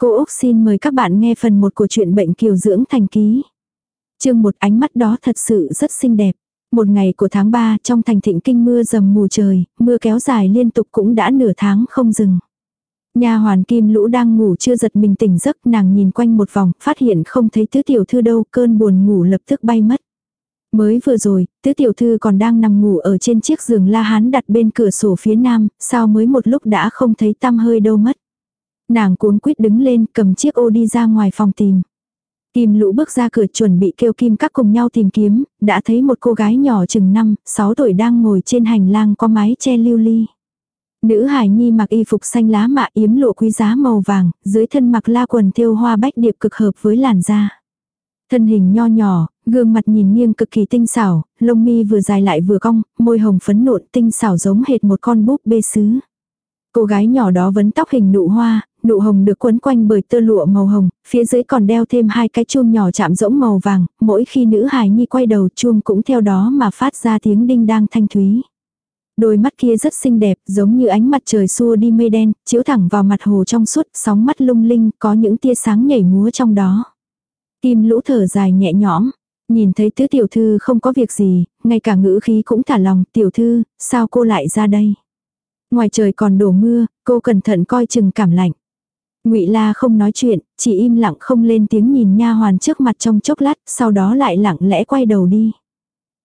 Cô Úc xin mời các bạn nghe phần 1 của truyện bệnh kiều dưỡng thành ký. chương một ánh mắt đó thật sự rất xinh đẹp. Một ngày của tháng 3 trong thành thịnh kinh mưa dầm mù trời, mưa kéo dài liên tục cũng đã nửa tháng không dừng. Nhà hoàn kim lũ đang ngủ chưa giật mình tỉnh giấc nàng nhìn quanh một vòng, phát hiện không thấy tứ tiểu thư đâu, cơn buồn ngủ lập tức bay mất. Mới vừa rồi, tứ tiểu thư còn đang nằm ngủ ở trên chiếc giường la hán đặt bên cửa sổ phía nam, sao mới một lúc đã không thấy tăm hơi đâu mất. Nàng cuống quýt đứng lên cầm chiếc ô đi ra ngoài phòng tìm. Kim lũ bước ra cửa chuẩn bị kêu kim các cùng nhau tìm kiếm, đã thấy một cô gái nhỏ chừng 5, 6 tuổi đang ngồi trên hành lang có mái che lưu ly. Nữ hải nhi mặc y phục xanh lá mạ yếm lụa quý giá màu vàng, dưới thân mặc la quần thêu hoa bách điệp cực hợp với làn da. Thân hình nho nhỏ, gương mặt nhìn nghiêng cực kỳ tinh xảo, lông mi vừa dài lại vừa cong, môi hồng phấn nộn tinh xảo giống hệt một con búp bê sứ. Cô gái nhỏ đó vấn tóc hình nụ hoa, nụ hồng được quấn quanh bởi tơ lụa màu hồng, phía dưới còn đeo thêm hai cái chuông nhỏ chạm rỗng màu vàng, mỗi khi nữ hài nhi quay đầu chuông cũng theo đó mà phát ra tiếng đinh đang thanh thúy. Đôi mắt kia rất xinh đẹp, giống như ánh mặt trời xua đi mây đen, chiếu thẳng vào mặt hồ trong suốt, sóng mắt lung linh, có những tia sáng nhảy múa trong đó. Kim lũ thở dài nhẹ nhõm, nhìn thấy tứ tiểu thư không có việc gì, ngay cả ngữ khí cũng thả lòng, tiểu thư, sao cô lại ra đây? Ngoài trời còn đổ mưa, cô cẩn thận coi chừng cảm lạnh. Ngụy La không nói chuyện, chỉ im lặng không lên tiếng nhìn nha hoàn trước mặt trong chốc lát, sau đó lại lặng lẽ quay đầu đi.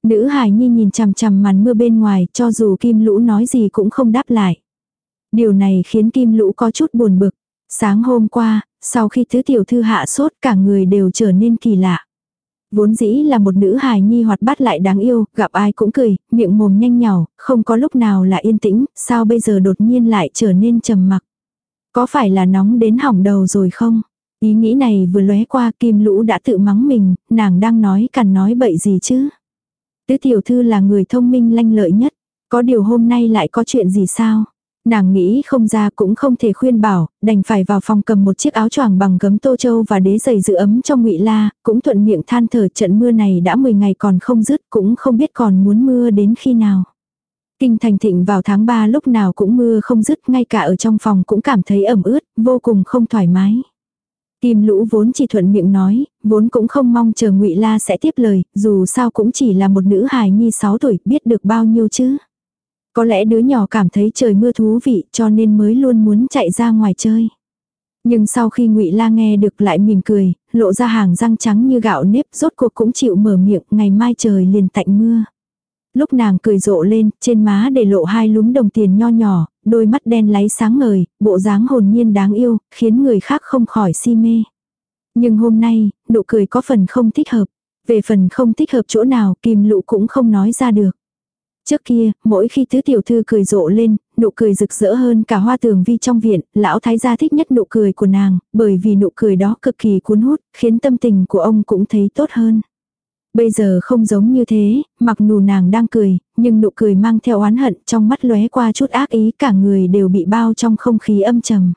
Nữ hài nhi nhìn chằm chằm màn mưa bên ngoài, cho dù Kim Lũ nói gì cũng không đáp lại. Điều này khiến Kim Lũ có chút buồn bực. Sáng hôm qua, sau khi thứ tiểu thư hạ sốt cả người đều trở nên kỳ lạ. Vốn dĩ là một nữ hài nhi hoạt bát lại đáng yêu, gặp ai cũng cười, miệng mồm nhanh nhào, không có lúc nào là yên tĩnh, sao bây giờ đột nhiên lại trở nên trầm mặc. Có phải là nóng đến hỏng đầu rồi không? Ý nghĩ này vừa lóe qua kim lũ đã tự mắng mình, nàng đang nói cằn nói bậy gì chứ? Tứ tiểu thư là người thông minh lanh lợi nhất, có điều hôm nay lại có chuyện gì sao? Nàng nghĩ không ra cũng không thể khuyên bảo, đành phải vào phòng cầm một chiếc áo choàng bằng gấm tô châu và đế giày giữ ấm trong ngụy la, cũng thuận miệng than thở trận mưa này đã 10 ngày còn không dứt cũng không biết còn muốn mưa đến khi nào. Kinh thành thịnh vào tháng 3 lúc nào cũng mưa không dứt, ngay cả ở trong phòng cũng cảm thấy ẩm ướt, vô cùng không thoải mái. Kim lũ vốn chỉ thuận miệng nói, vốn cũng không mong chờ ngụy La sẽ tiếp lời, dù sao cũng chỉ là một nữ hài nhi 6 tuổi, biết được bao nhiêu chứ. Có lẽ đứa nhỏ cảm thấy trời mưa thú vị cho nên mới luôn muốn chạy ra ngoài chơi. Nhưng sau khi ngụy La nghe được lại mỉm cười, lộ ra hàng răng trắng như gạo nếp rốt cuộc cũng chịu mở miệng, ngày mai trời liền tạnh mưa. Lúc nàng cười rộ lên, trên má để lộ hai lúm đồng tiền nho nhỏ, đôi mắt đen láy sáng ngời, bộ dáng hồn nhiên đáng yêu, khiến người khác không khỏi si mê. Nhưng hôm nay, nụ cười có phần không thích hợp. Về phần không thích hợp chỗ nào, kim lụ cũng không nói ra được. Trước kia, mỗi khi tứ tiểu thư cười rộ lên, nụ cười rực rỡ hơn cả hoa tường vi trong viện, lão thái gia thích nhất nụ cười của nàng, bởi vì nụ cười đó cực kỳ cuốn hút, khiến tâm tình của ông cũng thấy tốt hơn. Bây giờ không giống như thế, mặc nù nàng đang cười, nhưng nụ cười mang theo oán hận trong mắt lóe qua chút ác ý cả người đều bị bao trong không khí âm trầm.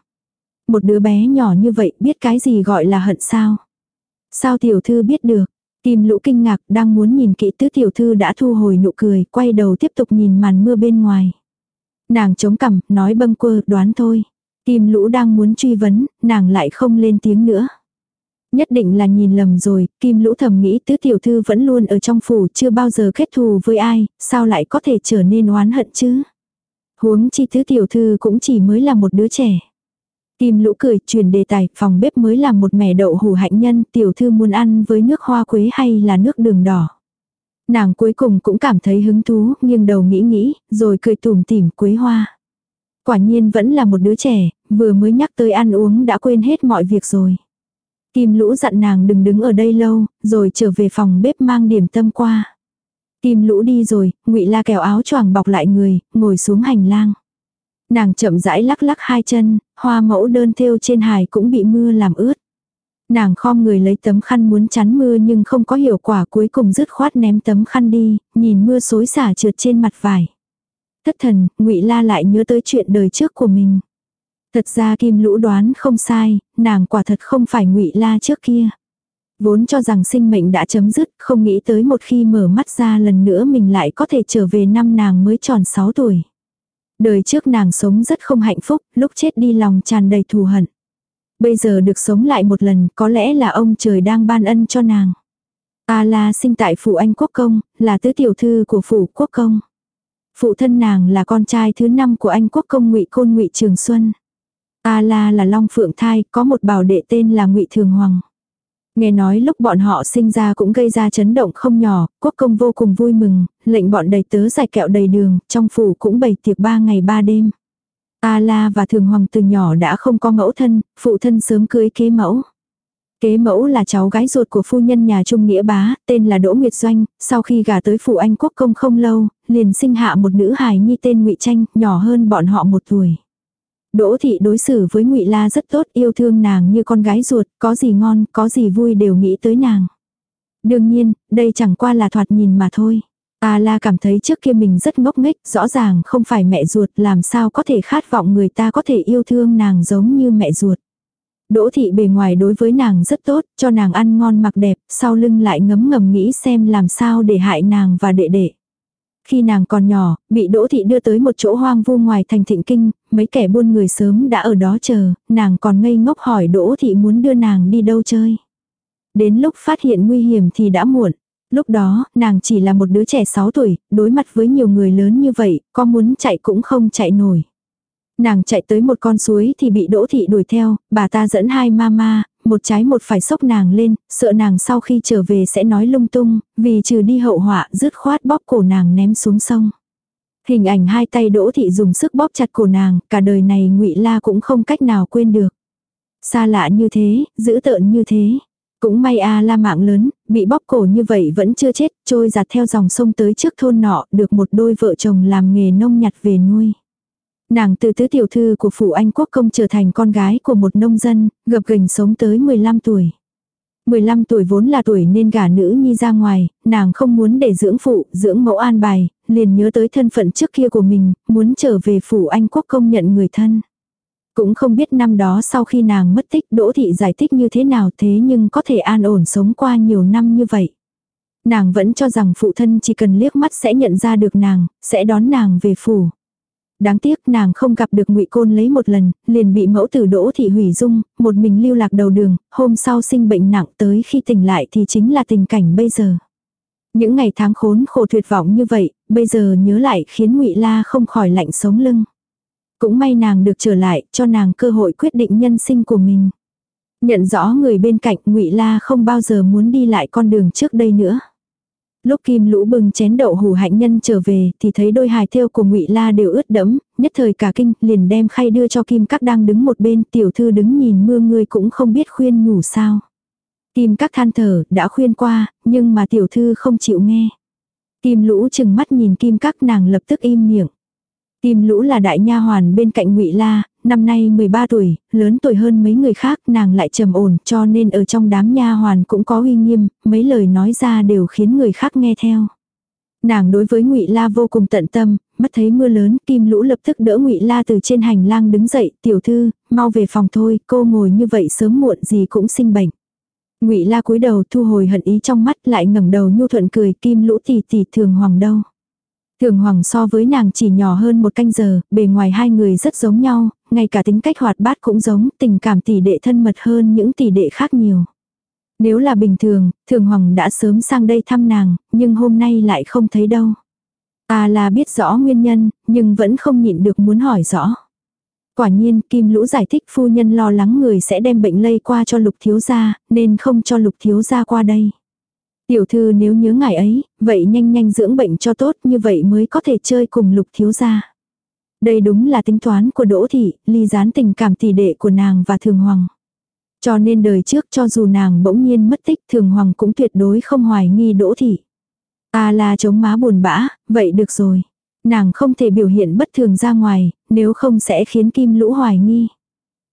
Một đứa bé nhỏ như vậy biết cái gì gọi là hận sao? Sao tiểu thư biết được? Kim lũ kinh ngạc đang muốn nhìn kỹ tứ tiểu thư đã thu hồi nụ cười, quay đầu tiếp tục nhìn màn mưa bên ngoài. Nàng chống cằm, nói bâng quơ, đoán thôi. Kim lũ đang muốn truy vấn, nàng lại không lên tiếng nữa. Nhất định là nhìn lầm rồi, kim lũ thầm nghĩ tứ tiểu thư vẫn luôn ở trong phủ chưa bao giờ kết thù với ai, sao lại có thể trở nên oán hận chứ? Huống chi tứ tiểu thư cũng chỉ mới là một đứa trẻ. Kim lũ cười, truyền đề tài, phòng bếp mới làm một mẻ đậu hủ hạnh nhân, tiểu thư muốn ăn với nước hoa quế hay là nước đường đỏ. Nàng cuối cùng cũng cảm thấy hứng thú, nghiêng đầu nghĩ nghĩ, rồi cười tủm tỉm quế hoa. Quả nhiên vẫn là một đứa trẻ, vừa mới nhắc tới ăn uống đã quên hết mọi việc rồi. Kim lũ dặn nàng đừng đứng ở đây lâu, rồi trở về phòng bếp mang điểm tâm qua. Kim lũ đi rồi, ngụy la kéo áo choàng bọc lại người, ngồi xuống hành lang. Nàng chậm rãi lắc lắc hai chân, hoa mẫu đơn thêu trên hài cũng bị mưa làm ướt. Nàng khom người lấy tấm khăn muốn chắn mưa nhưng không có hiệu quả cuối cùng dứt khoát ném tấm khăn đi, nhìn mưa xối xả trượt trên mặt vải. Thất thần, ngụy La lại nhớ tới chuyện đời trước của mình. Thật ra Kim Lũ đoán không sai, nàng quả thật không phải ngụy La trước kia. Vốn cho rằng sinh mệnh đã chấm dứt, không nghĩ tới một khi mở mắt ra lần nữa mình lại có thể trở về năm nàng mới tròn 6 tuổi. Đời trước nàng sống rất không hạnh phúc, lúc chết đi lòng tràn đầy thù hận. Bây giờ được sống lại một lần, có lẽ là ông trời đang ban ân cho nàng. A la sinh tại phủ anh quốc công, là tứ tiểu thư của phủ quốc công. Phụ thân nàng là con trai thứ năm của anh quốc công ngụy Côn ngụy Trường Xuân. A la là long phượng thai, có một bảo đệ tên là ngụy Thường Hoàng. Nghe nói lúc bọn họ sinh ra cũng gây ra chấn động không nhỏ, quốc công vô cùng vui mừng, lệnh bọn đầy tớ giải kẹo đầy đường, trong phủ cũng bày tiệc ba ngày ba đêm. A La và Thường Hoàng từ nhỏ đã không có mẫu thân, phụ thân sớm cưới kế mẫu. Kế mẫu là cháu gái ruột của phu nhân nhà Trung Nghĩa Bá, tên là Đỗ Nguyệt Doanh, sau khi gả tới phủ Anh Quốc công không lâu, liền sinh hạ một nữ hài nhi tên Ngụy Tranh, nhỏ hơn bọn họ một tuổi. Đỗ thị đối xử với Ngụy La rất tốt, yêu thương nàng như con gái ruột, có gì ngon, có gì vui đều nghĩ tới nàng. Đương nhiên, đây chẳng qua là thoạt nhìn mà thôi. A la cảm thấy trước kia mình rất ngốc nghếch, rõ ràng không phải mẹ ruột, làm sao có thể khát vọng người ta có thể yêu thương nàng giống như mẹ ruột. Đỗ thị bề ngoài đối với nàng rất tốt, cho nàng ăn ngon mặc đẹp, sau lưng lại ngấm ngầm nghĩ xem làm sao để hại nàng và đệ đệ. Khi nàng còn nhỏ, bị Đỗ thị đưa tới một chỗ hoang vu ngoài thành thịnh kinh, mấy kẻ buôn người sớm đã ở đó chờ, nàng còn ngây ngốc hỏi Đỗ thị muốn đưa nàng đi đâu chơi. Đến lúc phát hiện nguy hiểm thì đã muộn. Lúc đó, nàng chỉ là một đứa trẻ 6 tuổi, đối mặt với nhiều người lớn như vậy, có muốn chạy cũng không chạy nổi. Nàng chạy tới một con suối thì bị đỗ thị đuổi theo, bà ta dẫn hai mama, một trái một phải sốc nàng lên, sợ nàng sau khi trở về sẽ nói lung tung, vì trừ đi hậu họa dứt khoát bóp cổ nàng ném xuống sông. Hình ảnh hai tay đỗ thị dùng sức bóp chặt cổ nàng, cả đời này ngụy La cũng không cách nào quên được. Xa lạ như thế, dữ tợn như thế. Cũng may a la mạng lớn, bị bóp cổ như vậy vẫn chưa chết, trôi giặt theo dòng sông tới trước thôn nọ, được một đôi vợ chồng làm nghề nông nhặt về nuôi. Nàng từ tứ tiểu thư của phủ Anh Quốc công trở thành con gái của một nông dân, gập gành sống tới 15 tuổi. 15 tuổi vốn là tuổi nên gả nữ nhi ra ngoài, nàng không muốn để dưỡng phụ, dưỡng mẫu an bài, liền nhớ tới thân phận trước kia của mình, muốn trở về phủ Anh Quốc công nhận người thân. Cũng không biết năm đó sau khi nàng mất tích Đỗ Thị giải thích như thế nào thế nhưng có thể an ổn sống qua nhiều năm như vậy. Nàng vẫn cho rằng phụ thân chỉ cần liếc mắt sẽ nhận ra được nàng, sẽ đón nàng về phủ. Đáng tiếc nàng không gặp được ngụy Côn lấy một lần, liền bị mẫu tử Đỗ Thị hủy dung, một mình lưu lạc đầu đường, hôm sau sinh bệnh nặng tới khi tỉnh lại thì chính là tình cảnh bây giờ. Những ngày tháng khốn khổ tuyệt vọng như vậy, bây giờ nhớ lại khiến ngụy La không khỏi lạnh sống lưng. Cũng may nàng được trở lại, cho nàng cơ hội quyết định nhân sinh của mình. Nhận rõ người bên cạnh ngụy La không bao giờ muốn đi lại con đường trước đây nữa. Lúc Kim Lũ bừng chén đậu hủ hạnh nhân trở về thì thấy đôi hài thêu của Ngụy La đều ướt đẫm, nhất thời cả kinh liền đem khay đưa cho Kim Các đang đứng một bên, tiểu thư đứng nhìn mưa ngươi cũng không biết khuyên nhủ sao. Kim Các than thở, đã khuyên qua, nhưng mà tiểu thư không chịu nghe. Kim Lũ chừng mắt nhìn Kim Các nàng lập tức im miệng. Kim Lũ là đại nha hoàn bên cạnh Ngụy La, năm nay 13 tuổi, lớn tuổi hơn mấy người khác, nàng lại trầm ổn, cho nên ở trong đám nha hoàn cũng có uy nghiêm, mấy lời nói ra đều khiến người khác nghe theo. Nàng đối với Ngụy La vô cùng tận tâm, mắt thấy mưa lớn, Kim Lũ lập tức đỡ Ngụy La từ trên hành lang đứng dậy, "Tiểu thư, mau về phòng thôi, cô ngồi như vậy sớm muộn gì cũng sinh bệnh." Ngụy La cúi đầu thu hồi hận ý trong mắt, lại ngẩng đầu nhu thuận cười, "Kim Lũ tỷ tỷ thường hoàng đâu?" Thường Hoàng so với nàng chỉ nhỏ hơn một canh giờ, bề ngoài hai người rất giống nhau, ngay cả tính cách hoạt bát cũng giống, tình cảm tỷ đệ thân mật hơn những tỷ đệ khác nhiều. Nếu là bình thường, Thường Hoàng đã sớm sang đây thăm nàng, nhưng hôm nay lại không thấy đâu. À là biết rõ nguyên nhân, nhưng vẫn không nhịn được muốn hỏi rõ. Quả nhiên, Kim Lũ giải thích phu nhân lo lắng người sẽ đem bệnh lây qua cho lục thiếu gia, nên không cho lục thiếu gia qua đây. Tiểu thư nếu nhớ ngài ấy, vậy nhanh nhanh dưỡng bệnh cho tốt như vậy mới có thể chơi cùng lục thiếu gia. Đây đúng là tính toán của Đỗ Thị, ly gián tình cảm tỷ đệ của nàng và Thường Hoàng. Cho nên đời trước cho dù nàng bỗng nhiên mất tích Thường Hoàng cũng tuyệt đối không hoài nghi Đỗ Thị. À là chống má buồn bã, vậy được rồi. Nàng không thể biểu hiện bất thường ra ngoài, nếu không sẽ khiến Kim Lũ hoài nghi.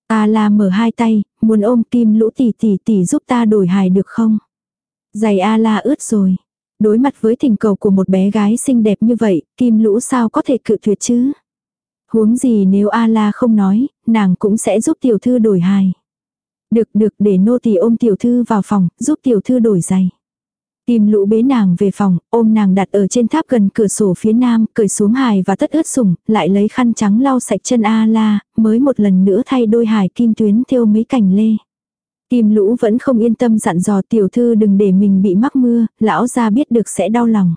À là mở hai tay, muốn ôm Kim Lũ tỷ tỷ tỷ giúp ta đổi hài được không? Giày A la ướt rồi. Đối mặt với thỉnh cầu của một bé gái xinh đẹp như vậy, Kim Lũ sao có thể cự tuyệt chứ? Huống gì nếu A la không nói, nàng cũng sẽ giúp tiểu thư đổi hài. Được được để nô tỳ ôm tiểu thư vào phòng, giúp tiểu thư đổi giày. Kim lũ bế nàng về phòng, ôm nàng đặt ở trên tháp gần cửa sổ phía nam, cởi xuống hài và tất ướt sủng, lại lấy khăn trắng lau sạch chân A-la, mới một lần nữa thay đôi hài kim tuyến thêu mấy cành lê. Kim lũ vẫn không yên tâm dặn dò tiểu thư đừng để mình bị mắc mưa, lão gia biết được sẽ đau lòng.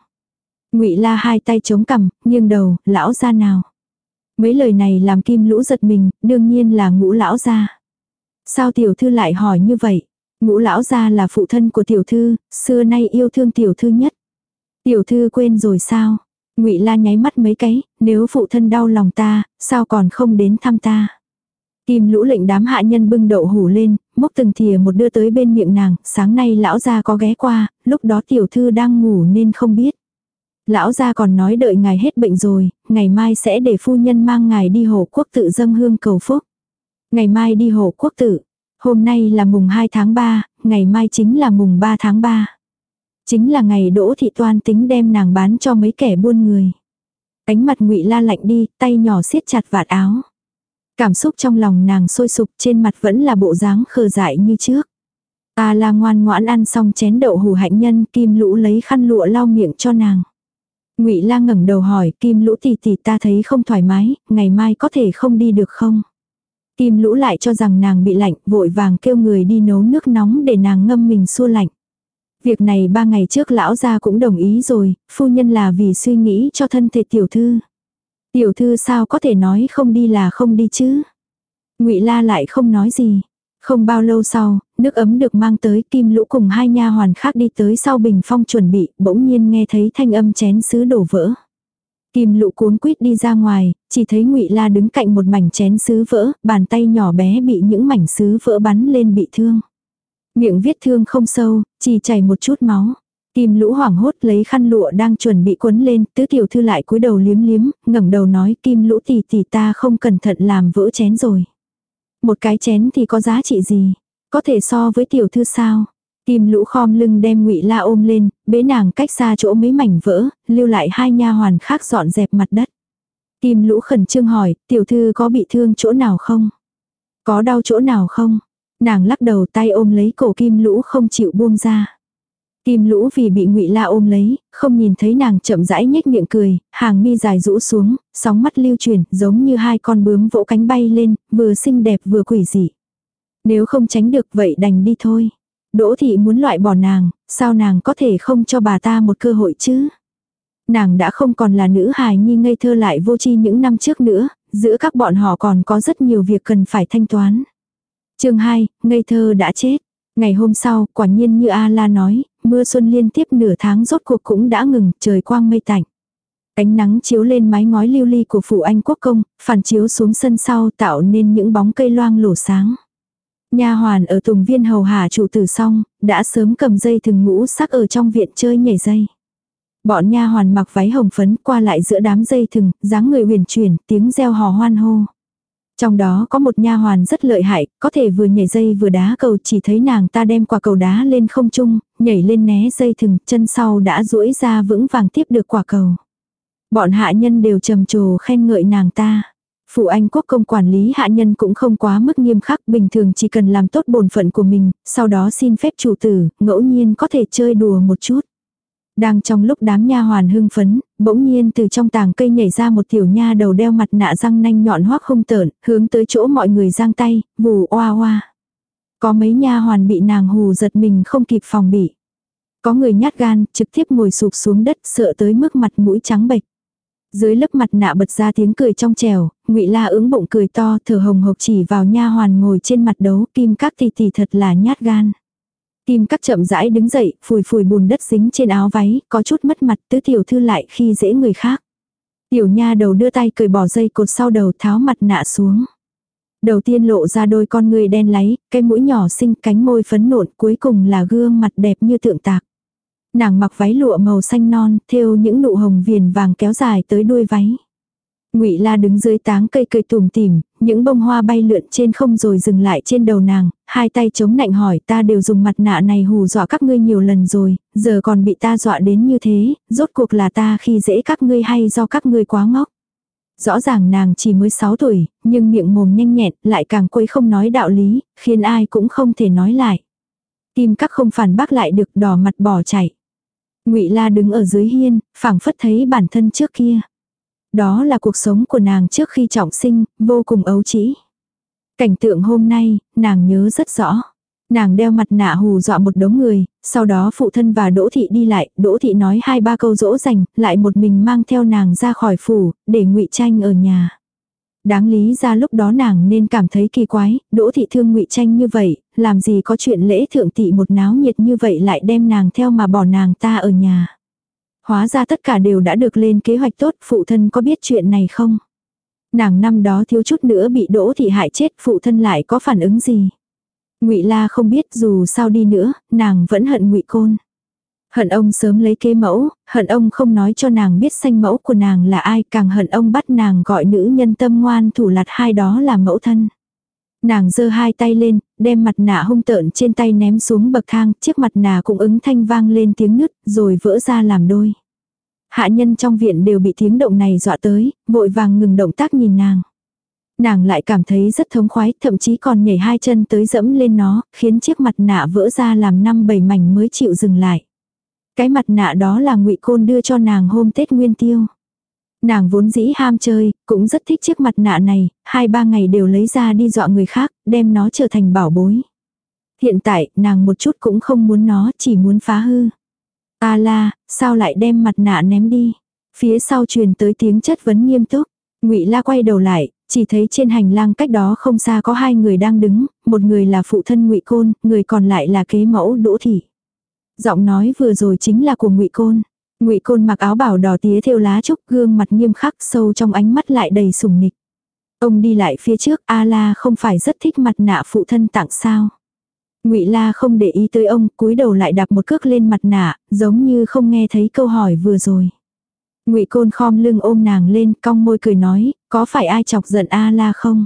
ngụy la hai tay chống cằm, nghiêng đầu, lão gia nào. Mấy lời này làm kim lũ giật mình, đương nhiên là ngũ lão gia. Sao tiểu thư lại hỏi như vậy? Ngũ lão gia là phụ thân của tiểu thư, xưa nay yêu thương tiểu thư nhất. Tiểu thư quên rồi sao? Ngụy La nháy mắt mấy cái, nếu phụ thân đau lòng ta, sao còn không đến thăm ta? Kim lũ lệnh đám hạ nhân bưng đậu hủ lên, mốc từng thìa một đưa tới bên miệng nàng, sáng nay lão gia có ghé qua, lúc đó tiểu thư đang ngủ nên không biết. Lão gia còn nói đợi ngài hết bệnh rồi, ngày mai sẽ để phu nhân mang ngài đi hộ quốc tự dâng hương cầu phúc. Ngày mai đi hộ quốc tự, Hôm nay là mùng 2 tháng 3, ngày mai chính là mùng 3 tháng 3. Chính là ngày Đỗ Thị Toan tính đem nàng bán cho mấy kẻ buôn người. Ánh mặt ngụy la lạnh đi, tay nhỏ siết chặt vạt áo. Cảm xúc trong lòng nàng sôi sục trên mặt vẫn là bộ dáng khờ dại như trước. Ta la ngoan ngoãn ăn xong chén đậu hủ hạnh nhân, kim lũ lấy khăn lụa lau miệng cho nàng. Ngụy La ngẩng đầu hỏi, Kim Lũ tỷ tỷ ta thấy không thoải mái, ngày mai có thể không đi được không? Kim lũ lại cho rằng nàng bị lạnh, vội vàng kêu người đi nấu nước nóng để nàng ngâm mình xua lạnh. Việc này ba ngày trước lão gia cũng đồng ý rồi, phu nhân là vì suy nghĩ cho thân thể tiểu thư. Tiểu thư sao có thể nói không đi là không đi chứ? Ngụy La lại không nói gì. Không bao lâu sau, nước ấm được mang tới, Kim Lũ cùng hai nha hoàn khác đi tới sau bình phong chuẩn bị, bỗng nhiên nghe thấy thanh âm chén sứ đổ vỡ. Kim lũ cuốn quýt đi ra ngoài, chỉ thấy ngụy La đứng cạnh một mảnh chén sứ vỡ, bàn tay nhỏ bé bị những mảnh sứ vỡ bắn lên bị thương. Miệng viết thương không sâu, chỉ chảy một chút máu. Kim lũ hoảng hốt lấy khăn lụa đang chuẩn bị cuốn lên, tứ tiểu thư lại cúi đầu liếm liếm, ngẩng đầu nói kim lũ tỷ tỷ ta không cẩn thận làm vỡ chén rồi. Một cái chén thì có giá trị gì? Có thể so với tiểu thư sao? Kim lũ khom lưng đem ngụy la ôm lên, bế nàng cách xa chỗ mấy mảnh vỡ, lưu lại hai nha hoàn khác dọn dẹp mặt đất. Kim lũ khẩn trương hỏi, tiểu thư có bị thương chỗ nào không? Có đau chỗ nào không? Nàng lắc đầu tay ôm lấy cổ kim lũ không chịu buông ra. Kim lũ vì bị ngụy la ôm lấy, không nhìn thấy nàng chậm rãi nhếch miệng cười, hàng mi dài rũ xuống, sóng mắt lưu chuyển, giống như hai con bướm vỗ cánh bay lên, vừa xinh đẹp vừa quỷ dị. Nếu không tránh được vậy đành đi thôi. Đỗ thị muốn loại bỏ nàng, sao nàng có thể không cho bà ta một cơ hội chứ? Nàng đã không còn là nữ hài nhi ngây thơ lại vô tri những năm trước nữa, giữa các bọn họ còn có rất nhiều việc cần phải thanh toán. chương 2, ngây thơ đã chết. Ngày hôm sau, quả nhiên như A-la nói, mưa xuân liên tiếp nửa tháng rốt cuộc cũng đã ngừng, trời quang mây tạnh. Ánh nắng chiếu lên mái ngói lưu ly của phủ anh quốc công, phản chiếu xuống sân sau tạo nên những bóng cây loang lổ sáng. Nha hoàn ở Tùng Viên hầu hạ chủ tử xong, đã sớm cầm dây thừng ngũ sắc ở trong viện chơi nhảy dây. Bọn nha hoàn mặc váy hồng phấn qua lại giữa đám dây thừng, dáng người huyền chuyển, tiếng reo hò hoan hô. Trong đó có một nha hoàn rất lợi hại, có thể vừa nhảy dây vừa đá cầu chỉ thấy nàng ta đem quả cầu đá lên không trung, nhảy lên né dây thừng, chân sau đã duỗi ra vững vàng tiếp được quả cầu. Bọn hạ nhân đều trầm trồ khen ngợi nàng ta. Phụ Anh quốc công quản lý hạ nhân cũng không quá mức nghiêm khắc, bình thường chỉ cần làm tốt bổn phận của mình, sau đó xin phép chủ tử, ngẫu nhiên có thể chơi đùa một chút. Đang trong lúc đám nha hoàn hưng phấn, bỗng nhiên từ trong tàng cây nhảy ra một tiểu nha đầu đeo mặt nạ răng nanh nhọn hoác không tởn, hướng tới chỗ mọi người giang tay, vù oa oa. Có mấy nha hoàn bị nàng hù giật mình không kịp phòng bị. Có người nhát gan, trực tiếp ngồi sụp xuống đất sợ tới mức mặt mũi trắng bệch. Dưới lớp mặt nạ bật ra tiếng cười trong trèo, ngụy La ứng bụng cười to, thở hồng hộc chỉ vào nha hoàn ngồi trên mặt đấu, kim các tỷ tỷ thật là nhát gan. Tim các chậm rãi đứng dậy, phủi phủi bùn đất dính trên áo váy, có chút mất mặt, tứ tiểu thư lại khi dễ người khác. Tiểu nha đầu đưa tay cười bỏ dây cột sau đầu tháo mặt nạ xuống. Đầu tiên lộ ra đôi con người đen láy, cái mũi nhỏ xinh cánh môi phấn nộn cuối cùng là gương mặt đẹp như tượng tạc. Nàng mặc váy lụa màu xanh non, thêu những nụ hồng viền vàng kéo dài tới đuôi váy. Ngụy La đứng dưới táng cây cười tùm tìm, những bông hoa bay lượn trên không rồi dừng lại trên đầu nàng, hai tay chống nạnh hỏi ta đều dùng mặt nạ này hù dọa các ngươi nhiều lần rồi, giờ còn bị ta dọa đến như thế, rốt cuộc là ta khi dễ các ngươi hay do các ngươi quá ngốc. Rõ ràng nàng chỉ mới 6 tuổi, nhưng miệng mồm nhanh nhẹn, lại càng quấy không nói đạo lý, khiến ai cũng không thể nói lại. Tim các không phản bác lại được đỏ mặt bỏ chạy. Ngụy La đứng ở dưới hiên, phảng phất thấy bản thân trước kia. Đó là cuộc sống của nàng trước khi trọng sinh, vô cùng ấu trĩ. Cảnh tượng hôm nay, nàng nhớ rất rõ. Nàng đeo mặt nạ hù dọa một đống người, sau đó phụ thân và Đỗ Thị đi lại, Đỗ Thị nói hai ba câu dỗ dành, lại một mình mang theo nàng ra khỏi phủ, để ngụy tranh ở nhà. Đáng lý ra lúc đó nàng nên cảm thấy kỳ quái, Đỗ Thị thương ngụy tranh như vậy, làm gì có chuyện lễ thượng thị một náo nhiệt như vậy lại đem nàng theo mà bỏ nàng ta ở nhà. Hóa ra tất cả đều đã được lên kế hoạch tốt, phụ thân có biết chuyện này không? Nàng năm đó thiếu chút nữa bị Đỗ Thị hại chết, phụ thân lại có phản ứng gì? Ngụy La không biết dù sao đi nữa, nàng vẫn hận Ngụy Côn. Hận ông sớm lấy kế mẫu, hận ông không nói cho nàng biết sanh mẫu của nàng là ai, càng hận ông bắt nàng gọi nữ nhân tâm ngoan thủ lạt hai đó là mẫu thân. Nàng giơ hai tay lên, đem mặt nạ hung tợn trên tay ném xuống bậc thang, chiếc mặt nạ cũng ứng thanh vang lên tiếng nứt, rồi vỡ ra làm đôi. Hạ nhân trong viện đều bị tiếng động này dọa tới, vội vàng ngừng động tác nhìn nàng. Nàng lại cảm thấy rất thống khoái, thậm chí còn nhảy hai chân tới dẫm lên nó, khiến chiếc mặt nạ vỡ ra làm năm bảy mảnh mới chịu dừng lại. Cái mặt nạ đó là ngụy Côn đưa cho nàng hôm Tết Nguyên Tiêu. Nàng vốn dĩ ham chơi, cũng rất thích chiếc mặt nạ này, hai ba ngày đều lấy ra đi dọa người khác, đem nó trở thành bảo bối. Hiện tại, nàng một chút cũng không muốn nó, chỉ muốn phá hư. A la, sao lại đem mặt nạ ném đi? Phía sau truyền tới tiếng chất vấn nghiêm túc. Ngụy La quay đầu lại, chỉ thấy trên hành lang cách đó không xa có hai người đang đứng, một người là phụ thân Ngụy Côn, người còn lại là kế mẫu Đỗ thị. Giọng nói vừa rồi chính là của Ngụy Côn. Ngụy Côn mặc áo bảo đỏ tía thêu lá trúc, gương mặt nghiêm khắc, sâu trong ánh mắt lại đầy sùng nịch. Ông đi lại phía trước, A La không phải rất thích mặt nạ phụ thân tặng sao? Ngụy La không để ý tới ông, cúi đầu lại đạp một cước lên mặt nạ, giống như không nghe thấy câu hỏi vừa rồi. Ngụy Côn khom lưng ôm nàng lên, cong môi cười nói, có phải ai chọc giận A La không?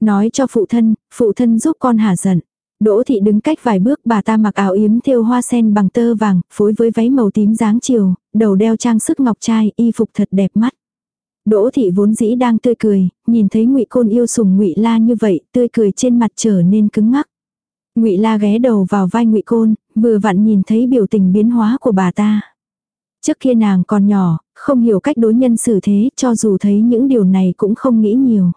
Nói cho phụ thân, phụ thân giúp con hả giận. Đỗ thị đứng cách vài bước bà ta mặc áo yếm thêu hoa sen bằng tơ vàng, phối với váy màu tím dáng chiều, đầu đeo trang sức ngọc trai, y phục thật đẹp mắt. Đỗ thị vốn dĩ đang tươi cười, nhìn thấy Ngụy Côn yêu sủng Ngụy La như vậy, tươi cười trên mặt trở nên cứng ngắc. Ngụy La ghé đầu vào vai Ngụy Côn, vừa vặn nhìn thấy biểu tình biến hóa của bà ta. Trước kia nàng còn nhỏ, không hiểu cách đối nhân xử thế, cho dù thấy những điều này cũng không nghĩ nhiều.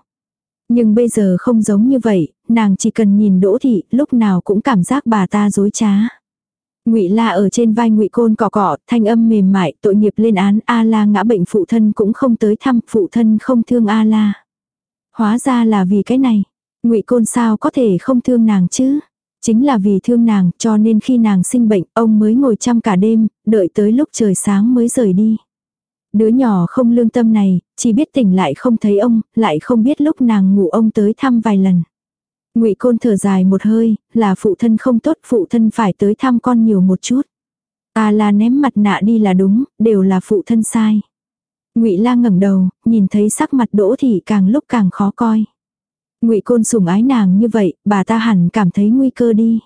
Nhưng bây giờ không giống như vậy, nàng chỉ cần nhìn Đỗ thị, lúc nào cũng cảm giác bà ta dối trá. Ngụy La ở trên vai Ngụy Côn cọ cọ, thanh âm mềm mại, tội nghiệp lên án A La ngã bệnh phụ thân cũng không tới thăm, phụ thân không thương A La. Hóa ra là vì cái này. Ngụy Côn sao có thể không thương nàng chứ? Chính là vì thương nàng, cho nên khi nàng sinh bệnh, ông mới ngồi chăm cả đêm, đợi tới lúc trời sáng mới rời đi. Đứa nhỏ không lương tâm này, chỉ biết tỉnh lại không thấy ông, lại không biết lúc nàng ngủ ông tới thăm vài lần. Ngụy Côn thở dài một hơi, là phụ thân không tốt, phụ thân phải tới thăm con nhiều một chút. À là ném mặt nạ đi là đúng, đều là phụ thân sai. Ngụy La ngẩng đầu, nhìn thấy sắc mặt Đỗ Thị càng lúc càng khó coi. Ngụy Côn sủng ái nàng như vậy, bà ta hẳn cảm thấy nguy cơ đi.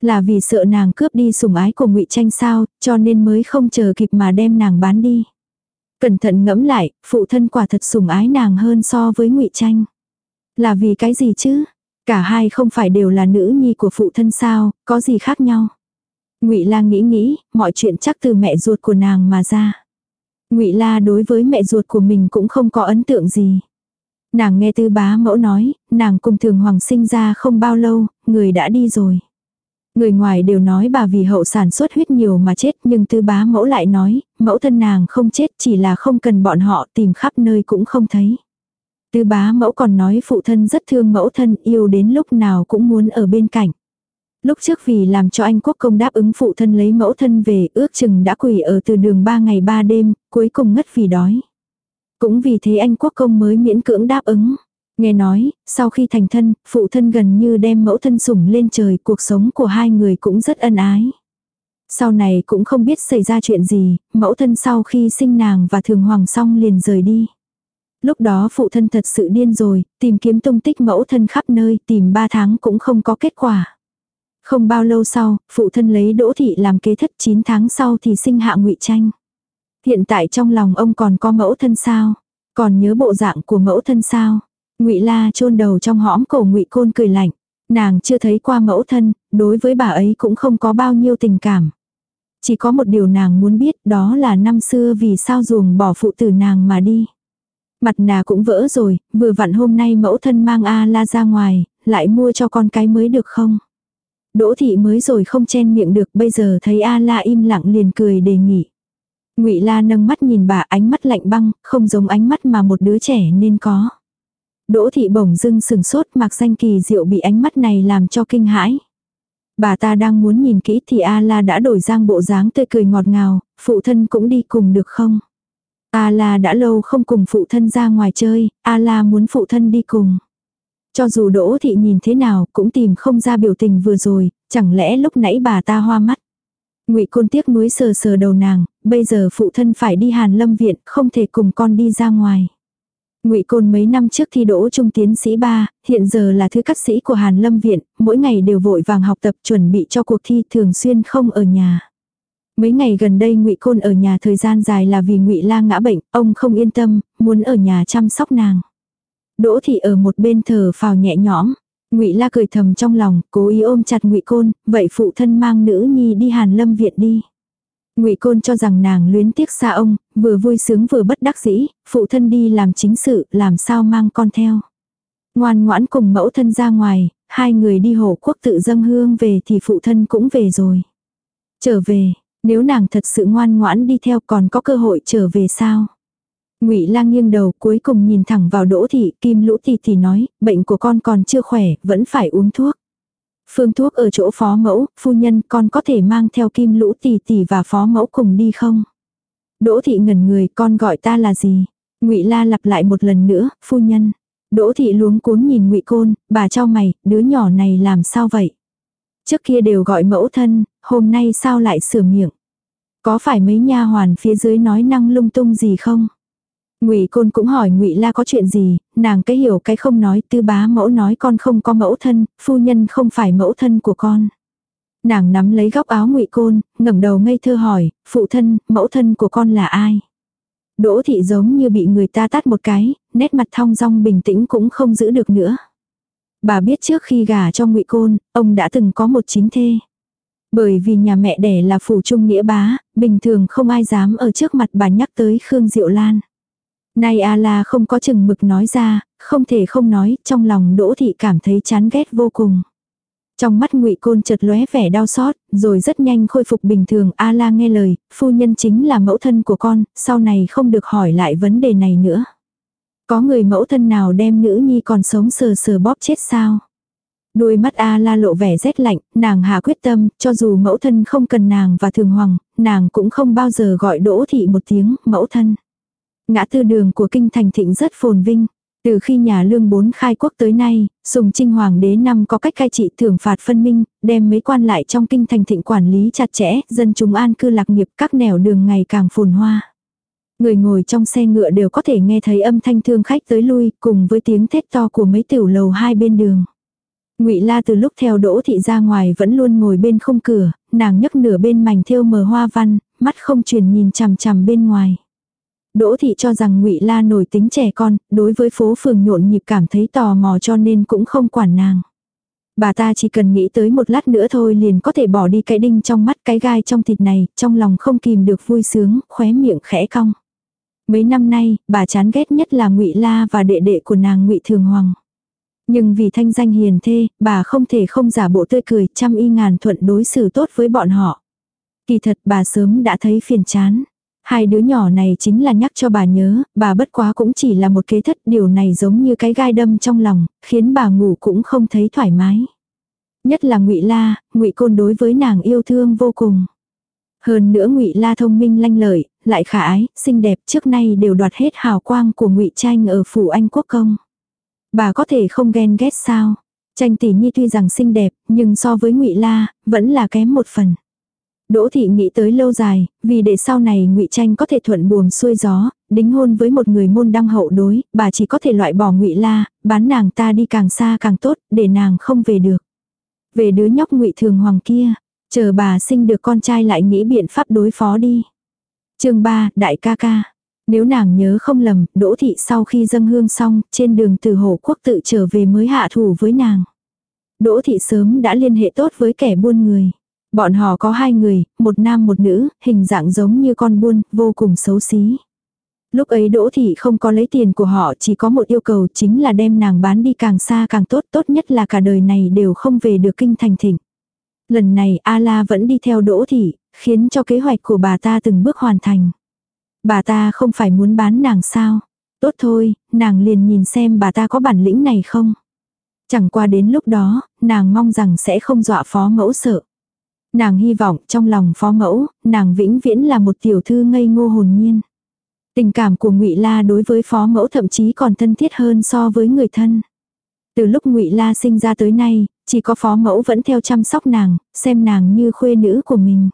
Là vì sợ nàng cướp đi sủng ái của Ngụy Tranh sao, cho nên mới không chờ kịp mà đem nàng bán đi. Cẩn thận ngẫm lại, phụ thân quả thật sủng ái nàng hơn so với Ngụy Tranh. Là vì cái gì chứ? Cả hai không phải đều là nữ nhi của phụ thân sao, có gì khác nhau? Ngụy La nghĩ nghĩ, mọi chuyện chắc từ mẹ ruột của nàng mà ra. Ngụy La đối với mẹ ruột của mình cũng không có ấn tượng gì. Nàng nghe tư bá mẫu nói, nàng cùng thường hoàng sinh ra không bao lâu, người đã đi rồi. Người ngoài đều nói bà vì hậu sản xuất huyết nhiều mà chết nhưng tư bá mẫu lại nói, mẫu thân nàng không chết chỉ là không cần bọn họ tìm khắp nơi cũng không thấy. Tư bá mẫu còn nói phụ thân rất thương mẫu thân yêu đến lúc nào cũng muốn ở bên cạnh. Lúc trước vì làm cho anh quốc công đáp ứng phụ thân lấy mẫu thân về ước chừng đã quỳ ở từ đường ba ngày ba đêm, cuối cùng ngất vì đói. Cũng vì thế anh quốc công mới miễn cưỡng đáp ứng. Nghe nói, sau khi thành thân, phụ thân gần như đem mẫu thân sủng lên trời, cuộc sống của hai người cũng rất ân ái. Sau này cũng không biết xảy ra chuyện gì, mẫu thân sau khi sinh nàng và thường hoàng xong liền rời đi. Lúc đó phụ thân thật sự điên rồi, tìm kiếm tung tích mẫu thân khắp nơi, tìm ba tháng cũng không có kết quả. Không bao lâu sau, phụ thân lấy đỗ thị làm kế thất 9 tháng sau thì sinh hạ ngụy tranh. Hiện tại trong lòng ông còn có mẫu thân sao? Còn nhớ bộ dạng của mẫu thân sao? Ngụy La chôn đầu trong hõm cổ Ngụy Côn cười lạnh. Nàng chưa thấy qua mẫu thân, đối với bà ấy cũng không có bao nhiêu tình cảm. Chỉ có một điều nàng muốn biết đó là năm xưa vì sao ruồng bỏ phụ tử nàng mà đi. Mặt nà cũng vỡ rồi, vừa vặn hôm nay mẫu thân mang A-la ra ngoài, lại mua cho con cái mới được không? Đỗ thị mới rồi không chen miệng được, bây giờ thấy A-la im lặng liền cười đề nghị. Ngụy La nâng mắt nhìn bà ánh mắt lạnh băng, không giống ánh mắt mà một đứa trẻ nên có. Đỗ thị bổng dưng sừng sốt mặc danh kỳ diệu bị ánh mắt này làm cho kinh hãi. Bà ta đang muốn nhìn kỹ thì A-la đã đổi giang bộ dáng tươi cười ngọt ngào, phụ thân cũng đi cùng được không? A-la đã lâu không cùng phụ thân ra ngoài chơi, A-la muốn phụ thân đi cùng. Cho dù Đỗ thị nhìn thế nào cũng tìm không ra biểu tình vừa rồi, chẳng lẽ lúc nãy bà ta hoa mắt. Ngụy Côn tiếc nuối sờ sờ đầu nàng, bây giờ phụ thân phải đi Hàn Lâm viện, không thể cùng con đi ra ngoài. Ngụy Côn mấy năm trước thi đỗ trung tiến sĩ ba, hiện giờ là thứ cắt sĩ của Hàn Lâm viện, mỗi ngày đều vội vàng học tập chuẩn bị cho cuộc thi thường xuyên không ở nhà. Mấy ngày gần đây Ngụy Côn ở nhà thời gian dài là vì Ngụy La ngã bệnh, ông không yên tâm, muốn ở nhà chăm sóc nàng. Đỗ thị ở một bên thở phào nhẹ nhõm. Ngụy La cười thầm trong lòng, cố ý ôm chặt Ngụy Côn, vậy phụ thân mang nữ nhi đi Hàn Lâm viện đi. Ngụy Côn cho rằng nàng luyến tiếc xa ông, vừa vui sướng vừa bất đắc dĩ, phụ thân đi làm chính sự, làm sao mang con theo. Ngoan ngoãn cùng mẫu thân ra ngoài, hai người đi hộ quốc tự dâng hương về thì phụ thân cũng về rồi. Trở về, nếu nàng thật sự ngoan ngoãn đi theo còn có cơ hội trở về sao? Ngụy Lang nghiêng đầu, cuối cùng nhìn thẳng vào Đỗ thị, Kim Lũ thị thì nói, bệnh của con còn chưa khỏe, vẫn phải uống thuốc. Phương thuốc ở chỗ phó mẫu, phu nhân con có thể mang theo Kim Lũ tỷ tỷ và phó mẫu cùng đi không? Đỗ thị ngẩn người, con gọi ta là gì? Ngụy La lặp lại một lần nữa, phu nhân. Đỗ thị luống cuống nhìn Ngụy Côn, bà cho mày, đứa nhỏ này làm sao vậy? Trước kia đều gọi mẫu thân, hôm nay sao lại sửa miệng? Có phải mấy nha hoàn phía dưới nói năng lung tung gì không? Ngụy Côn cũng hỏi Ngụy La có chuyện gì, nàng cái hiểu cái không nói, tư bá mẫu nói con không có mẫu thân, phu nhân không phải mẫu thân của con. Nàng nắm lấy góc áo Ngụy Côn, ngẩng đầu ngây thơ hỏi, phụ thân, mẫu thân của con là ai? Đỗ thị giống như bị người ta tát một cái, nét mặt thong dong bình tĩnh cũng không giữ được nữa. Bà biết trước khi gả cho Ngụy Côn, ông đã từng có một chính thê. Bởi vì nhà mẹ đẻ là phủ trung nghĩa bá, bình thường không ai dám ở trước mặt bà nhắc tới Khương Diệu Lan. Nay A La không có chừng mực nói ra, không thể không nói, trong lòng Đỗ Thị cảm thấy chán ghét vô cùng. Trong mắt ngụy Côn chợt lóe vẻ đau xót, rồi rất nhanh khôi phục bình thường. A La nghe lời, phu nhân chính là mẫu thân của con, sau này không được hỏi lại vấn đề này nữa. Có người mẫu thân nào đem nữ nhi còn sống sờ sờ bóp chết sao? Đôi mắt A la lộ vẻ rét lạnh, nàng hạ quyết tâm, cho dù mẫu thân không cần nàng và thường hoàng, nàng cũng không bao giờ gọi đỗ thị một tiếng, mẫu thân. Ngã tư đường của kinh thành thịnh rất phồn vinh. Từ khi nhà lương bốn khai quốc tới nay, sùng trinh hoàng đế năm có cách cai trị thưởng phạt phân minh, đem mấy quan lại trong kinh thành thịnh quản lý chặt chẽ, dân chúng an cư lạc nghiệp các nẻo đường ngày càng phồn hoa. Người ngồi trong xe ngựa đều có thể nghe thấy âm thanh thương khách tới lui, cùng với tiếng thét to của mấy tiểu lầu hai bên đường. Ngụy La từ lúc theo Đỗ thị ra ngoài vẫn luôn ngồi bên không cửa, nàng nhấc nửa bên mảnh thêu mờ hoa văn, mắt không chuyển nhìn chằm chằm bên ngoài. Đỗ thị cho rằng Ngụy La nổi tính trẻ con, đối với phố phường nhộn nhịp cảm thấy tò mò cho nên cũng không quản nàng. Bà ta chỉ cần nghĩ tới một lát nữa thôi liền có thể bỏ đi cái đinh trong mắt cái gai trong thịt này, trong lòng không kìm được vui sướng, khóe miệng khẽ cong. Mấy năm nay, bà chán ghét nhất là Ngụy La và đệ đệ của nàng Ngụy Thường Hoàng. Nhưng vì thanh danh hiền thê, bà không thể không giả bộ tươi cười, trăm y ngàn thuận đối xử tốt với bọn họ. Kỳ thật bà sớm đã thấy phiền chán. Hai đứa nhỏ này chính là nhắc cho bà nhớ, bà bất quá cũng chỉ là một kế thất, điều này giống như cái gai đâm trong lòng, khiến bà ngủ cũng không thấy thoải mái. Nhất là Ngụy La, Ngụy Côn đối với nàng yêu thương vô cùng. Hơn nữa Ngụy La thông minh lanh lợi, lại khả ái, xinh đẹp, trước nay đều đoạt hết hào quang của Ngụy Tranh ở phủ Anh Quốc công. Bà có thể không ghen ghét sao? Tranh tỷ nhi tuy rằng xinh đẹp, nhưng so với Ngụy La, vẫn là kém một phần. Đỗ thị nghĩ tới lâu dài, vì để sau này ngụy Tranh có thể thuận buồm xuôi gió, đính hôn với một người môn đăng hậu đối, bà chỉ có thể loại bỏ ngụy La, bán nàng ta đi càng xa càng tốt, để nàng không về được. Về đứa nhóc ngụy Thường Hoàng kia, chờ bà sinh được con trai lại nghĩ biện pháp đối phó đi. Chương 3, đại ca ca. Nếu nàng nhớ không lầm, Đỗ thị sau khi dâng hương xong, trên đường từ hồ quốc tự trở về mới hạ thủ với nàng. Đỗ thị sớm đã liên hệ tốt với kẻ buôn người. Bọn họ có hai người, một nam một nữ, hình dạng giống như con buôn, vô cùng xấu xí. Lúc ấy Đỗ Thị không có lấy tiền của họ chỉ có một yêu cầu chính là đem nàng bán đi càng xa càng tốt, tốt nhất là cả đời này đều không về được kinh thành thịnh. Lần này A-la vẫn đi theo Đỗ Thị, khiến cho kế hoạch của bà ta từng bước hoàn thành. Bà ta không phải muốn bán nàng sao? Tốt thôi, nàng liền nhìn xem bà ta có bản lĩnh này không? Chẳng qua đến lúc đó, nàng mong rằng sẽ không dọa phó mẫu sợ. Nàng hy vọng trong lòng phó mẫu, nàng vĩnh viễn là một tiểu thư ngây ngô hồn nhiên. Tình cảm của ngụy La đối với phó mẫu thậm chí còn thân thiết hơn so với người thân. Từ lúc ngụy La sinh ra tới nay, chỉ có phó mẫu vẫn theo chăm sóc nàng, xem nàng như khuê nữ của mình.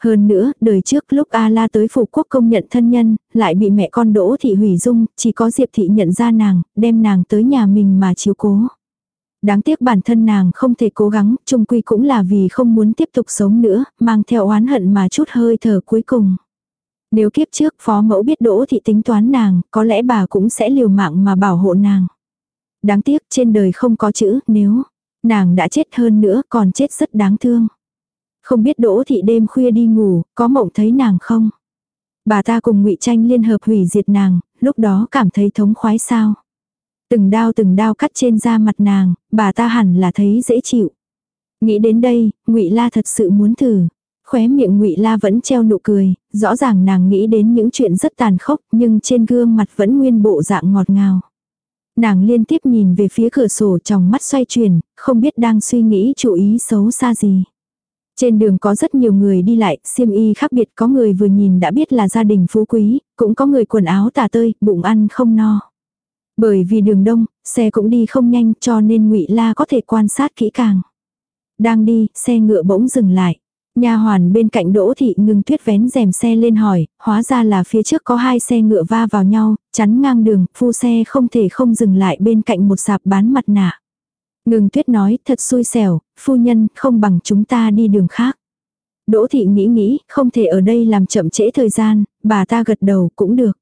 Hơn nữa, đời trước lúc A La tới phủ quốc công nhận thân nhân, lại bị mẹ con Đỗ Thị hủy dung, chỉ có Diệp Thị nhận ra nàng, đem nàng tới nhà mình mà chiếu cố. Đáng tiếc bản thân nàng không thể cố gắng, chung quy cũng là vì không muốn tiếp tục sống nữa, mang theo oán hận mà chút hơi thở cuối cùng. Nếu kiếp trước phó mẫu biết Đỗ Thị tính toán nàng, có lẽ bà cũng sẽ liều mạng mà bảo hộ nàng. Đáng tiếc trên đời không có chữ nếu. Nàng đã chết hơn nữa còn chết rất đáng thương. Không biết Đỗ Thị đêm khuya đi ngủ, có mộng thấy nàng không? Bà ta cùng ngụy Tranh liên hợp hủy diệt nàng, lúc đó cảm thấy thống khoái sao? Từng đao từng đao cắt trên da mặt nàng, bà ta hẳn là thấy dễ chịu. Nghĩ đến đây, ngụy La thật sự muốn thử. Khóe miệng ngụy La vẫn treo nụ cười, rõ ràng nàng nghĩ đến những chuyện rất tàn khốc, nhưng trên gương mặt vẫn nguyên bộ dạng ngọt ngào. Nàng liên tiếp nhìn về phía cửa sổ trong mắt xoay chuyển, không biết đang suy nghĩ chủ ý xấu xa gì. Trên đường có rất nhiều người đi lại, xiêm y khác biệt có người vừa nhìn đã biết là gia đình phú quý, cũng có người quần áo tả tơi, bụng ăn không no. Bởi vì đường đông, xe cũng đi không nhanh cho nên ngụy La có thể quan sát kỹ càng. Đang đi, xe ngựa bỗng dừng lại. Nhà hoàn bên cạnh Đỗ Thị ngừng tuyết vén rèm xe lên hỏi, hóa ra là phía trước có hai xe ngựa va vào nhau, chắn ngang đường, phu xe không thể không dừng lại bên cạnh một sạp bán mặt nạ. Ngừng tuyết nói, thật xui xẻo, phu nhân, không bằng chúng ta đi đường khác. Đỗ thị nghĩ nghĩ, không thể ở đây làm chậm trễ thời gian, bà ta gật đầu cũng được.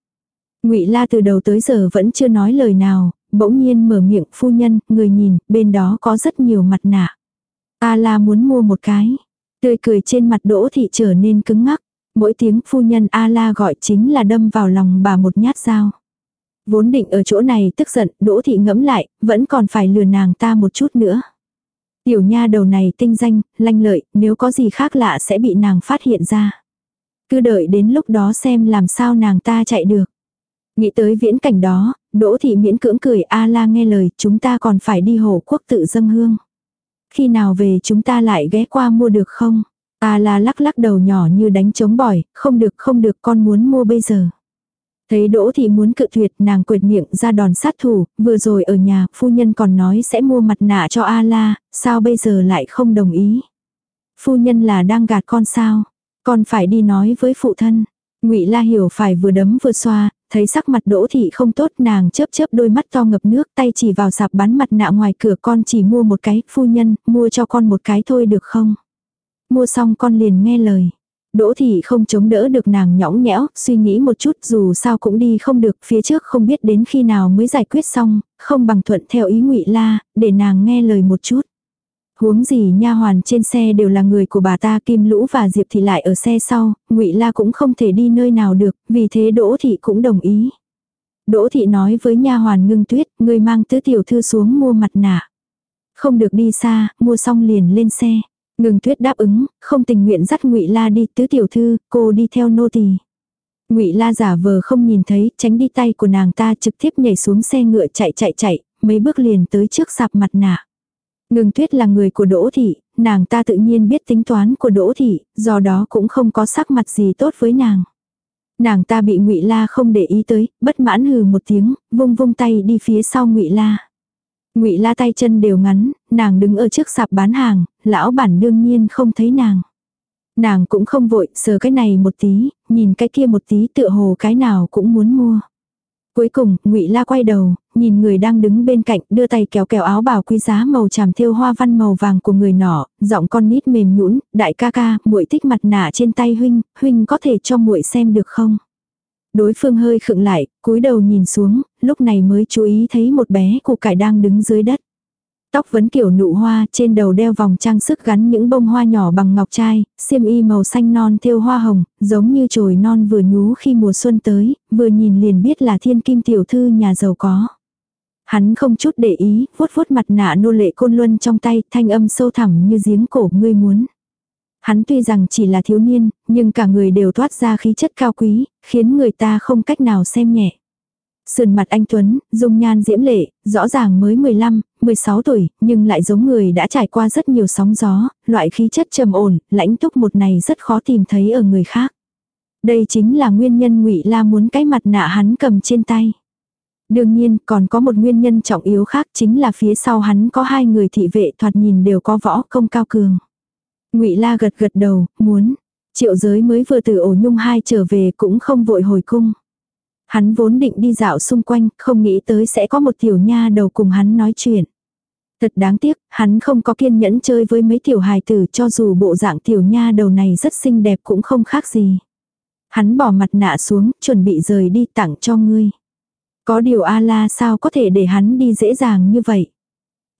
Ngụy La từ đầu tới giờ vẫn chưa nói lời nào, bỗng nhiên mở miệng, phu nhân, người nhìn, bên đó có rất nhiều mặt nạ. A La muốn mua một cái. Tươi cười trên mặt Đỗ thị trở nên cứng ngắc, mỗi tiếng phu nhân A La gọi chính là đâm vào lòng bà một nhát dao. Vốn định ở chỗ này tức giận, Đỗ Thị ngẫm lại, vẫn còn phải lừa nàng ta một chút nữa. Tiểu nha đầu này tinh danh, lanh lợi, nếu có gì khác lạ sẽ bị nàng phát hiện ra. Cứ đợi đến lúc đó xem làm sao nàng ta chạy được. Nghĩ tới viễn cảnh đó, Đỗ Thị miễn cưỡng cười A la nghe lời chúng ta còn phải đi hồ quốc tự dâng hương. Khi nào về chúng ta lại ghé qua mua được không? A la lắc lắc đầu nhỏ như đánh trống bỏi, không được không được con muốn mua bây giờ. Thấy Đỗ Thị muốn cự tuyệt nàng quệt miệng ra đòn sát thủ, vừa rồi ở nhà phu nhân còn nói sẽ mua mặt nạ cho A-la, sao bây giờ lại không đồng ý. Phu nhân là đang gạt con sao, con phải đi nói với phụ thân. ngụy La hiểu phải vừa đấm vừa xoa, thấy sắc mặt Đỗ Thị không tốt nàng chớp chớp đôi mắt to ngập nước tay chỉ vào sạp bán mặt nạ ngoài cửa con chỉ mua một cái, phu nhân, mua cho con một cái thôi được không? Mua xong con liền nghe lời. Đỗ thị không chống đỡ được nàng nhõng nhẽo, suy nghĩ một chút dù sao cũng đi không được, phía trước không biết đến khi nào mới giải quyết xong, không bằng thuận theo ý ngụy la, để nàng nghe lời một chút. Huống gì nha hoàn trên xe đều là người của bà ta Kim Lũ và Diệp Thị lại ở xe sau, ngụy La cũng không thể đi nơi nào được, vì thế Đỗ Thị cũng đồng ý. Đỗ Thị nói với nha hoàn ngưng tuyết, người mang tứ tiểu thư xuống mua mặt nạ. Không được đi xa, mua xong liền lên xe. ngưng tuyết đáp ứng, không tình nguyện dắt ngụy La đi tứ tiểu thư, cô đi theo nô tỳ. Ngụy La giả vờ không nhìn thấy, tránh đi tay của nàng ta trực tiếp nhảy xuống xe ngựa chạy chạy chạy, mấy bước liền tới trước sạp mặt nạ. Ngừng tuyết là người của Đỗ Thị, nàng ta tự nhiên biết tính toán của Đỗ Thị, do đó cũng không có sắc mặt gì tốt với nàng. Nàng ta bị ngụy La không để ý tới, bất mãn hừ một tiếng, vung vung tay đi phía sau ngụy La. Ngụy La tay chân đều ngắn, nàng đứng ở trước sạp bán hàng, lão bản đương nhiên không thấy nàng. Nàng cũng không vội, sờ cái này một tí, nhìn cái kia một tí tựa hồ cái nào cũng muốn mua. Cuối cùng, Ngụy La quay đầu, nhìn người đang đứng bên cạnh, đưa tay kéo kéo áo bào quý giá màu tràm thêu hoa văn màu vàng của người nọ, giọng con nít mềm nhũn, "Đại ca ca, muội thích mặt nạ trên tay huynh, huynh có thể cho muội xem được không?" Đối phương hơi khựng lại, cúi đầu nhìn xuống, lúc này mới chú ý thấy một bé củ cải đang đứng dưới đất. Tóc vấn kiểu nụ hoa, trên đầu đeo vòng trang sức gắn những bông hoa nhỏ bằng ngọc trai, xiêm y màu xanh non thêu hoa hồng, giống như chồi non vừa nhú khi mùa xuân tới, vừa nhìn liền biết là thiên kim tiểu thư nhà giàu có. Hắn không chút để ý, vuốt vuốt mặt nạ nô lệ côn luân trong tay, thanh âm sâu thẳm như giếng cổ ngươi muốn. Hắn tuy rằng chỉ là thiếu niên, nhưng cả người đều thoát ra khí chất cao quý, khiến người ta không cách nào xem nhẹ. Sườn mặt anh Tuấn, dung nhan diễm lệ, rõ ràng mới 15, 16 tuổi, nhưng lại giống người đã trải qua rất nhiều sóng gió, loại khí chất trầm ổn, lãnh túc một này rất khó tìm thấy ở người khác. Đây chính là nguyên nhân ngụy La muốn cái mặt nạ hắn cầm trên tay. Đương nhiên, còn có một nguyên nhân trọng yếu khác chính là phía sau hắn có hai người thị vệ thoạt nhìn đều có võ công cao cường. Ngụy La gật gật đầu, muốn. Triệu giới mới vừa từ ổ nhung hai trở về cũng không vội hồi cung. Hắn vốn định đi dạo xung quanh, không nghĩ tới sẽ có một tiểu nha đầu cùng hắn nói chuyện. Thật đáng tiếc, hắn không có kiên nhẫn chơi với mấy tiểu hài tử cho dù bộ dạng tiểu nha đầu này rất xinh đẹp cũng không khác gì. Hắn bỏ mặt nạ xuống, chuẩn bị rời đi tặng cho ngươi. Có điều A-la sao có thể để hắn đi dễ dàng như vậy.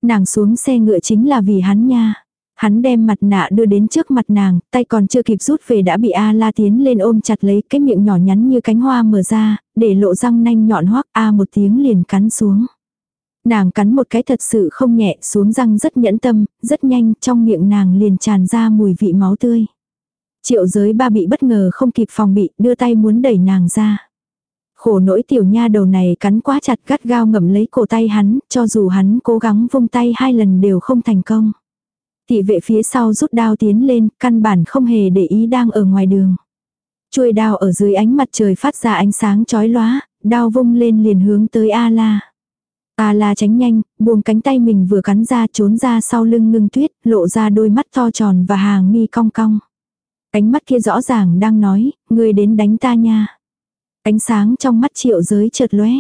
Nàng xuống xe ngựa chính là vì hắn nha. Hắn đem mặt nạ đưa đến trước mặt nàng, tay còn chưa kịp rút về đã bị A la tiến lên ôm chặt lấy cái miệng nhỏ nhắn như cánh hoa mở ra, để lộ răng nanh nhọn hoắc A một tiếng liền cắn xuống. Nàng cắn một cái thật sự không nhẹ xuống răng rất nhẫn tâm, rất nhanh trong miệng nàng liền tràn ra mùi vị máu tươi. Triệu giới ba bị bất ngờ không kịp phòng bị đưa tay muốn đẩy nàng ra. Khổ nỗi tiểu nha đầu này cắn quá chặt gắt gao ngậm lấy cổ tay hắn, cho dù hắn cố gắng vung tay hai lần đều không thành công. Thị vệ phía sau rút đao tiến lên, căn bản không hề để ý đang ở ngoài đường. Chuôi đao ở dưới ánh mặt trời phát ra ánh sáng chói lóa, đao vung lên liền hướng tới A-la. A-la tránh nhanh, buông cánh tay mình vừa cắn ra trốn ra sau lưng ngưng tuyết, lộ ra đôi mắt to tròn và hàng mi cong cong. Ánh mắt kia rõ ràng đang nói, người đến đánh ta nha. Ánh sáng trong mắt triệu giới chợt lóe.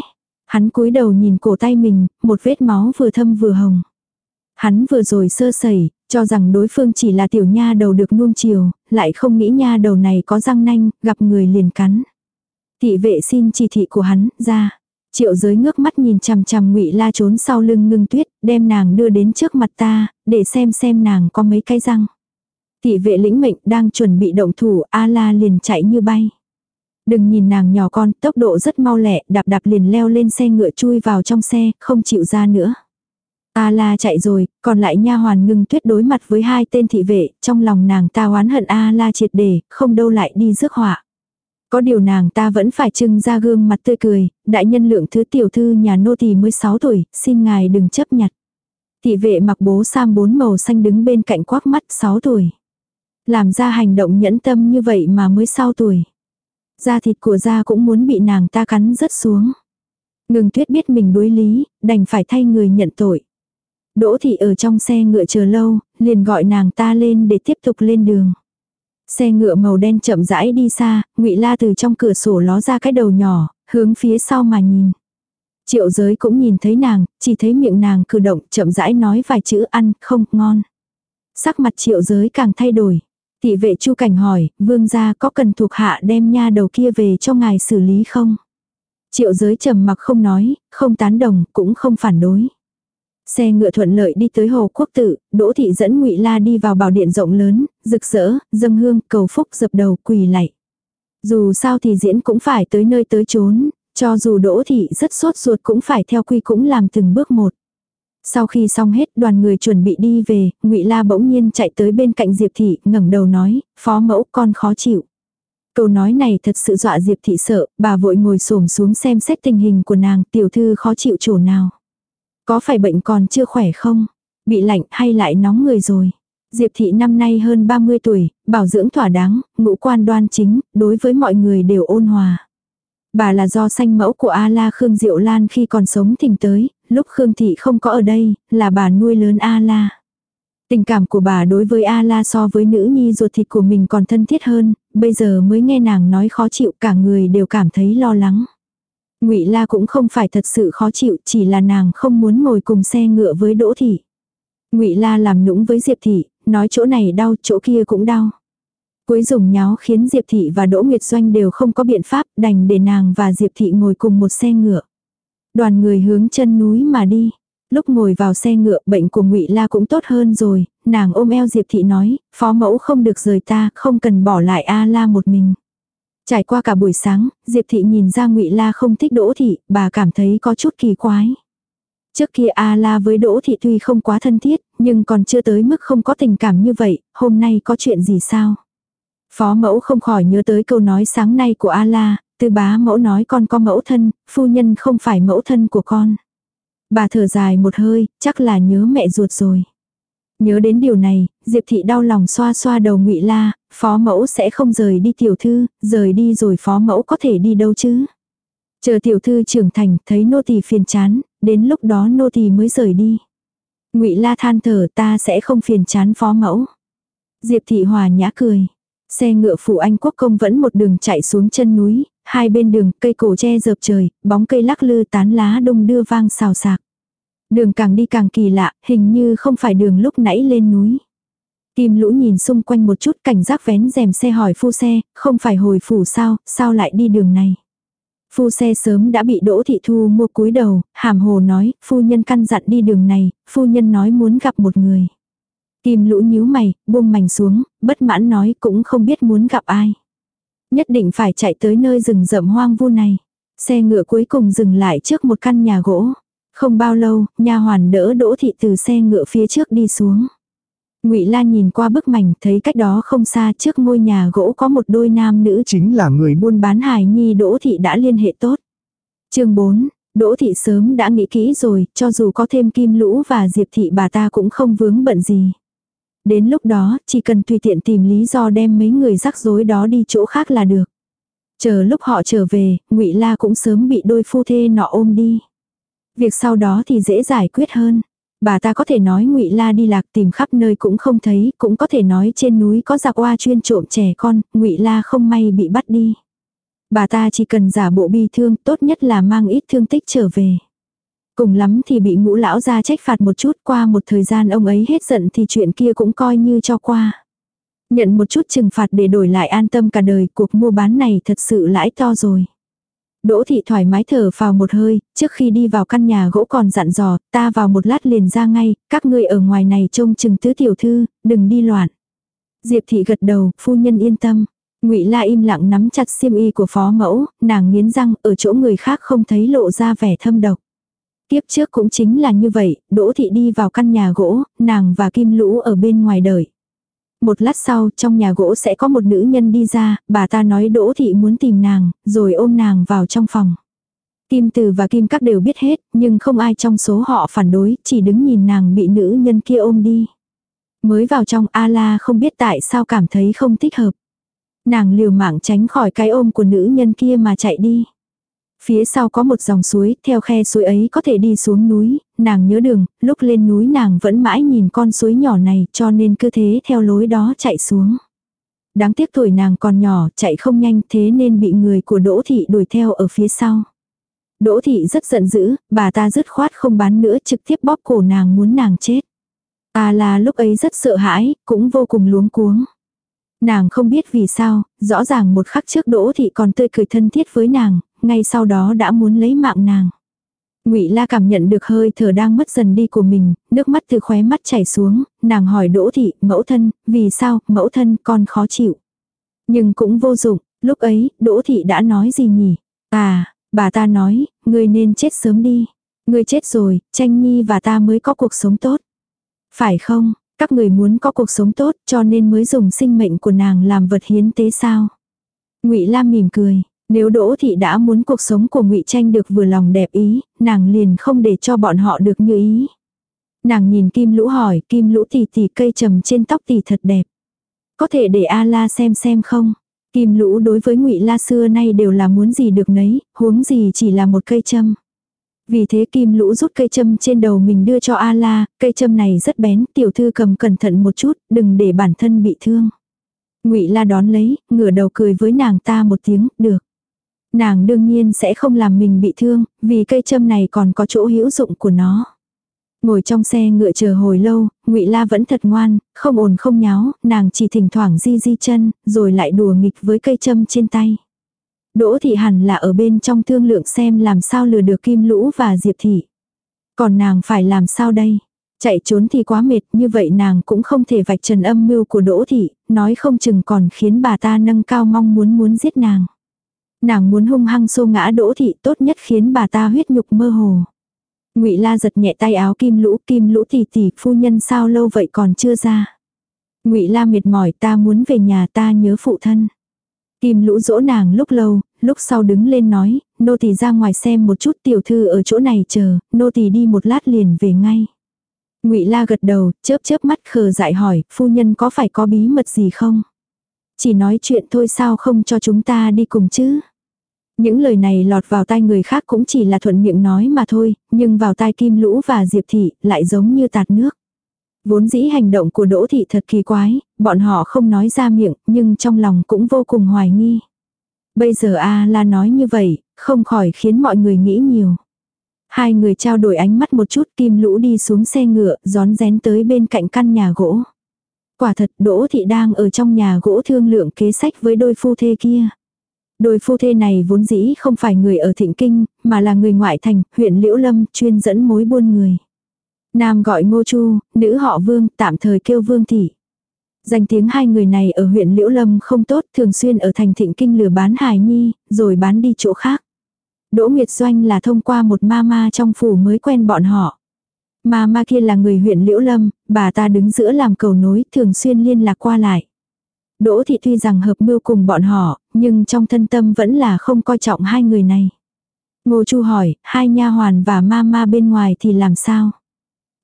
Hắn cúi đầu nhìn cổ tay mình, một vết máu vừa thâm vừa hồng. Hắn vừa rồi sơ sẩy, cho rằng đối phương chỉ là tiểu nha đầu được nuông chiều, lại không nghĩ nha đầu này có răng nanh, gặp người liền cắn. Thị vệ xin chỉ thị của hắn, ra. Triệu giới ngước mắt nhìn chằm chằm ngụy la trốn sau lưng ngưng tuyết, đem nàng đưa đến trước mặt ta, để xem xem nàng có mấy cái răng. Thị vệ lĩnh mệnh đang chuẩn bị động thủ, A la liền chạy như bay. Đừng nhìn nàng nhỏ con, tốc độ rất mau lẹ, đạp đạp liền leo lên xe ngựa chui vào trong xe, không chịu ra nữa. A la chạy rồi, còn lại nha hoàn ngưng tuyết đối mặt với hai tên thị vệ, trong lòng nàng ta oán hận A la triệt để, không đâu lại đi rước họa. Có điều nàng ta vẫn phải trưng ra gương mặt tươi cười, đại nhân lượng thứ tiểu thư nhà nô tỳ mới 6 tuổi, xin ngài đừng chấp nhặt. Thị vệ mặc bố sam bốn màu xanh đứng bên cạnh quắc mắt 6 tuổi. Làm ra hành động nhẫn tâm như vậy mà mới sau tuổi. Da thịt của da cũng muốn bị nàng ta cắn rớt xuống. Ngừng tuyết biết mình đối lý, đành phải thay người nhận tội. Đỗ thị ở trong xe ngựa chờ lâu, liền gọi nàng ta lên để tiếp tục lên đường. Xe ngựa màu đen chậm rãi đi xa, ngụy La từ trong cửa sổ ló ra cái đầu nhỏ, hướng phía sau mà nhìn. Triệu giới cũng nhìn thấy nàng, chỉ thấy miệng nàng cử động chậm rãi nói vài chữ ăn, không, ngon. Sắc mặt triệu giới càng thay đổi. Thị vệ chu cảnh hỏi, vương gia có cần thuộc hạ đem nha đầu kia về cho ngài xử lý không? Triệu giới trầm mặc không nói, không tán đồng, cũng không phản đối. Xe ngựa thuận lợi đi tới hồ quốc tự, Đỗ thị dẫn Ngụy La đi vào bảo điện rộng lớn, rực rỡ, dâng hương, cầu phúc dập đầu quỳ lạy. Dù sao thì diễn cũng phải tới nơi tới chốn, cho dù Đỗ thị rất sốt ruột cũng phải theo quy cũng làm từng bước một. Sau khi xong hết đoàn người chuẩn bị đi về, ngụy La bỗng nhiên chạy tới bên cạnh Diệp Thị, ngẩng đầu nói, phó mẫu con khó chịu. Câu nói này thật sự dọa Diệp Thị sợ, bà vội ngồi xổm xuống xem xét tình hình của nàng, tiểu thư khó chịu chỗ nào. Có phải bệnh còn chưa khỏe không? Bị lạnh hay lại nóng người rồi? Diệp Thị năm nay hơn 30 tuổi, bảo dưỡng thỏa đáng, ngũ quan đoan chính, đối với mọi người đều ôn hòa. Bà là do sanh mẫu của A-la Khương Diệu Lan khi còn sống thỉnh tới, lúc Khương Thị không có ở đây, là bà nuôi lớn A-la. Tình cảm của bà đối với A-la so với nữ nhi ruột thịt của mình còn thân thiết hơn, bây giờ mới nghe nàng nói khó chịu cả người đều cảm thấy lo lắng. Ngụy La cũng không phải thật sự khó chịu, chỉ là nàng không muốn ngồi cùng xe ngựa với Đỗ thị. Ngụy La làm nũng với Diệp thị, nói chỗ này đau, chỗ kia cũng đau. Cuối dùng nháo khiến Diệp thị và Đỗ Nguyệt Doanh đều không có biện pháp, đành để nàng và Diệp thị ngồi cùng một xe ngựa. Đoàn người hướng chân núi mà đi. Lúc ngồi vào xe ngựa, bệnh của Ngụy La cũng tốt hơn rồi, nàng ôm eo Diệp thị nói, phó mẫu không được rời ta, không cần bỏ lại A La một mình. Trải qua cả buổi sáng, Diệp thị nhìn ra Ngụy La không thích Đỗ thị, bà cảm thấy có chút kỳ quái. Trước kia A La với Đỗ thị tuy không quá thân thiết, nhưng còn chưa tới mức không có tình cảm như vậy, hôm nay có chuyện gì sao? Phó mẫu không khỏi nhớ tới câu nói sáng nay của A La, Tư bá mẫu nói con có mẫu thân, phu nhân không phải mẫu thân của con. Bà thở dài một hơi, chắc là nhớ mẹ ruột rồi. Nhớ đến điều này, Diệp thị đau lòng xoa xoa đầu ngụy La, phó mẫu sẽ không rời đi tiểu thư, rời đi rồi phó mẫu có thể đi đâu chứ. Chờ tiểu thư trưởng thành, thấy nô tỳ phiền chán, đến lúc đó nô tỳ mới rời đi. Ngụy La than thở ta sẽ không phiền chán phó mẫu. Diệp thị hòa nhã cười. Xe ngựa phụ anh quốc công vẫn một đường chạy xuống chân núi, hai bên đường cây cổ che dợp trời, bóng cây lắc lư tán lá đông đưa vang xào xạc. Đường càng đi càng kỳ lạ, hình như không phải đường lúc nãy lên núi. Kim lũ nhìn xung quanh một chút cảnh giác vén rèm xe hỏi phu xe, không phải hồi phủ sao, sao lại đi đường này. Phu xe sớm đã bị Đỗ Thị Thu mua cúi đầu, hàm hồ nói, phu nhân căn dặn đi đường này, phu nhân nói muốn gặp một người. Kim lũ nhíu mày, buông mảnh xuống, bất mãn nói cũng không biết muốn gặp ai. Nhất định phải chạy tới nơi rừng rậm hoang vu này. Xe ngựa cuối cùng dừng lại trước một căn nhà gỗ. Không bao lâu, nha hoàn đỡ Đỗ Thị từ xe ngựa phía trước đi xuống. Ngụy La nhìn qua bức mảnh, thấy cách đó không xa trước ngôi nhà gỗ có một đôi nam nữ Chính là người buôn bán hài nhi Đỗ Thị đã liên hệ tốt. chương 4, Đỗ Thị sớm đã nghĩ kỹ rồi, cho dù có thêm Kim Lũ và Diệp Thị bà ta cũng không vướng bận gì. Đến lúc đó, chỉ cần tùy tiện tìm lý do đem mấy người rắc rối đó đi chỗ khác là được. Chờ lúc họ trở về, ngụy La cũng sớm bị đôi phu thê nọ ôm đi. Việc sau đó thì dễ giải quyết hơn. Bà ta có thể nói ngụy La đi lạc tìm khắp nơi cũng không thấy, cũng có thể nói trên núi có giặc oa chuyên trộm trẻ con, ngụy La không may bị bắt đi. Bà ta chỉ cần giả bộ bi thương, tốt nhất là mang ít thương tích trở về. Cùng lắm thì bị ngũ lão ra trách phạt một chút qua một thời gian ông ấy hết giận thì chuyện kia cũng coi như cho qua. Nhận một chút trừng phạt để đổi lại an tâm cả đời cuộc mua bán này thật sự lãi to rồi. Đỗ thị thoải mái thở vào một hơi, trước khi đi vào căn nhà gỗ còn dặn dò, ta vào một lát liền ra ngay, các ngươi ở ngoài này trông chừng tứ tiểu thư, đừng đi loạn. Diệp thị gật đầu, phu nhân yên tâm. Ngụy La im lặng nắm chặt xiêm y của phó mẫu, nàng nghiến răng, ở chỗ người khác không thấy lộ ra vẻ thâm độc. Tiếp trước cũng chính là như vậy, Đỗ Thị đi vào căn nhà gỗ, nàng và Kim Lũ ở bên ngoài đợi. Một lát sau, trong nhà gỗ sẽ có một nữ nhân đi ra, bà ta nói Đỗ Thị muốn tìm nàng, rồi ôm nàng vào trong phòng. Kim Từ và Kim Các đều biết hết, nhưng không ai trong số họ phản đối, chỉ đứng nhìn nàng bị nữ nhân kia ôm đi. Mới vào trong A-la không biết tại sao cảm thấy không thích hợp. Nàng liều mạng tránh khỏi cái ôm của nữ nhân kia mà chạy đi. Phía sau có một dòng suối, theo khe suối ấy có thể đi xuống núi, nàng nhớ đường, lúc lên núi nàng vẫn mãi nhìn con suối nhỏ này cho nên cứ thế theo lối đó chạy xuống. Đáng tiếc tuổi nàng còn nhỏ, chạy không nhanh thế nên bị người của Đỗ Thị đuổi theo ở phía sau. Đỗ Thị rất giận dữ, bà ta dứt khoát không bán nữa trực tiếp bóp cổ nàng muốn nàng chết. À là lúc ấy rất sợ hãi, cũng vô cùng luống cuống. Nàng không biết vì sao, rõ ràng một khắc trước Đỗ Thị còn tươi cười thân thiết với nàng, ngay sau đó đã muốn lấy mạng nàng. Ngụy La cảm nhận được hơi thở đang mất dần đi của mình, nước mắt từ khóe mắt chảy xuống, nàng hỏi Đỗ thị, "Mẫu thân, vì sao, mẫu thân con khó chịu?" Nhưng cũng vô dụng, lúc ấy, Đỗ thị đã nói gì nhỉ? À, bà ta nói, ngươi nên chết sớm đi. Ngươi chết rồi, Tranh Nhi và ta mới có cuộc sống tốt. Phải không? Các người muốn có cuộc sống tốt, cho nên mới dùng sinh mệnh của nàng làm vật hiến tế sao? Ngụy Lam mỉm cười, nếu Đỗ Thị đã muốn cuộc sống của ngụy Tranh được vừa lòng đẹp ý, nàng liền không để cho bọn họ được như ý. Nàng nhìn Kim Lũ hỏi, Kim Lũ tỷ tỷ cây trầm trên tóc tỷ thật đẹp. Có thể để A La xem xem không? Kim Lũ đối với ngụy La xưa nay đều là muốn gì được nấy, huống gì chỉ là một cây châm. Vì thế Kim Lũ rút cây châm trên đầu mình đưa cho A La, cây châm này rất bén, tiểu thư cầm cẩn thận một chút, đừng để bản thân bị thương. Ngụy La đón lấy, ngửa đầu cười với nàng ta một tiếng, được. Nàng đương nhiên sẽ không làm mình bị thương, vì cây châm này còn có chỗ hữu dụng của nó. Ngồi trong xe ngựa chờ hồi lâu, ngụy La vẫn thật ngoan, không ồn không nháo, nàng chỉ thỉnh thoảng di di chân, rồi lại đùa nghịch với cây châm trên tay. Đỗ thị hẳn là ở bên trong thương lượng xem làm sao lừa được kim lũ và diệp thị. Còn nàng phải làm sao đây? Chạy trốn thì quá mệt, như vậy nàng cũng không thể vạch trần âm mưu của Đỗ Thị, nói không chừng còn khiến bà ta nâng cao mong muốn muốn giết nàng. Nàng muốn hung hăng xô ngã Đỗ Thị tốt nhất khiến bà ta huyết nhục mơ hồ. ngụy La giật nhẹ tay áo kim lũ, kim lũ tỷ tỷ, phu nhân sao lâu vậy còn chưa ra. ngụy La mệt mỏi ta muốn về nhà ta nhớ phụ thân. Kim lũ dỗ nàng lúc lâu, lúc sau đứng lên nói, nô tỳ ra ngoài xem một chút tiểu thư ở chỗ này chờ, nô tỳ đi một lát liền về ngay. Ngụy La gật đầu, chớp chớp mắt khờ dại hỏi, phu nhân có phải có bí mật gì không? Chỉ nói chuyện thôi sao không cho chúng ta đi cùng chứ? Những lời này lọt vào tai người khác cũng chỉ là thuận miệng nói mà thôi, nhưng vào tai Kim Lũ và Diệp Thị lại giống như tạt nước. Vốn dĩ hành động của Đỗ Thị thật kỳ quái, bọn họ không nói ra miệng, nhưng trong lòng cũng vô cùng hoài nghi. Bây giờ A la nói như vậy, không khỏi khiến mọi người nghĩ nhiều. Hai người trao đổi ánh mắt một chút kim lũ đi xuống xe ngựa, gión rén tới bên cạnh căn nhà gỗ. Quả thật Đỗ Thị đang ở trong nhà gỗ thương lượng kế sách với đôi phu thê kia. Đôi phu thê này vốn dĩ không phải người ở Thịnh Kinh, mà là người ngoại thành, huyện Liễu Lâm, chuyên dẫn mối buôn người. Nam gọi Ngô Chu, nữ họ Vương, tạm thời kêu Vương Thị. Danh tiếng hai người này ở huyện Liễu Lâm không tốt, thường xuyên ở thành Thịnh Kinh lừa bán hài nhi, rồi bán đi chỗ khác. Đỗ Nguyệt Doanh là thông qua một ma ma trong phủ mới quen bọn họ. Ma ma kia là người huyện Liễu Lâm, bà ta đứng giữa làm cầu nối thường xuyên liên lạc qua lại. Đỗ thị tuy rằng hợp mưu cùng bọn họ, nhưng trong thân tâm vẫn là không coi trọng hai người này. Ngô Chu hỏi, hai nha hoàn và ma ma bên ngoài thì làm sao?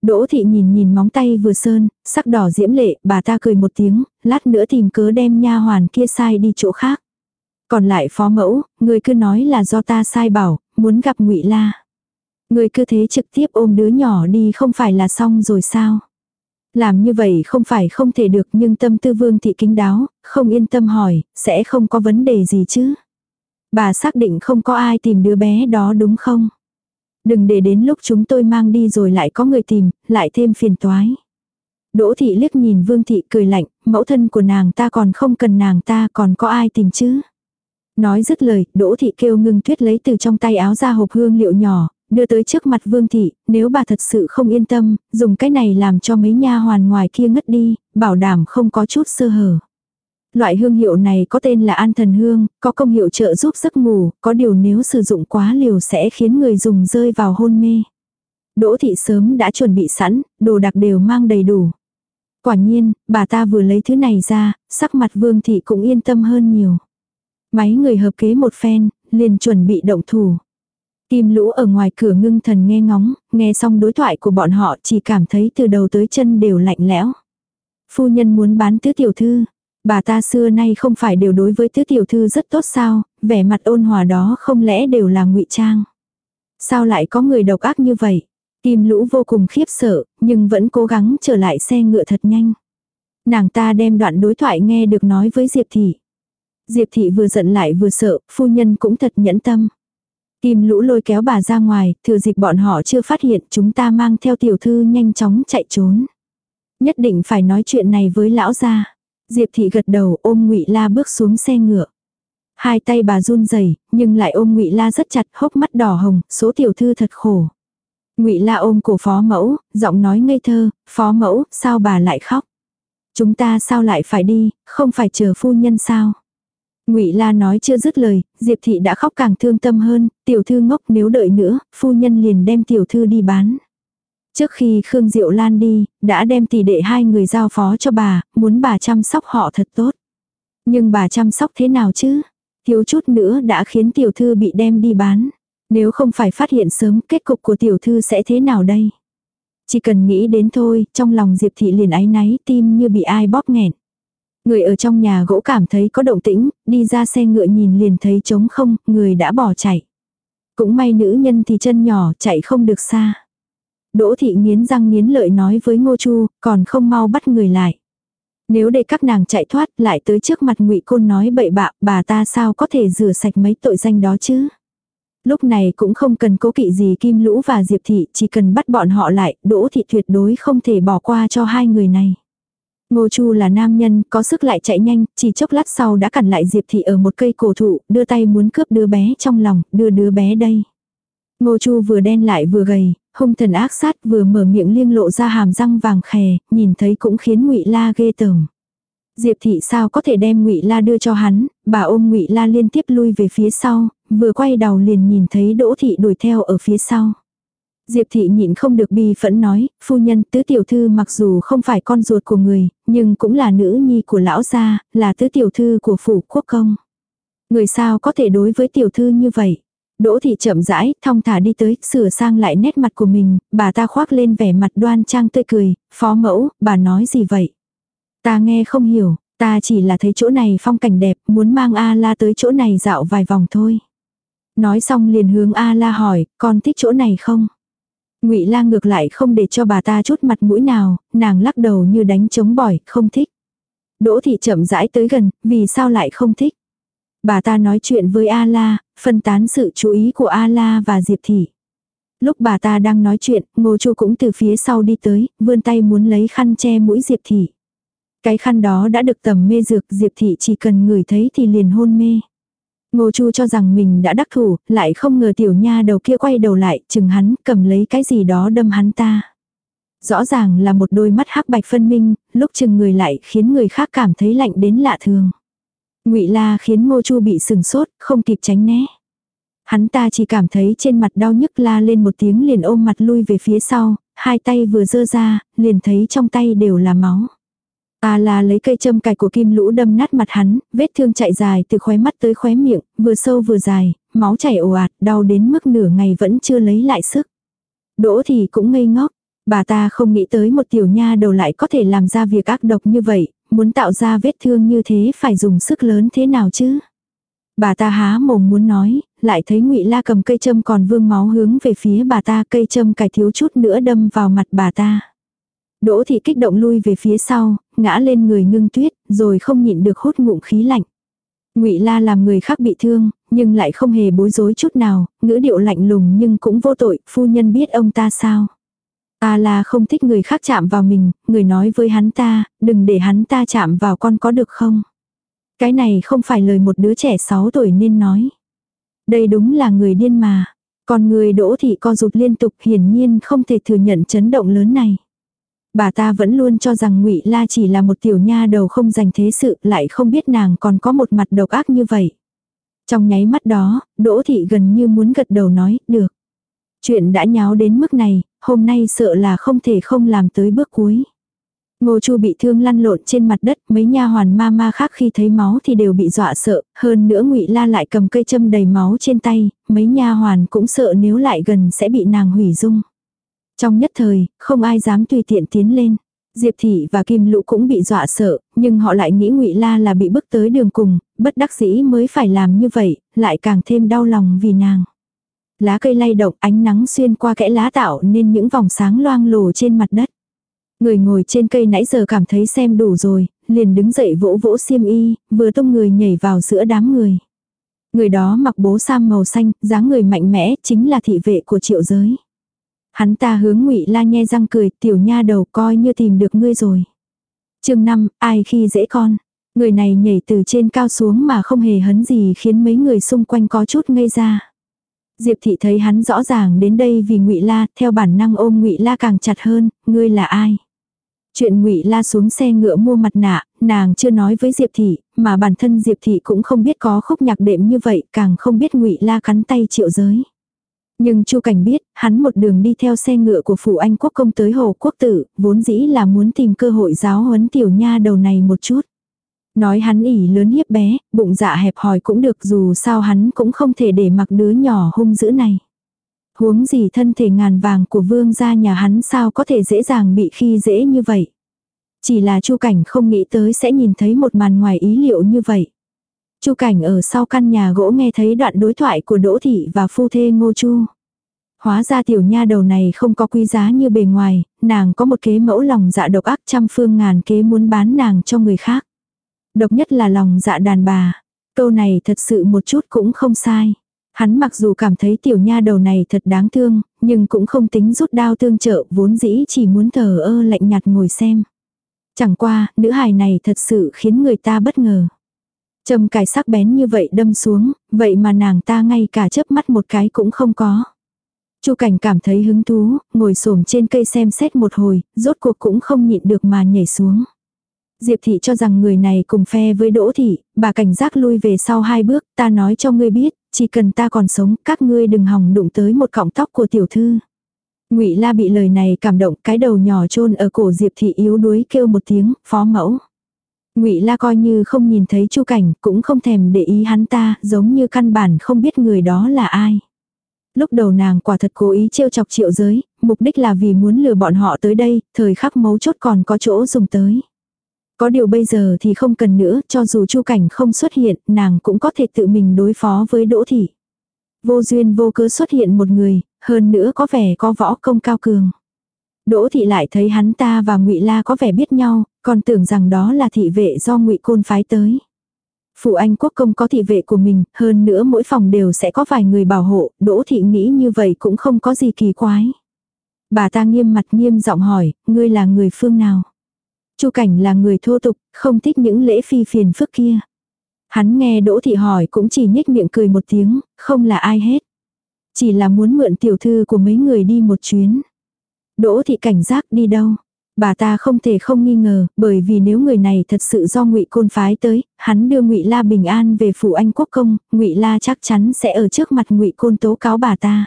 Đỗ thị nhìn nhìn móng tay vừa sơn, sắc đỏ diễm lệ, bà ta cười một tiếng, lát nữa tìm cớ đem nha hoàn kia sai đi chỗ khác. Còn lại phó mẫu, người cứ nói là do ta sai bảo, muốn gặp ngụy La. Người cứ thế trực tiếp ôm đứa nhỏ đi không phải là xong rồi sao? Làm như vậy không phải không thể được nhưng tâm tư vương thị kính đáo, không yên tâm hỏi, sẽ không có vấn đề gì chứ? Bà xác định không có ai tìm đứa bé đó đúng không? Đừng để đến lúc chúng tôi mang đi rồi lại có người tìm, lại thêm phiền toái. Đỗ thị liếc nhìn vương thị cười lạnh, mẫu thân của nàng ta còn không cần nàng ta còn có ai tìm chứ? Nói dứt lời, Đỗ Thị kêu ngưng tuyết lấy từ trong tay áo ra hộp hương liệu nhỏ, đưa tới trước mặt Vương Thị, nếu bà thật sự không yên tâm, dùng cái này làm cho mấy nha hoàn ngoài kia ngất đi, bảo đảm không có chút sơ hở. Loại hương hiệu này có tên là an thần hương, có công hiệu trợ giúp giấc ngủ, có điều nếu sử dụng quá liều sẽ khiến người dùng rơi vào hôn mê. Đỗ thị sớm đã chuẩn bị sẵn, đồ đặc đều mang đầy đủ. Quả nhiên, bà ta vừa lấy thứ này ra, sắc mặt vương thị cũng yên tâm hơn nhiều. Máy người hợp kế một phen, liền chuẩn bị động thủ. Tim lũ ở ngoài cửa ngưng thần nghe ngóng, nghe xong đối thoại của bọn họ chỉ cảm thấy từ đầu tới chân đều lạnh lẽo. Phu nhân muốn bán tứ tiểu thư. Bà ta xưa nay không phải đều đối với tứ tiểu thư rất tốt sao, vẻ mặt ôn hòa đó không lẽ đều là ngụy trang. Sao lại có người độc ác như vậy? Tim lũ vô cùng khiếp sợ, nhưng vẫn cố gắng trở lại xe ngựa thật nhanh. Nàng ta đem đoạn đối thoại nghe được nói với Diệp Thị. Diệp thị vừa giận lại vừa sợ, phu nhân cũng thật nhẫn tâm. Kim lũ lôi kéo bà ra ngoài, thừa dịp bọn họ chưa phát hiện chúng ta mang theo tiểu thư nhanh chóng chạy trốn. Nhất định phải nói chuyện này với lão gia. Diệp thị gật đầu ôm ngụy La bước xuống xe ngựa. Hai tay bà run rẩy, nhưng lại ôm Ngụy La rất chặt, hốc mắt đỏ hồng, số tiểu thư thật khổ. Ngụy La ôm cổ Phó Mẫu, giọng nói ngây thơ, "Phó Mẫu, sao bà lại khóc? Chúng ta sao lại phải đi, không phải chờ phu nhân sao?" Ngụy La nói chưa dứt lời, Diệp thị đã khóc càng thương tâm hơn, tiểu thư ngốc nếu đợi nữa, phu nhân liền đem tiểu thư đi bán. Trước khi Khương Diệu Lan đi, đã đem tỷ đệ hai người giao phó cho bà, muốn bà chăm sóc họ thật tốt. Nhưng bà chăm sóc thế nào chứ? Thiếu chút nữa đã khiến tiểu thư bị đem đi bán. Nếu không phải phát hiện sớm kết cục của tiểu thư sẽ thế nào đây? Chỉ cần nghĩ đến thôi, trong lòng Diệp thị liền áy náy tim như bị ai bóp nghẹn. Người ở trong nhà gỗ cảm thấy có động tĩnh, đi ra xe ngựa nhìn liền thấy trống không, người đã bỏ chạy. Cũng may nữ nhân thì chân nhỏ, chạy không được xa. Đỗ thị nghiến răng nghiến lợi nói với Ngô Chu, còn không mau bắt người lại. Nếu để các nàng chạy thoát lại tới trước mặt ngụy Côn nói bậy bạ, bà ta sao có thể rửa sạch mấy tội danh đó chứ? Lúc này cũng không cần cố kỵ gì Kim Lũ và Diệp Thị, chỉ cần bắt bọn họ lại, Đỗ Thị tuyệt đối không thể bỏ qua cho hai người này. Ngô Chu là nam nhân, có sức lại chạy nhanh, chỉ chốc lát sau đã cản lại Diệp Thị ở một cây cổ thụ, đưa tay muốn cướp đứa bé trong lòng, đưa đứa bé đây. Ngô Chu vừa đen lại vừa gầy, hung thần ác sát vừa mở miệng liêng lộ ra hàm răng vàng khè, nhìn thấy cũng khiến ngụy La ghê tởm. Diệp thị sao có thể đem Ngụy La đưa cho hắn, bà ôm Ngụy La liên tiếp lui về phía sau, vừa quay đầu liền nhìn thấy Đỗ thị đuổi theo ở phía sau. Diệp thị nhịn không được bi phẫn nói, phu nhân tứ tiểu thư mặc dù không phải con ruột của người, nhưng cũng là nữ nhi của lão gia, là tứ tiểu thư của phủ quốc công. Người sao có thể đối với tiểu thư như vậy? Đỗ thị chậm rãi, thong thả đi tới, sửa sang lại nét mặt của mình, bà ta khoác lên vẻ mặt đoan trang tươi cười, phó mẫu, bà nói gì vậy? Ta nghe không hiểu, ta chỉ là thấy chỗ này phong cảnh đẹp, muốn mang A-la tới chỗ này dạo vài vòng thôi. Nói xong liền hướng A-la hỏi, con thích chỗ này không? Ngụy Lang ngược lại không để cho bà ta chút mặt mũi nào, nàng lắc đầu như đánh trống bỏi, không thích. Đỗ thị chậm rãi tới gần, vì sao lại không thích? Bà ta nói chuyện với A-la, phân tán sự chú ý của A-la và Diệp thị. Lúc bà ta đang nói chuyện, Ngô Chu cũng từ phía sau đi tới, vươn tay muốn lấy khăn che mũi Diệp thị. Cái khăn đó đã được tầm mê dược, Diệp thị chỉ cần ngửi thấy thì liền hôn mê. Ngô Chu cho rằng mình đã đắc thủ, lại không ngờ tiểu nha đầu kia quay đầu lại, chừng hắn, cầm lấy cái gì đó đâm hắn ta. Rõ ràng là một đôi mắt hắc bạch phân minh, lúc chừng người lại khiến người khác cảm thấy lạnh đến lạ thường. Ngụy La khiến Ngô Chu bị sừng sốt, không kịp tránh né. Hắn ta chỉ cảm thấy trên mặt đau nhức la lên một tiếng liền ôm mặt lui về phía sau, hai tay vừa dơ ra, liền thấy trong tay đều là máu. A la lấy cây châm cài của kim lũ đâm nát mặt hắn, vết thương chạy dài từ khóe mắt tới khóe miệng, vừa sâu vừa dài, máu chảy ồ ạt, đau đến mức nửa ngày vẫn chưa lấy lại sức. Đỗ thì cũng ngây ngốc, bà ta không nghĩ tới một tiểu nha đầu lại có thể làm ra việc ác độc như vậy, muốn tạo ra vết thương như thế phải dùng sức lớn thế nào chứ. Bà ta há mồm muốn nói, lại thấy ngụy La cầm cây châm còn vương máu hướng về phía bà ta cây châm cài thiếu chút nữa đâm vào mặt bà ta. Đỗ thị kích động lui về phía sau, ngã lên người ngưng tuyết, rồi không nhịn được hốt ngụm khí lạnh. Ngụy La làm người khác bị thương, nhưng lại không hề bối rối chút nào, ngữ điệu lạnh lùng nhưng cũng vô tội, phu nhân biết ông ta sao. Ta là không thích người khác chạm vào mình, người nói với hắn ta, đừng để hắn ta chạm vào con có được không. Cái này không phải lời một đứa trẻ 6 tuổi nên nói. Đây đúng là người điên mà. Còn người đỗ thị co rụt liên tục hiển nhiên không thể thừa nhận chấn động lớn này. Bà ta vẫn luôn cho rằng ngụy La chỉ là một tiểu nha đầu không dành thế sự, lại không biết nàng còn có một mặt độc ác như vậy. Trong nháy mắt đó, Đỗ Thị gần như muốn gật đầu nói, được. Chuyện đã nháo đến mức này, hôm nay sợ là không thể không làm tới bước cuối. Ngô Chu bị thương lăn lộn trên mặt đất, mấy nha hoàn ma ma khác khi thấy máu thì đều bị dọa sợ, hơn nữa Ngụy La lại cầm cây châm đầy máu trên tay, mấy nha hoàn cũng sợ nếu lại gần sẽ bị nàng hủy dung. Trong nhất thời, không ai dám tùy tiện tiến lên. Diệp Thị và Kim Lũ cũng bị dọa sợ, nhưng họ lại nghĩ Ngụy La là bị bức tới đường cùng, bất đắc dĩ mới phải làm như vậy, lại càng thêm đau lòng vì nàng. Lá cây lay động ánh nắng xuyên qua kẽ lá tạo nên những vòng sáng loang lổ trên mặt đất. Người ngồi trên cây nãy giờ cảm thấy xem đủ rồi, liền đứng dậy vỗ vỗ xiêm y, vừa tung người nhảy vào giữa đám người. Người đó mặc bố sam màu xanh, dáng người mạnh mẽ, chính là thị vệ của triệu giới. Hắn ta hướng ngụy La nhe răng cười, tiểu nha đầu coi như tìm được ngươi rồi. chương 5, ai khi dễ con. Người này nhảy từ trên cao xuống mà không hề hấn gì khiến mấy người xung quanh có chút ngây ra. Diệp thị thấy hắn rõ ràng đến đây vì ngụy La, theo bản năng ôm ngụy La càng chặt hơn, ngươi là ai? Chuyện ngụy La xuống xe ngựa mua mặt nạ, nàng chưa nói với Diệp thị, mà bản thân Diệp thị cũng không biết có khúc nhạc đệm như vậy, càng không biết ngụy La cắn tay triệu giới. Nhưng Chu Cảnh biết, hắn một đường đi theo xe ngựa của phủ Anh quốc công tới Hồ Quốc Tử, vốn dĩ là muốn tìm cơ hội giáo huấn tiểu nha đầu này một chút. Nói hắn ỉ lớn hiếp bé, bụng dạ hẹp hòi cũng được dù sao hắn cũng không thể để mặc đứa nhỏ hung dữ này. Huống gì thân thể ngàn vàng của vương gia nhà hắn sao có thể dễ dàng bị khi dễ như vậy. Chỉ là Chu Cảnh không nghĩ tới sẽ nhìn thấy một màn ngoài ý liệu như vậy. Chu Cảnh ở sau căn nhà gỗ nghe thấy đoạn đối thoại của Đỗ Thị và phu thê Ngô Chu. Hóa ra tiểu nha đầu này không có quý giá như bề ngoài, nàng có một kế mẫu lòng dạ độc ác trăm phương ngàn kế muốn bán nàng cho người khác. Độc nhất là lòng dạ đàn bà. Câu này thật sự một chút cũng không sai. Hắn mặc dù cảm thấy tiểu nha đầu này thật đáng thương, nhưng cũng không tính rút đao tương trợ vốn dĩ chỉ muốn thờ ơ lạnh nhạt ngồi xem. Chẳng qua, nữ hài này thật sự khiến người ta bất ngờ. Châm cài sắc bén như vậy đâm xuống, vậy mà nàng ta ngay cả chớp mắt một cái cũng không có. Chu Cảnh cảm thấy hứng thú, ngồi xổm trên cây xem xét một hồi, rốt cuộc cũng không nhịn được mà nhảy xuống. Diệp thị cho rằng người này cùng phe với Đỗ thị, bà cảnh giác lui về sau hai bước, ta nói cho ngươi biết, chỉ cần ta còn sống, các ngươi đừng hòng đụng tới một cọng tóc của tiểu thư. Ngụy La bị lời này cảm động, cái đầu nhỏ chôn ở cổ Diệp thị yếu đuối kêu một tiếng, "Phó mẫu." Ngụy La coi như không nhìn thấy Chu Cảnh, cũng không thèm để ý hắn ta, giống như căn bản không biết người đó là ai. Lúc đầu nàng quả thật cố ý trêu chọc triệu giới, mục đích là vì muốn lừa bọn họ tới đây, thời khắc mấu chốt còn có chỗ dùng tới. Có điều bây giờ thì không cần nữa, cho dù Chu Cảnh không xuất hiện, nàng cũng có thể tự mình đối phó với Đỗ Thị. Vô duyên vô cớ xuất hiện một người, hơn nữa có vẻ có võ công cao cường. Đỗ Thị lại thấy hắn ta và ngụy La có vẻ biết nhau, còn tưởng rằng đó là thị vệ do ngụy Côn phái tới. Phụ Anh quốc công có thị vệ của mình, hơn nữa mỗi phòng đều sẽ có vài người bảo hộ, Đỗ Thị nghĩ như vậy cũng không có gì kỳ quái. Bà ta nghiêm mặt nghiêm giọng hỏi, ngươi là người phương nào? Chu Cảnh là người thô tục, không thích những lễ phi phiền phức kia. Hắn nghe Đỗ Thị hỏi cũng chỉ nhếch miệng cười một tiếng, không là ai hết. Chỉ là muốn mượn tiểu thư của mấy người đi một chuyến. Đỗ Thị cảnh giác đi đâu? Bà ta không thể không nghi ngờ, bởi vì nếu người này thật sự do Ngụy Côn phái tới, hắn đưa Ngụy La bình an về phủ Anh quốc công, Ngụy La chắc chắn sẽ ở trước mặt Ngụy Côn tố cáo bà ta.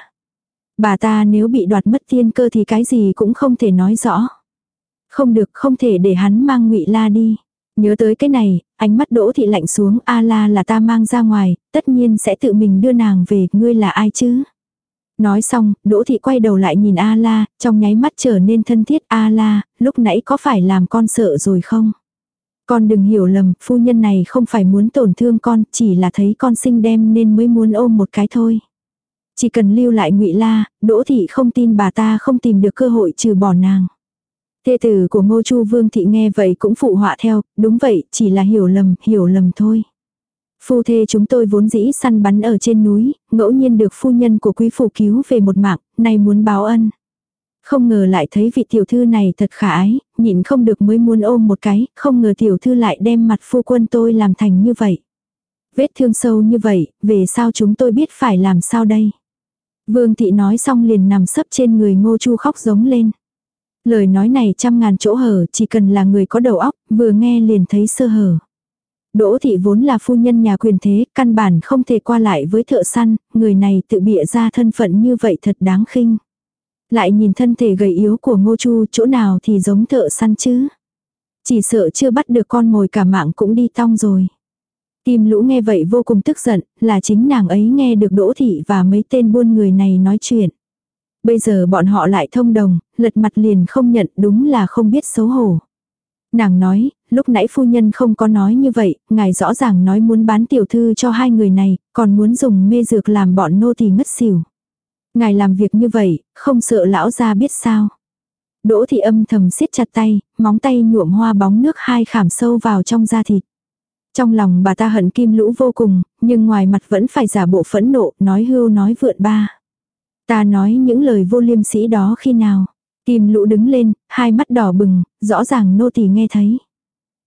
Bà ta nếu bị đoạt mất tiên cơ thì cái gì cũng không thể nói rõ. Không được, không thể để hắn mang ngụy La đi. Nhớ tới cái này, ánh mắt Đỗ thị lạnh xuống, A La là ta mang ra ngoài, tất nhiên sẽ tự mình đưa nàng về, ngươi là ai chứ? Nói xong, Đỗ thị quay đầu lại nhìn A La, trong nháy mắt trở nên thân thiết A La, lúc nãy có phải làm con sợ rồi không? Con đừng hiểu lầm, phu nhân này không phải muốn tổn thương con, chỉ là thấy con sinh đem nên mới muốn ôm một cái thôi. Chỉ cần lưu lại ngụy La, Đỗ thị không tin bà ta không tìm được cơ hội trừ bỏ nàng. Thê tử của Ngô Chu Vương thị nghe vậy cũng phụ họa theo, đúng vậy, chỉ là hiểu lầm, hiểu lầm thôi. Phu thê chúng tôi vốn dĩ săn bắn ở trên núi, ngẫu nhiên được phu nhân của quý phủ cứu về một mạng, nay muốn báo ân. Không ngờ lại thấy vị tiểu thư này thật khả ái, nhịn không được mới muốn ôm một cái, không ngờ tiểu thư lại đem mặt phu quân tôi làm thành như vậy. Vết thương sâu như vậy, về sao chúng tôi biết phải làm sao đây? Vương thị nói xong liền nằm sấp trên người ngô chu khóc giống lên. Lời nói này trăm ngàn chỗ hở, chỉ cần là người có đầu óc, vừa nghe liền thấy sơ hở. Đỗ thị vốn là phu nhân nhà quyền thế, căn bản không thể qua lại với thợ săn, người này tự bịa ra thân phận như vậy thật đáng khinh. Lại nhìn thân thể gầy yếu của ngô chu chỗ nào thì giống thợ săn chứ. Chỉ sợ chưa bắt được con mồi cả mạng cũng đi tong rồi. Kim lũ nghe vậy vô cùng tức giận, là chính nàng ấy nghe được đỗ thị và mấy tên buôn người này nói chuyện. Bây giờ bọn họ lại thông đồng, lật mặt liền không nhận đúng là không biết xấu hổ. Nàng nói, lúc nãy phu nhân không có nói như vậy, ngài rõ ràng nói muốn bán tiểu thư cho hai người này, còn muốn dùng mê dược làm bọn nô thì ngất xỉu. Ngài làm việc như vậy, không sợ lão gia biết sao. Đỗ thị âm thầm siết chặt tay, móng tay nhuộm hoa bóng nước hai khảm sâu vào trong da thịt. Trong lòng bà ta hận kim lũ vô cùng, nhưng ngoài mặt vẫn phải giả bộ phẫn nộ, nói hưu nói vượn ba. Ta nói những lời vô liêm sĩ đó khi nào. Kim lũ đứng lên, hai mắt đỏ bừng, rõ ràng nô tỳ nghe thấy.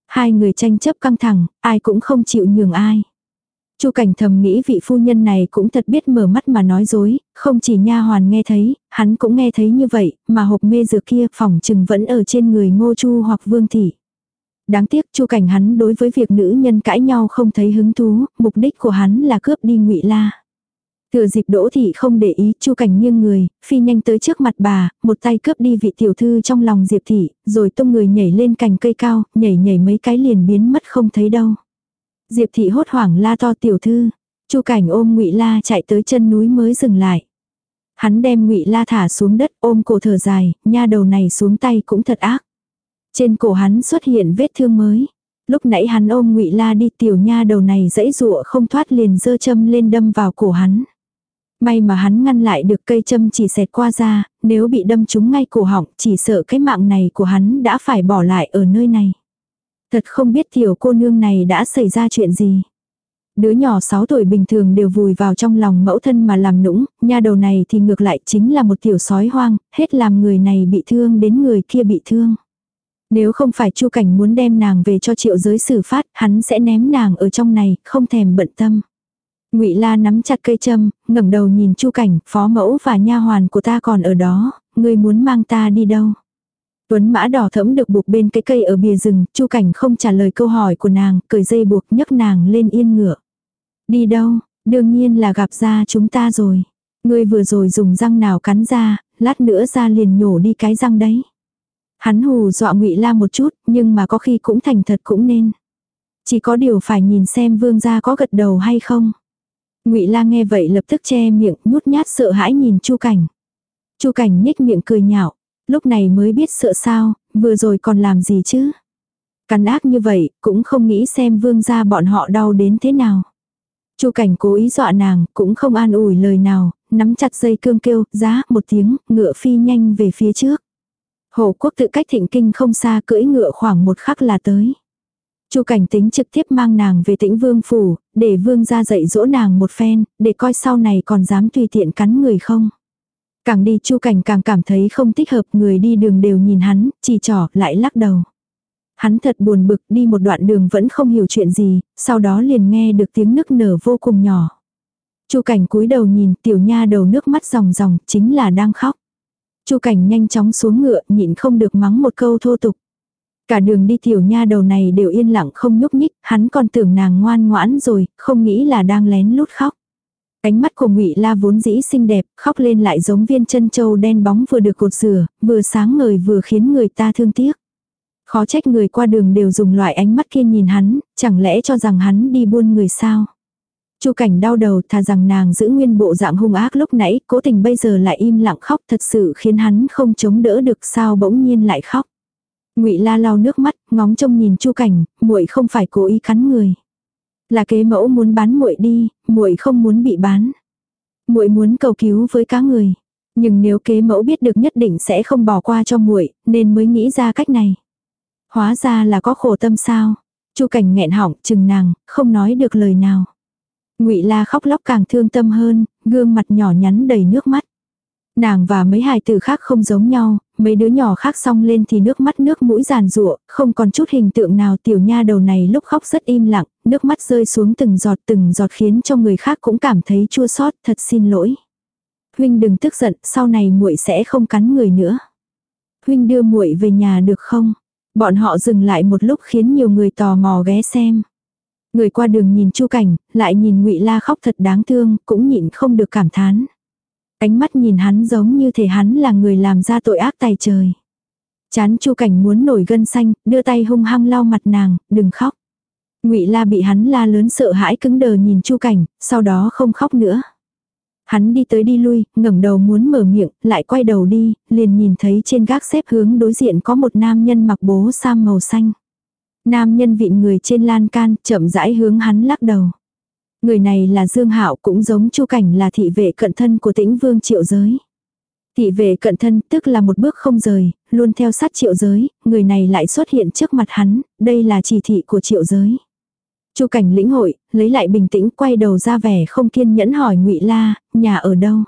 Hai người tranh chấp căng thẳng, ai cũng không chịu nhường ai. Chu cảnh thầm nghĩ vị phu nhân này cũng thật biết mở mắt mà nói dối, không chỉ nha hoàn nghe thấy, hắn cũng nghe thấy như vậy, mà hộp mê dược kia phòng chừng vẫn ở trên người ngô chu hoặc vương thị. Đáng tiếc chu cảnh hắn đối với việc nữ nhân cãi nhau không thấy hứng thú, mục đích của hắn là cướp đi ngụy la. Thừa dịp đỗ thị không để ý, chu cảnh nghiêng người, phi nhanh tới trước mặt bà, một tay cướp đi vị tiểu thư trong lòng diệp thị, rồi tung người nhảy lên cành cây cao, nhảy nhảy mấy cái liền biến mất không thấy đâu. Diệp thị hốt hoảng la to tiểu thư, chu cảnh ôm ngụy la chạy tới chân núi mới dừng lại. Hắn đem ngụy la thả xuống đất ôm cổ thở dài, nha đầu này xuống tay cũng thật ác. Trên cổ hắn xuất hiện vết thương mới. Lúc nãy hắn ôm ngụy la đi tiểu nha đầu này dãy dụa không thoát liền dơ châm lên đâm vào cổ hắn. May mà hắn ngăn lại được cây châm chỉ xẹt qua ra, nếu bị đâm trúng ngay cổ họng chỉ sợ cái mạng này của hắn đã phải bỏ lại ở nơi này. Thật không biết tiểu cô nương này đã xảy ra chuyện gì. Đứa nhỏ 6 tuổi bình thường đều vùi vào trong lòng mẫu thân mà làm nũng, nha đầu này thì ngược lại chính là một tiểu sói hoang, hết làm người này bị thương đến người kia bị thương. Nếu không phải chu cảnh muốn đem nàng về cho triệu giới xử phát, hắn sẽ ném nàng ở trong này, không thèm bận tâm. Ngụy La nắm chặt cây châm, ngẩng đầu nhìn Chu Cảnh, phó mẫu và nha hoàn của ta còn ở đó, ngươi muốn mang ta đi đâu? Tuấn mã đỏ thẫm được buộc bên cái cây ở bìa rừng, Chu Cảnh không trả lời câu hỏi của nàng, cởi dây buộc nhấc nàng lên yên ngựa. Đi đâu? Đương nhiên là gặp ra chúng ta rồi. Ngươi vừa rồi dùng răng nào cắn ra, lát nữa ra liền nhổ đi cái răng đấy. Hắn hù dọa Ngụy La một chút, nhưng mà có khi cũng thành thật cũng nên. Chỉ có điều phải nhìn xem vương gia có gật đầu hay không. Ngụy La nghe vậy lập tức che miệng, nhút nhát sợ hãi nhìn Chu Cảnh. Chu Cảnh nhếch miệng cười nhạo, lúc này mới biết sợ sao, vừa rồi còn làm gì chứ? Cắn ác như vậy, cũng không nghĩ xem vương gia bọn họ đau đến thế nào. Chu Cảnh cố ý dọa nàng, cũng không an ủi lời nào, nắm chặt dây cương kêu, giá, một tiếng, ngựa phi nhanh về phía trước. Hồ quốc tự cách thịnh kinh không xa cưỡi ngựa khoảng một khắc là tới. Chu cảnh tính trực tiếp mang nàng về tĩnh vương phủ, để vương ra dạy dỗ nàng một phen, để coi sau này còn dám tùy tiện cắn người không. Càng đi chu cảnh càng cảm thấy không thích hợp người đi đường đều nhìn hắn, chỉ trỏ lại lắc đầu. Hắn thật buồn bực đi một đoạn đường vẫn không hiểu chuyện gì, sau đó liền nghe được tiếng nức nở vô cùng nhỏ. Chu cảnh cúi đầu nhìn tiểu nha đầu nước mắt ròng ròng chính là đang khóc. Chu cảnh nhanh chóng xuống ngựa nhịn không được mắng một câu thô tục. Cả đường đi tiểu nha đầu này đều yên lặng không nhúc nhích, hắn còn tưởng nàng ngoan ngoãn rồi, không nghĩ là đang lén lút khóc. Ánh mắt của Ngụy La vốn dĩ xinh đẹp, khóc lên lại giống viên chân châu đen bóng vừa được cột rửa, vừa sáng ngời vừa khiến người ta thương tiếc. Khó trách người qua đường đều dùng loại ánh mắt kia nhìn hắn, chẳng lẽ cho rằng hắn đi buôn người sao? Chu cảnh đau đầu thà rằng nàng giữ nguyên bộ dạng hung ác lúc nãy, cố tình bây giờ lại im lặng khóc thật sự khiến hắn không chống đỡ được sao bỗng nhiên lại khóc. Ngụy La lau nước mắt, ngóng trông nhìn Chu Cảnh, muội không phải cố ý cắn người. Là kế mẫu muốn bán muội đi, muội không muốn bị bán. Muội muốn cầu cứu với cá người, nhưng nếu kế mẫu biết được nhất định sẽ không bỏ qua cho muội, nên mới nghĩ ra cách này. Hóa ra là có khổ tâm sao? Chu Cảnh nghẹn họng, chừng nàng, không nói được lời nào. Ngụy La khóc lóc càng thương tâm hơn, gương mặt nhỏ nhắn đầy nước mắt. Nàng và mấy hài tử khác không giống nhau, mấy đứa nhỏ khác xong lên thì nước mắt nước mũi giàn rụa, không còn chút hình tượng nào tiểu nha đầu này lúc khóc rất im lặng, nước mắt rơi xuống từng giọt từng giọt khiến cho người khác cũng cảm thấy chua xót, thật xin lỗi. Huynh đừng tức giận, sau này muội sẽ không cắn người nữa. Huynh đưa muội về nhà được không? Bọn họ dừng lại một lúc khiến nhiều người tò mò ghé xem. Người qua đường nhìn Chu Cảnh, lại nhìn Ngụy La khóc thật đáng thương, cũng nhịn không được cảm thán. Ánh mắt nhìn hắn giống như thể hắn là người làm ra tội ác tài trời. Chán Chu Cảnh muốn nổi gân xanh, đưa tay hung hăng lau mặt nàng, đừng khóc. Ngụy La bị hắn la lớn sợ hãi cứng đờ nhìn Chu Cảnh, sau đó không khóc nữa. Hắn đi tới đi lui, ngẩng đầu muốn mở miệng, lại quay đầu đi, liền nhìn thấy trên gác xếp hướng đối diện có một nam nhân mặc bố sam màu xanh. Nam nhân vịn người trên lan can, chậm rãi hướng hắn lắc đầu. Người này là Dương Hạo cũng giống Chu Cảnh là thị vệ cận thân của Tĩnh Vương Triệu Giới. Thị vệ cận thân tức là một bước không rời, luôn theo sát Triệu Giới, người này lại xuất hiện trước mặt hắn, đây là chỉ thị của Triệu Giới. Chu Cảnh lĩnh hội, lấy lại bình tĩnh, quay đầu ra vẻ không kiên nhẫn hỏi Ngụy La, nhà ở đâu?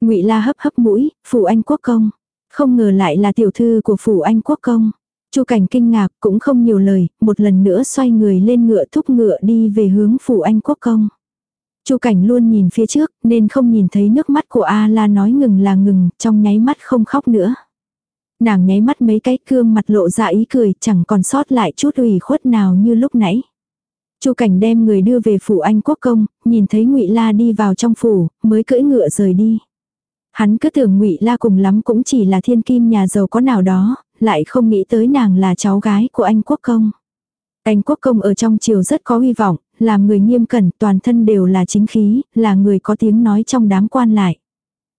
Ngụy La hấp hấp mũi, phủ Anh Quốc công. Không ngờ lại là tiểu thư của phủ Anh Quốc công. Chu Cảnh kinh ngạc cũng không nhiều lời, một lần nữa xoay người lên ngựa thúc ngựa đi về hướng phủ Anh Quốc công. Chu Cảnh luôn nhìn phía trước nên không nhìn thấy nước mắt của A La nói ngừng là ngừng, trong nháy mắt không khóc nữa. Nàng nháy mắt mấy cái cương mặt lộ ra ý cười chẳng còn sót lại chút ủy khuất nào như lúc nãy. Chu Cảnh đem người đưa về phủ Anh Quốc công, nhìn thấy Ngụy La đi vào trong phủ, mới cưỡi ngựa rời đi. Hắn cứ tưởng Ngụy La cùng lắm cũng chỉ là thiên kim nhà giàu có nào đó, lại không nghĩ tới nàng là cháu gái của anh quốc công. Anh quốc công ở trong triều rất có hy vọng, làm người nghiêm cẩn, toàn thân đều là chính khí, là người có tiếng nói trong đám quan lại.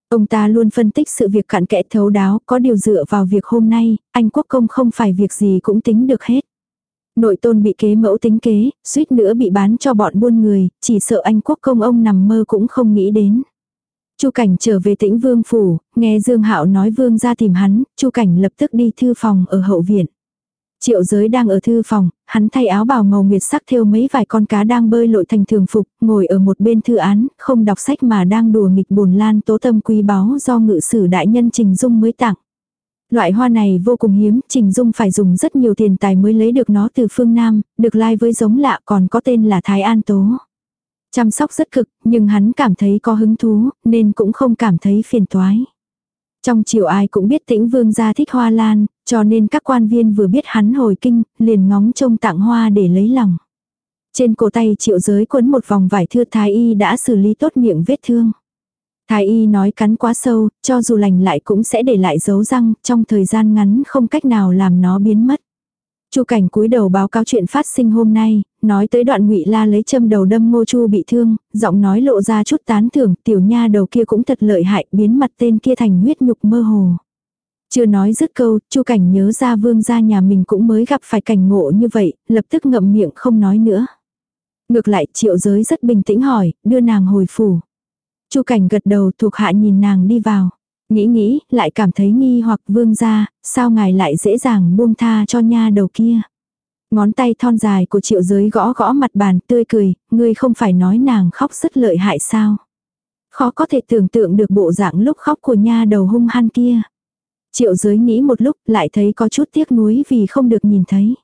Ông ta luôn phân tích sự việc cặn kẽ thấu đáo, có điều dựa vào việc hôm nay, anh quốc công không phải việc gì cũng tính được hết. Nội tôn bị kế mẫu tính kế, suýt nữa bị bán cho bọn buôn người, chỉ sợ anh quốc công ông nằm mơ cũng không nghĩ đến. Chu Cảnh trở về Tĩnh Vương phủ, nghe Dương Hạo nói Vương ra tìm hắn, Chu Cảnh lập tức đi thư phòng ở hậu viện. Triệu Giới đang ở thư phòng, hắn thay áo bào màu nguyệt sắc thêu mấy vài con cá đang bơi lội thành thường phục, ngồi ở một bên thư án, không đọc sách mà đang đùa nghịch bồn lan tố tâm quý báu do ngự sử đại nhân Trình Dung mới tặng. Loại hoa này vô cùng hiếm, Trình Dung phải dùng rất nhiều tiền tài mới lấy được nó từ phương Nam, được lai với giống lạ còn có tên là Thái An Tố. Chăm sóc rất cực, nhưng hắn cảm thấy có hứng thú, nên cũng không cảm thấy phiền toái. Trong chiều ai cũng biết tĩnh vương gia thích hoa lan, cho nên các quan viên vừa biết hắn hồi kinh, liền ngóng trông tặng hoa để lấy lòng. Trên cổ tay triệu giới quấn một vòng vải thưa thái y đã xử lý tốt miệng vết thương. Thái y nói cắn quá sâu, cho dù lành lại cũng sẽ để lại dấu răng, trong thời gian ngắn không cách nào làm nó biến mất. Chu Cảnh cúi đầu báo cáo chuyện phát sinh hôm nay, nói tới đoạn Ngụy La lấy châm đầu đâm Ngô Chu bị thương, giọng nói lộ ra chút tán thưởng, tiểu nha đầu kia cũng thật lợi hại, biến mặt tên kia thành huyết nhục mơ hồ. Chưa nói dứt câu, Chu Cảnh nhớ ra vương gia nhà mình cũng mới gặp phải cảnh ngộ như vậy, lập tức ngậm miệng không nói nữa. Ngược lại, Triệu Giới rất bình tĩnh hỏi, đưa nàng hồi phủ. Chu Cảnh gật đầu thuộc hạ nhìn nàng đi vào. Nghĩ nghĩ, lại cảm thấy nghi hoặc vương gia, sao ngài lại dễ dàng buông tha cho nha đầu kia. Ngón tay thon dài của triệu giới gõ gõ mặt bàn tươi cười, ngươi không phải nói nàng khóc rất lợi hại sao. Khó có thể tưởng tượng được bộ dạng lúc khóc của nha đầu hung hăng kia. Triệu giới nghĩ một lúc lại thấy có chút tiếc nuối vì không được nhìn thấy.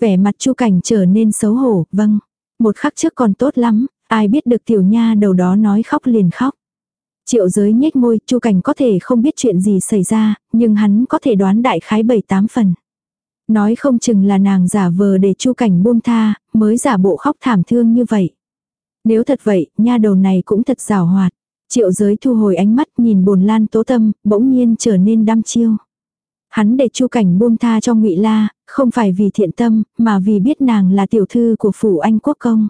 Vẻ mặt chu cảnh trở nên xấu hổ, vâng. Một khắc trước còn tốt lắm, ai biết được tiểu nha đầu đó nói khóc liền khóc. Triệu giới nhếch môi, chu cảnh có thể không biết chuyện gì xảy ra, nhưng hắn có thể đoán đại khái bảy tám phần. Nói không chừng là nàng giả vờ để chu cảnh buông tha, mới giả bộ khóc thảm thương như vậy. Nếu thật vậy, nha đầu này cũng thật rào hoạt. Triệu giới thu hồi ánh mắt nhìn bồn lan tố tâm, bỗng nhiên trở nên đăm chiêu. Hắn để chu cảnh buông tha cho ngụy La, không phải vì thiện tâm, mà vì biết nàng là tiểu thư của phủ anh quốc công.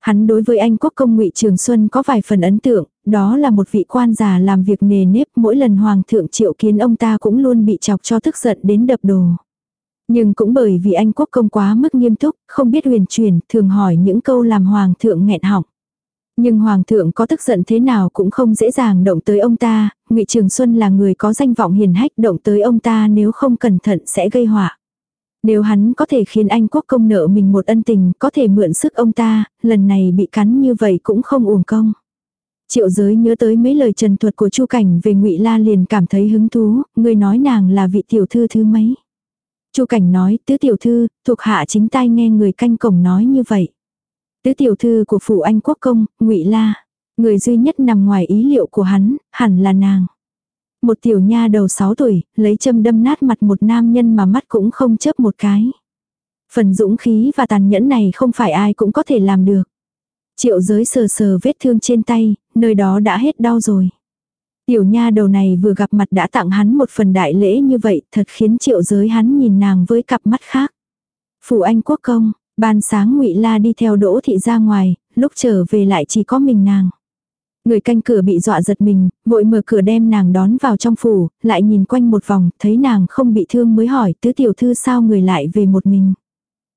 Hắn đối với anh quốc công ngụy Trường Xuân có vài phần ấn tượng, đó là một vị quan già làm việc nề nếp mỗi lần hoàng thượng triệu kiến ông ta cũng luôn bị chọc cho tức giận đến đập đồ. Nhưng cũng bởi vì anh quốc công quá mức nghiêm túc, không biết huyền truyền, thường hỏi những câu làm hoàng thượng nghẹn họng. Nhưng hoàng thượng có tức giận thế nào cũng không dễ dàng động tới ông ta, Ngụy Trường Xuân là người có danh vọng hiền hách, động tới ông ta nếu không cẩn thận sẽ gây họa. Nếu hắn có thể khiến anh quốc công nợ mình một ân tình, có thể mượn sức ông ta, lần này bị cắn như vậy cũng không uổng công. Triệu giới nhớ tới mấy lời trần thuật của Chu Cảnh về Ngụy La liền cảm thấy hứng thú, người nói nàng là vị tiểu thư thứ mấy. Chu Cảnh nói, tứ tiểu thư, thuộc hạ chính tai nghe người canh cổng nói như vậy. Tứ tiểu thư của phủ anh quốc công, ngụy La. Người duy nhất nằm ngoài ý liệu của hắn, hẳn là nàng. Một tiểu nha đầu 6 tuổi, lấy châm đâm nát mặt một nam nhân mà mắt cũng không chớp một cái. Phần dũng khí và tàn nhẫn này không phải ai cũng có thể làm được. Triệu giới sờ sờ vết thương trên tay, nơi đó đã hết đau rồi. Tiểu nha đầu này vừa gặp mặt đã tặng hắn một phần đại lễ như vậy, thật khiến triệu giới hắn nhìn nàng với cặp mắt khác. Phủ anh quốc công, ban sáng ngụy La đi theo đỗ thị ra ngoài, lúc trở về lại chỉ có mình nàng. Người canh cửa bị dọa giật mình, vội mở cửa đem nàng đón vào trong phủ, lại nhìn quanh một vòng, thấy nàng không bị thương mới hỏi tứ tiểu thư sao người lại về một mình.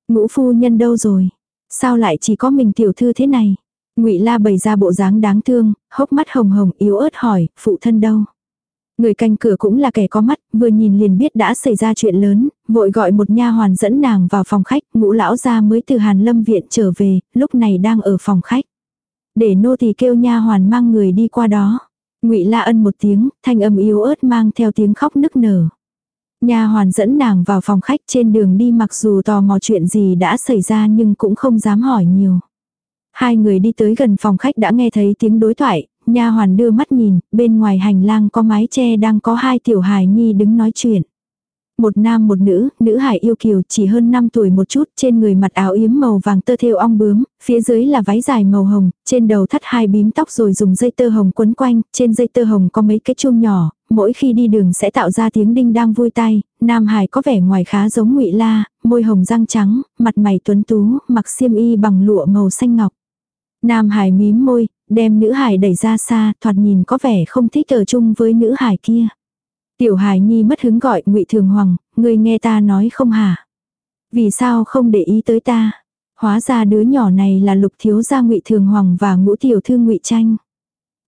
Ngũ phu nhân đâu rồi? Sao lại chỉ có mình tiểu thư thế này? Ngụy La bày ra bộ dáng đáng thương, hốc mắt hồng hồng yếu ớt hỏi, phụ thân đâu? Người canh cửa cũng là kẻ có mắt, vừa nhìn liền biết đã xảy ra chuyện lớn, vội gọi một nha hoàn dẫn nàng vào phòng khách, ngũ lão gia mới từ Hàn Lâm viện trở về, lúc này đang ở phòng khách. Để nô tỳ kêu nha hoàn mang người đi qua đó. Ngụy La ân một tiếng, thanh âm yếu ớt mang theo tiếng khóc nức nở. Nha hoàn dẫn nàng vào phòng khách trên đường đi mặc dù tò mò chuyện gì đã xảy ra nhưng cũng không dám hỏi nhiều. Hai người đi tới gần phòng khách đã nghe thấy tiếng đối thoại, nha hoàn đưa mắt nhìn, bên ngoài hành lang có mái che đang có hai tiểu hài nhi đứng nói chuyện. Một nam một nữ, nữ hải yêu kiều chỉ hơn 5 tuổi một chút, trên người mặt áo yếm màu vàng tơ thêu ong bướm, phía dưới là váy dài màu hồng, trên đầu thắt hai bím tóc rồi dùng dây tơ hồng quấn quanh, trên dây tơ hồng có mấy cái chuông nhỏ, mỗi khi đi đường sẽ tạo ra tiếng đinh đang vui tai, nam hải có vẻ ngoài khá giống ngụy la, môi hồng răng trắng, mặt mày tuấn tú, mặc xiêm y bằng lụa màu xanh ngọc. Nam hải mím môi, đem nữ hải đẩy ra xa, thoạt nhìn có vẻ không thích ở chung với nữ hải kia. Tiểu hải nhi mất hứng gọi ngụy Thường Hoàng, người nghe ta nói không hả? Vì sao không để ý tới ta? Hóa ra đứa nhỏ này là lục thiếu gia ngụy Thường Hoàng và ngũ tiểu thư ngụy Tranh.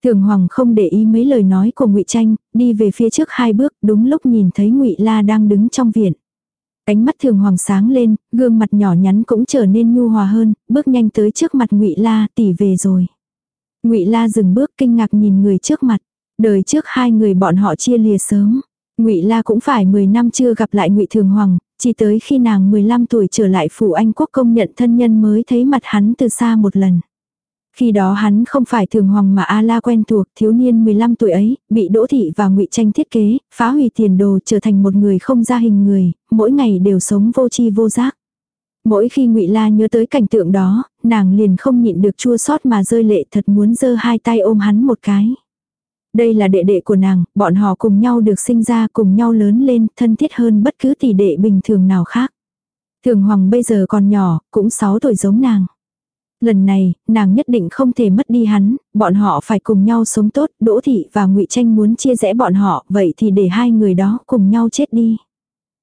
Thường Hoàng không để ý mấy lời nói của ngụy Tranh, đi về phía trước hai bước, đúng lúc nhìn thấy ngụy La đang đứng trong viện. Ánh mắt Thường Hoàng sáng lên, gương mặt nhỏ nhắn cũng trở nên nhu hòa hơn, bước nhanh tới trước mặt ngụy La, tỷ về rồi. Ngụy La dừng bước kinh ngạc nhìn người trước mặt. Đời trước hai người bọn họ chia lìa sớm. Ngụy La cũng phải 10 năm chưa gặp lại Ngụy Thường Hoàng, chỉ tới khi nàng 15 tuổi trở lại phủ Anh quốc công nhận thân nhân mới thấy mặt hắn từ xa một lần. Khi đó hắn không phải thường hoàng mà A-la quen thuộc, thiếu niên 15 tuổi ấy, bị Đỗ Thị và ngụy Tranh thiết kế, phá hủy tiền đồ trở thành một người không ra hình người, mỗi ngày đều sống vô tri vô giác. Mỗi khi ngụy La nhớ tới cảnh tượng đó, nàng liền không nhịn được chua xót mà rơi lệ thật muốn giơ hai tay ôm hắn một cái. Đây là đệ đệ của nàng, bọn họ cùng nhau được sinh ra cùng nhau lớn lên, thân thiết hơn bất cứ tỷ đệ bình thường nào khác. Thường Hoàng bây giờ còn nhỏ, cũng 6 tuổi giống nàng. Lần này, nàng nhất định không thể mất đi hắn, bọn họ phải cùng nhau sống tốt, Đỗ Thị và ngụy Tranh muốn chia rẽ bọn họ, vậy thì để hai người đó cùng nhau chết đi.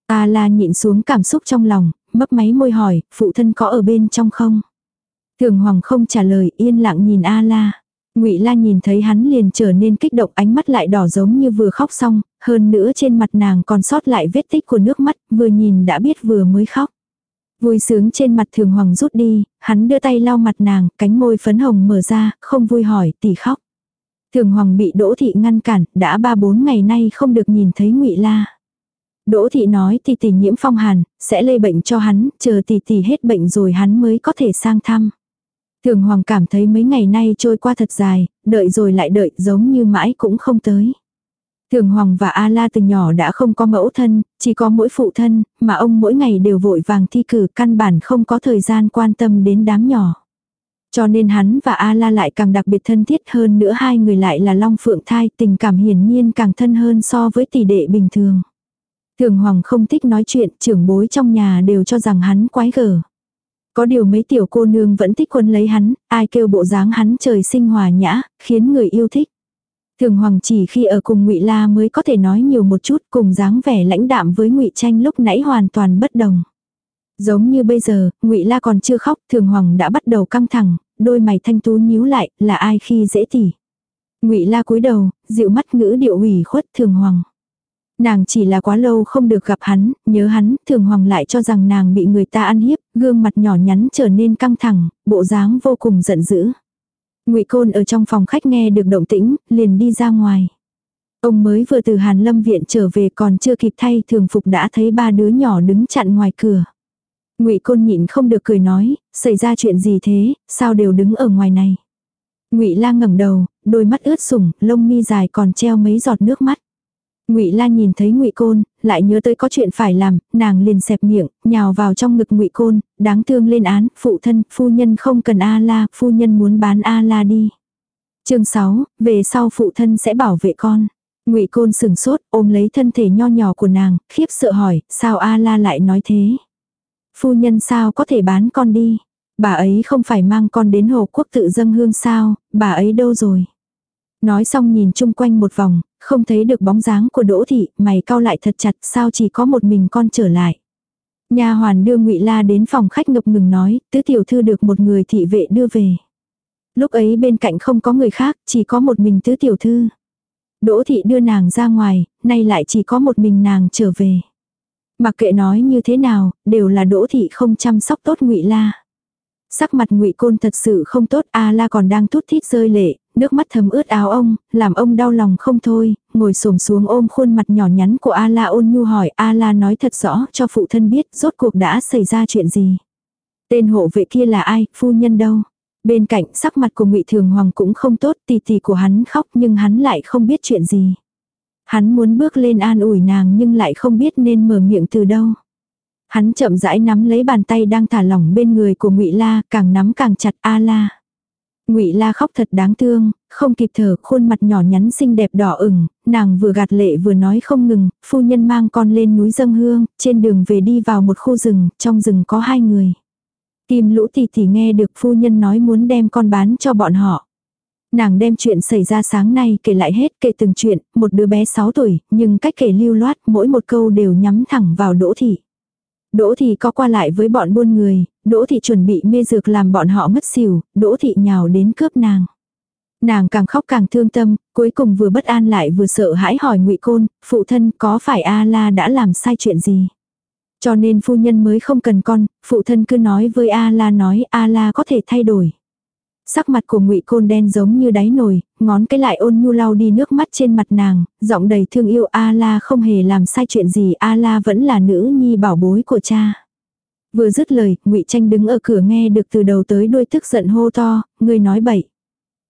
A la nhịn xuống cảm xúc trong lòng, mấp máy môi hỏi, phụ thân có ở bên trong không? Thường Hoàng không trả lời, yên lặng nhìn A la. Ngụy La nhìn thấy hắn liền trở nên kích động, ánh mắt lại đỏ giống như vừa khóc xong, hơn nữa trên mặt nàng còn sót lại vết tích của nước mắt, vừa nhìn đã biết vừa mới khóc. Vui sướng trên mặt thường hoàng rút đi, hắn đưa tay lau mặt nàng, cánh môi phấn hồng mở ra, không vui hỏi, tỷ khóc. Thường hoàng bị đỗ thị ngăn cản, đã ba bốn ngày nay không được nhìn thấy ngụy la. Đỗ thị nói tỷ tỷ nhiễm phong hàn, sẽ lây bệnh cho hắn, chờ tỷ tỷ hết bệnh rồi hắn mới có thể sang thăm. Thường hoàng cảm thấy mấy ngày nay trôi qua thật dài, đợi rồi lại đợi giống như mãi cũng không tới. Thường Hoàng và A-La từ nhỏ đã không có mẫu thân, chỉ có mỗi phụ thân, mà ông mỗi ngày đều vội vàng thi cử căn bản không có thời gian quan tâm đến đám nhỏ. Cho nên hắn và A-La lại càng đặc biệt thân thiết hơn nữa hai người lại là long phượng thai, tình cảm hiển nhiên càng thân hơn so với tỷ đệ bình thường. Thường Hoàng không thích nói chuyện, trưởng bối trong nhà đều cho rằng hắn quái gở. Có điều mấy tiểu cô nương vẫn thích quân lấy hắn, ai kêu bộ dáng hắn trời sinh hòa nhã, khiến người yêu thích. Thường Hoàng chỉ khi ở cùng Ngụy La mới có thể nói nhiều một chút, cùng dáng vẻ lãnh đạm với Ngụy Tranh lúc nãy hoàn toàn bất đồng. Giống như bây giờ, Ngụy La còn chưa khóc, Thường Hoàng đã bắt đầu căng thẳng, đôi mày thanh tú nhíu lại, là ai khi dễ tỉ. Ngụy La cúi đầu, dịu mắt ngữ điệu ủy khuất Thường Hoàng. Nàng chỉ là quá lâu không được gặp hắn, nhớ hắn, Thường Hoàng lại cho rằng nàng bị người ta ăn hiếp, gương mặt nhỏ nhắn trở nên căng thẳng, bộ dáng vô cùng giận dữ. Ngụy Côn ở trong phòng khách nghe được động tĩnh, liền đi ra ngoài. Ông mới vừa từ Hàn Lâm viện trở về còn chưa kịp thay thường phục đã thấy ba đứa nhỏ đứng chặn ngoài cửa. Ngụy Côn nhịn không được cười nói, xảy ra chuyện gì thế, sao đều đứng ở ngoài này. Ngụy Lang ngẩng đầu, đôi mắt ướt sũng, lông mi dài còn treo mấy giọt nước mắt. Ngụy La nhìn thấy Ngụy Côn, lại nhớ tới có chuyện phải làm, nàng liền xẹp miệng, nhào vào trong ngực Ngụy Côn, đáng thương lên án, phụ thân, phu nhân không cần A La, phu nhân muốn bán A La đi. Chương 6, về sau phụ thân sẽ bảo vệ con. Ngụy Côn sừng sốt, ôm lấy thân thể nho nhỏ của nàng, khiếp sợ hỏi, sao A La lại nói thế? Phu nhân sao có thể bán con đi? Bà ấy không phải mang con đến Hồ Quốc tự dâng hương sao, bà ấy đâu rồi? Nói xong nhìn chung quanh một vòng, không thấy được bóng dáng của Đỗ thị, mày cau lại thật chặt, sao chỉ có một mình con trở lại. nhà hoàn đưa Ngụy La đến phòng khách ngập ngừng nói, tứ tiểu thư được một người thị vệ đưa về. Lúc ấy bên cạnh không có người khác, chỉ có một mình tứ tiểu thư. Đỗ thị đưa nàng ra ngoài, nay lại chỉ có một mình nàng trở về. Mặc kệ nói như thế nào, đều là Đỗ thị không chăm sóc tốt Ngụy La. Sắc mặt Ngụy Côn thật sự không tốt, A La còn đang thút thít rơi lệ, nước mắt thấm ướt áo ông, làm ông đau lòng không thôi, ngồi xổm xuống ôm khuôn mặt nhỏ nhắn của A La ôn nhu hỏi A La nói thật rõ cho phụ thân biết rốt cuộc đã xảy ra chuyện gì. Tên hộ vệ kia là ai, phu nhân đâu. Bên cạnh sắc mặt của ngụy Thường Hoàng cũng không tốt, tì tì của hắn khóc nhưng hắn lại không biết chuyện gì. Hắn muốn bước lên an ủi nàng nhưng lại không biết nên mở miệng từ đâu. Hắn chậm rãi nắm lấy bàn tay đang thả lỏng bên người của ngụy La, càng nắm càng chặt A La. Ngụy La khóc thật đáng thương, không kịp thở, khuôn mặt nhỏ nhắn xinh đẹp đỏ ửng, nàng vừa gạt lệ vừa nói không ngừng, phu nhân mang con lên núi dâng hương, trên đường về đi vào một khu rừng, trong rừng có hai người. Kim lũ tỷ tỷ nghe được phu nhân nói muốn đem con bán cho bọn họ. Nàng đem chuyện xảy ra sáng nay kể lại hết kể từng chuyện, một đứa bé 6 tuổi, nhưng cách kể lưu loát mỗi một câu đều nhắm thẳng vào đỗ thị. Đỗ thị có qua lại với bọn buôn người, đỗ thị chuẩn bị mê dược làm bọn họ mất xỉu, đỗ thị nhào đến cướp nàng. Nàng càng khóc càng thương tâm, cuối cùng vừa bất an lại vừa sợ hãi hỏi ngụy Côn, phụ thân có phải A-la đã làm sai chuyện gì? Cho nên phu nhân mới không cần con, phụ thân cứ nói với A-la nói A-la có thể thay đổi. Sắc mặt của ngụy Côn đen giống như đáy nồi, ngón cái lại ôn nhu lau đi nước mắt trên mặt nàng, giọng đầy thương yêu A-la không hề làm sai chuyện gì A-la vẫn là nữ nhi bảo bối của cha. Vừa dứt lời, ngụy Tranh đứng ở cửa nghe được từ đầu tới đuôi tức giận hô to, ngươi nói bậy.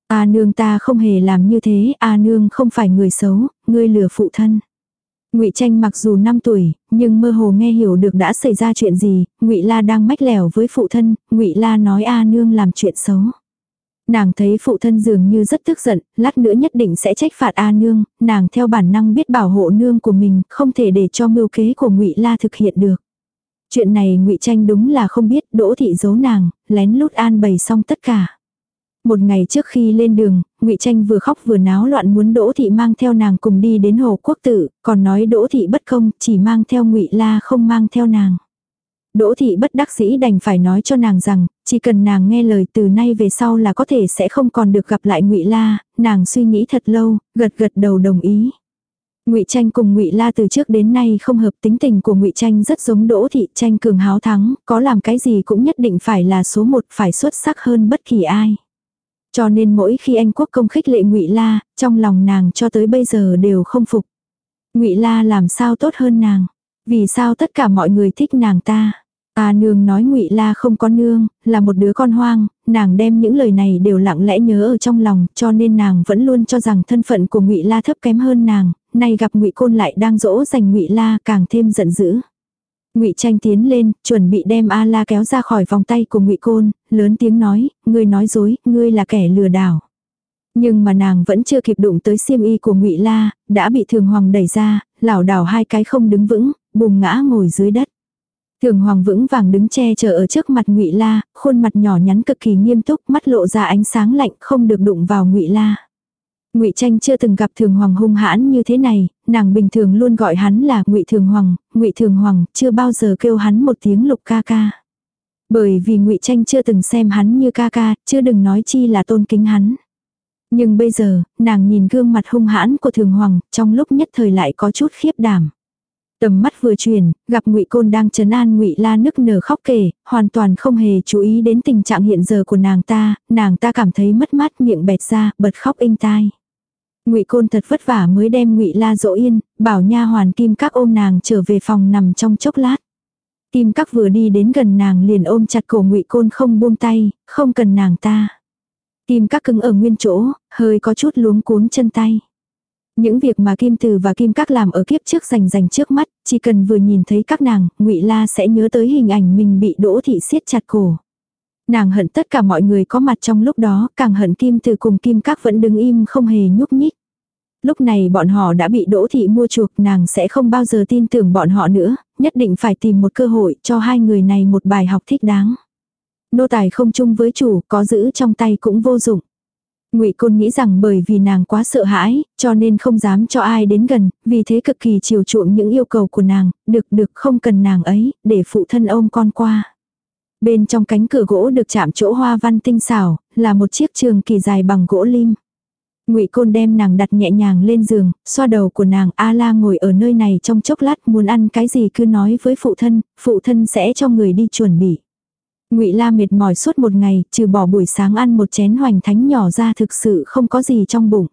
A nương ta không hề làm như thế, A nương không phải người xấu, ngươi lừa phụ thân. Ngụy Tranh mặc dù 5 tuổi, nhưng mơ hồ nghe hiểu được đã xảy ra chuyện gì, Ngụy La đang mách lẻo với phụ thân, Ngụy La nói A nương làm chuyện xấu. Nàng thấy phụ thân dường như rất tức giận, lát nữa nhất định sẽ trách phạt A nương, nàng theo bản năng biết bảo hộ nương của mình, không thể để cho mưu kế của Ngụy La thực hiện được. Chuyện này Ngụy Tranh đúng là không biết, Đỗ thị giấu nàng, lén lút an bày xong tất cả. Một ngày trước khi lên đường, ngụy Tranh vừa khóc vừa náo loạn muốn Đỗ thị mang theo nàng cùng đi đến Hồ Quốc Tử, còn nói Đỗ thị bất công, chỉ mang theo ngụy La không mang theo nàng. Đỗ thị bất đắc dĩ đành phải nói cho nàng rằng, chỉ cần nàng nghe lời từ nay về sau là có thể sẽ không còn được gặp lại Ngụy La, nàng suy nghĩ thật lâu, gật gật đầu đồng ý. Ngụy Tranh cùng Ngụy La từ trước đến nay không hợp tính tình của Ngụy Tranh rất giống Đỗ thị, Tranh cường háo thắng, có làm cái gì cũng nhất định phải là số một, phải xuất sắc hơn bất kỳ ai. Cho nên mỗi khi anh quốc công khích lệ Ngụy La, trong lòng nàng cho tới bây giờ đều không phục. Ngụy La làm sao tốt hơn nàng? Vì sao tất cả mọi người thích nàng ta? À nương nói Ngụy La không có nương, là một đứa con hoang, nàng đem những lời này đều lặng lẽ nhớ ở trong lòng, cho nên nàng vẫn luôn cho rằng thân phận của Ngụy La thấp kém hơn nàng, nay gặp Ngụy Côn lại đang dỗ dành Ngụy La càng thêm giận dữ. Ngụy Tranh tiến lên, chuẩn bị đem A La kéo ra khỏi vòng tay của Ngụy Côn, lớn tiếng nói, ngươi nói dối, ngươi là kẻ lừa đảo. Nhưng mà nàng vẫn chưa kịp đụng tới xiêm y của Ngụy La, đã bị Thường Hoàng đẩy ra, lảo đảo hai cái không đứng vững, bùng ngã ngồi dưới đất. Thường Hoàng vững vàng đứng che chở ở trước mặt Ngụy La, khuôn mặt nhỏ nhắn cực kỳ nghiêm túc, mắt lộ ra ánh sáng lạnh, không được đụng vào Ngụy La. Ngụy Tranh chưa từng gặp Thường Hoàng hung hãn như thế này, nàng bình thường luôn gọi hắn là Ngụy Thường Hoàng, Ngụy Thường Hoàng, chưa bao giờ kêu hắn một tiếng Lục ca ca. Bởi vì Ngụy Tranh chưa từng xem hắn như ca ca, chưa đừng nói chi là tôn kính hắn. Nhưng bây giờ, nàng nhìn gương mặt hung hãn của Thường Hoàng, trong lúc nhất thời lại có chút khiếp đảm. Tầm mắt vừa chuyển, gặp Ngụy Côn đang trấn an Ngụy La nức nở khóc kể, hoàn toàn không hề chú ý đến tình trạng hiện giờ của nàng ta, nàng ta cảm thấy mất mát miệng bẹt ra, bật khóc inh tai. Ngụy Côn thật vất vả mới đem Ngụy La dỗ yên, bảo nha hoàn Kim Các ôm nàng trở về phòng nằm trong chốc lát. Kim Các vừa đi đến gần nàng liền ôm chặt cổ Ngụy Côn không buông tay, không cần nàng ta. Kim Các cứng ở nguyên chỗ, hơi có chút luống cuống chân tay. Những việc mà Kim Từ và Kim Các làm ở kiếp trước rành rành trước mắt, chỉ cần vừa nhìn thấy các nàng, Ngụy La sẽ nhớ tới hình ảnh mình bị Đỗ thị siết chặt cổ. Nàng hận tất cả mọi người có mặt trong lúc đó, càng hận Kim Từ cùng Kim Các vẫn đứng im không hề nhúc nhích. Lúc này bọn họ đã bị Đỗ Thị mua chuộc nàng sẽ không bao giờ tin tưởng bọn họ nữa, nhất định phải tìm một cơ hội cho hai người này một bài học thích đáng. Nô tài không chung với chủ, có giữ trong tay cũng vô dụng. Ngụy Côn nghĩ rằng bởi vì nàng quá sợ hãi, cho nên không dám cho ai đến gần, vì thế cực kỳ chiều chuộng những yêu cầu của nàng, được được không cần nàng ấy, để phụ thân ôm con qua. Bên trong cánh cửa gỗ được chạm chỗ hoa văn tinh xảo, là một chiếc trường kỳ dài bằng gỗ lim. Ngụy Côn đem nàng đặt nhẹ nhàng lên giường, xoa đầu của nàng, A La ngồi ở nơi này trong chốc lát muốn ăn cái gì cứ nói với phụ thân, phụ thân sẽ cho người đi chuẩn bị. Ngụy La mệt mỏi suốt một ngày, trừ bỏ buổi sáng ăn một chén hoành thánh nhỏ ra thực sự không có gì trong bụng.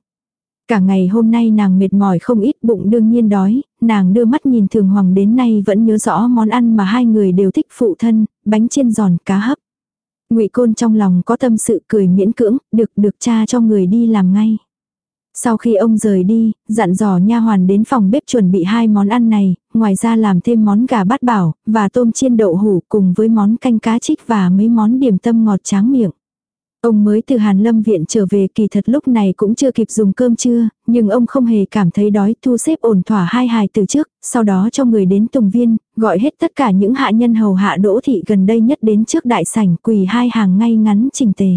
Cả ngày hôm nay nàng mệt mỏi không ít bụng đương nhiên đói, nàng đưa mắt nhìn thường hoàng đến nay vẫn nhớ rõ món ăn mà hai người đều thích phụ thân, bánh chiên giòn cá hấp. ngụy Côn trong lòng có tâm sự cười miễn cưỡng, được được cha cho người đi làm ngay. Sau khi ông rời đi, dặn dò nha hoàn đến phòng bếp chuẩn bị hai món ăn này, ngoài ra làm thêm món gà bát bảo, và tôm chiên đậu hủ cùng với món canh cá trích và mấy món điểm tâm ngọt tráng miệng. Ông mới từ Hàn Lâm viện trở về kỳ thật lúc này cũng chưa kịp dùng cơm trưa, nhưng ông không hề cảm thấy đói thu xếp ổn thỏa hai hài từ trước, sau đó cho người đến Tùng Viên, gọi hết tất cả những hạ nhân hầu hạ đỗ thị gần đây nhất đến trước đại sảnh quỳ hai hàng ngay ngắn trình tề.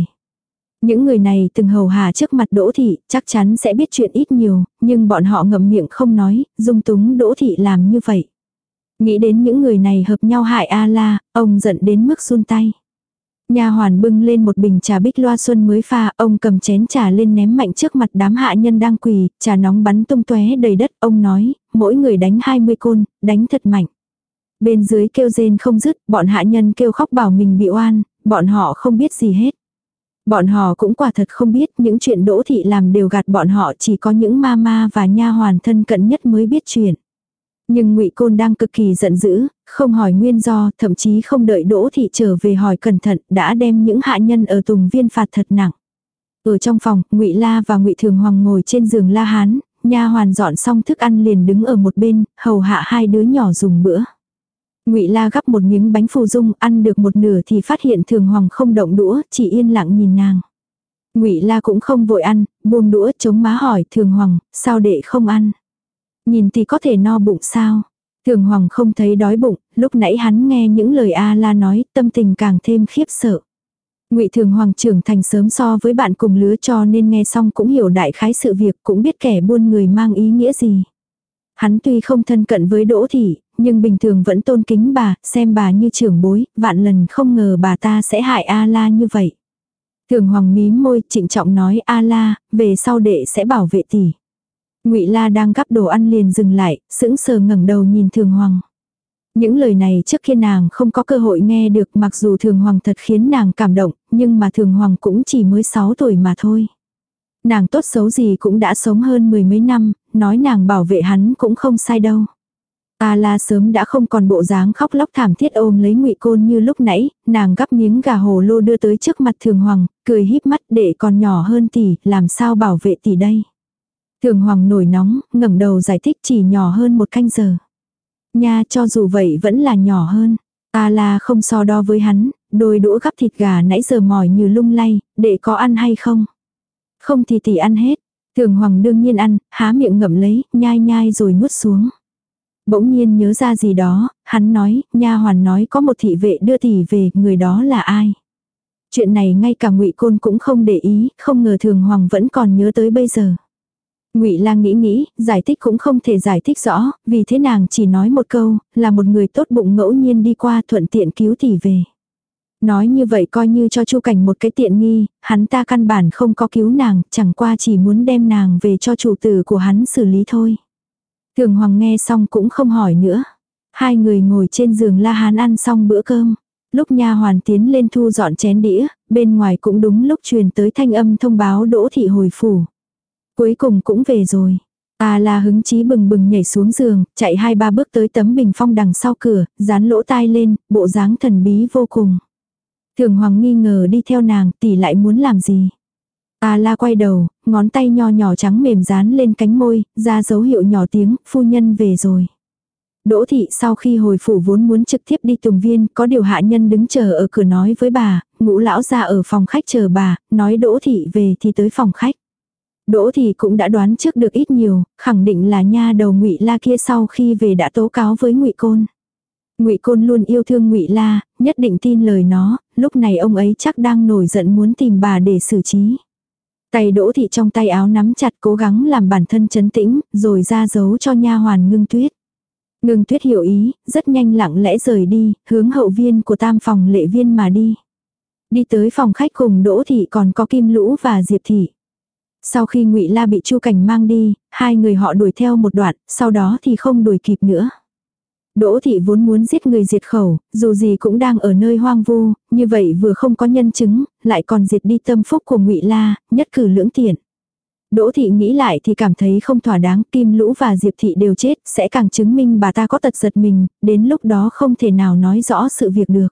Những người này từng hầu hà trước mặt Đỗ Thị, chắc chắn sẽ biết chuyện ít nhiều, nhưng bọn họ ngậm miệng không nói, dung túng Đỗ Thị làm như vậy. Nghĩ đến những người này hợp nhau hại A-la, ông giận đến mức run tay. Nha hoàn bưng lên một bình trà bích loa xuân mới pha, ông cầm chén trà lên ném mạnh trước mặt đám hạ nhân đang quỳ, trà nóng bắn tung tóe đầy đất, ông nói, mỗi người đánh 20 côn, đánh thật mạnh. Bên dưới kêu rên không dứt, bọn hạ nhân kêu khóc bảo mình bị oan, bọn họ không biết gì hết. Bọn họ cũng quả thật không biết những chuyện đỗ thị làm đều gạt bọn họ chỉ có những ma ma và nha hoàn thân cận nhất mới biết chuyện. Nhưng ngụy Côn đang cực kỳ giận dữ, không hỏi nguyên do, thậm chí không đợi Đỗ thị trở về hỏi cẩn thận, đã đem những hạ nhân ở Tùng Viên phạt thật nặng. Ở trong phòng, Ngụy La và Ngụy Thường Hoàng ngồi trên giường La Hán, nha hoàn dọn xong thức ăn liền đứng ở một bên, hầu hạ hai đứa nhỏ dùng bữa. Ngụy La gắp một miếng bánh phù dung, ăn được một nửa thì phát hiện Thường Hoàng không động đũa, chỉ yên lặng nhìn nàng. Ngụy La cũng không vội ăn, buông đũa chống má hỏi Thường Hoàng, sao đệ không ăn? Nhìn thì có thể no bụng sao? Thường Hoàng không thấy đói bụng, lúc nãy hắn nghe những lời A La nói, tâm tình càng thêm khiếp sợ. Ngụy Thường Hoàng trưởng thành sớm so với bạn cùng lứa cho nên nghe xong cũng hiểu đại khái sự việc, cũng biết kẻ buôn người mang ý nghĩa gì. Hắn tuy không thân cận với Đỗ thị, nhưng bình thường vẫn tôn kính bà, xem bà như trưởng bối, vạn lần không ngờ bà ta sẽ hại A La như vậy. Thường Hoàng mím môi, trịnh trọng nói A La, về sau đệ sẽ bảo vệ tỷ. Ngụy La đang gắp đồ ăn liền dừng lại, sững sờ ngẩng đầu nhìn Thường Hoàng. Những lời này trước khi nàng không có cơ hội nghe được mặc dù Thường Hoàng thật khiến nàng cảm động, nhưng mà Thường Hoàng cũng chỉ mới 6 tuổi mà thôi. Nàng tốt xấu gì cũng đã sống hơn mười mấy năm, nói nàng bảo vệ hắn cũng không sai đâu. A la sớm đã không còn bộ dáng khóc lóc thảm thiết ôm lấy ngụy côn như lúc nãy, nàng gắp miếng gà hồ lô đưa tới trước mặt thường hoàng, cười híp mắt để còn nhỏ hơn tỷ, làm sao bảo vệ tỷ đây. Thường hoàng nổi nóng, ngẩng đầu giải thích chỉ nhỏ hơn một canh giờ. Nha cho dù vậy vẫn là nhỏ hơn. A la không so đo với hắn, đôi đũa gắp thịt gà nãy giờ mỏi như lung lay, để có ăn hay không. Không thì tỷ ăn hết. Thường hoàng đương nhiên ăn, há miệng ngậm lấy, nhai nhai rồi nuốt xuống. Bỗng nhiên nhớ ra gì đó, hắn nói, nha hoàn nói có một thị vệ đưa tỷ về, người đó là ai. Chuyện này ngay cả ngụy Côn cũng không để ý, không ngờ Thường Hoàng vẫn còn nhớ tới bây giờ. Ngụy Lang nghĩ nghĩ, giải thích cũng không thể giải thích rõ, vì thế nàng chỉ nói một câu, là một người tốt bụng ngẫu nhiên đi qua thuận tiện cứu tỷ về. Nói như vậy coi như cho Chu Cảnh một cái tiện nghi, hắn ta căn bản không có cứu nàng, chẳng qua chỉ muốn đem nàng về cho chủ tử của hắn xử lý thôi. Thường Hoàng nghe xong cũng không hỏi nữa. Hai người ngồi trên giường La Hán ăn xong bữa cơm. Lúc nha hoàn tiến lên thu dọn chén đĩa, bên ngoài cũng đúng lúc truyền tới thanh âm thông báo Đỗ thị hồi phủ. Cuối cùng cũng về rồi. À là hứng chí bừng bừng nhảy xuống giường, chạy hai ba bước tới tấm bình phong đằng sau cửa, dán lỗ tai lên, bộ dáng thần bí vô cùng. Thường Hoàng nghi ngờ đi theo nàng, tỷ lại muốn làm gì. À la quay đầu, ngón tay nho nhỏ trắng mềm dán lên cánh môi, ra dấu hiệu nhỏ tiếng, phu nhân về rồi. Đỗ thị sau khi hồi phủ vốn muốn trực tiếp đi tùng viên, có điều hạ nhân đứng chờ ở cửa nói với bà, ngũ lão ra ở phòng khách chờ bà, nói đỗ thị về thì tới phòng khách. Đỗ thị cũng đã đoán trước được ít nhiều, khẳng định là nha đầu ngụy la kia sau khi về đã tố cáo với ngụy côn. Ngụy Côn luôn yêu thương Ngụy La, nhất định tin lời nó, lúc này ông ấy chắc đang nổi giận muốn tìm bà để xử trí. Tay Đỗ thị trong tay áo nắm chặt cố gắng làm bản thân chấn tĩnh, rồi ra dấu cho nha hoàn Ngưng Tuyết. Ngưng Tuyết hiểu ý, rất nhanh lặng lẽ rời đi, hướng hậu viên của tam phòng lệ viên mà đi. Đi tới phòng khách cùng Đỗ thị còn có Kim Lũ và Diệp thị. Sau khi Ngụy La bị Chu Cảnh mang đi, hai người họ đuổi theo một đoạn, sau đó thì không đuổi kịp nữa. Đỗ thị vốn muốn giết người diệt khẩu, dù gì cũng đang ở nơi hoang vu, như vậy vừa không có nhân chứng, lại còn diệt đi tâm phúc của ngụy La, nhất cử lưỡng tiện. Đỗ thị nghĩ lại thì cảm thấy không thỏa đáng, Kim Lũ và Diệp thị đều chết, sẽ càng chứng minh bà ta có tật giật mình, đến lúc đó không thể nào nói rõ sự việc được.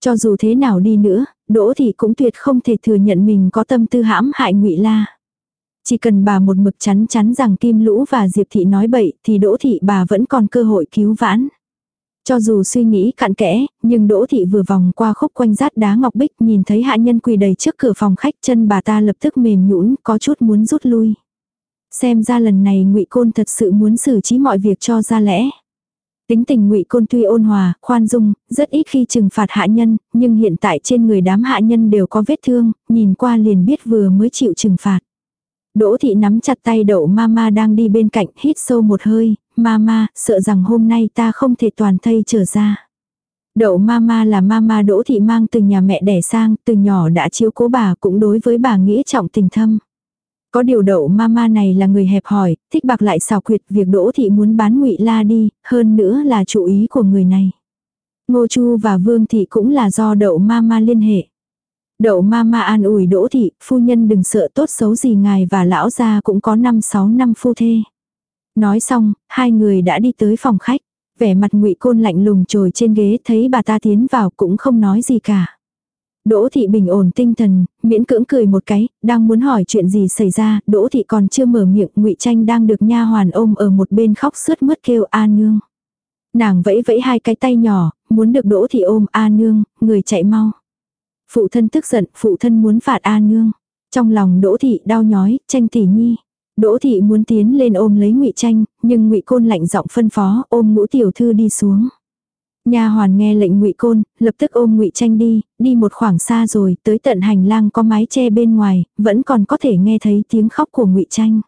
Cho dù thế nào đi nữa, Đỗ thị cũng tuyệt không thể thừa nhận mình có tâm tư hãm hại Ngụy La. Chỉ cần bà một mực chắn chắn rằng Kim Lũ và Diệp Thị nói bậy thì Đỗ Thị bà vẫn còn cơ hội cứu vãn. Cho dù suy nghĩ cặn kẽ, nhưng Đỗ Thị vừa vòng qua khúc quanh rát đá ngọc bích nhìn thấy hạ nhân quỳ đầy trước cửa phòng khách chân bà ta lập tức mềm nhũn có chút muốn rút lui. Xem ra lần này ngụy Côn thật sự muốn xử trí mọi việc cho ra lẽ. Tính tình ngụy Côn tuy ôn hòa, khoan dung, rất ít khi trừng phạt hạ nhân, nhưng hiện tại trên người đám hạ nhân đều có vết thương, nhìn qua liền biết vừa mới chịu trừng phạt. Đỗ thị nắm chặt tay đậu mama đang đi bên cạnh, hít sâu một hơi, mama, sợ rằng hôm nay ta không thể toàn thây trở ra. Đậu mama là mama đỗ thị mang từ nhà mẹ đẻ sang, từ nhỏ đã chiếu cố bà cũng đối với bà nghĩa trọng tình thâm. Có điều đậu mama này là người hẹp hỏi, thích bạc lại xào quyệt việc đỗ thị muốn bán ngụy la đi, hơn nữa là chủ ý của người này. Ngô Chu và Vương Thị cũng là do đậu mama liên hệ. Đậu ma ma an ủi đỗ thị, phu nhân đừng sợ tốt xấu gì ngài và lão gia cũng có 5-6 năm phu thê. Nói xong, hai người đã đi tới phòng khách. Vẻ mặt ngụy Côn lạnh lùng trồi trên ghế thấy bà ta tiến vào cũng không nói gì cả. Đỗ thị bình ổn tinh thần, miễn cưỡng cười một cái, đang muốn hỏi chuyện gì xảy ra, Đỗ thị còn chưa mở miệng, Ngụy Tranh đang được nha hoàn ôm ở một bên khóc sướt mướt kêu a nương. Nàng vẫy vẫy hai cái tay nhỏ, muốn được Đỗ thị ôm a nương, người chạy mau. Phụ thân tức giận, phụ thân muốn phạt a nương. Trong lòng Đỗ thị đau nhói, Tranh tỷ nhi. Đỗ thị muốn tiến lên ôm lấy Ngụy Tranh, nhưng Ngụy Côn lạnh giọng phân phó, ôm Ngũ tiểu thư đi xuống. Nha hoàn nghe lệnh Ngụy Côn, lập tức ôm Ngụy Tranh đi, đi một khoảng xa rồi, tới tận hành lang có mái che bên ngoài, vẫn còn có thể nghe thấy tiếng khóc của Ngụy Tranh.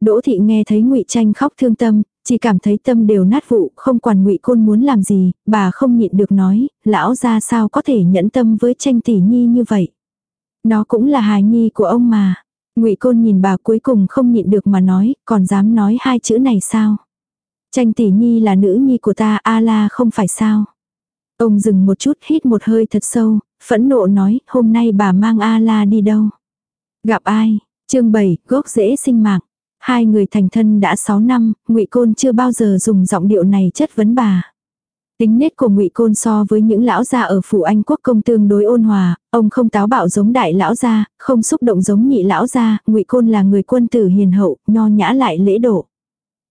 Đỗ thị nghe thấy Ngụy Tranh khóc thương tâm, chỉ cảm thấy tâm đều nát vụ, không quản Ngụy Côn muốn làm gì, bà không nhịn được nói, lão gia sao có thể nhẫn tâm với Tranh tỷ nhi như vậy. Nó cũng là hài nhi của ông mà. Ngụy Côn nhìn bà cuối cùng không nhịn được mà nói, còn dám nói hai chữ này sao? Tranh tỷ nhi là nữ nhi của ta, a la không phải sao. Ông dừng một chút hít một hơi thật sâu, phẫn nộ nói, hôm nay bà mang a la đi đâu. Gặp ai? chương 7, gốc rễ sinh mạng. Hai người thành thân đã 6 năm, ngụy Côn chưa bao giờ dùng giọng điệu này chất vấn bà. Tính nết của ngụy Côn so với những lão gia ở phủ Anh quốc công tương đối ôn hòa, ông không táo bạo giống đại lão gia, không xúc động giống nhị lão gia, ngụy Côn là người quân tử hiền hậu, nho nhã lại lễ độ.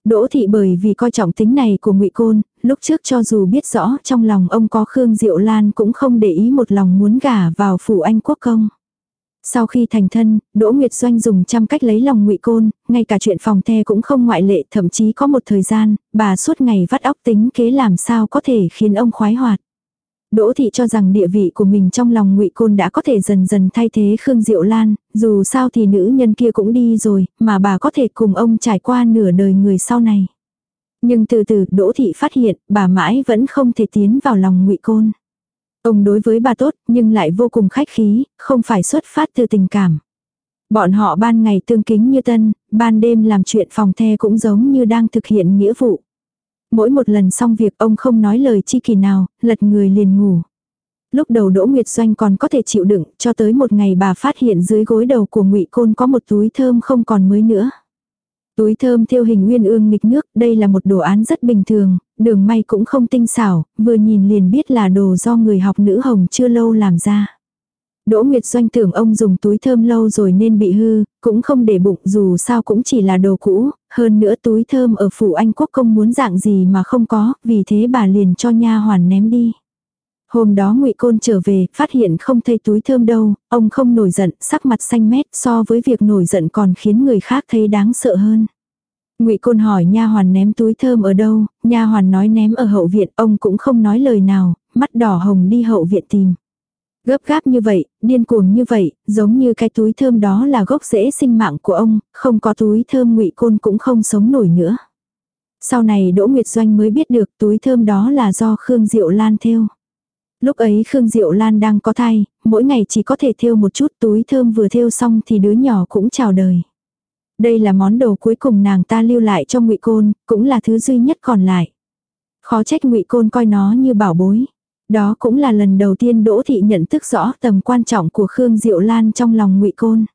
Đỗ thị bởi vì coi trọng tính này của ngụy Côn, lúc trước cho dù biết rõ trong lòng ông có Khương Diệu Lan cũng không để ý một lòng muốn gả vào phủ anh quốc công. Sau khi thành thân, Đỗ Nguyệt Doanh dùng trăm cách lấy lòng ngụy Côn, ngay cả chuyện phòng the cũng không ngoại lệ, thậm chí có một thời gian, bà suốt ngày vắt óc tính kế làm sao có thể khiến ông khoái hoạt. Đỗ thị cho rằng địa vị của mình trong lòng Ngụy Côn đã có thể dần dần thay thế Khương Diệu Lan, dù sao thì nữ nhân kia cũng đi rồi, mà bà có thể cùng ông trải qua nửa đời người sau này. Nhưng từ từ Đỗ thị phát hiện, bà mãi vẫn không thể tiến vào lòng Ngụy Côn. Ông đối với bà tốt, nhưng lại vô cùng khách khí, không phải xuất phát từ tình cảm. Bọn họ ban ngày tương kính như tân, ban đêm làm chuyện phòng the cũng giống như đang thực hiện nghĩa vụ. Mỗi một lần xong việc ông không nói lời chi kỳ nào, lật người liền ngủ. Lúc đầu Đỗ Nguyệt Doanh còn có thể chịu đựng, cho tới một ngày bà phát hiện dưới gối đầu của ngụy Côn có một túi thơm không còn mới nữa. Túi thơm thiêu hình nguyên ương nghịch nước, đây là một đồ án rất bình thường, đường may cũng không tinh xảo, vừa nhìn liền biết là đồ do người học nữ hồng chưa lâu làm ra. Đỗ Nguyệt Doanh tưởng ông dùng túi thơm lâu rồi nên bị hư, cũng không để bụng dù sao cũng chỉ là đồ cũ, hơn nữa túi thơm ở phủ Anh Quốc công muốn dạng gì mà không có, vì thế bà liền cho nha hoàn ném đi. Hôm đó ngụy Côn trở về, phát hiện không thấy túi thơm đâu, ông không nổi giận, sắc mặt xanh mét so với việc nổi giận còn khiến người khác thấy đáng sợ hơn. Ngụy Côn hỏi nha hoàn ném túi thơm ở đâu, nha hoàn nói ném ở hậu viện, ông cũng không nói lời nào, mắt đỏ hồng đi hậu viện tìm. Gấp gáp như vậy, điên cuồng như vậy, giống như cái túi thơm đó là gốc rễ sinh mạng của ông, không có túi thơm ngụy Côn cũng không sống nổi nữa. Sau này Đỗ Nguyệt Doanh mới biết được túi thơm đó là do Khương Diệu Lan thêu. Lúc ấy Khương Diệu Lan đang có thai, mỗi ngày chỉ có thể thêu một chút túi thơm vừa thêu xong thì đứa nhỏ cũng chào đời. Đây là món đồ cuối cùng nàng ta lưu lại cho ngụy Côn, cũng là thứ duy nhất còn lại. Khó trách ngụy Côn coi nó như bảo bối. Đó cũng là lần đầu tiên Đỗ Thị nhận thức rõ tầm quan trọng của Khương Diệu Lan trong lòng ngụy Côn.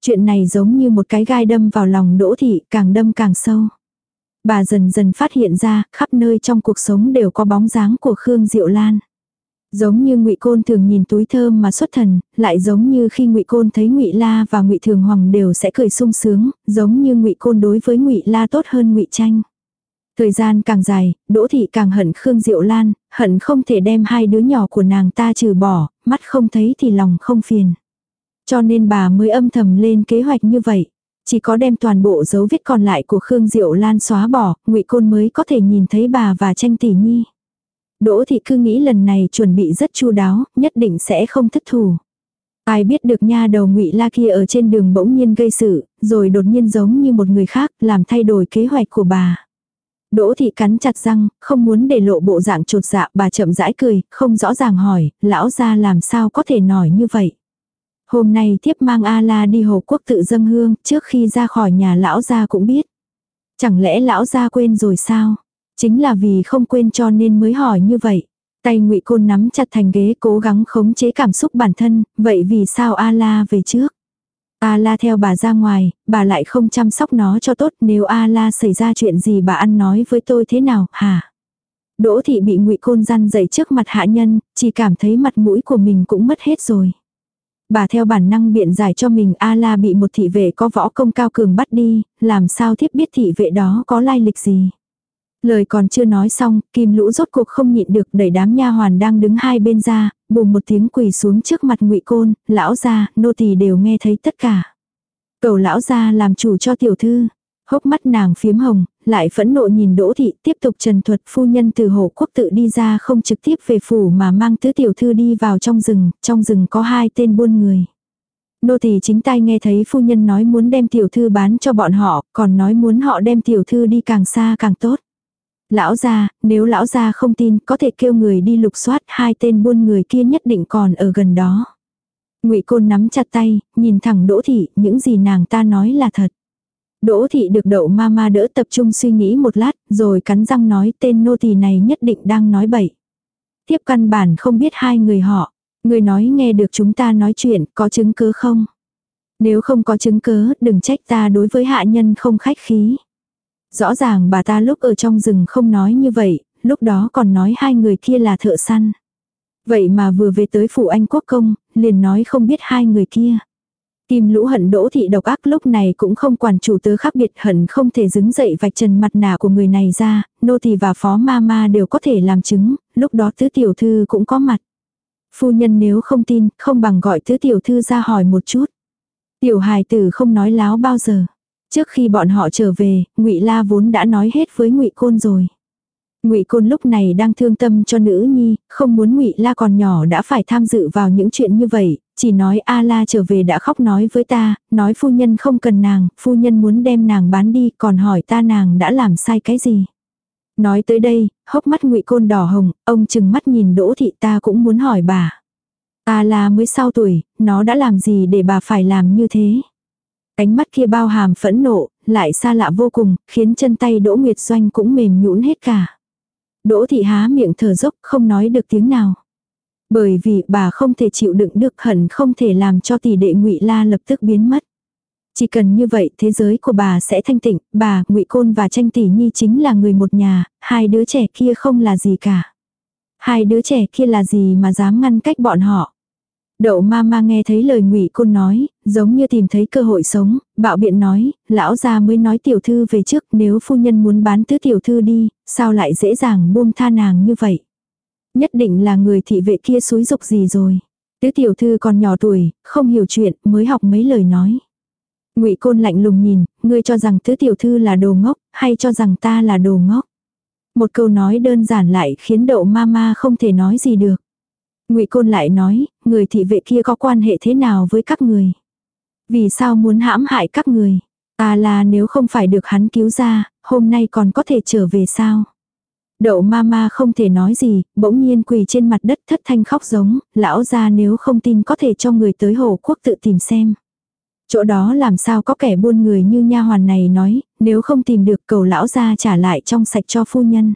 Chuyện này giống như một cái gai đâm vào lòng Đỗ Thị, càng đâm càng sâu. Bà dần dần phát hiện ra, khắp nơi trong cuộc sống đều có bóng dáng của Khương Diệu Lan. Giống như Ngụy Côn thường nhìn túi thơm mà xuất thần, lại giống như khi Ngụy Côn thấy Ngụy La và Ngụy Thường Hoàng đều sẽ cười sung sướng, giống như Ngụy Côn đối với Ngụy La tốt hơn Ngụy Tranh. Thời gian càng dài, Đỗ Thị càng hận Khương Diệu Lan, hận không thể đem hai đứa nhỏ của nàng ta trừ bỏ, mắt không thấy thì lòng không phiền. Cho nên bà mới âm thầm lên kế hoạch như vậy. Chỉ có đem toàn bộ dấu vết còn lại của Khương Diệu Lan xóa bỏ, ngụy Côn mới có thể nhìn thấy bà và tranh tỷ nhi. Đỗ Thị cứ nghĩ lần này chuẩn bị rất chu đáo, nhất định sẽ không thất thủ. Ai biết được nha đầu ngụy la kia ở trên đường bỗng nhiên gây sự, rồi đột nhiên giống như một người khác, làm thay đổi kế hoạch của bà. Đỗ thị cắn chặt răng, không muốn để lộ bộ dạng trột dạ, bà chậm rãi cười, không rõ ràng hỏi, lão gia làm sao có thể nói như vậy. Hôm nay tiếp mang A-la đi hồ quốc tự dâng hương, trước khi ra khỏi nhà lão gia cũng biết. Chẳng lẽ lão gia quên rồi sao? Chính là vì không quên cho nên mới hỏi như vậy. Tay ngụy Côn nắm chặt thành ghế cố gắng khống chế cảm xúc bản thân, vậy vì sao A-la về trước? A-la theo bà ra ngoài, bà lại không chăm sóc nó cho tốt nếu A-la xảy ra chuyện gì bà ăn nói với tôi thế nào, hả? Đỗ thị bị ngụy côn răn dậy trước mặt hạ nhân, chỉ cảm thấy mặt mũi của mình cũng mất hết rồi. Bà theo bản năng biện giải cho mình A-la bị một thị vệ có võ công cao cường bắt đi, làm sao thiếp biết thị vệ đó có lai lịch gì. Lời còn chưa nói xong, kim lũ rốt cuộc không nhịn được đẩy đám nha hoàn đang đứng hai bên ra, bùm một tiếng quỳ xuống trước mặt ngụy côn, lão gia, nô tỳ đều nghe thấy tất cả. Cầu lão gia làm chủ cho tiểu thư. Hốc mắt nàng phiếm hồng, lại phẫn nộ nhìn Đỗ Thị tiếp tục trần thuật phu nhân từ hộ quốc tự đi ra không trực tiếp về phủ mà mang tứ tiểu thư đi vào trong rừng, trong rừng có hai tên buôn người. Nô tỳ chính tay nghe thấy phu nhân nói muốn đem tiểu thư bán cho bọn họ, còn nói muốn họ đem tiểu thư đi càng xa càng tốt. Lão gia, nếu lão gia không tin, có thể kêu người đi lục soát hai tên buôn người kia nhất định còn ở gần đó. Ngụy Côn nắm chặt tay, nhìn thẳng Đỗ thị, những gì nàng ta nói là thật. Đỗ thị được đậu ma ma đỡ tập trung suy nghĩ một lát, rồi cắn răng nói tên nô tỳ này nhất định đang nói bậy. Tiếp căn bản không biết hai người họ. Người nói nghe được chúng ta nói chuyện, có chứng cứ không? Nếu không có chứng cứ, đừng trách ta đối với hạ nhân không khách khí. Rõ ràng bà ta lúc ở trong rừng không nói như vậy, lúc đó còn nói hai người kia là thợ săn. Vậy mà vừa về tới phủ anh quốc công, liền nói không biết hai người kia. Kim lũ hận đỗ thị độc ác lúc này cũng không quản chủ tớ khác biệt hận không thể đứng dậy vạch trần mặt nạ của người này ra, nô tỳ và phó ma ma đều có thể làm chứng, lúc đó tứ tiểu thư cũng có mặt. Phu nhân nếu không tin, không bằng gọi tứ tiểu thư ra hỏi một chút. Tiểu hài tử không nói láo bao giờ. Trước khi bọn họ trở về, ngụy La vốn đã nói hết với ngụy Côn rồi. Ngụy Côn lúc này đang thương tâm cho nữ nhi, không muốn Ngụy La còn nhỏ đã phải tham dự vào những chuyện như vậy, chỉ nói A La trở về đã khóc nói với ta, nói phu nhân không cần nàng, phu nhân muốn đem nàng bán đi, còn hỏi ta nàng đã làm sai cái gì. Nói tới đây, hốc mắt Ngụy Côn đỏ hồng, ông chừng mắt nhìn Đỗ thị ta cũng muốn hỏi bà. A La mới sau tuổi, nó đã làm gì để bà phải làm như thế? Ánh mắt kia bao hàm phẫn nộ, lại xa lạ vô cùng, khiến chân tay Đỗ Nguyệt Doanh cũng mềm nhũn hết cả. Đỗ thị há miệng thở dốc không nói được tiếng nào. Bởi vì bà không thể chịu đựng được hận không thể làm cho tỷ đệ ngụy La lập tức biến mất. Chỉ cần như vậy thế giới của bà sẽ thanh tịnh, bà, ngụy Côn và tranh tỷ nhi chính là người một nhà, hai đứa trẻ kia không là gì cả. Hai đứa trẻ kia là gì mà dám ngăn cách bọn họ. Đậu ma ma nghe thấy lời ngụy côn nói, giống như tìm thấy cơ hội sống, bạo biện nói, lão gia mới nói tiểu thư về trước nếu phu nhân muốn bán tứ tiểu thư đi, sao lại dễ dàng buông tha nàng như vậy. Nhất định là người thị vệ kia xúi dục gì rồi. Tứ tiểu thư còn nhỏ tuổi, không hiểu chuyện, mới học mấy lời nói. Ngụy Côn lạnh lùng nhìn, ngươi cho rằng tứ tiểu thư là đồ ngốc, hay cho rằng ta là đồ ngốc. Một câu nói đơn giản lại khiến đậu ma ma không thể nói gì được. Ngụy Côn lại nói, người thị vệ kia có quan hệ thế nào với các người? Vì sao muốn hãm hại các người? À là nếu không phải được hắn cứu ra, hôm nay còn có thể trở về sao? Đậu ma ma không thể nói gì, bỗng nhiên quỳ trên mặt đất thất thanh khóc giống, lão ra nếu không tin có thể cho người tới hồ quốc tự tìm xem. Chỗ đó làm sao có kẻ buôn người như nha hoàn này nói, nếu không tìm được cầu lão ra trả lại trong sạch cho phu nhân.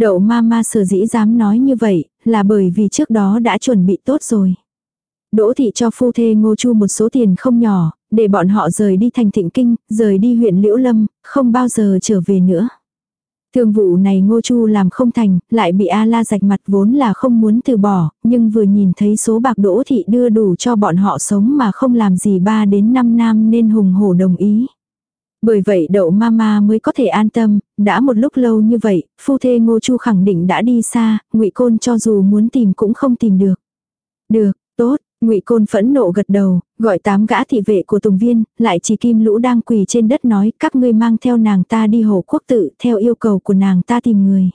Đậu ma ma sở dĩ dám nói như vậy, là bởi vì trước đó đã chuẩn bị tốt rồi. Đỗ thị cho phu thê ngô chu một số tiền không nhỏ, để bọn họ rời đi thành thịnh kinh, rời đi huyện Liễu Lâm, không bao giờ trở về nữa. Thương vụ này Ngô Chu làm không thành, lại bị A La rạch mặt vốn là không muốn từ bỏ, nhưng vừa nhìn thấy số bạc đỗ thị đưa đủ cho bọn họ sống mà không làm gì ba đến năm năm nên hùng hổ đồng ý. Bởi vậy đậu mama mới có thể an tâm, đã một lúc lâu như vậy, phu thê Ngô Chu khẳng định đã đi xa, ngụy Côn cho dù muốn tìm cũng không tìm được. Được, tốt, Ngụy Côn phẫn nộ gật đầu, gọi tám gã thị vệ của Tùng Viên, lại chỉ Kim Lũ đang quỳ trên đất nói, các ngươi mang theo nàng ta đi hồ quốc tự, theo yêu cầu của nàng ta tìm người.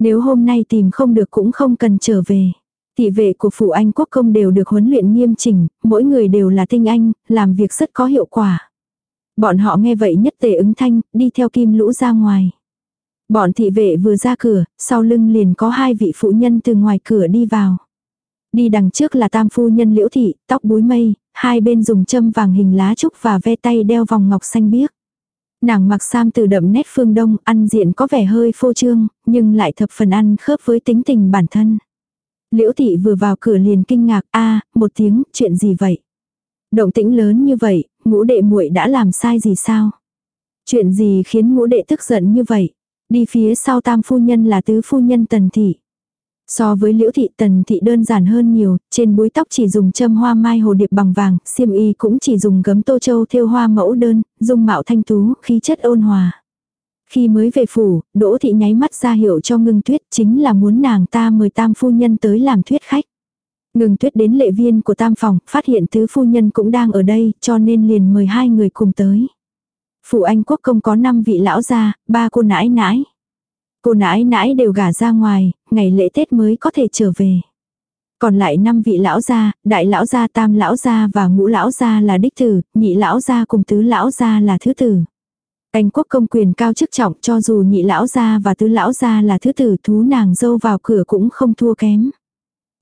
Nếu hôm nay tìm không được cũng không cần trở về. Thị vệ của phủ Anh quốc công đều được huấn luyện nghiêm chỉnh, mỗi người đều là tinh anh, làm việc rất có hiệu quả. Bọn họ nghe vậy nhất tề ứng thanh, đi theo Kim Lũ ra ngoài. Bọn thị vệ vừa ra cửa, sau lưng liền có hai vị phụ nhân từ ngoài cửa đi vào. Đi đằng trước là tam phu nhân liễu thị, tóc búi mây, hai bên dùng châm vàng hình lá trúc và ve tay đeo vòng ngọc xanh biếc. Nàng mặc sam từ đậm nét phương đông, ăn diện có vẻ hơi phô trương, nhưng lại thập phần ăn khớp với tính tình bản thân. Liễu thị vừa vào cửa liền kinh ngạc, a một tiếng, chuyện gì vậy? Động tĩnh lớn như vậy, ngũ đệ muội đã làm sai gì sao? Chuyện gì khiến ngũ đệ tức giận như vậy? Đi phía sau tam phu nhân là tứ phu nhân tần thị. So với liễu thị tần thị đơn giản hơn nhiều, trên búi tóc chỉ dùng châm hoa mai hồ điệp bằng vàng, xiêm y cũng chỉ dùng gấm tô châu thêu hoa mẫu đơn, dung mạo thanh tú, khí chất ôn hòa. Khi mới về phủ, Đỗ thị nháy mắt ra hiệu cho ngưng tuyết chính là muốn nàng ta mời tam phu nhân tới làm thuyết khách ngừng tuyết đến lệ viên của tam phòng, phát hiện tứ phu nhân cũng đang ở đây, cho nên liền mời hai người cùng tới. Phủ Anh Quốc công có năm vị lão gia, ba cô nãi nãi. Cô nãi nãi đều gả ra ngoài, ngày lễ Tết mới có thể trở về. Còn lại năm vị lão gia, đại lão gia, tam lão gia và ngũ lão gia là đích tử, nhị lão gia cùng tứ lão gia là thứ tử. Anh quốc công quyền cao chức trọng cho dù nhị lão gia và tứ lão gia là thứ tử thú nàng dâu vào cửa cũng không thua kém.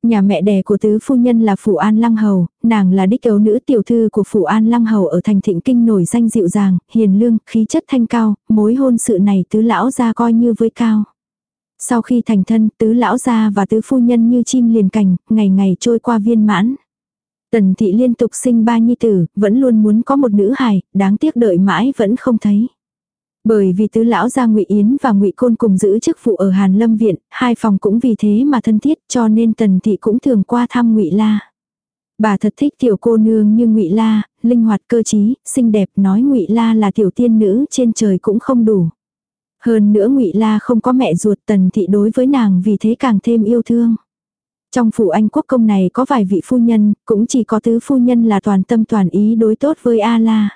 Nhà mẹ đẻ của tứ phu nhân là Phủ An Lăng Hầu, nàng là đích ấu nữ tiểu thư của Phủ An Lăng Hầu ở thành thịnh kinh nổi danh dịu dàng, hiền lương, khí chất thanh cao, mối hôn sự này tứ lão gia coi như với cao. Sau khi thành thân, tứ lão gia và tứ phu nhân như chim liền cành, ngày ngày trôi qua viên mãn. Tần thị liên tục sinh ba nhi tử, vẫn luôn muốn có một nữ hài, đáng tiếc đợi mãi vẫn không thấy. Bởi vì tứ lão gia Ngụy Yến và Ngụy Côn cùng giữ chức vụ ở Hàn Lâm viện, hai phòng cũng vì thế mà thân thiết, cho nên Tần thị cũng thường qua thăm Ngụy La. Bà thật thích tiểu cô nương như Ngụy La, linh hoạt cơ trí, xinh đẹp, nói Ngụy La là tiểu tiên nữ trên trời cũng không đủ. Hơn nữa Ngụy La không có mẹ ruột, Tần thị đối với nàng vì thế càng thêm yêu thương. Trong phủ Anh quốc công này có vài vị phu nhân, cũng chỉ có tứ phu nhân là toàn tâm toàn ý đối tốt với A La.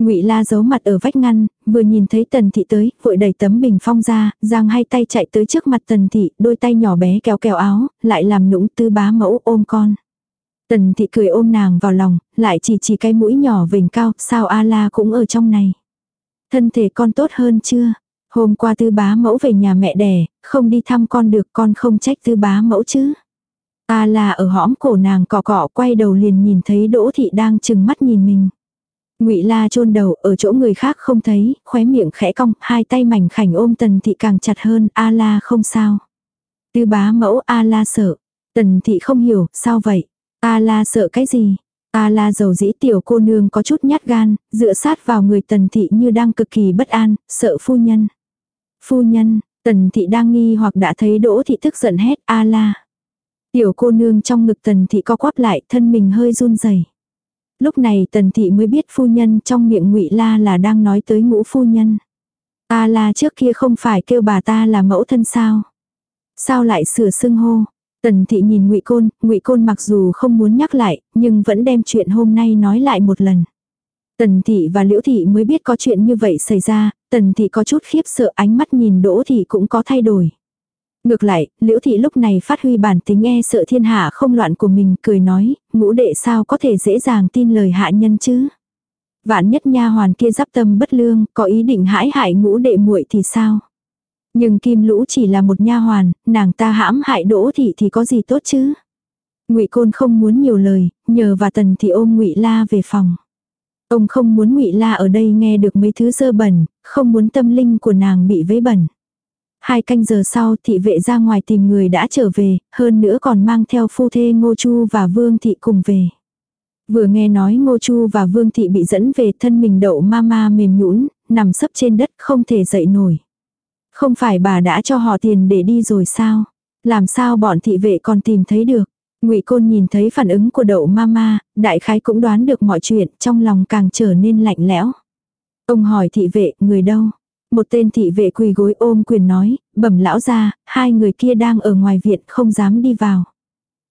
Ngụy La giấu mặt ở vách ngăn, vừa nhìn thấy Tần Thị tới, vội đẩy tấm bình phong ra, giang hai tay chạy tới trước mặt Tần Thị, đôi tay nhỏ bé kéo kéo áo, lại làm nũng tư bá mẫu ôm con. Tần Thị cười ôm nàng vào lòng, lại chỉ chỉ cái mũi nhỏ vỉnh cao, sao A La cũng ở trong này. Thân thể con tốt hơn chưa? Hôm qua tư bá mẫu về nhà mẹ đẻ, không đi thăm con được con không trách tư bá mẫu chứ. A La ở hõm cổ nàng cọ cọ quay đầu liền nhìn thấy Đỗ Thị đang chừng mắt nhìn mình. Ngụy La chôn đầu ở chỗ người khác không thấy, khóe miệng khẽ cong, hai tay mảnh khảnh ôm Tần Thị càng chặt hơn, A La không sao. Tư bá mẫu A La sợ. Tần Thị không hiểu, sao vậy? A La sợ cái gì? A La dầu dĩ tiểu cô nương có chút nhát gan, dựa sát vào người Tần Thị như đang cực kỳ bất an, sợ phu nhân. Phu nhân, Tần Thị đang nghi hoặc đã thấy Đỗ Thị tức giận hét A La. Tiểu cô nương trong ngực Tần Thị co quắp lại, thân mình hơi run rẩy. Lúc này tần thị mới biết phu nhân trong miệng ngụy La là đang nói tới ngũ phu nhân. Ta la trước kia không phải kêu bà ta là mẫu thân sao? Sao lại sửa xưng hô? Tần thị nhìn ngụy Côn, ngụy Côn mặc dù không muốn nhắc lại, nhưng vẫn đem chuyện hôm nay nói lại một lần. Tần thị và liễu thị mới biết có chuyện như vậy xảy ra, tần thị có chút khiếp sợ ánh mắt nhìn đỗ thị cũng có thay đổi. Ngược lại, liễu thị lúc này phát huy bản tính e sợ thiên hạ không loạn của mình, cười nói, ngũ đệ sao có thể dễ dàng tin lời hạ nhân chứ. Vạn nhất nha hoàn kia giáp tâm bất lương, có ý định hãi hại ngũ đệ muội thì sao? Nhưng kim lũ chỉ là một nha hoàn, nàng ta hãm hại đỗ thị thì có gì tốt chứ? ngụy Côn không muốn nhiều lời, nhờ và tần thì ôm ngụy La về phòng. Ông không muốn ngụy La ở đây nghe được mấy thứ dơ bẩn, không muốn tâm linh của nàng bị vấy bẩn. Hai canh giờ sau thị vệ ra ngoài tìm người đã trở về, hơn nữa còn mang theo phu thê Ngô Chu và Vương Thị cùng về. Vừa nghe nói Ngô Chu và Vương Thị bị dẫn về thân mình đậu ma ma mềm nhũn nằm sấp trên đất không thể dậy nổi. Không phải bà đã cho họ tiền để đi rồi sao? Làm sao bọn thị vệ còn tìm thấy được? Ngụy Côn nhìn thấy phản ứng của đậu ma ma đại khái cũng đoán được mọi chuyện, trong lòng càng trở nên lạnh lẽo. Ông hỏi thị vệ, người đâu? Một tên thị vệ quỳ gối ôm quyền nói, bẩm lão ra, hai người kia đang ở ngoài viện không dám đi vào.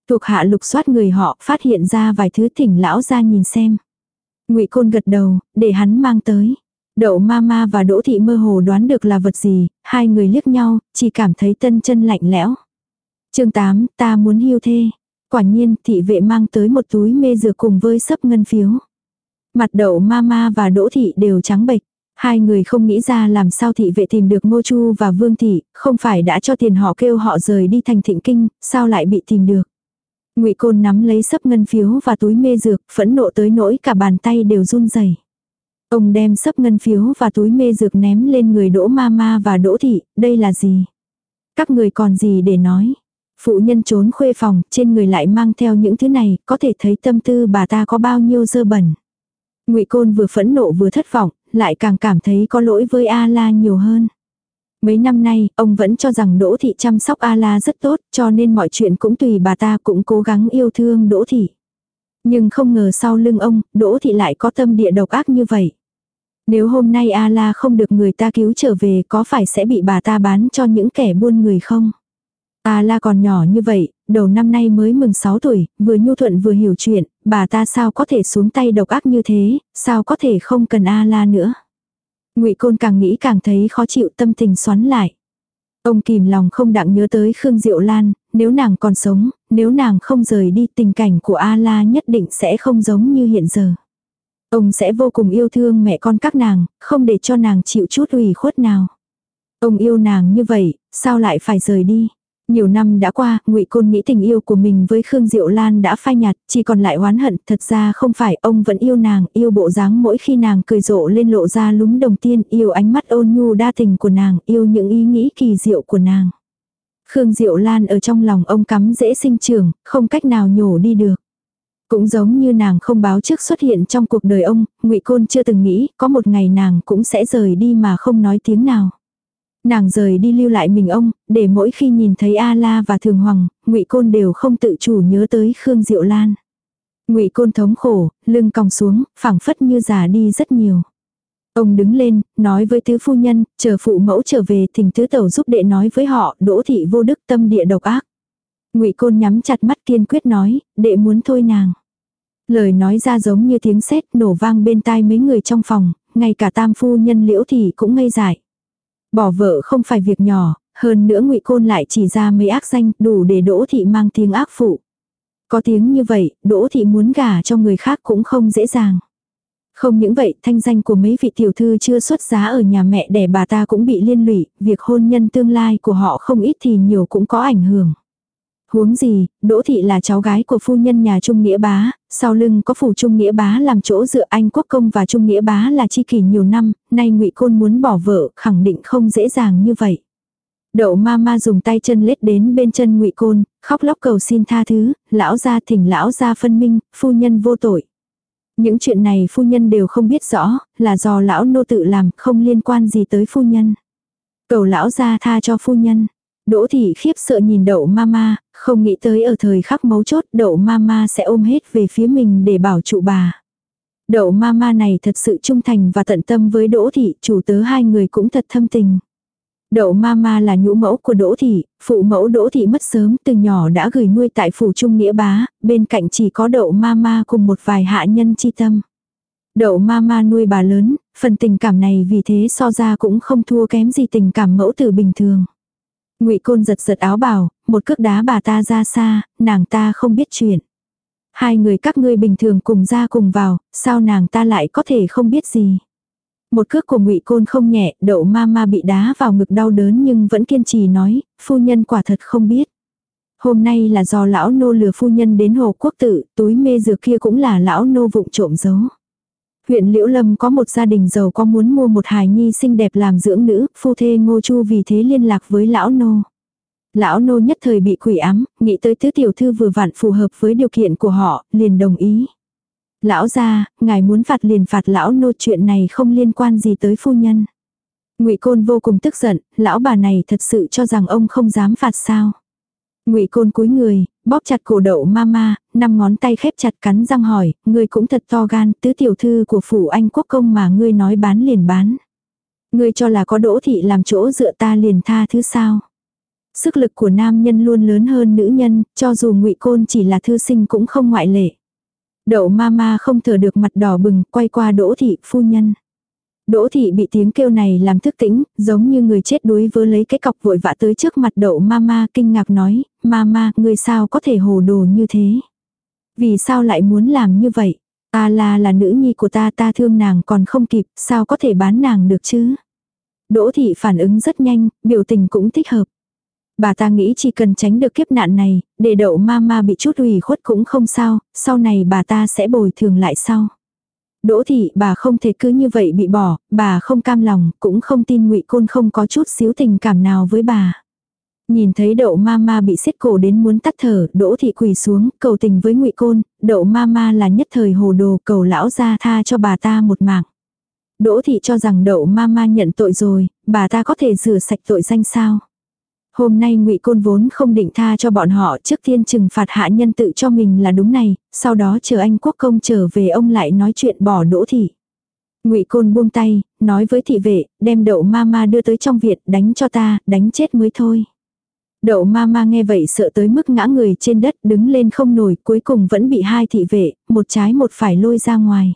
Thuộc hạ lục soát người họ phát hiện ra vài thứ thỉnh lão ra nhìn xem. ngụy Côn gật đầu, để hắn mang tới. Đậu ma ma và Đỗ Thị mơ hồ đoán được là vật gì, hai người liếc nhau, chỉ cảm thấy tân chân lạnh lẽo. chương 8, ta muốn hiu thê. Quả nhiên, thị vệ mang tới một túi mê dược cùng với sấp ngân phiếu. Mặt đậu ma ma và Đỗ Thị đều trắng bệch. Hai người không nghĩ ra làm sao thị vệ tìm được Ngô Chu và Vương Thị, không phải đã cho tiền họ kêu họ rời đi thành thịnh kinh, sao lại bị tìm được. ngụy Côn nắm lấy sấp ngân phiếu và túi mê dược, phẫn nộ tới nỗi cả bàn tay đều run rẩy. Ông đem sấp ngân phiếu và túi mê dược ném lên người Đỗ Ma Ma và Đỗ Thị, đây là gì? Các người còn gì để nói? Phụ nhân trốn khuê phòng, trên người lại mang theo những thứ này, có thể thấy tâm tư bà ta có bao nhiêu dơ bẩn. Ngụy Côn vừa phẫn nộ vừa thất vọng, lại càng cảm thấy có lỗi với A La nhiều hơn. Mấy năm nay, ông vẫn cho rằng Đỗ Thị chăm sóc A-la rất tốt, cho nên mọi chuyện cũng tùy bà ta cũng cố gắng yêu thương Đỗ Thị. Nhưng không ngờ sau lưng ông, Đỗ Thị lại có tâm địa độc ác như vậy. Nếu hôm nay A-la không được người ta cứu trở về có phải sẽ bị bà ta bán cho những kẻ buôn người không? A-la còn nhỏ như vậy, đầu năm nay mới mừng 6 tuổi, vừa nhu thuận vừa hiểu chuyện, bà ta sao có thể xuống tay độc ác như thế, sao có thể không cần A-la nữa? Ngụy Côn càng nghĩ càng thấy khó chịu tâm tình xoắn lại. Ông kìm lòng không đặng nhớ tới Khương Diệu Lan, nếu nàng còn sống, nếu nàng không rời đi tình cảnh của A-la nhất định sẽ không giống như hiện giờ. Ông sẽ vô cùng yêu thương mẹ con các nàng, không để cho nàng chịu chút ủy khuất nào. Ông yêu nàng như vậy, sao lại phải rời đi? Nhiều năm đã qua, ngụy Côn nghĩ tình yêu của mình với Khương Diệu Lan đã phai nhạt, chỉ còn lại oán hận, thật ra không phải, ông vẫn yêu nàng, yêu bộ dáng mỗi khi nàng cười rộ lên lộ ra lúm đồng tiên, yêu ánh mắt ôn nhu đa tình của nàng, yêu những ý nghĩ kỳ diệu của nàng. Khương Diệu Lan ở trong lòng ông cắm dễ sinh trưởng, không cách nào nhổ đi được. Cũng giống như nàng không báo trước xuất hiện trong cuộc đời ông, ngụy Côn chưa từng nghĩ, có một ngày nàng cũng sẽ rời đi mà không nói tiếng nào. Nàng rời đi lưu lại mình ông, để mỗi khi nhìn thấy A La và Thường Hoàng, Ngụy Côn đều không tự chủ nhớ tới Khương Diệu Lan. Ngụy Côn thống khổ, lưng còng xuống, phảng phất như già đi rất nhiều. Ông đứng lên, nói với tứ phu nhân, chờ phụ mẫu trở về, thỉnh tứ tẩu giúp đệ nói với họ, đỗ thị vô đức tâm địa độc ác. Ngụy Côn nhắm chặt mắt kiên quyết nói, đệ muốn thôi nàng. Lời nói ra giống như tiếng sét nổ vang bên tai mấy người trong phòng, ngay cả tam phu nhân liễu thị cũng ngây dại. Bỏ vợ không phải việc nhỏ, hơn nữa ngụy Côn lại chỉ ra mấy ác danh đủ để Đỗ Thị mang tiếng ác phụ. Có tiếng như vậy, Đỗ Thị muốn gả cho người khác cũng không dễ dàng. Không những vậy, thanh danh của mấy vị tiểu thư chưa xuất giá ở nhà mẹ đẻ bà ta cũng bị liên lụy, việc hôn nhân tương lai của họ không ít thì nhiều cũng có ảnh hưởng. Huống gì, Đỗ Thị là cháu gái của phu nhân nhà Trung Nghĩa Bá, sau lưng có phủ Trung Nghĩa Bá làm chỗ dựa anh Quốc Công và Trung Nghĩa Bá là chi kỷ nhiều năm, nay ngụy Côn muốn bỏ vợ, khẳng định không dễ dàng như vậy. Đậu ma ma dùng tay chân lết đến bên chân ngụy Côn, khóc lóc cầu xin tha thứ, lão gia thỉnh lão gia phân minh, phu nhân vô tội. Những chuyện này phu nhân đều không biết rõ, là do lão nô tự làm, không liên quan gì tới phu nhân. Cầu lão gia tha cho phu nhân. Đỗ thị khiếp sợ nhìn đậu mama, không nghĩ tới ở thời khắc mấu chốt đậu mama sẽ ôm hết về phía mình để bảo trụ bà. Đậu mama này thật sự trung thành và tận tâm với Đỗ thị, chủ tớ hai người cũng thật thâm tình. Đậu mama là nhũ mẫu của Đỗ thị, phụ mẫu Đỗ thị mất sớm từ nhỏ đã gửi nuôi tại phủ trung nghĩa bá, bên cạnh chỉ có đậu mama cùng một vài hạ nhân chi tâm. Đậu mama nuôi bà lớn, phần tình cảm này vì thế so ra cũng không thua kém gì tình cảm mẫu tử bình thường. Ngụy Côn giật giật áo bào, một cước đá bà ta ra xa, nàng ta không biết chuyện. Hai người các ngươi bình thường cùng ra cùng vào, sao nàng ta lại có thể không biết gì. Một cước của Ngụy Côn không nhẹ, đậu ma ma bị đá vào ngực đau đớn nhưng vẫn kiên trì nói, phu nhân quả thật không biết. Hôm nay là do lão nô lừa phu nhân đến hồ quốc tử, túi mê dược kia cũng là lão nô vụng trộm giấu. Huyện Liễu Lâm có một gia đình giàu có muốn mua một hài nhi xinh đẹp làm dưỡng nữ, phu thê ngô chu vì thế liên lạc với lão nô. Lão nô nhất thời bị quỷ ám, nghĩ tới tứ tiểu thư vừa vặn phù hợp với điều kiện của họ, liền đồng ý. Lão gia, ngài muốn phạt liền phạt lão nô chuyện này không liên quan gì tới phu nhân. Ngụy Côn vô cùng tức giận, lão bà này thật sự cho rằng ông không dám phạt sao. Ngụy Côn cúi người, bóp chặt cổ đậu mama, năm ngón tay khép chặt cắn răng hỏi, ngươi cũng thật to gan, tứ tiểu thư của phủ anh quốc công mà ngươi nói bán liền bán. Ngươi cho là có đỗ thị làm chỗ dựa ta liền tha thứ sao. Sức lực của nam nhân luôn lớn hơn nữ nhân, cho dù ngụy Côn chỉ là thư sinh cũng không ngoại lệ. Đậu mama không thở được mặt đỏ bừng, quay qua đỗ thị phu nhân. Đỗ thị bị tiếng kêu này làm thức tĩnh, giống như người chết đuối vớ lấy cái cọc vội vã tới trước mặt đậu mama kinh ngạc nói, mama, người sao có thể hồ đồ như thế? Vì sao lại muốn làm như vậy? Ta là là nữ nhi của ta ta thương nàng còn không kịp, sao có thể bán nàng được chứ? Đỗ thị phản ứng rất nhanh, biểu tình cũng thích hợp. Bà ta nghĩ chỉ cần tránh được kiếp nạn này, để đậu mama bị chút ủy khuất cũng không sao, sau này bà ta sẽ bồi thường lại sau. Đỗ thị bà không thể cứ như vậy bị bỏ, bà không cam lòng, cũng không tin ngụy Côn không có chút xíu tình cảm nào với bà. Nhìn thấy đậu ma ma bị xiết cổ đến muốn tắt thở, đỗ thị quỳ xuống, cầu tình với ngụy Côn, đậu ma ma là nhất thời hồ đồ cầu lão ra tha cho bà ta một mạng. Đỗ thị cho rằng đậu ma ma nhận tội rồi, bà ta có thể rửa sạch tội danh sao. Hôm nay ngụy Côn vốn không định tha cho bọn họ trước tiên trừng phạt hạ nhân tự cho mình là đúng này, sau đó chờ anh quốc công trở về ông lại nói chuyện bỏ đỗ thị. Ngụy Côn buông tay, nói với thị vệ, đem đậu ma ma đưa tới trong viện, đánh cho ta, đánh chết mới thôi. Đậu ma ma nghe vậy sợ tới mức ngã người trên đất đứng lên không nổi cuối cùng vẫn bị hai thị vệ, một trái một phải lôi ra ngoài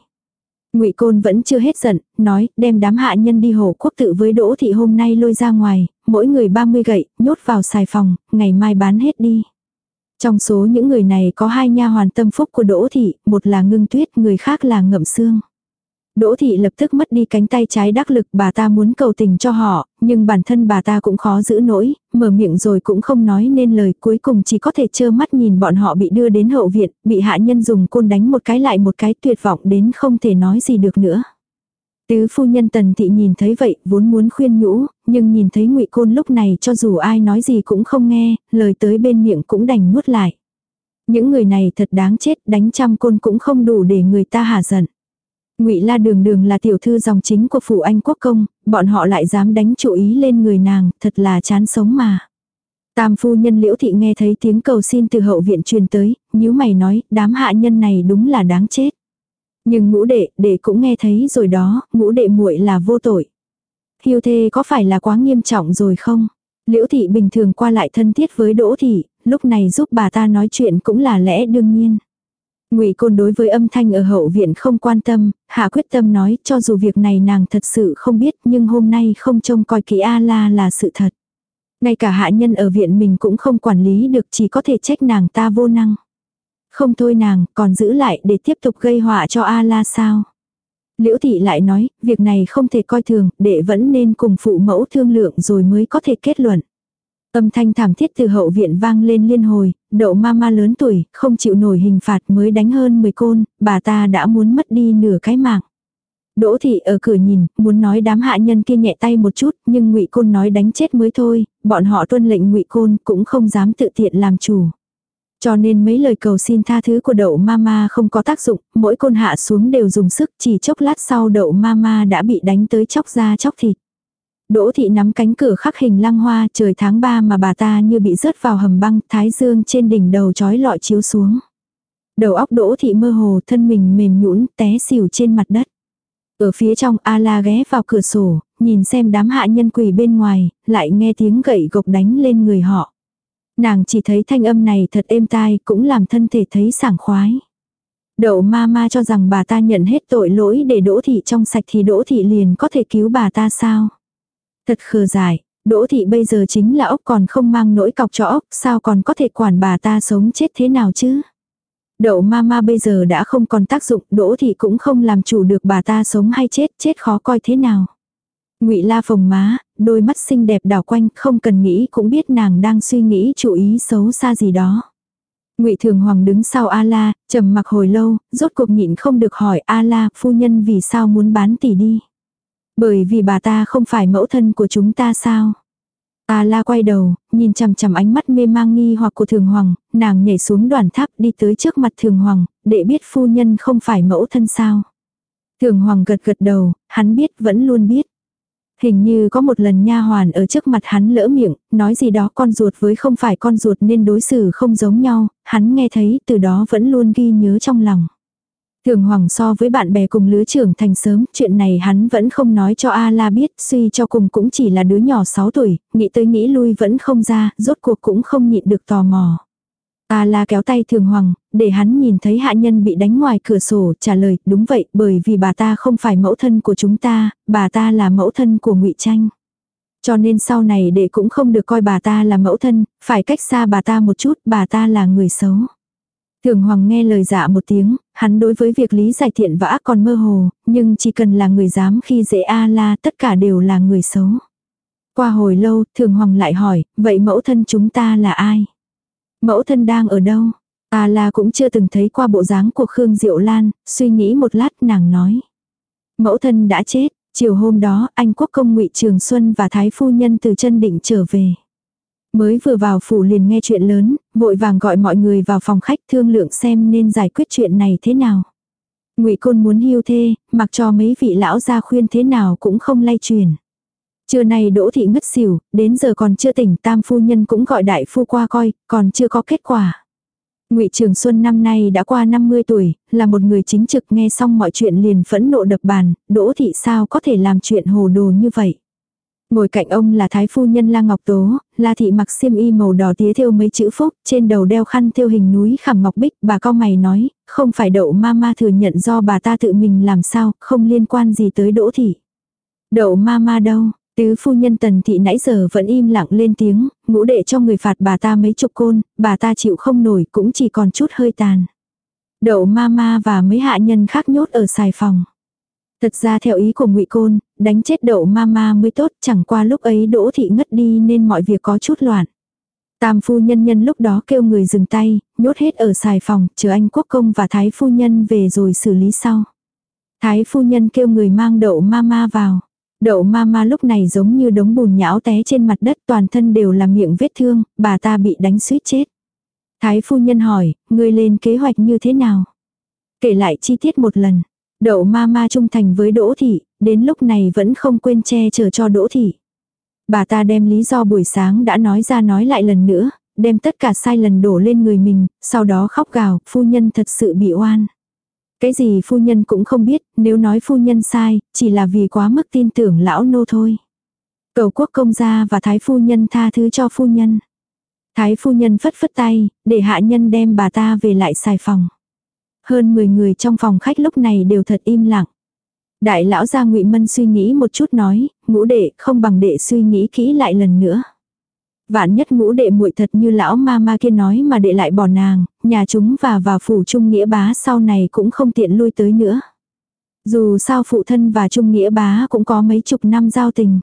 ngụy Côn vẫn chưa hết giận, nói đem đám hạ nhân đi hồ quốc tự với đỗ thị hôm nay lôi ra ngoài, mỗi người 30 gậy, nhốt vào xài phòng, ngày mai bán hết đi. Trong số những người này có hai nha hoàn tâm phúc của đỗ thị, một là ngưng tuyết, người khác là ngậm xương. Đỗ thị lập tức mất đi cánh tay trái đắc lực bà ta muốn cầu tình cho họ, nhưng bản thân bà ta cũng khó giữ nổi, mở miệng rồi cũng không nói nên lời cuối cùng chỉ có thể trơ mắt nhìn bọn họ bị đưa đến hậu viện, bị hạ nhân dùng côn đánh một cái lại một cái tuyệt vọng đến không thể nói gì được nữa. Tứ phu nhân tần thị nhìn thấy vậy vốn muốn khuyên nhũ, nhưng nhìn thấy ngụy côn lúc này cho dù ai nói gì cũng không nghe, lời tới bên miệng cũng đành nuốt lại. Những người này thật đáng chết đánh trăm côn cũng không đủ để người ta hả giận. Ngụy La Đường Đường là tiểu thư dòng chính của phủ Anh Quốc công, bọn họ lại dám đánh chủ ý lên người nàng, thật là chán sống mà. Tam phu nhân Liễu thị nghe thấy tiếng cầu xin từ hậu viện truyền tới, nhíu mày nói, đám hạ nhân này đúng là đáng chết. Nhưng ngũ đệ, đệ cũng nghe thấy rồi đó, ngũ đệ muội là vô tội. Hiêu thê có phải là quá nghiêm trọng rồi không? Liễu thị bình thường qua lại thân thiết với Đỗ thị, lúc này giúp bà ta nói chuyện cũng là lẽ đương nhiên. Ngụy Côn đối với âm thanh ở hậu viện không quan tâm, hạ quyết tâm nói cho dù việc này nàng thật sự không biết nhưng hôm nay không trông coi kỹ A-la là sự thật. Ngay cả hạ nhân ở viện mình cũng không quản lý được chỉ có thể trách nàng ta vô năng. Không thôi nàng còn giữ lại để tiếp tục gây họa cho A-la sao. Liễu thị lại nói, việc này không thể coi thường, đệ vẫn nên cùng phụ mẫu thương lượng rồi mới có thể kết luận. Âm thanh thảm thiết từ hậu viện vang lên liên hồi, đậu ma ma lớn tuổi, không chịu nổi hình phạt mới đánh hơn 10 côn, bà ta đã muốn mất đi nửa cái mạng. Đỗ thị ở cửa nhìn, muốn nói đám hạ nhân kia nhẹ tay một chút, nhưng ngụy Côn nói đánh chết mới thôi, bọn họ tuân lệnh ngụy Côn cũng không dám tự tiện làm chủ. Cho nên mấy lời cầu xin tha thứ của đậu mama không có tác dụng, mỗi côn hạ xuống đều dùng sức, chỉ chốc lát sau đậu mama đã bị đánh tới chóc da chóc thịt. Đỗ thị nắm cánh cửa khắc hình lăng hoa trời tháng 3 mà bà ta như bị rớt vào hầm băng, thái dương trên đỉnh đầu trói lọi chiếu xuống. Đầu óc đỗ thị mơ hồ thân mình mềm nhũn té xỉu trên mặt đất. Ở phía trong A-la ghé vào cửa sổ, nhìn xem đám hạ nhân quỳ bên ngoài, lại nghe tiếng gậy gộc đánh lên người họ. Nàng chỉ thấy thanh âm này thật êm tai cũng làm thân thể thấy sảng khoái. Đậu ma ma cho rằng bà ta nhận hết tội lỗi để đỗ thị trong sạch thì đỗ thị liền có thể cứu bà ta sao. Thật khờ dại, Đỗ thị bây giờ chính là ốc còn không mang nỗi cọc cho ốc, sao còn có thể quản bà ta sống chết thế nào chứ? Đậu mama bây giờ đã không còn tác dụng, Đỗ thị cũng không làm chủ được bà ta sống hay chết, chết khó coi thế nào. Ngụy La phồng má, đôi mắt xinh đẹp đảo quanh, không cần nghĩ cũng biết nàng đang suy nghĩ chủ ý xấu xa gì đó. Ngụy Thường Hoàng đứng sau A La, trầm mặc hồi lâu, rốt cuộc nhịn không được hỏi A La, phu nhân vì sao muốn bán tỷ đi. Bởi vì bà ta không phải mẫu thân của chúng ta sao? A la quay đầu, nhìn chằm chằm ánh mắt mê mang nghi hoặc của thường hoàng, nàng nhảy xuống đoàn tháp đi tới trước mặt thường hoàng, để biết phu nhân không phải mẫu thân sao. Thường hoàng gật gật đầu, hắn biết vẫn luôn biết. Hình như có một lần nha hoàn ở trước mặt hắn lỡ miệng, nói gì đó con ruột với không phải con ruột nên đối xử không giống nhau, hắn nghe thấy từ đó vẫn luôn ghi nhớ trong lòng. Thường Hoàng so với bạn bè cùng lứa trưởng thành sớm, chuyện này hắn vẫn không nói cho A-la biết, suy cho cùng cũng chỉ là đứa nhỏ 6 tuổi, nghĩ tới nghĩ lui vẫn không ra, rốt cuộc cũng không nhịn được tò mò. A-la kéo tay Thường Hoàng, để hắn nhìn thấy hạ nhân bị đánh ngoài cửa sổ, trả lời, đúng vậy, bởi vì bà ta không phải mẫu thân của chúng ta, bà ta là mẫu thân của ngụy Tranh. Cho nên sau này đệ cũng không được coi bà ta là mẫu thân, phải cách xa bà ta một chút, bà ta là người xấu. Thường Hoàng nghe lời dạ một tiếng, hắn đối với việc lý giải thiện và ác còn mơ hồ, nhưng chỉ cần là người dám khi dễ A-la tất cả đều là người xấu. Qua hồi lâu, Thường Hoàng lại hỏi, vậy mẫu thân chúng ta là ai? Mẫu thân đang ở đâu? A-la cũng chưa từng thấy qua bộ dáng của Khương Diệu Lan, suy nghĩ một lát nàng nói. Mẫu thân đã chết, chiều hôm đó anh quốc công ngụy Trường Xuân và Thái Phu Nhân từ chân định trở về. Mới vừa vào phủ liền nghe chuyện lớn, vội vàng gọi mọi người vào phòng khách thương lượng xem nên giải quyết chuyện này thế nào. Ngụy Côn muốn hưu thê, mặc cho mấy vị lão gia khuyên thế nào cũng không lay truyền. Trưa nay Đỗ thị ngất xỉu, đến giờ còn chưa tỉnh, tam phu nhân cũng gọi đại phu qua coi, còn chưa có kết quả. Ngụy Trường Xuân năm nay đã qua 50 tuổi, là một người chính trực nghe xong mọi chuyện liền phẫn nộ đập bàn, Đỗ thị sao có thể làm chuyện hồ đồ như vậy. Ngồi cạnh ông là thái phu nhân La Ngọc Tố, La thị mặc xiêm y màu đỏ tía thêu mấy chữ phúc, trên đầu đeo khăn thêu hình núi khảm ngọc bích, bà cao mày nói, không phải đậu ma ma thừa nhận do bà ta tự mình làm sao, không liên quan gì tới Đỗ thị. Đậu ma ma đâu, Tứ phu nhân tần thị nãy giờ vẫn im lặng lên tiếng, ngũ đệ cho người phạt bà ta mấy chục côn, bà ta chịu không nổi cũng chỉ còn chút hơi tàn. Đậu ma ma và mấy hạ nhân khác nhốt ở xài phòng. Thật ra theo ý của ngụy Côn, đánh chết đậu ma ma mới tốt, chẳng qua lúc ấy đỗ thị ngất đi nên mọi việc có chút loạn. Tam phu nhân nhân lúc đó kêu người dừng tay, nhốt hết ở xài phòng, chờ anh quốc công và thái phu nhân về rồi xử lý sau. Thái phu nhân kêu người mang đậu ma ma vào. Đậu ma ma lúc này giống như đống bùn nhão té trên mặt đất toàn thân đều là miệng vết thương, bà ta bị đánh suýt chết. Thái phu nhân hỏi, ngươi lên kế hoạch như thế nào? Kể lại chi tiết một lần. Đậu ma ma trung thành với Đỗ Thị, đến lúc này vẫn không quên che chở cho Đỗ Thị. Bà ta đem lý do buổi sáng đã nói ra nói lại lần nữa, đem tất cả sai lần đổ lên người mình, sau đó khóc gào, phu nhân thật sự bị oan. Cái gì phu nhân cũng không biết, nếu nói phu nhân sai, chỉ là vì quá mức tin tưởng lão nô thôi. Cầu quốc công gia và thái phu nhân tha thứ cho phu nhân. Thái phu nhân phất phất tay, để hạ nhân đem bà ta về lại xài phòng. Hơn 10 người trong phòng khách lúc này đều thật im lặng. Đại lão gia ngụy Mân suy nghĩ một chút nói, ngũ đệ không bằng đệ suy nghĩ kỹ lại lần nữa. Vạn nhất ngũ đệ muội thật như lão ma ma kia nói mà đệ lại bỏ nàng, nhà chúng và vào phủ trung nghĩa bá sau này cũng không tiện lui tới nữa. Dù sao phụ thân và trung nghĩa bá cũng có mấy chục năm giao tình.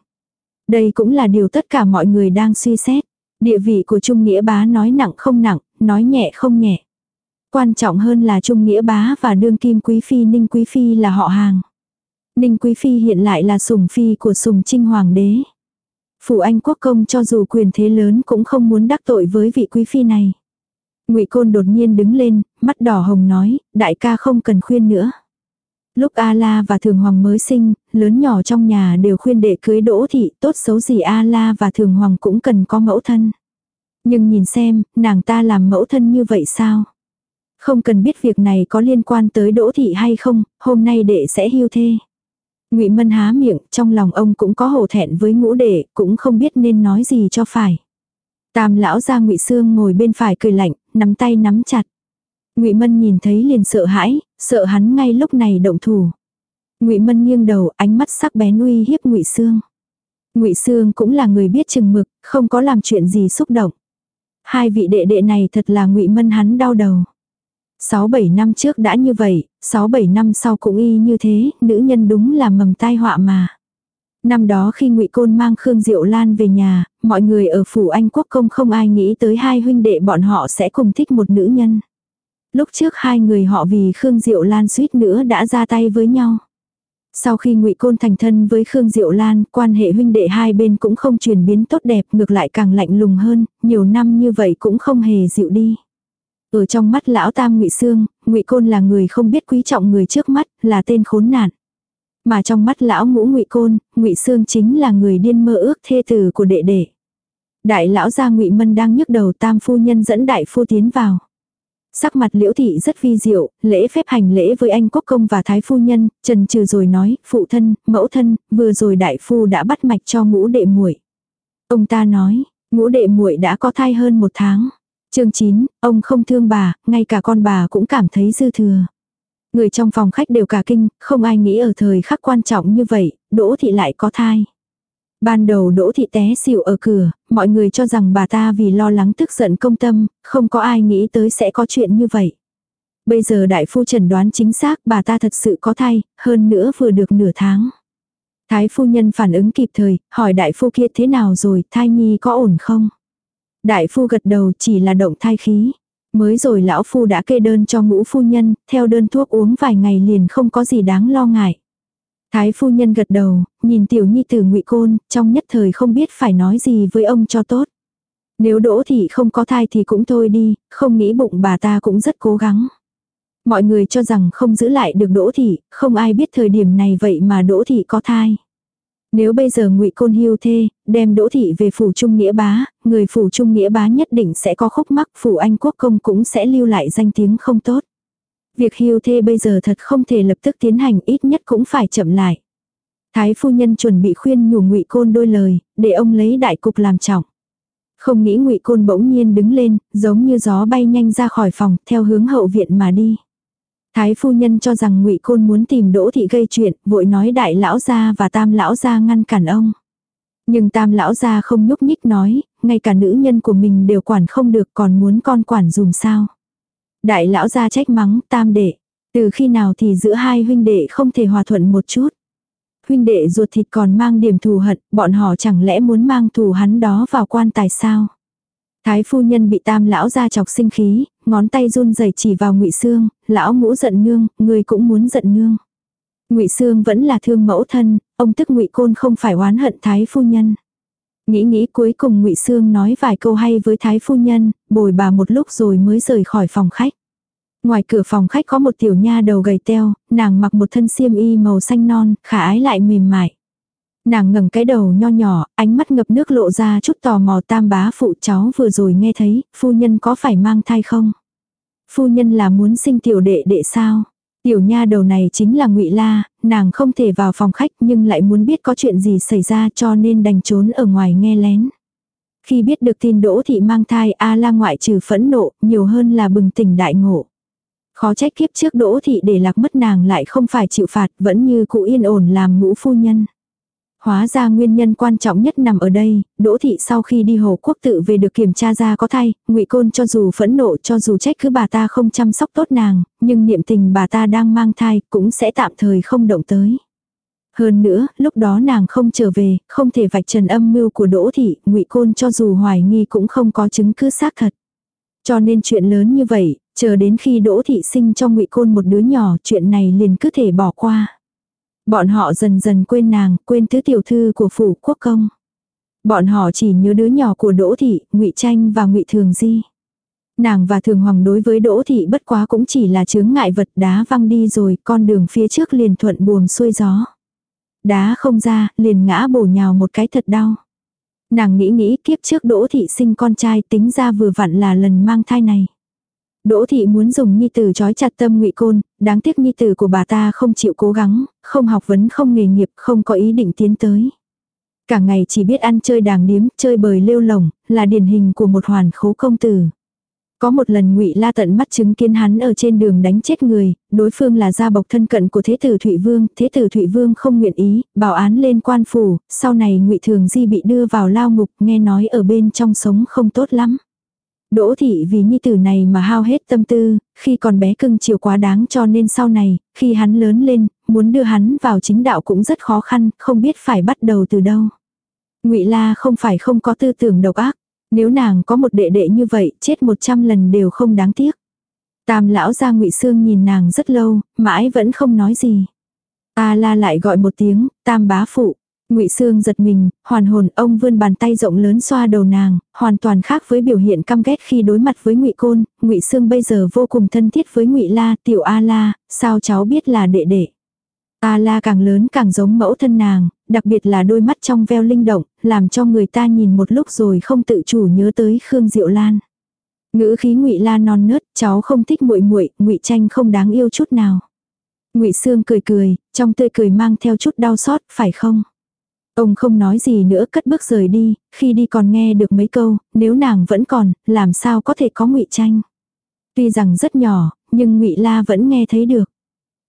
Đây cũng là điều tất cả mọi người đang suy xét. Địa vị của trung nghĩa bá nói nặng không nặng, nói nhẹ không nhẹ. Quan trọng hơn là trung nghĩa bá và đương kim quý phi ninh quý phi là họ hàng. Ninh quý phi hiện lại là sùng phi của sùng trinh hoàng đế. Phủ Anh quốc công cho dù quyền thế lớn cũng không muốn đắc tội với vị quý phi này. Ngụy Côn đột nhiên đứng lên, mắt đỏ hồng nói, đại ca không cần khuyên nữa. Lúc A La và Thường Hoàng mới sinh, lớn nhỏ trong nhà đều khuyên đệ cưới Đỗ thị, tốt xấu gì A La và Thường Hoàng cũng cần có mẫu thân. Nhưng nhìn xem, nàng ta làm mẫu thân như vậy sao? Không cần biết việc này có liên quan tới Đỗ thị hay không, hôm nay đệ sẽ hưu thê. Ngụy Mân há miệng, trong lòng ông cũng có hổ thẹn với ngũ đệ, cũng không biết nên nói gì cho phải. Tam lão gia Ngụy Sương ngồi bên phải cười lạnh, nắm tay nắm chặt. Ngụy Mân nhìn thấy liền sợ hãi, sợ hắn ngay lúc này động thủ. Ngụy Mân nghiêng đầu, ánh mắt sắc bén uy hiếp Ngụy Sương. Ngụy Sương cũng là người biết chừng mực, không có làm chuyện gì xúc động. Hai vị đệ đệ này thật là Ngụy Mân hắn đau đầu. 6-7 năm trước đã như vậy, 6-7 năm sau cũng y như thế, nữ nhân đúng là mầm tai họa mà. Năm đó khi ngụy Côn mang Khương Diệu Lan về nhà, mọi người ở phủ Anh Quốc công không ai nghĩ tới hai huynh đệ bọn họ sẽ cùng thích một nữ nhân. Lúc trước hai người họ vì Khương Diệu Lan suýt nữa đã ra tay với nhau. Sau khi ngụy Côn thành thân với Khương Diệu Lan, quan hệ huynh đệ hai bên cũng không chuyển biến tốt đẹp, ngược lại càng lạnh lùng hơn, nhiều năm như vậy cũng không hề dịu đi. Ở trong mắt lão tam ngụy Sương, ngụy Côn là người không biết quý trọng người trước mắt, là tên khốn nạn. Mà trong mắt lão ngũ ngụy Côn, ngụy Sương chính là người điên mơ ước thê tử của đệ đệ. Đại lão gia ngụy Mân đang nhức đầu tam phu nhân dẫn đại phu tiến vào. Sắc mặt liễu thị rất vi diệu, lễ phép hành lễ với anh quốc công và thái phu nhân, trần trừ rồi nói, phụ thân, mẫu thân, vừa rồi đại phu đã bắt mạch cho ngũ đệ muội. Ông ta nói, ngũ đệ muội đã có thai hơn một tháng chương 9, ông không thương bà, ngay cả con bà cũng cảm thấy dư thừa. Người trong phòng khách đều cả kinh, không ai nghĩ ở thời khắc quan trọng như vậy, Đỗ Thị lại có thai. Ban đầu Đỗ Thị té xỉu ở cửa, mọi người cho rằng bà ta vì lo lắng tức giận công tâm, không có ai nghĩ tới sẽ có chuyện như vậy. Bây giờ đại phu trần đoán chính xác bà ta thật sự có thai, hơn nữa vừa được nửa tháng. Thái phu nhân phản ứng kịp thời, hỏi đại phu kia thế nào rồi, thai nhi có ổn không? Đại phu gật đầu chỉ là động thai khí. Mới rồi lão phu đã kê đơn cho ngũ phu nhân, theo đơn thuốc uống vài ngày liền không có gì đáng lo ngại. Thái phu nhân gật đầu, nhìn tiểu nhi tử ngụy côn, trong nhất thời không biết phải nói gì với ông cho tốt. Nếu đỗ thị không có thai thì cũng thôi đi, không nghĩ bụng bà ta cũng rất cố gắng. Mọi người cho rằng không giữ lại được đỗ thị, không ai biết thời điểm này vậy mà đỗ thị có thai. Nếu bây giờ ngụy Côn hưu thê, đem Đỗ thị về phủ Trung Nghĩa bá, người phủ Trung Nghĩa bá nhất định sẽ có khúc mắc, phủ Anh Quốc công cũng sẽ lưu lại danh tiếng không tốt. Việc hưu thê bây giờ thật không thể lập tức tiến hành, ít nhất cũng phải chậm lại. Thái phu nhân chuẩn bị khuyên nhủ ngụy Côn đôi lời, để ông lấy đại cục làm trọng. Không nghĩ ngụy Côn bỗng nhiên đứng lên, giống như gió bay nhanh ra khỏi phòng, theo hướng hậu viện mà đi. Thái phu nhân cho rằng ngụy Côn muốn tìm Đỗ thị gây chuyện, vội nói đại lão gia và tam lão gia ngăn cản ông. Nhưng tam lão gia không nhúc nhích nói, ngay cả nữ nhân của mình đều quản không được còn muốn con quản dùm sao. Đại lão gia trách mắng tam đệ, từ khi nào thì giữa hai huynh đệ không thể hòa thuận một chút. Huynh đệ ruột thịt còn mang điểm thù hận, bọn họ chẳng lẽ muốn mang thù hắn đó vào quan tài sao. Thái phu nhân bị tam lão ra chọc sinh khí, ngón tay run rẩy chỉ vào ngụy Sương, lão ngũ giận nương, người cũng muốn giận nương. Ngụy Sương vẫn là thương mẫu thân, ông tức Ngụy Côn không phải oán hận Thái phu nhân. Nghĩ nghĩ cuối cùng Ngụy Sương nói vài câu hay với Thái phu nhân, bồi bà một lúc rồi mới rời khỏi phòng khách. Ngoài cửa phòng khách có một tiểu nha đầu gầy teo, nàng mặc một thân xiêm y màu xanh non, khả ái lại mềm mại. Nàng ngẩng cái đầu nho nhỏ, ánh mắt ngập nước lộ ra chút tò mò tam bá phụ cháu vừa rồi nghe thấy, phu nhân có phải mang thai không? Phu nhân là muốn sinh tiểu đệ đệ sao? Tiểu nha đầu này chính là ngụy La, nàng không thể vào phòng khách nhưng lại muốn biết có chuyện gì xảy ra cho nên đành trốn ở ngoài nghe lén. Khi biết được tin Đỗ Thị mang thai A La ngoại trừ phẫn nộ, nhiều hơn là bừng tỉnh đại ngộ. Khó trách kiếp trước Đỗ Thị để lạc mất nàng lại không phải chịu phạt vẫn như cụ yên ổn làm ngũ phu nhân. Hóa ra nguyên nhân quan trọng nhất nằm ở đây, Đỗ thị sau khi đi hồ quốc tự về được kiểm tra ra có thai, ngụy Côn cho dù phẫn nộ cho dù trách cứ bà ta không chăm sóc tốt nàng, nhưng niệm tình bà ta đang mang thai cũng sẽ tạm thời không động tới. Hơn nữa, lúc đó nàng không trở về, không thể vạch trần âm mưu của Đỗ thị, ngụy Côn cho dù hoài nghi cũng không có chứng cứ xác thật. Cho nên chuyện lớn như vậy, chờ đến khi Đỗ thị sinh cho ngụy Côn một đứa nhỏ, chuyện này liền cứ thể bỏ qua. Bọn họ dần dần quên nàng, quên thứ tiểu thư của phủ quốc công. Bọn họ chỉ nhớ đứa nhỏ của Đỗ Thị, ngụy Tranh và ngụy Thường Di. Nàng và Thường Hoàng đối với Đỗ Thị bất quá cũng chỉ là chướng ngại vật đá văng đi rồi, con đường phía trước liền thuận buồm xuôi gió. Đá không ra, liền ngã bổ nhào một cái thật đau. Nàng nghĩ nghĩ kiếp trước Đỗ Thị sinh con trai tính ra vừa vặn là lần mang thai này. Đỗ thị muốn dùng nhi tử trói chặt tâm ngụy côn, đáng tiếc nhi tử của bà ta không chịu cố gắng, không học vấn không nghề nghiệp, không có ý định tiến tới. Cả ngày chỉ biết ăn chơi đàng điếm, chơi bời lêu lồng, là điển hình của một hoàn khố công tử. Có một lần ngụy La tận mắt chứng kiến hắn ở trên đường đánh chết người, đối phương là gia bộc thân cận của Thế tử Thụy Vương, Thế tử Thụy Vương không nguyện ý, bảo án lên quan phủ, sau này ngụy Thường Di bị đưa vào lao ngục, nghe nói ở bên trong sống không tốt lắm. Đỗ thị vì nhi tử này mà hao hết tâm tư, khi còn bé cưng chiều quá đáng cho nên sau này, khi hắn lớn lên, muốn đưa hắn vào chính đạo cũng rất khó khăn, không biết phải bắt đầu từ đâu. Ngụy La không phải không có tư tưởng độc ác, nếu nàng có một đệ đệ như vậy, chết một trăm lần đều không đáng tiếc. Tam lão gia Ngụy Sương nhìn nàng rất lâu, mãi vẫn không nói gì. A La lại gọi một tiếng, Tam bá phụ. Ngụy Sương giật mình, hoàn hồn, ông vươn bàn tay rộng lớn xoa đầu nàng, hoàn toàn khác với biểu hiện căm ghét khi đối mặt với Ngụy Côn, Ngụy Sương bây giờ vô cùng thân thiết với Ngụy La, "Tiểu A La, sao cháu biết là đệ đệ?" A La càng lớn càng giống mẫu thân nàng, đặc biệt là đôi mắt trong veo linh động, làm cho người ta nhìn một lúc rồi không tự chủ nhớ tới Khương Diệu Lan. Ngữ khí Ngụy La non nớt, "Cháu không thích muội muội, Ngụy Tranh không đáng yêu chút nào." Ngụy Sương cười cười, trong tươi cười mang theo chút đau xót, "Phải không?" Ông không nói gì nữa cất bước rời đi, khi đi còn nghe được mấy câu, nếu nàng vẫn còn, làm sao có thể có ngụy tranh. Tuy rằng rất nhỏ, nhưng ngụy La vẫn nghe thấy được.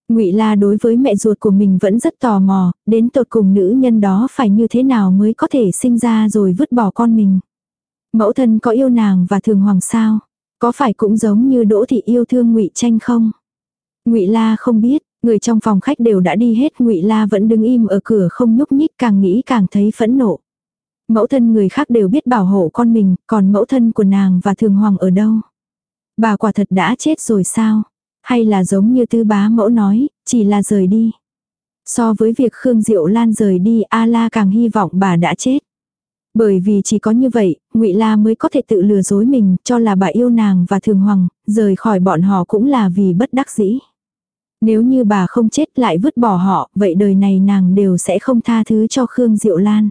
Ngụy La đối với mẹ ruột của mình vẫn rất tò mò, đến tột cùng nữ nhân đó phải như thế nào mới có thể sinh ra rồi vứt bỏ con mình. Mẫu thân có yêu nàng và thường hoàng sao? Có phải cũng giống như Đỗ thị yêu thương Ngụy Tranh không? Ngụy La không biết, Người trong phòng khách đều đã đi hết ngụy La vẫn đứng im ở cửa không nhúc nhích càng nghĩ càng thấy phẫn nộ. Mẫu thân người khác đều biết bảo hộ con mình, còn mẫu thân của nàng và thường hoàng ở đâu? Bà quả thật đã chết rồi sao? Hay là giống như tư bá mẫu nói, chỉ là rời đi? So với việc Khương Diệu Lan rời đi A La càng hy vọng bà đã chết. Bởi vì chỉ có như vậy, ngụy La mới có thể tự lừa dối mình, cho là bà yêu nàng và thường hoàng, rời khỏi bọn họ cũng là vì bất đắc dĩ. Nếu như bà không chết lại vứt bỏ họ, vậy đời này nàng đều sẽ không tha thứ cho Khương Diệu Lan.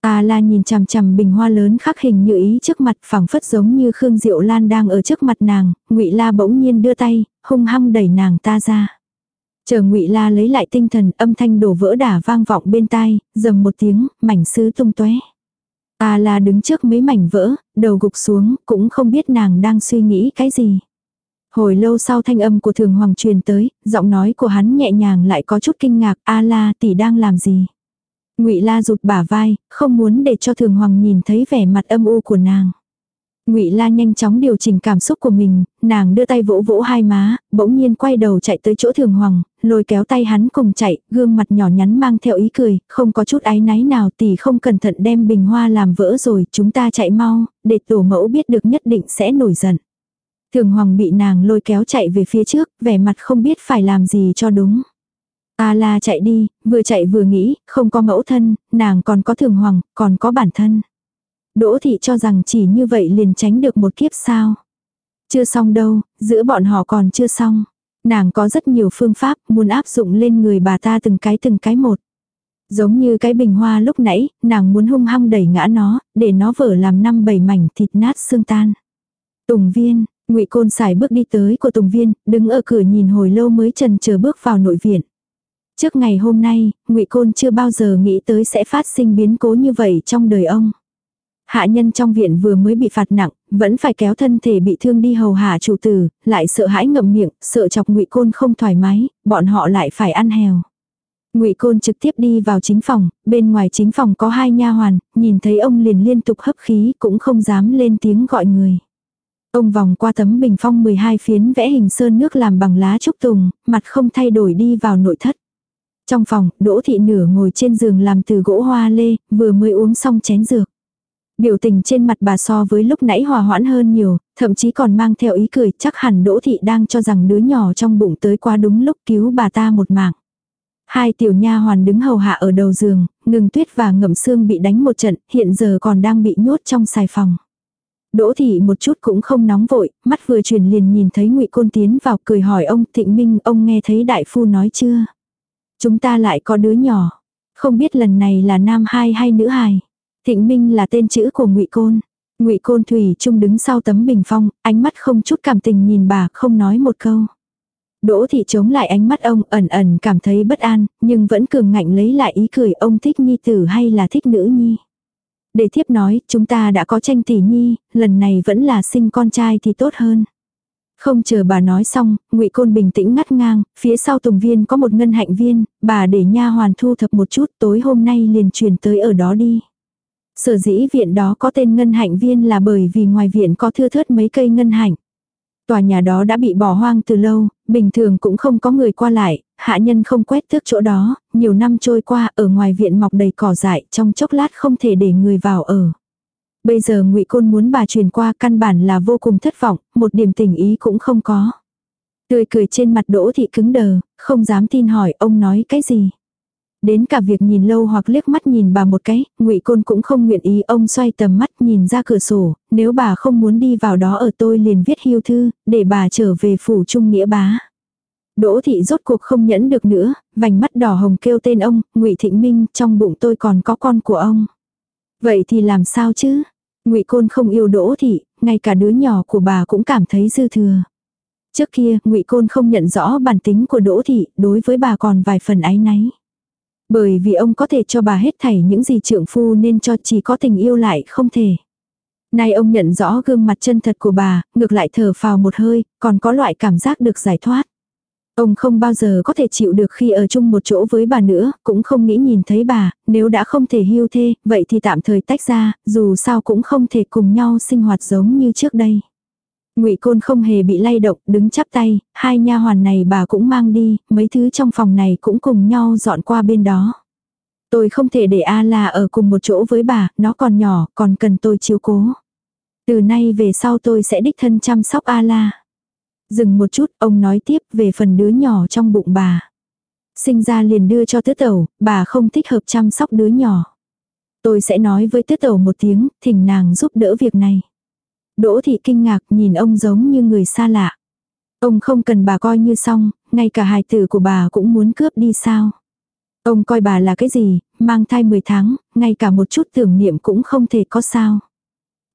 A la nhìn chằm chằm bình hoa lớn khắc hình như ý trước mặt phẳng phất giống như Khương Diệu Lan đang ở trước mặt nàng, ngụy La bỗng nhiên đưa tay, hung hăng đẩy nàng ta ra. Chờ ngụy La lấy lại tinh thần âm thanh đổ vỡ đả vang vọng bên tai, dầm một tiếng, mảnh sứ tung tóe. A la đứng trước mấy mảnh vỡ, đầu gục xuống, cũng không biết nàng đang suy nghĩ cái gì. Hồi lâu sau thanh âm của thường hoàng truyền tới, giọng nói của hắn nhẹ nhàng lại có chút kinh ngạc, A la tỷ đang làm gì? ngụy la rụt bả vai, không muốn để cho thường hoàng nhìn thấy vẻ mặt âm u của nàng. Ngụy La nhanh chóng điều chỉnh cảm xúc của mình, nàng đưa tay vỗ vỗ hai má, bỗng nhiên quay đầu chạy tới chỗ Thường Hoàng, lôi kéo tay hắn cùng chạy, gương mặt nhỏ nhắn mang theo ý cười, không có chút áy náy nào tỷ không cẩn thận đem bình hoa làm vỡ rồi, chúng ta chạy mau, để tổ mẫu biết được nhất định sẽ nổi giận. Thường Hoàng bị nàng lôi kéo chạy về phía trước, vẻ mặt không biết phải làm gì cho đúng. A la chạy đi, vừa chạy vừa nghĩ, không có mẫu thân, nàng còn có thường hoàng, còn có bản thân. Đỗ thị cho rằng chỉ như vậy liền tránh được một kiếp sao. Chưa xong đâu, giữa bọn họ còn chưa xong. Nàng có rất nhiều phương pháp muốn áp dụng lên người bà ta từng cái từng cái một. Giống như cái bình hoa lúc nãy, nàng muốn hung hăng đẩy ngã nó, để nó vỡ làm năm bảy mảnh thịt nát xương tan. Tùng viên, ngụy Côn xài bước đi tới của Tùng Viên, đứng ở cửa nhìn hồi lâu mới trần chờ bước vào nội viện. Trước ngày hôm nay, ngụy Côn chưa bao giờ nghĩ tới sẽ phát sinh biến cố như vậy trong đời ông. Hạ nhân trong viện vừa mới bị phạt nặng, vẫn phải kéo thân thể bị thương đi hầu hạ chủ tử, lại sợ hãi ngậm miệng, sợ chọc ngụy Côn không thoải mái, bọn họ lại phải ăn hèo. Ngụy Côn trực tiếp đi vào chính phòng, bên ngoài chính phòng có hai nha hoàn, nhìn thấy ông liền liên tục hấp khí, cũng không dám lên tiếng gọi người. Ông vòng qua tấm bình phong 12 phiến vẽ hình sơn nước làm bằng lá trúc tùng, mặt không thay đổi đi vào nội thất. Trong phòng, Đỗ Thị Nửa ngồi trên giường làm từ gỗ hoa lê, vừa mới uống xong chén dược. Biểu tình trên mặt bà so với lúc nãy hòa hoãn hơn nhiều, thậm chí còn mang theo ý cười chắc hẳn Đỗ Thị đang cho rằng đứa nhỏ trong bụng tới quá đúng lúc cứu bà ta một mạng. Hai tiểu nha hoàn đứng hầu hạ ở đầu giường, ngừng tuyết và ngậm xương bị đánh một trận, hiện giờ còn đang bị nhốt trong xài phòng. Đỗ thị một chút cũng không nóng vội, mắt vừa chuyển liền nhìn thấy ngụy Côn tiến vào cười hỏi ông Thịnh Minh ông nghe thấy đại phu nói chưa? Chúng ta lại có đứa nhỏ. Không biết lần này là nam hai hay nữ hài. Thịnh Minh là tên chữ của ngụy Côn. ngụy Côn Thủy Trung đứng sau tấm bình phong, ánh mắt không chút cảm tình nhìn bà, không nói một câu. Đỗ thị chống lại ánh mắt ông ẩn ẩn cảm thấy bất an, nhưng vẫn cường ngạnh lấy lại ý cười ông thích nhi tử hay là thích nữ nhi. Để thiếp nói, chúng ta đã có tranh tỷ nhi, lần này vẫn là sinh con trai thì tốt hơn. Không chờ bà nói xong, ngụy Côn bình tĩnh ngắt ngang, phía sau Tùng Viên có một ngân hạnh viên, bà để nha hoàn thu thập một chút tối hôm nay liền truyền tới ở đó đi. Sở dĩ viện đó có tên ngân hạnh viên là bởi vì ngoài viện có thưa thớt mấy cây ngân hạnh. Tòa nhà đó đã bị bỏ hoang từ lâu, bình thường cũng không có người qua lại, hạ nhân không quét tước chỗ đó, nhiều năm trôi qua ở ngoài viện mọc đầy cỏ dại trong chốc lát không thể để người vào ở. Bây giờ ngụy Côn muốn bà truyền qua căn bản là vô cùng thất vọng, một điểm tình ý cũng không có. Tươi cười trên mặt đỗ thị cứng đờ, không dám tin hỏi ông nói cái gì. Đến cả việc nhìn lâu hoặc liếc mắt nhìn bà một cái, ngụy Côn cũng không nguyện ý ông xoay tầm mắt nhìn ra cửa sổ, nếu bà không muốn đi vào đó ở tôi liền viết hưu thư, để bà trở về phủ trung nghĩa bá. Đỗ thị rốt cuộc không nhẫn được nữa, vành mắt đỏ hồng kêu tên ông, ngụy Thịnh Minh, trong bụng tôi còn có con của ông. Vậy thì làm sao chứ? Ngụy Côn không yêu Đỗ thị, ngay cả đứa nhỏ của bà cũng cảm thấy dư thừa. Trước kia, Ngụy Côn không nhận rõ bản tính của Đỗ thị, đối với bà còn vài phần áy náy. Bởi vì ông có thể cho bà hết thảy những gì trượng phu nên cho chỉ có tình yêu lại không thể. Nay ông nhận rõ gương mặt chân thật của bà, ngược lại thở phào một hơi, còn có loại cảm giác được giải thoát. Ông không bao giờ có thể chịu được khi ở chung một chỗ với bà nữa, cũng không nghĩ nhìn thấy bà, nếu đã không thể hưu thê, vậy thì tạm thời tách ra, dù sao cũng không thể cùng nhau sinh hoạt giống như trước đây. Ngụy Côn không hề bị lay động, đứng chắp tay, hai nha hoàn này bà cũng mang đi, mấy thứ trong phòng này cũng cùng nhau dọn qua bên đó. Tôi không thể để A La ở cùng một chỗ với bà, nó còn nhỏ, còn cần tôi chiếu cố. Từ nay về sau tôi sẽ đích thân chăm sóc A La. Dừng một chút, ông nói tiếp về phần đứa nhỏ trong bụng bà. Sinh ra liền đưa cho tứ tẩu, bà không thích hợp chăm sóc đứa nhỏ. Tôi sẽ nói với tứ tẩu một tiếng, thỉnh nàng giúp đỡ việc này. Đỗ thị kinh ngạc nhìn ông giống như người xa lạ. Ông không cần bà coi như xong, ngay cả hài tử của bà cũng muốn cướp đi sao. Ông coi bà là cái gì, mang thai 10 tháng, ngay cả một chút tưởng niệm cũng không thể có sao.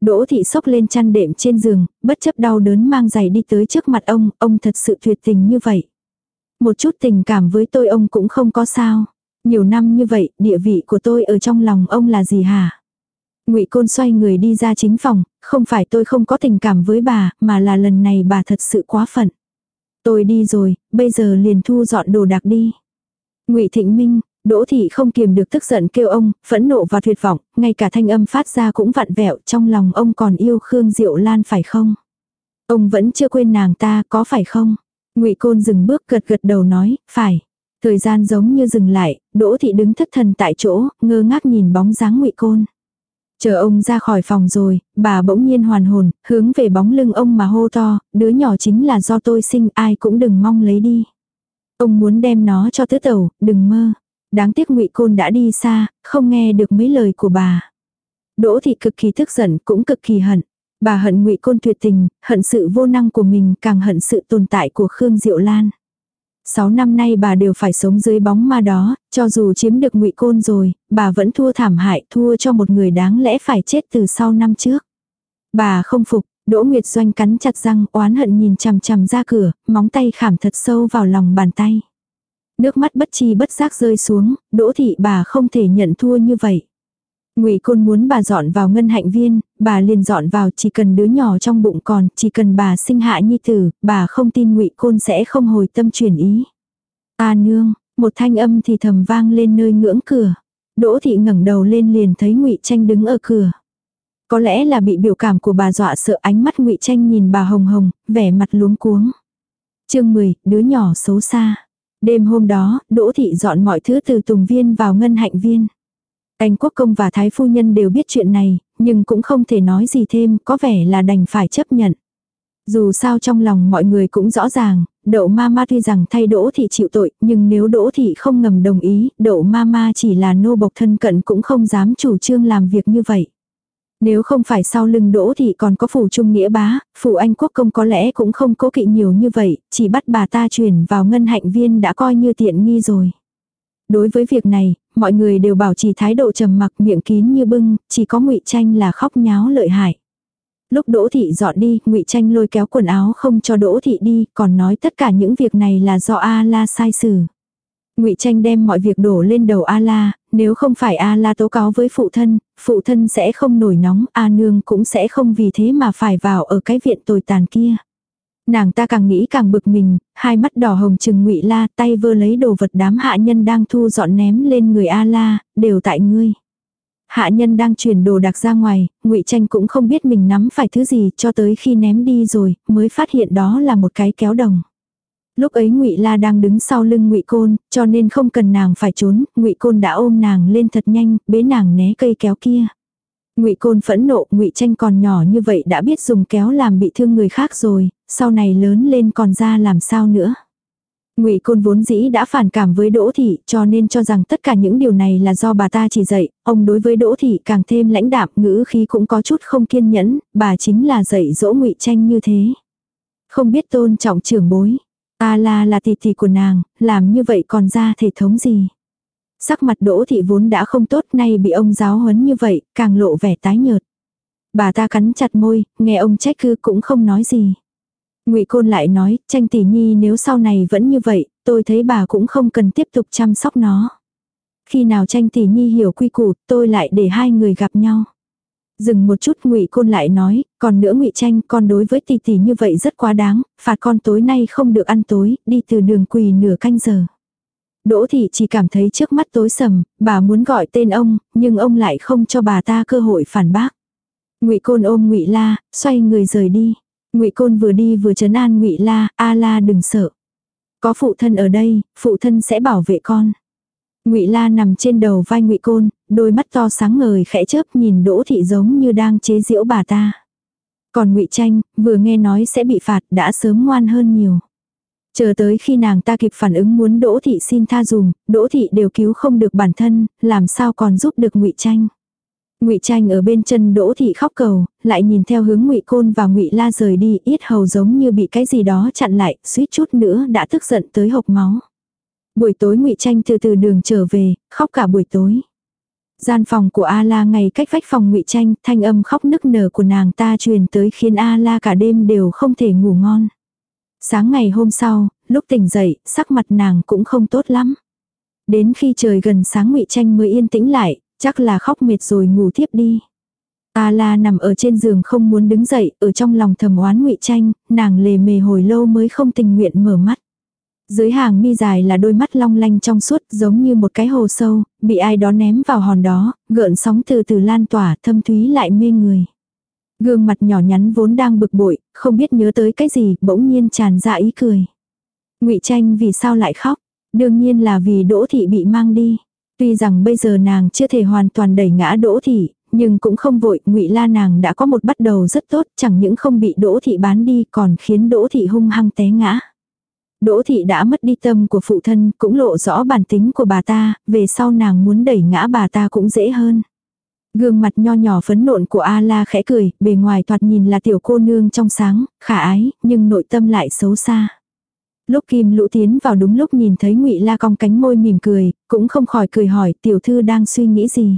Đỗ thị sốc lên chăn đệm trên giường, bất chấp đau đớn mang giày đi tới trước mặt ông, ông thật sự tuyệt tình như vậy. Một chút tình cảm với tôi ông cũng không có sao. Nhiều năm như vậy, địa vị của tôi ở trong lòng ông là gì hả? Ngụy Côn xoay người đi ra chính phòng, không phải tôi không có tình cảm với bà, mà là lần này bà thật sự quá phận. Tôi đi rồi, bây giờ liền thu dọn đồ đạc đi. Ngụy Thịnh Minh, Đỗ thị không kiềm được tức giận kêu ông, phẫn nộ và tuyệt vọng, ngay cả thanh âm phát ra cũng vặn vẹo, trong lòng ông còn yêu Khương Diệu Lan phải không? Ông vẫn chưa quên nàng ta, có phải không? Ngụy Côn dừng bước gật gật đầu nói, phải. Thời gian giống như dừng lại, Đỗ thị đứng thất thần tại chỗ, ngơ ngác nhìn bóng dáng Ngụy Côn. Chờ ông ra khỏi phòng rồi, bà bỗng nhiên hoàn hồn, hướng về bóng lưng ông mà hô to, đứa nhỏ chính là do tôi sinh, ai cũng đừng mong lấy đi. Ông muốn đem nó cho tứ tẩu, đừng mơ. Đáng tiếc ngụy Côn đã đi xa, không nghe được mấy lời của bà. Đỗ thị cực kỳ tức giận, cũng cực kỳ hận. Bà hận ngụy Côn tuyệt tình, hận sự vô năng của mình, càng hận sự tồn tại của Khương Diệu Lan. Sáu năm nay bà đều phải sống dưới bóng ma đó, cho dù chiếm được ngụy Côn rồi, bà vẫn thua thảm hại, thua cho một người đáng lẽ phải chết từ sau năm trước. Bà không phục, Đỗ Nguyệt Doanh cắn chặt răng, oán hận nhìn chằm chằm ra cửa, móng tay khảm thật sâu vào lòng bàn tay. Nước mắt bất chi bất giác rơi xuống, đỗ thị bà không thể nhận thua như vậy. Ngụy Côn muốn bà dọn vào ngân hạnh viên, bà liền dọn vào chỉ cần đứa nhỏ trong bụng còn, chỉ cần bà sinh hạ nhi tử, bà không tin Ngụy Côn sẽ không hồi tâm chuyển ý. A nương, một thanh âm thì thầm vang lên nơi ngưỡng cửa. Đỗ thị ngẩng đầu lên liền thấy Ngụy Tranh đứng ở cửa. Có lẽ là bị biểu cảm của bà dọa sợ ánh mắt Ngụy Tranh nhìn bà hồng hồng, vẻ mặt luống cuống. Chương 10, đứa nhỏ xấu xa. Đêm hôm đó, Đỗ Thị dọn mọi thứ từ Tùng Viên vào Ngân Hạnh Viên. Anh Quốc Công và Thái Phu Nhân đều biết chuyện này, nhưng cũng không thể nói gì thêm, có vẻ là đành phải chấp nhận. Dù sao trong lòng mọi người cũng rõ ràng, đậu ma ma tuy rằng thay Đỗ Thị chịu tội, nhưng nếu Đỗ Thị không ngầm đồng ý, đậu ma ma chỉ là nô bộc thân cận cũng không dám chủ trương làm việc như vậy. Nếu không phải sau lưng đỗ thì còn có phủ trung nghĩa bá, phủ anh quốc công có lẽ cũng không cố kỵ nhiều như vậy, chỉ bắt bà ta chuyển vào ngân hạnh viên đã coi như tiện nghi rồi. Đối với việc này, mọi người đều bảo trì thái độ trầm mặc miệng kín như bưng, chỉ có ngụy tranh là khóc nháo lợi hại. Lúc Đỗ thị dọn đi, Ngụy Tranh lôi kéo quần áo không cho Đỗ thị đi, còn nói tất cả những việc này là do A La sai xử. Ngụy Tranh đem mọi việc đổ lên đầu A La, nếu không phải A La tố cáo với phụ thân, phụ thân sẽ không nổi nóng, A Nương cũng sẽ không vì thế mà phải vào ở cái viện tồi tàn kia. Nàng ta càng nghĩ càng bực mình, hai mắt đỏ hồng trừng Ngụy La, tay vơ lấy đồ vật đám hạ nhân đang thu dọn ném lên người A La, đều tại ngươi. Hạ nhân đang chuyển đồ đạc ra ngoài, Ngụy Tranh cũng không biết mình nắm phải thứ gì, cho tới khi ném đi rồi, mới phát hiện đó là một cái kéo đồng. Lúc ấy Ngụy La đang đứng sau lưng Ngụy Côn, cho nên không cần nàng phải trốn, Ngụy Côn đã ôm nàng lên thật nhanh, bế nàng né cây kéo kia. Ngụy Côn phẫn nộ, Ngụy Tranh còn nhỏ như vậy đã biết dùng kéo làm bị thương người khác rồi, sau này lớn lên còn ra làm sao nữa. Ngụy Côn vốn dĩ đã phản cảm với Đỗ thị, cho nên cho rằng tất cả những điều này là do bà ta chỉ dạy, ông đối với Đỗ thị càng thêm lãnh đạm, ngữ khí cũng có chút không kiên nhẫn, bà chính là dạy dỗ Ngụy Tranh như thế. Không biết tôn trọng trưởng bối, Ta là là tỷ tỷ của nàng, làm như vậy còn ra thể thống gì. Sắc mặt đỗ thị vốn đã không tốt nay bị ông giáo huấn như vậy, càng lộ vẻ tái nhợt. Bà ta cắn chặt môi, nghe ông trách cứ cũng không nói gì. ngụy Côn lại nói, tranh tỷ nhi nếu sau này vẫn như vậy, tôi thấy bà cũng không cần tiếp tục chăm sóc nó. Khi nào tranh tỷ nhi hiểu quy củ, tôi lại để hai người gặp nhau. Dừng một chút ngụy Côn lại nói, còn nữa ngụy Tranh, con đối với tỷ tỷ như vậy rất quá đáng, phạt con tối nay không được ăn tối, đi từ đường quỳ nửa canh giờ. Đỗ thị chỉ cảm thấy trước mắt tối sầm, bà muốn gọi tên ông, nhưng ông lại không cho bà ta cơ hội phản bác. Ngụy Côn ôm Ngụy La, xoay người rời đi. Ngụy Côn vừa đi vừa trấn an Ngụy La, "A La đừng sợ. Có phụ thân ở đây, phụ thân sẽ bảo vệ con." Ngụy La nằm trên đầu vai Ngụy Côn, đôi mắt to sáng ngời khẽ chớp nhìn Đỗ thị giống như đang chế giễu bà ta. Còn Ngụy Tranh, vừa nghe nói sẽ bị phạt, đã sớm ngoan hơn nhiều. Chờ tới khi nàng ta kịp phản ứng muốn Đỗ thị xin tha dùm, Đỗ thị đều cứu không được bản thân, làm sao còn giúp được Ngụy Tranh. Ngụy Tranh ở bên chân Đỗ thị khóc cầu, lại nhìn theo hướng Ngụy Côn và Ngụy La rời đi, yết hầu giống như bị cái gì đó chặn lại, suýt chút nữa đã tức giận tới hộc máu. Buổi tối Ngụy Tranh từ từ đường trở về, khóc cả buổi tối. Gian phòng của A La ngay cách vách phòng Ngụy Tranh, thanh âm khóc nức nở của nàng ta truyền tới khiến A La cả đêm đều không thể ngủ ngon. Sáng ngày hôm sau, lúc tỉnh dậy, sắc mặt nàng cũng không tốt lắm. Đến khi trời gần sáng Ngụy Tranh mới yên tĩnh lại, chắc là khóc mệt rồi ngủ tiếp đi. A La nằm ở trên giường không muốn đứng dậy, ở trong lòng thầm oán Ngụy Tranh, nàng lề mề hồi lâu mới không tình nguyện mở mắt. Dưới hàng mi dài là đôi mắt long lanh trong suốt giống như một cái hồ sâu, bị ai đó ném vào hòn đó, gợn sóng từ từ lan tỏa thâm thúy lại mê người. Gương mặt nhỏ nhắn vốn đang bực bội, không biết nhớ tới cái gì, bỗng nhiên tràn ra ý cười. ngụy tranh vì sao lại khóc? Đương nhiên là vì Đỗ Thị bị mang đi. Tuy rằng bây giờ nàng chưa thể hoàn toàn đẩy ngã Đỗ Thị, nhưng cũng không vội, ngụy La nàng đã có một bắt đầu rất tốt, chẳng những không bị Đỗ Thị bán đi còn khiến Đỗ Thị hung hăng té ngã. Đỗ thị đã mất đi tâm của phụ thân, cũng lộ rõ bản tính của bà ta, về sau nàng muốn đẩy ngã bà ta cũng dễ hơn. Gương mặt nho nhỏ phấn nộn của A-la khẽ cười, bề ngoài thoạt nhìn là tiểu cô nương trong sáng, khả ái, nhưng nội tâm lại xấu xa. Lúc Kim Lũ tiến vào đúng lúc nhìn thấy Ngụy La cong cánh môi mỉm cười, cũng không khỏi cười hỏi tiểu thư đang suy nghĩ gì.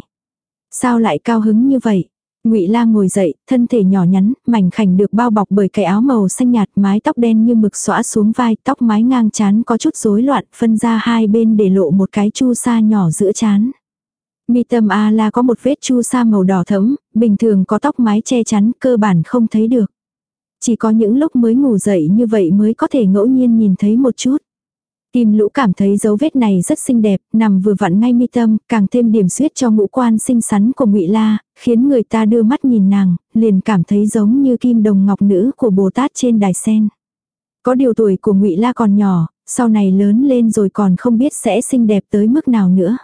Sao lại cao hứng như vậy? Ngụy La ngồi dậy, thân thể nhỏ nhắn, mảnh khảnh được bao bọc bởi cái áo màu xanh nhạt, mái tóc đen như mực xõa xuống vai, tóc mái ngang chán có chút rối loạn, phân ra hai bên để lộ một cái chu sa nhỏ giữa chán. Mi tâm A La có một vết chu sa màu đỏ thẫm, bình thường có tóc mái che chắn, cơ bản không thấy được. Chỉ có những lúc mới ngủ dậy như vậy mới có thể ngẫu nhiên nhìn thấy một chút. Kim lũ cảm thấy dấu vết này rất xinh đẹp, nằm vừa vặn ngay mi tâm, càng thêm điểm xuyết cho ngũ quan xinh xắn của ngụy La, khiến người ta đưa mắt nhìn nàng, liền cảm thấy giống như kim đồng ngọc nữ của Bồ Tát trên đài sen. Có điều tuổi của ngụy La còn nhỏ, sau này lớn lên rồi còn không biết sẽ xinh đẹp tới mức nào nữa.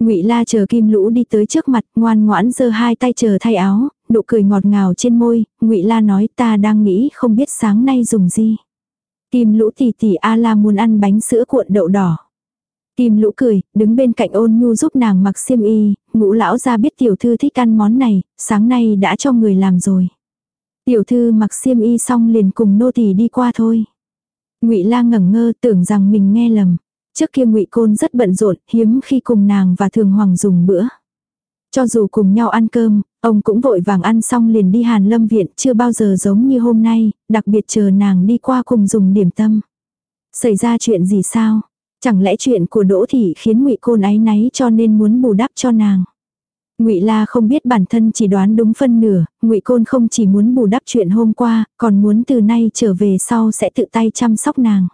Ngụy La chờ Kim Lũ đi tới trước mặt, ngoan ngoãn giơ hai tay chờ thay áo, nụ cười ngọt ngào trên môi, Ngụy La nói ta đang nghĩ không biết sáng nay dùng gì. Kim lũ tỷ tỷ A-la muốn ăn bánh sữa cuộn đậu đỏ. Kim lũ cười, đứng bên cạnh ôn nhu giúp nàng mặc xiêm y, ngũ lão gia biết tiểu thư thích ăn món này, sáng nay đã cho người làm rồi. Tiểu thư mặc xiêm y xong liền cùng nô tỳ đi qua thôi. Ngụy La ngẩn ngơ tưởng rằng mình nghe lầm. Trước kia Ngụy Côn rất bận rộn, hiếm khi cùng nàng và Thường Hoàng dùng bữa. Cho dù cùng nhau ăn cơm, ông cũng vội vàng ăn xong liền đi Hàn Lâm Viện chưa bao giờ giống như hôm nay, đặc biệt chờ nàng đi qua cùng dùng điểm tâm. Xảy ra chuyện gì sao? Chẳng lẽ chuyện của Đỗ Thị khiến ngụy Côn áy náy cho nên muốn bù đắp cho nàng? Ngụy La không biết bản thân chỉ đoán đúng phân nửa, Ngụy Côn không chỉ muốn bù đắp chuyện hôm qua, còn muốn từ nay trở về sau sẽ tự tay chăm sóc nàng.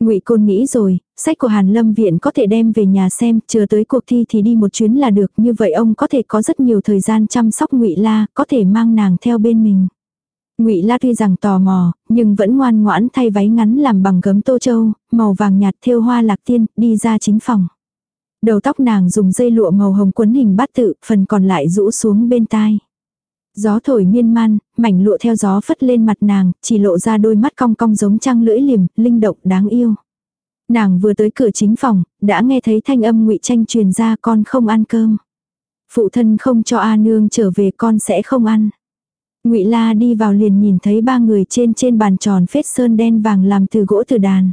Ngụy Côn nghĩ rồi, sách của Hàn Lâm viện có thể đem về nhà xem, chờ tới cuộc thi thì đi một chuyến là được, như vậy ông có thể có rất nhiều thời gian chăm sóc Ngụy La, có thể mang nàng theo bên mình. Ngụy La tuy rằng tò mò, nhưng vẫn ngoan ngoãn thay váy ngắn làm bằng gấm tô châu, màu vàng nhạt thêu hoa lạc tiên, đi ra chính phòng. Đầu tóc nàng dùng dây lụa màu hồng quấn hình bát tự, phần còn lại rũ xuống bên tai. Gió thổi miên man, mảnh lụa theo gió phất lên mặt nàng, chỉ lộ ra đôi mắt cong cong giống trăng lưỡi liềm, linh động đáng yêu. Nàng vừa tới cửa chính phòng, đã nghe thấy thanh âm ngụy tranh truyền ra con không ăn cơm. Phụ thân không cho A nương trở về con sẽ không ăn. Ngụy La đi vào liền nhìn thấy ba người trên trên bàn tròn phết sơn đen vàng làm từ gỗ từ đàn.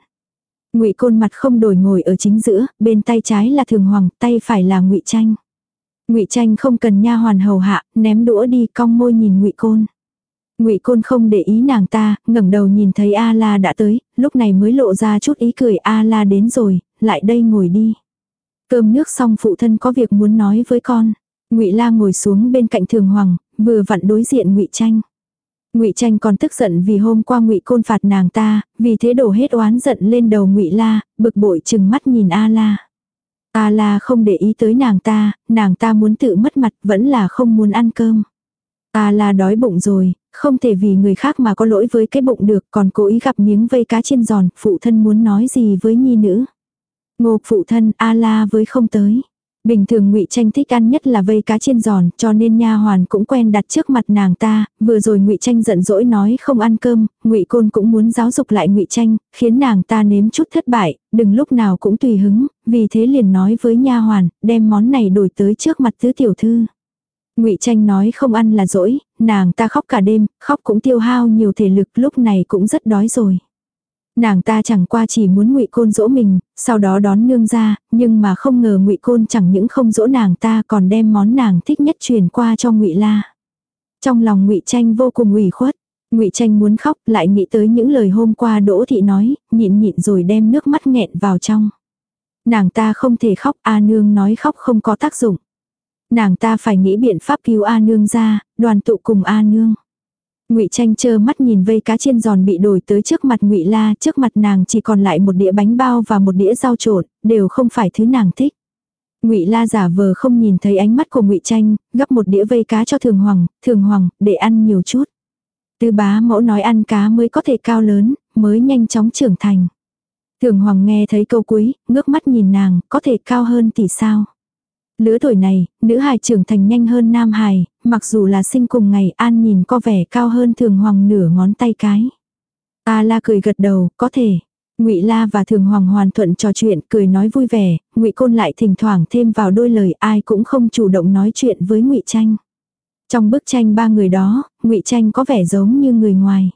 Ngụy Côn mặt không đổi ngồi ở chính giữa, bên tay trái là Thường Hoàng, tay phải là Ngụy Tranh. Ngụy Tranh không cần nha hoàn hầu hạ, ném đũa đi, cong môi nhìn Ngụy Côn. Ngụy Côn không để ý nàng ta, ngẩng đầu nhìn thấy A La đã tới, lúc này mới lộ ra chút ý cười A La đến rồi, lại đây ngồi đi. Cơm nước xong phụ thân có việc muốn nói với con. Ngụy La ngồi xuống bên cạnh Thường Hoàng, vừa vặn đối diện Ngụy Tranh. Ngụy Tranh còn tức giận vì hôm qua Ngụy Côn phạt nàng ta, vì thế đổ hết oán giận lên đầu Ngụy La, bực bội chừng mắt nhìn A La. A La không để ý tới nàng ta, nàng ta muốn tự mất mặt vẫn là không muốn ăn cơm. A La đói bụng rồi, không thể vì người khác mà có lỗi với cái bụng được, còn cố ý gặp miếng vây cá chiên giòn, phụ thân muốn nói gì với nhi nữ. Ngô phụ thân, A La với không tới. Bình thường ngụy Tranh thích ăn nhất là vây cá chiên giòn, cho nên nha hoàn cũng quen đặt trước mặt nàng ta, vừa rồi ngụy Tranh giận dỗi nói không ăn cơm, ngụy Côn cũng muốn giáo dục lại ngụy Tranh, khiến nàng ta nếm chút thất bại, đừng lúc nào cũng tùy hứng, vì thế liền nói với nha hoàn, đem món này đổi tới trước mặt tứ tiểu thư. Ngụy Tranh nói không ăn là dỗi, nàng ta khóc cả đêm, khóc cũng tiêu hao nhiều thể lực, lúc này cũng rất đói rồi. Nàng ta chẳng qua chỉ muốn Ngụy Côn dỗ mình, sau đó đón nương ra, nhưng mà không ngờ Ngụy Côn chẳng những không dỗ nàng ta còn đem món nàng thích nhất truyền qua cho Ngụy La. Trong lòng Ngụy Tranh vô cùng ủy khuất, Ngụy Tranh muốn khóc, lại nghĩ tới những lời hôm qua Đỗ thị nói, nhịn nhịn rồi đem nước mắt nghẹn vào trong. Nàng ta không thể khóc, A nương nói khóc không có tác dụng. Nàng ta phải nghĩ biện pháp cứu A nương ra, đoàn tụ cùng A nương. Ngụy Tranh chơ mắt nhìn vây cá chiên giòn bị đổi tới trước mặt Ngụy La, trước mặt nàng chỉ còn lại một đĩa bánh bao và một đĩa rau trộn, đều không phải thứ nàng thích. Ngụy La giả vờ không nhìn thấy ánh mắt của Ngụy Tranh, gấp một đĩa vây cá cho Thường Hoàng, "Thường Hoàng, để ăn nhiều chút." Tư bá mẫu nói ăn cá mới có thể cao lớn, mới nhanh chóng trưởng thành. Thường Hoàng nghe thấy câu cuối, ngước mắt nhìn nàng, có thể cao hơn tỷ sao. Lứa tuổi này, nữ hài trưởng thành nhanh hơn nam hài, mặc dù là sinh cùng ngày an nhìn có vẻ cao hơn thường hoàng nửa ngón tay cái. A la cười gật đầu, có thể. Ngụy La và Thường Hoàng hoàn thuận trò chuyện, cười nói vui vẻ, Ngụy Côn lại thỉnh thoảng thêm vào đôi lời, ai cũng không chủ động nói chuyện với Ngụy Tranh. Trong bức tranh ba người đó, Ngụy Tranh có vẻ giống như người ngoài.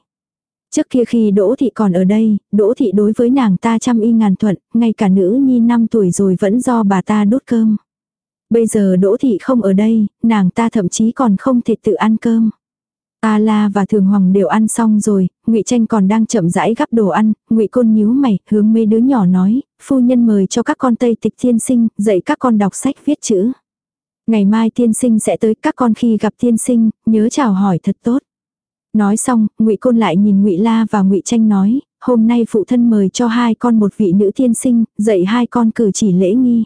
Trước kia khi Đỗ Thị còn ở đây, Đỗ Thị đối với nàng ta trăm y ngàn thuận, ngay cả nữ nhi năm tuổi rồi vẫn do bà ta đốt cơm. Bây giờ Đỗ Thị không ở đây, nàng ta thậm chí còn không thể tự ăn cơm. A La và Thường Hoàng đều ăn xong rồi, Ngụy Tranh còn đang chậm rãi gắp đồ ăn, Ngụy Côn nhíu mày, hướng mấy đứa nhỏ nói, phu nhân mời cho các con Tây Tịch tiên sinh, dạy các con đọc sách viết chữ. Ngày mai tiên sinh sẽ tới, các con khi gặp tiên sinh, nhớ chào hỏi thật tốt. Nói xong, Ngụy Côn lại nhìn Ngụy La và Ngụy Tranh nói, hôm nay phụ thân mời cho hai con một vị nữ tiên sinh, dạy hai con cử chỉ lễ nghi.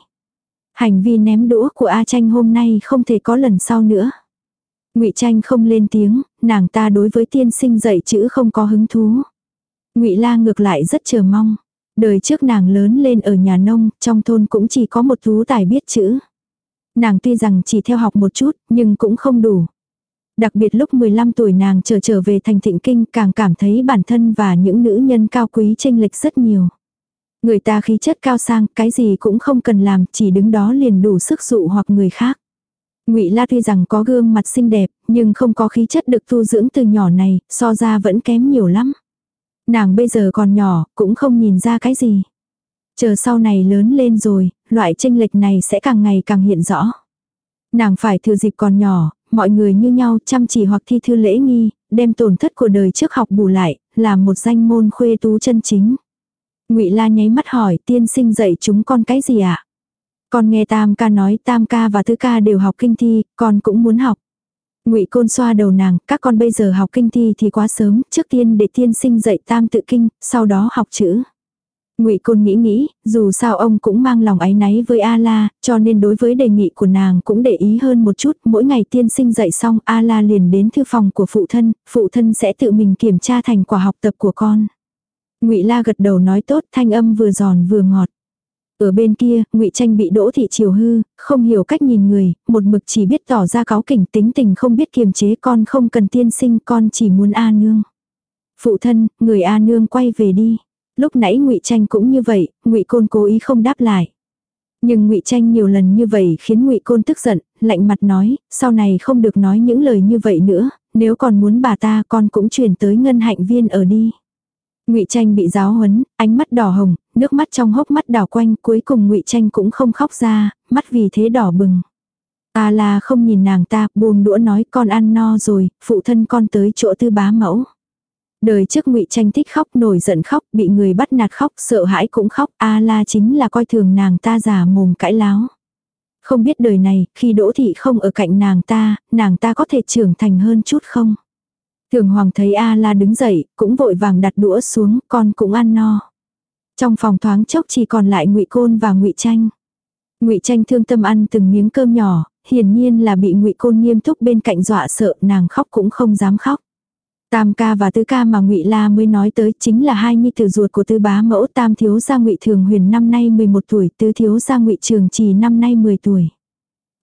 Hành vi ném đũa của A Tranh hôm nay không thể có lần sau nữa. Ngụy Tranh không lên tiếng, nàng ta đối với tiên sinh dạy chữ không có hứng thú. Ngụy La ngược lại rất chờ mong. Đời trước nàng lớn lên ở nhà nông, trong thôn cũng chỉ có một tú tài biết chữ. Nàng tuy rằng chỉ theo học một chút, nhưng cũng không đủ. Đặc biệt lúc 15 tuổi nàng trở trở về thành thịnh kinh càng cảm thấy bản thân và những nữ nhân cao quý tranh lệch rất nhiều. Người ta khí chất cao sang, cái gì cũng không cần làm, chỉ đứng đó liền đủ sức dụ hoặc người khác. Ngụy La tuy rằng có gương mặt xinh đẹp, nhưng không có khí chất được tu dưỡng từ nhỏ này, so ra vẫn kém nhiều lắm. Nàng bây giờ còn nhỏ, cũng không nhìn ra cái gì. Chờ sau này lớn lên rồi, loại tranh lệch này sẽ càng ngày càng hiện rõ. Nàng phải thừa dịp còn nhỏ, mọi người như nhau chăm chỉ hoặc thi thư lễ nghi, đem tổn thất của đời trước học bù lại, làm một danh môn khuê tú chân chính. Ngụy La nháy mắt hỏi tiên sinh dạy chúng con cái gì ạ? À? Con nghe Tam ca nói Tam ca và Tứ ca đều học kinh thi, con cũng muốn học. Ngụy Côn xoa đầu nàng, các con bây giờ học kinh thi thì quá sớm, trước tiên để tiên sinh dạy Tam tự kinh, sau đó học chữ. Ngụy Côn nghĩ nghĩ, dù sao ông cũng mang lòng áy náy với A La, cho nên đối với đề nghị của nàng cũng để ý hơn một chút, mỗi ngày tiên sinh dạy xong A La liền đến thư phòng của phụ thân, phụ thân sẽ tự mình kiểm tra thành quả học tập của con. Ngụy La gật đầu nói tốt, thanh âm vừa giòn vừa ngọt. Ở bên kia, Ngụy Tranh bị Đỗ thị chiều hư, không hiểu cách nhìn người, một mực chỉ biết tỏ ra cáo kỉnh, tính tình không biết kiềm chế, con không cần tiên sinh, con chỉ muốn A nương. Phụ thân, người A nương quay về đi. Lúc nãy Ngụy Tranh cũng như vậy, Ngụy Côn cố ý không đáp lại. Nhưng Ngụy Tranh nhiều lần như vậy khiến Ngụy Côn tức giận, lạnh mặt nói, sau này không được nói những lời như vậy nữa, nếu còn muốn bà ta con cũng chuyển tới ngân hạnh viên ở đi. Ngụy Tranh bị giáo huấn, ánh mắt đỏ hồng, nước mắt trong hốc mắt đảo quanh, cuối cùng Ngụy Tranh cũng không khóc ra, mắt vì thế đỏ bừng. A La không nhìn nàng ta, buông đũa nói con ăn no rồi, phụ thân con tới chỗ tư bá mẫu. Đời trước ngụy Tranh thích khóc, nổi giận khóc, bị người bắt nạt khóc, sợ hãi cũng khóc, A La chính là coi thường nàng ta giả mồm cãi láo. Không biết đời này, khi Đỗ Thị không ở cạnh nàng ta, nàng ta có thể trưởng thành hơn chút không? Thường Hoàng thấy A La đứng dậy, cũng vội vàng đặt đũa xuống, con cũng ăn no. Trong phòng thoáng chốc chỉ còn lại Ngụy Côn và Ngụy Tranh. Ngụy Tranh thương tâm ăn từng miếng cơm nhỏ, hiển nhiên là bị Ngụy Côn nghiêm túc bên cạnh dọa sợ, nàng khóc cũng không dám khóc. Tam ca và tứ ca mà Ngụy La mới nói tới chính là hai nhi tử ruột của tứ bá mẫu Tam thiếu gia Ngụy Thường Huyền năm nay 11 tuổi, tứ thiếu gia Ngụy Trường Trì năm nay 10 tuổi.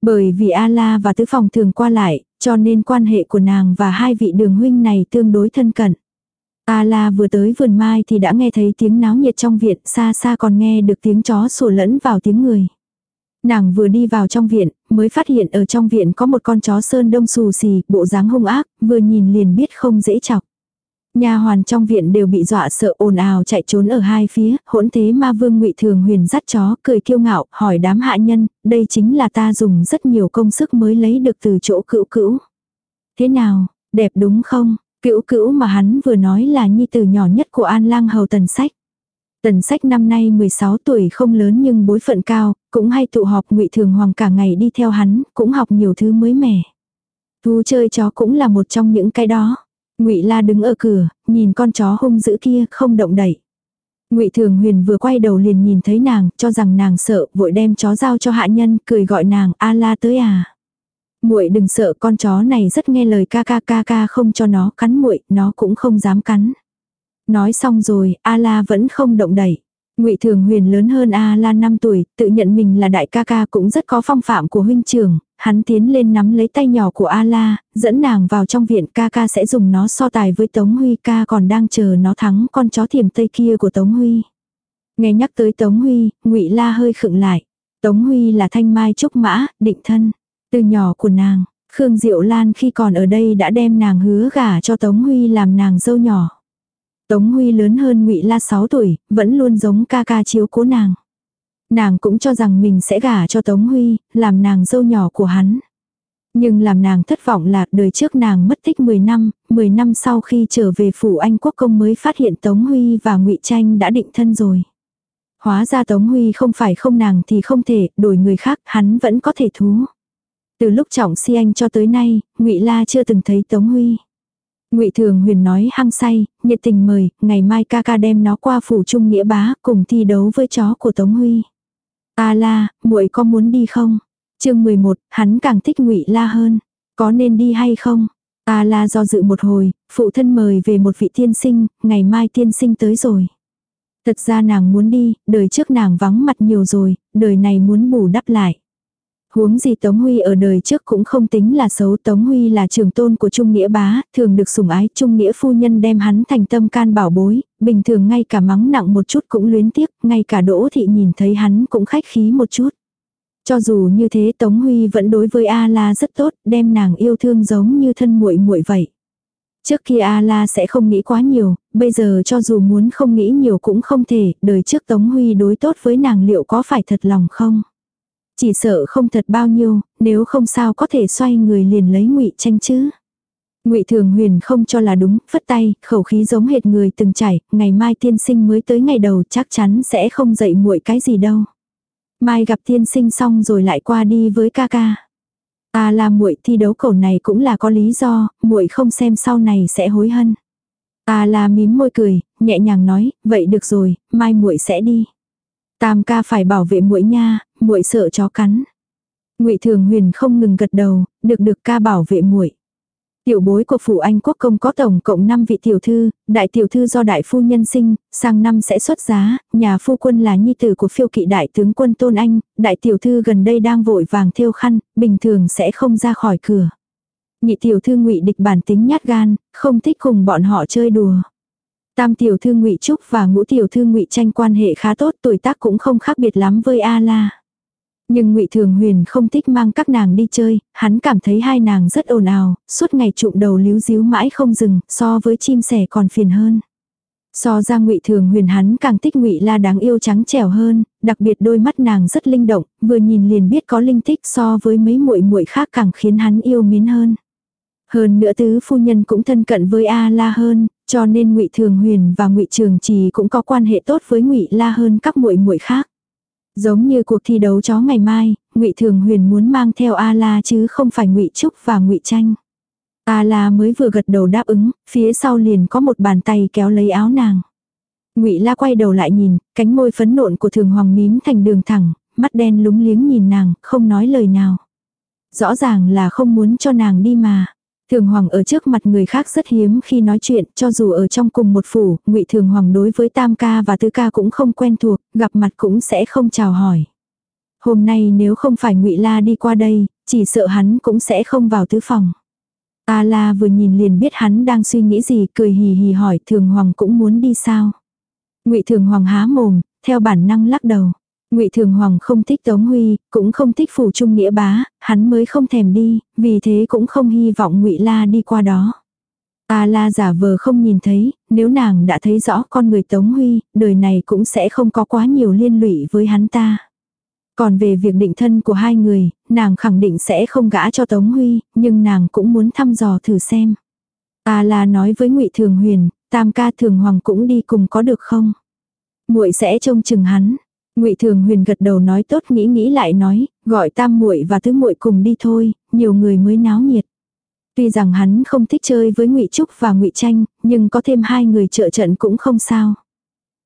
Bởi vì A La và tứ phòng thường qua lại, cho nên quan hệ của nàng và hai vị đường huynh này tương đối thân cận. A La vừa tới vườn mai thì đã nghe thấy tiếng náo nhiệt trong viện, xa xa còn nghe được tiếng chó sủa lẫn vào tiếng người. Nàng vừa đi vào trong viện, mới phát hiện ở trong viện có một con chó sơn đông xù xì, bộ dáng hung ác, vừa nhìn liền biết không dễ chọc. Nhà hoàn trong viện đều bị dọa sợ ồn ào chạy trốn ở hai phía, hỗn thế ma vương ngụy thường huyền dắt chó, cười kiêu ngạo, hỏi đám hạ nhân, đây chính là ta dùng rất nhiều công sức mới lấy được từ chỗ cữu cữu. Thế nào, đẹp đúng không? Cữu cữu mà hắn vừa nói là nhi tử nhỏ nhất của An Lang Hầu Tần Sách. Tần Sách năm nay 16 tuổi không lớn nhưng bối phận cao, cũng hay tụ họp ngụy Thường Hoàng cả ngày đi theo hắn, cũng học nhiều thứ mới mẻ. Thú chơi chó cũng là một trong những cái đó. Ngụy La đứng ở cửa, nhìn con chó hung dữ kia không động đậy. Ngụy Thường Huyền vừa quay đầu liền nhìn thấy nàng, cho rằng nàng sợ, vội đem chó giao cho hạ nhân, cười gọi nàng, "A La tới à?" Muội đừng sợ, con chó này rất nghe lời ca ca ca ca không cho nó cắn muội, nó cũng không dám cắn. Nói xong rồi, A La vẫn không động đậy. Ngụy Thường Huyền lớn hơn A La 5 tuổi, tự nhận mình là đại ca ca cũng rất có phong phạm của huynh trưởng, hắn tiến lên nắm lấy tay nhỏ của A La, dẫn nàng vào trong viện ca ca sẽ dùng nó so tài với Tống Huy ca còn đang chờ nó thắng con chó thiềm tây kia của Tống Huy. Nghe nhắc tới Tống Huy, Ngụy La hơi khựng lại. Tống Huy là thanh mai trúc mã, định thân. Từ nhỏ của nàng, Khương Diệu Lan khi còn ở đây đã đem nàng hứa gả cho Tống Huy làm nàng dâu nhỏ. Tống Huy lớn hơn Ngụy La 6 tuổi, vẫn luôn giống ca ca chiếu cố nàng. Nàng cũng cho rằng mình sẽ gả cho Tống Huy, làm nàng dâu nhỏ của hắn. Nhưng làm nàng thất vọng là đời trước nàng mất tích 10 năm, 10 năm sau khi trở về phủ Anh Quốc công mới phát hiện Tống Huy và ngụy Tranh đã định thân rồi. Hóa ra Tống Huy không phải không nàng thì không thể, đổi người khác hắn vẫn có thể thú. Từ lúc trọng si anh cho tới nay, ngụy La chưa từng thấy Tống Huy. Ngụy Thường Huyền nói hăng say, nhiệt tình mời, ngày mai ca ca đem nó qua phủ trung nghĩa bá, cùng thi đấu với chó của Tống Huy. A La, muội có muốn đi không? Chương 11, hắn càng thích Ngụy La hơn. Có nên đi hay không? A La do dự một hồi, phụ thân mời về một vị tiên sinh, ngày mai tiên sinh tới rồi. Thật ra nàng muốn đi, đời trước nàng vắng mặt nhiều rồi, đời này muốn bù đắp lại. Huống gì Tống Huy ở đời trước cũng không tính là xấu Tống Huy là trường tôn của Trung Nghĩa bá, thường được sủng ái Trung Nghĩa phu nhân đem hắn thành tâm can bảo bối, bình thường ngay cả mắng nặng một chút cũng luyến tiếc, ngay cả Đỗ Thị nhìn thấy hắn cũng khách khí một chút. Cho dù như thế Tống Huy vẫn đối với A La rất tốt, đem nàng yêu thương giống như thân muội muội vậy. Trước kia A La sẽ không nghĩ quá nhiều, bây giờ cho dù muốn không nghĩ nhiều cũng không thể, đời trước Tống Huy đối tốt với nàng liệu có phải thật lòng không? Chỉ sợ không thật bao nhiêu, nếu không sao có thể xoay người liền lấy ngụy tranh chứ. Ngụy Thường Huyền không cho là đúng, phất tay, khẩu khí giống hệt người từng chảy, ngày mai tiên sinh mới tới ngày đầu chắc chắn sẽ không dậy muội cái gì đâu. Mai gặp tiên sinh xong rồi lại qua đi với ca ca. À là muội thi đấu cầu này cũng là có lý do, muội không xem sau này sẽ hối hận. À là mím môi cười, nhẹ nhàng nói, vậy được rồi, mai muội sẽ đi. Tam ca phải bảo vệ muội nha, muội sợ chó cắn. Ngụy Thường Huyền không ngừng gật đầu, được được ca bảo vệ muội. Tiểu bối của phủ Anh quốc công có tổng cộng 5 vị tiểu thư, đại tiểu thư do đại phu nhân sinh, sang năm sẽ xuất giá, nhà phu quân là nhi tử của phiêu kỵ đại tướng quân Tôn Anh, đại tiểu thư gần đây đang vội vàng thêu khăn, bình thường sẽ không ra khỏi cửa. Nhị tiểu thư ngụy địch bản tính nhát gan, không thích cùng bọn họ chơi đùa. Tam tiểu thư ngụy Trúc và ngũ tiểu thư ngụy Tranh quan hệ khá tốt, tuổi tác cũng không khác biệt lắm với A La. Nhưng ngụy Thường Huyền không thích mang các nàng đi chơi, hắn cảm thấy hai nàng rất ồn ào, suốt ngày trụm đầu líu díu mãi không dừng, so với chim sẻ còn phiền hơn. So ra ngụy Thường Huyền hắn càng thích ngụy La đáng yêu trắng trẻo hơn, đặc biệt đôi mắt nàng rất linh động, vừa nhìn liền biết có linh tích so với mấy muội muội khác càng khiến hắn yêu mến hơn. Hơn nữa tứ phu nhân cũng thân cận với A La hơn, cho nên Ngụy Thường Huyền và Ngụy Trường Trì cũng có quan hệ tốt với Ngụy La hơn các muội muội khác. Giống như cuộc thi đấu chó ngày mai, Ngụy Thường Huyền muốn mang theo A La chứ không phải Ngụy Trúc và Ngụy Tranh. A La mới vừa gật đầu đáp ứng, phía sau liền có một bàn tay kéo lấy áo nàng. Ngụy La quay đầu lại nhìn, cánh môi phấn nộn của Thường Hoàng mím thành đường thẳng, mắt đen lúng liếng nhìn nàng, không nói lời nào. Rõ ràng là không muốn cho nàng đi mà. Thường Hoàng ở trước mặt người khác rất hiếm khi nói chuyện, cho dù ở trong cùng một phủ, Ngụy Thường Hoàng đối với Tam ca và Tứ ca cũng không quen thuộc, gặp mặt cũng sẽ không chào hỏi. Hôm nay nếu không phải Ngụy La đi qua đây, chỉ sợ hắn cũng sẽ không vào tứ phòng. A La vừa nhìn liền biết hắn đang suy nghĩ gì, cười hì hì hỏi Thường Hoàng cũng muốn đi sao. Ngụy Thường Hoàng há mồm, theo bản năng lắc đầu. Ngụy Thường Hoàng không thích Tống Huy, cũng không thích phủ trung nghĩa bá, hắn mới không thèm đi, vì thế cũng không hy vọng Ngụy La đi qua đó. A la giả vờ không nhìn thấy, nếu nàng đã thấy rõ con người Tống Huy, đời này cũng sẽ không có quá nhiều liên lụy với hắn ta. Còn về việc định thân của hai người, nàng khẳng định sẽ không gã cho Tống Huy, nhưng nàng cũng muốn thăm dò thử xem. A la nói với ngụy Thường Huyền, tam ca Thường Hoàng cũng đi cùng có được không? muội sẽ trông chừng hắn. Ngụy Thường Huyền gật đầu nói tốt nghĩ nghĩ lại nói, gọi tam muội và tứ muội cùng đi thôi, nhiều người mới náo nhiệt. Tuy rằng hắn không thích chơi với Ngụy Trúc và Ngụy Tranh, nhưng có thêm hai người trợ trận cũng không sao.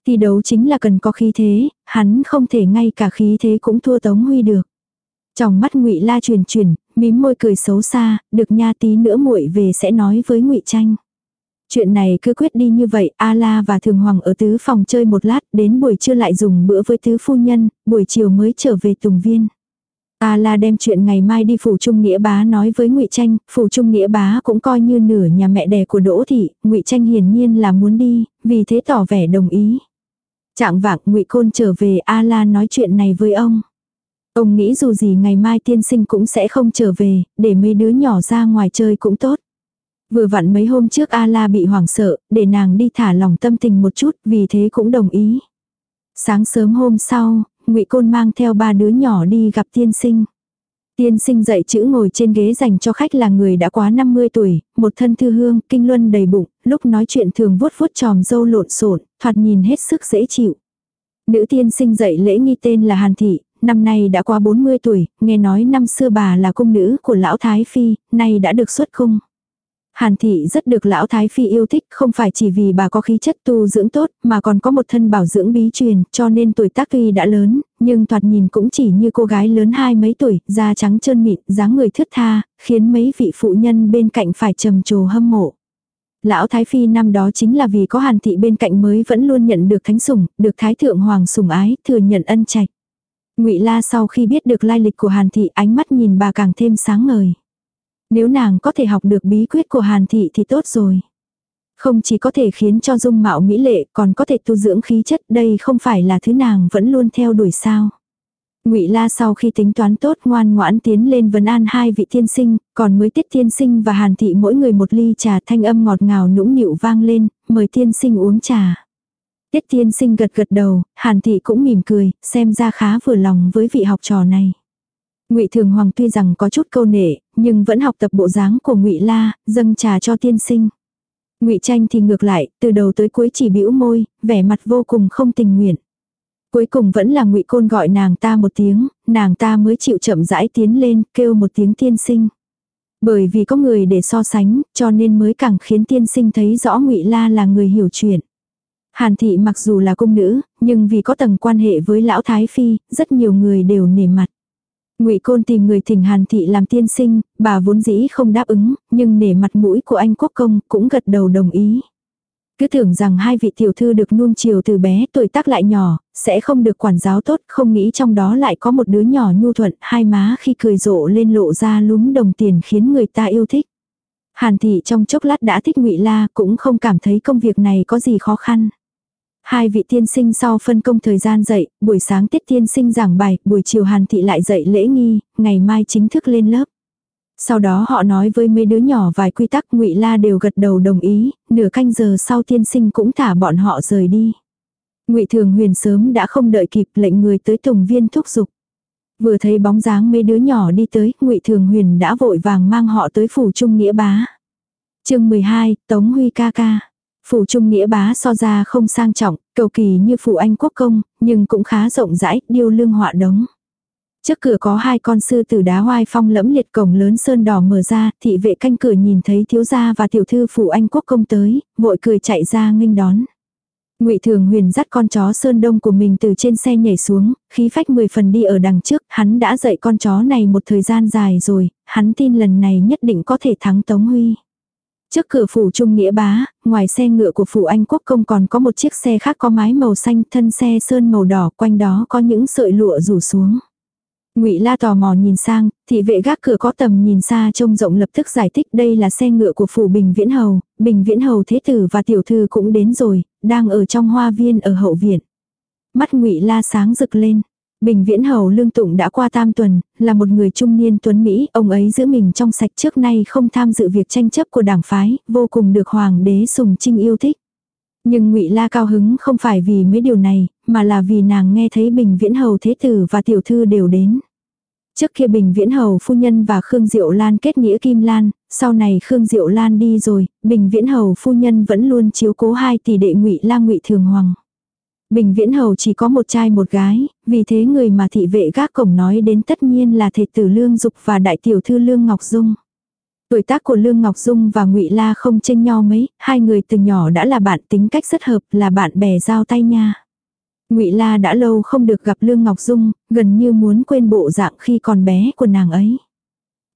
Thi đấu chính là cần có khí thế, hắn không thể ngay cả khí thế cũng thua Tống Huy được. Trong mắt Ngụy La truyền truyền, mím môi cười xấu xa, được nha tí nữa muội về sẽ nói với Ngụy Tranh. Chuyện này cứ quyết đi như vậy, A La và Thường Hoàng ở tứ phòng chơi một lát, đến buổi trưa lại dùng bữa với tứ phu nhân, buổi chiều mới trở về Tùng Viên. A La đem chuyện ngày mai đi phủ Trung Nghĩa Bá nói với Ngụy Tranh, phủ Trung Nghĩa Bá cũng coi như nửa nhà mẹ đẻ của Đỗ thị, Ngụy Tranh hiển nhiên là muốn đi, vì thế tỏ vẻ đồng ý. Trạng vạng Ngụy Côn trở về A La nói chuyện này với ông. Ông nghĩ dù gì ngày mai tiên sinh cũng sẽ không trở về, để mấy đứa nhỏ ra ngoài chơi cũng tốt. Vừa vặn mấy hôm trước A La bị hoảng sợ, để nàng đi thả lòng tâm tình một chút, vì thế cũng đồng ý. Sáng sớm hôm sau, ngụy Côn mang theo ba đứa nhỏ đi gặp tiên sinh. Tiên sinh dạy chữ ngồi trên ghế dành cho khách là người đã quá 50 tuổi, một thân thư hương, kinh luân đầy bụng, lúc nói chuyện thường vuốt vuốt tròm dâu lộn xộn, thoạt nhìn hết sức dễ chịu. Nữ tiên sinh dạy lễ nghi tên là Hàn Thị, năm nay đã qua 40 tuổi, nghe nói năm xưa bà là cung nữ của lão Thái Phi, nay đã được xuất cung. Hàn thị rất được lão thái phi yêu thích, không phải chỉ vì bà có khí chất tu dưỡng tốt, mà còn có một thân bảo dưỡng bí truyền, cho nên tuổi tác tuy đã lớn, nhưng thoạt nhìn cũng chỉ như cô gái lớn hai mấy tuổi, da trắng trơn mịn, dáng người thướt tha, khiến mấy vị phụ nhân bên cạnh phải trầm trồ hâm mộ. Lão Thái Phi năm đó chính là vì có Hàn Thị bên cạnh mới vẫn luôn nhận được thánh sủng, được Thái Thượng Hoàng sủng ái, thừa nhận ân trạch. ngụy La sau khi biết được lai lịch của Hàn Thị ánh mắt nhìn bà càng thêm sáng ngời. Nếu nàng có thể học được bí quyết của Hàn Thị thì tốt rồi. Không chỉ có thể khiến cho dung mạo mỹ lệ còn có thể tu dưỡng khí chất đây không phải là thứ nàng vẫn luôn theo đuổi sao. Ngụy La sau khi tính toán tốt ngoan ngoãn tiến lên vấn an hai vị thiên sinh, còn mới tiết thiên sinh và Hàn Thị mỗi người một ly trà thanh âm ngọt ngào nũng nịu vang lên, mời thiên sinh uống trà. Tiết thiên sinh gật gật đầu, Hàn Thị cũng mỉm cười, xem ra khá vừa lòng với vị học trò này. Ngụy Thường Hoàng tuy rằng có chút câu nệ, nhưng vẫn học tập bộ dáng của Ngụy La, dâng trà cho tiên sinh. Ngụy Tranh thì ngược lại, từ đầu tới cuối chỉ bĩu môi, vẻ mặt vô cùng không tình nguyện. Cuối cùng vẫn là Ngụy Côn gọi nàng ta một tiếng, nàng ta mới chịu chậm rãi tiến lên, kêu một tiếng tiên sinh. Bởi vì có người để so sánh, cho nên mới càng khiến tiên sinh thấy rõ Ngụy La là người hiểu chuyện. Hàn thị mặc dù là cung nữ, nhưng vì có tầng quan hệ với lão thái phi, rất nhiều người đều nể mặt. Ngụy Côn tìm người thỉnh Hàn thị làm tiên sinh, bà vốn dĩ không đáp ứng, nhưng nể mặt mũi của anh quốc công cũng gật đầu đồng ý. Cứ tưởng rằng hai vị tiểu thư được nuông chiều từ bé tuổi tác lại nhỏ, sẽ không được quản giáo tốt, không nghĩ trong đó lại có một đứa nhỏ nhu thuận, hai má khi cười rộ lên lộ ra lúm đồng tiền khiến người ta yêu thích. Hàn thị trong chốc lát đã thích ngụy La cũng không cảm thấy công việc này có gì khó khăn. Hai vị tiên sinh sau phân công thời gian dạy, buổi sáng tiết tiên sinh giảng bài, buổi chiều hàn thị lại dạy lễ nghi, ngày mai chính thức lên lớp. Sau đó họ nói với mấy đứa nhỏ vài quy tắc ngụy La đều gật đầu đồng ý, nửa canh giờ sau tiên sinh cũng thả bọn họ rời đi. ngụy Thường Huyền sớm đã không đợi kịp lệnh người tới Tùng Viên thúc giục. Vừa thấy bóng dáng mấy đứa nhỏ đi tới, ngụy Thường Huyền đã vội vàng mang họ tới phủ Trung Nghĩa Bá. chương 12, Tống Huy ca ca. Phủ trung nghĩa bá so ra không sang trọng, cầu kỳ như phủ anh quốc công, nhưng cũng khá rộng rãi, điêu lương họa đống. Trước cửa có hai con sư tử đá hoai phong lẫm liệt cổng lớn sơn đỏ mở ra, thị vệ canh cửa nhìn thấy thiếu gia và tiểu thư phủ anh quốc công tới, vội cười chạy ra nghênh đón. Ngụy Thường Huyền dắt con chó sơn đông của mình từ trên xe nhảy xuống, khí phách mười phần đi ở đằng trước, hắn đã dạy con chó này một thời gian dài rồi, hắn tin lần này nhất định có thể thắng Tống Huy. Trước cửa phủ Trung Nghĩa Bá, ngoài xe ngựa của phủ Anh Quốc Công còn có một chiếc xe khác có mái màu xanh thân xe sơn màu đỏ quanh đó có những sợi lụa rủ xuống. Ngụy La tò mò nhìn sang, thị vệ gác cửa có tầm nhìn xa trông rộng lập tức giải thích đây là xe ngựa của phủ Bình Viễn Hầu, Bình Viễn Hầu thế tử và tiểu thư cũng đến rồi, đang ở trong hoa viên ở hậu viện. Mắt Ngụy La sáng rực lên. Bình Viễn Hầu Lương Tụng đã qua tam tuần, là một người trung niên tuấn Mỹ, ông ấy giữ mình trong sạch trước nay không tham dự việc tranh chấp của đảng phái, vô cùng được Hoàng đế sùng trinh yêu thích. Nhưng ngụy La cao hứng không phải vì mấy điều này, mà là vì nàng nghe thấy Bình Viễn Hầu Thế Tử và Tiểu Thư đều đến. Trước kia Bình Viễn Hầu Phu Nhân và Khương Diệu Lan kết nghĩa Kim Lan, sau này Khương Diệu Lan đi rồi, Bình Viễn Hầu Phu Nhân vẫn luôn chiếu cố hai tỷ đệ ngụy La ngụy Thường Hoàng. Bình Viễn Hầu chỉ có một trai một gái, vì thế người mà thị vệ gác cổng nói đến tất nhiên là thể tử Lương Dục và đại tiểu thư Lương Ngọc Dung. Tuổi tác của Lương Ngọc Dung và Ngụy La không chênh nhau mấy, hai người từ nhỏ đã là bạn tính cách rất hợp, là bạn bè giao tay nha. Ngụy La đã lâu không được gặp Lương Ngọc Dung, gần như muốn quên bộ dạng khi còn bé của nàng ấy.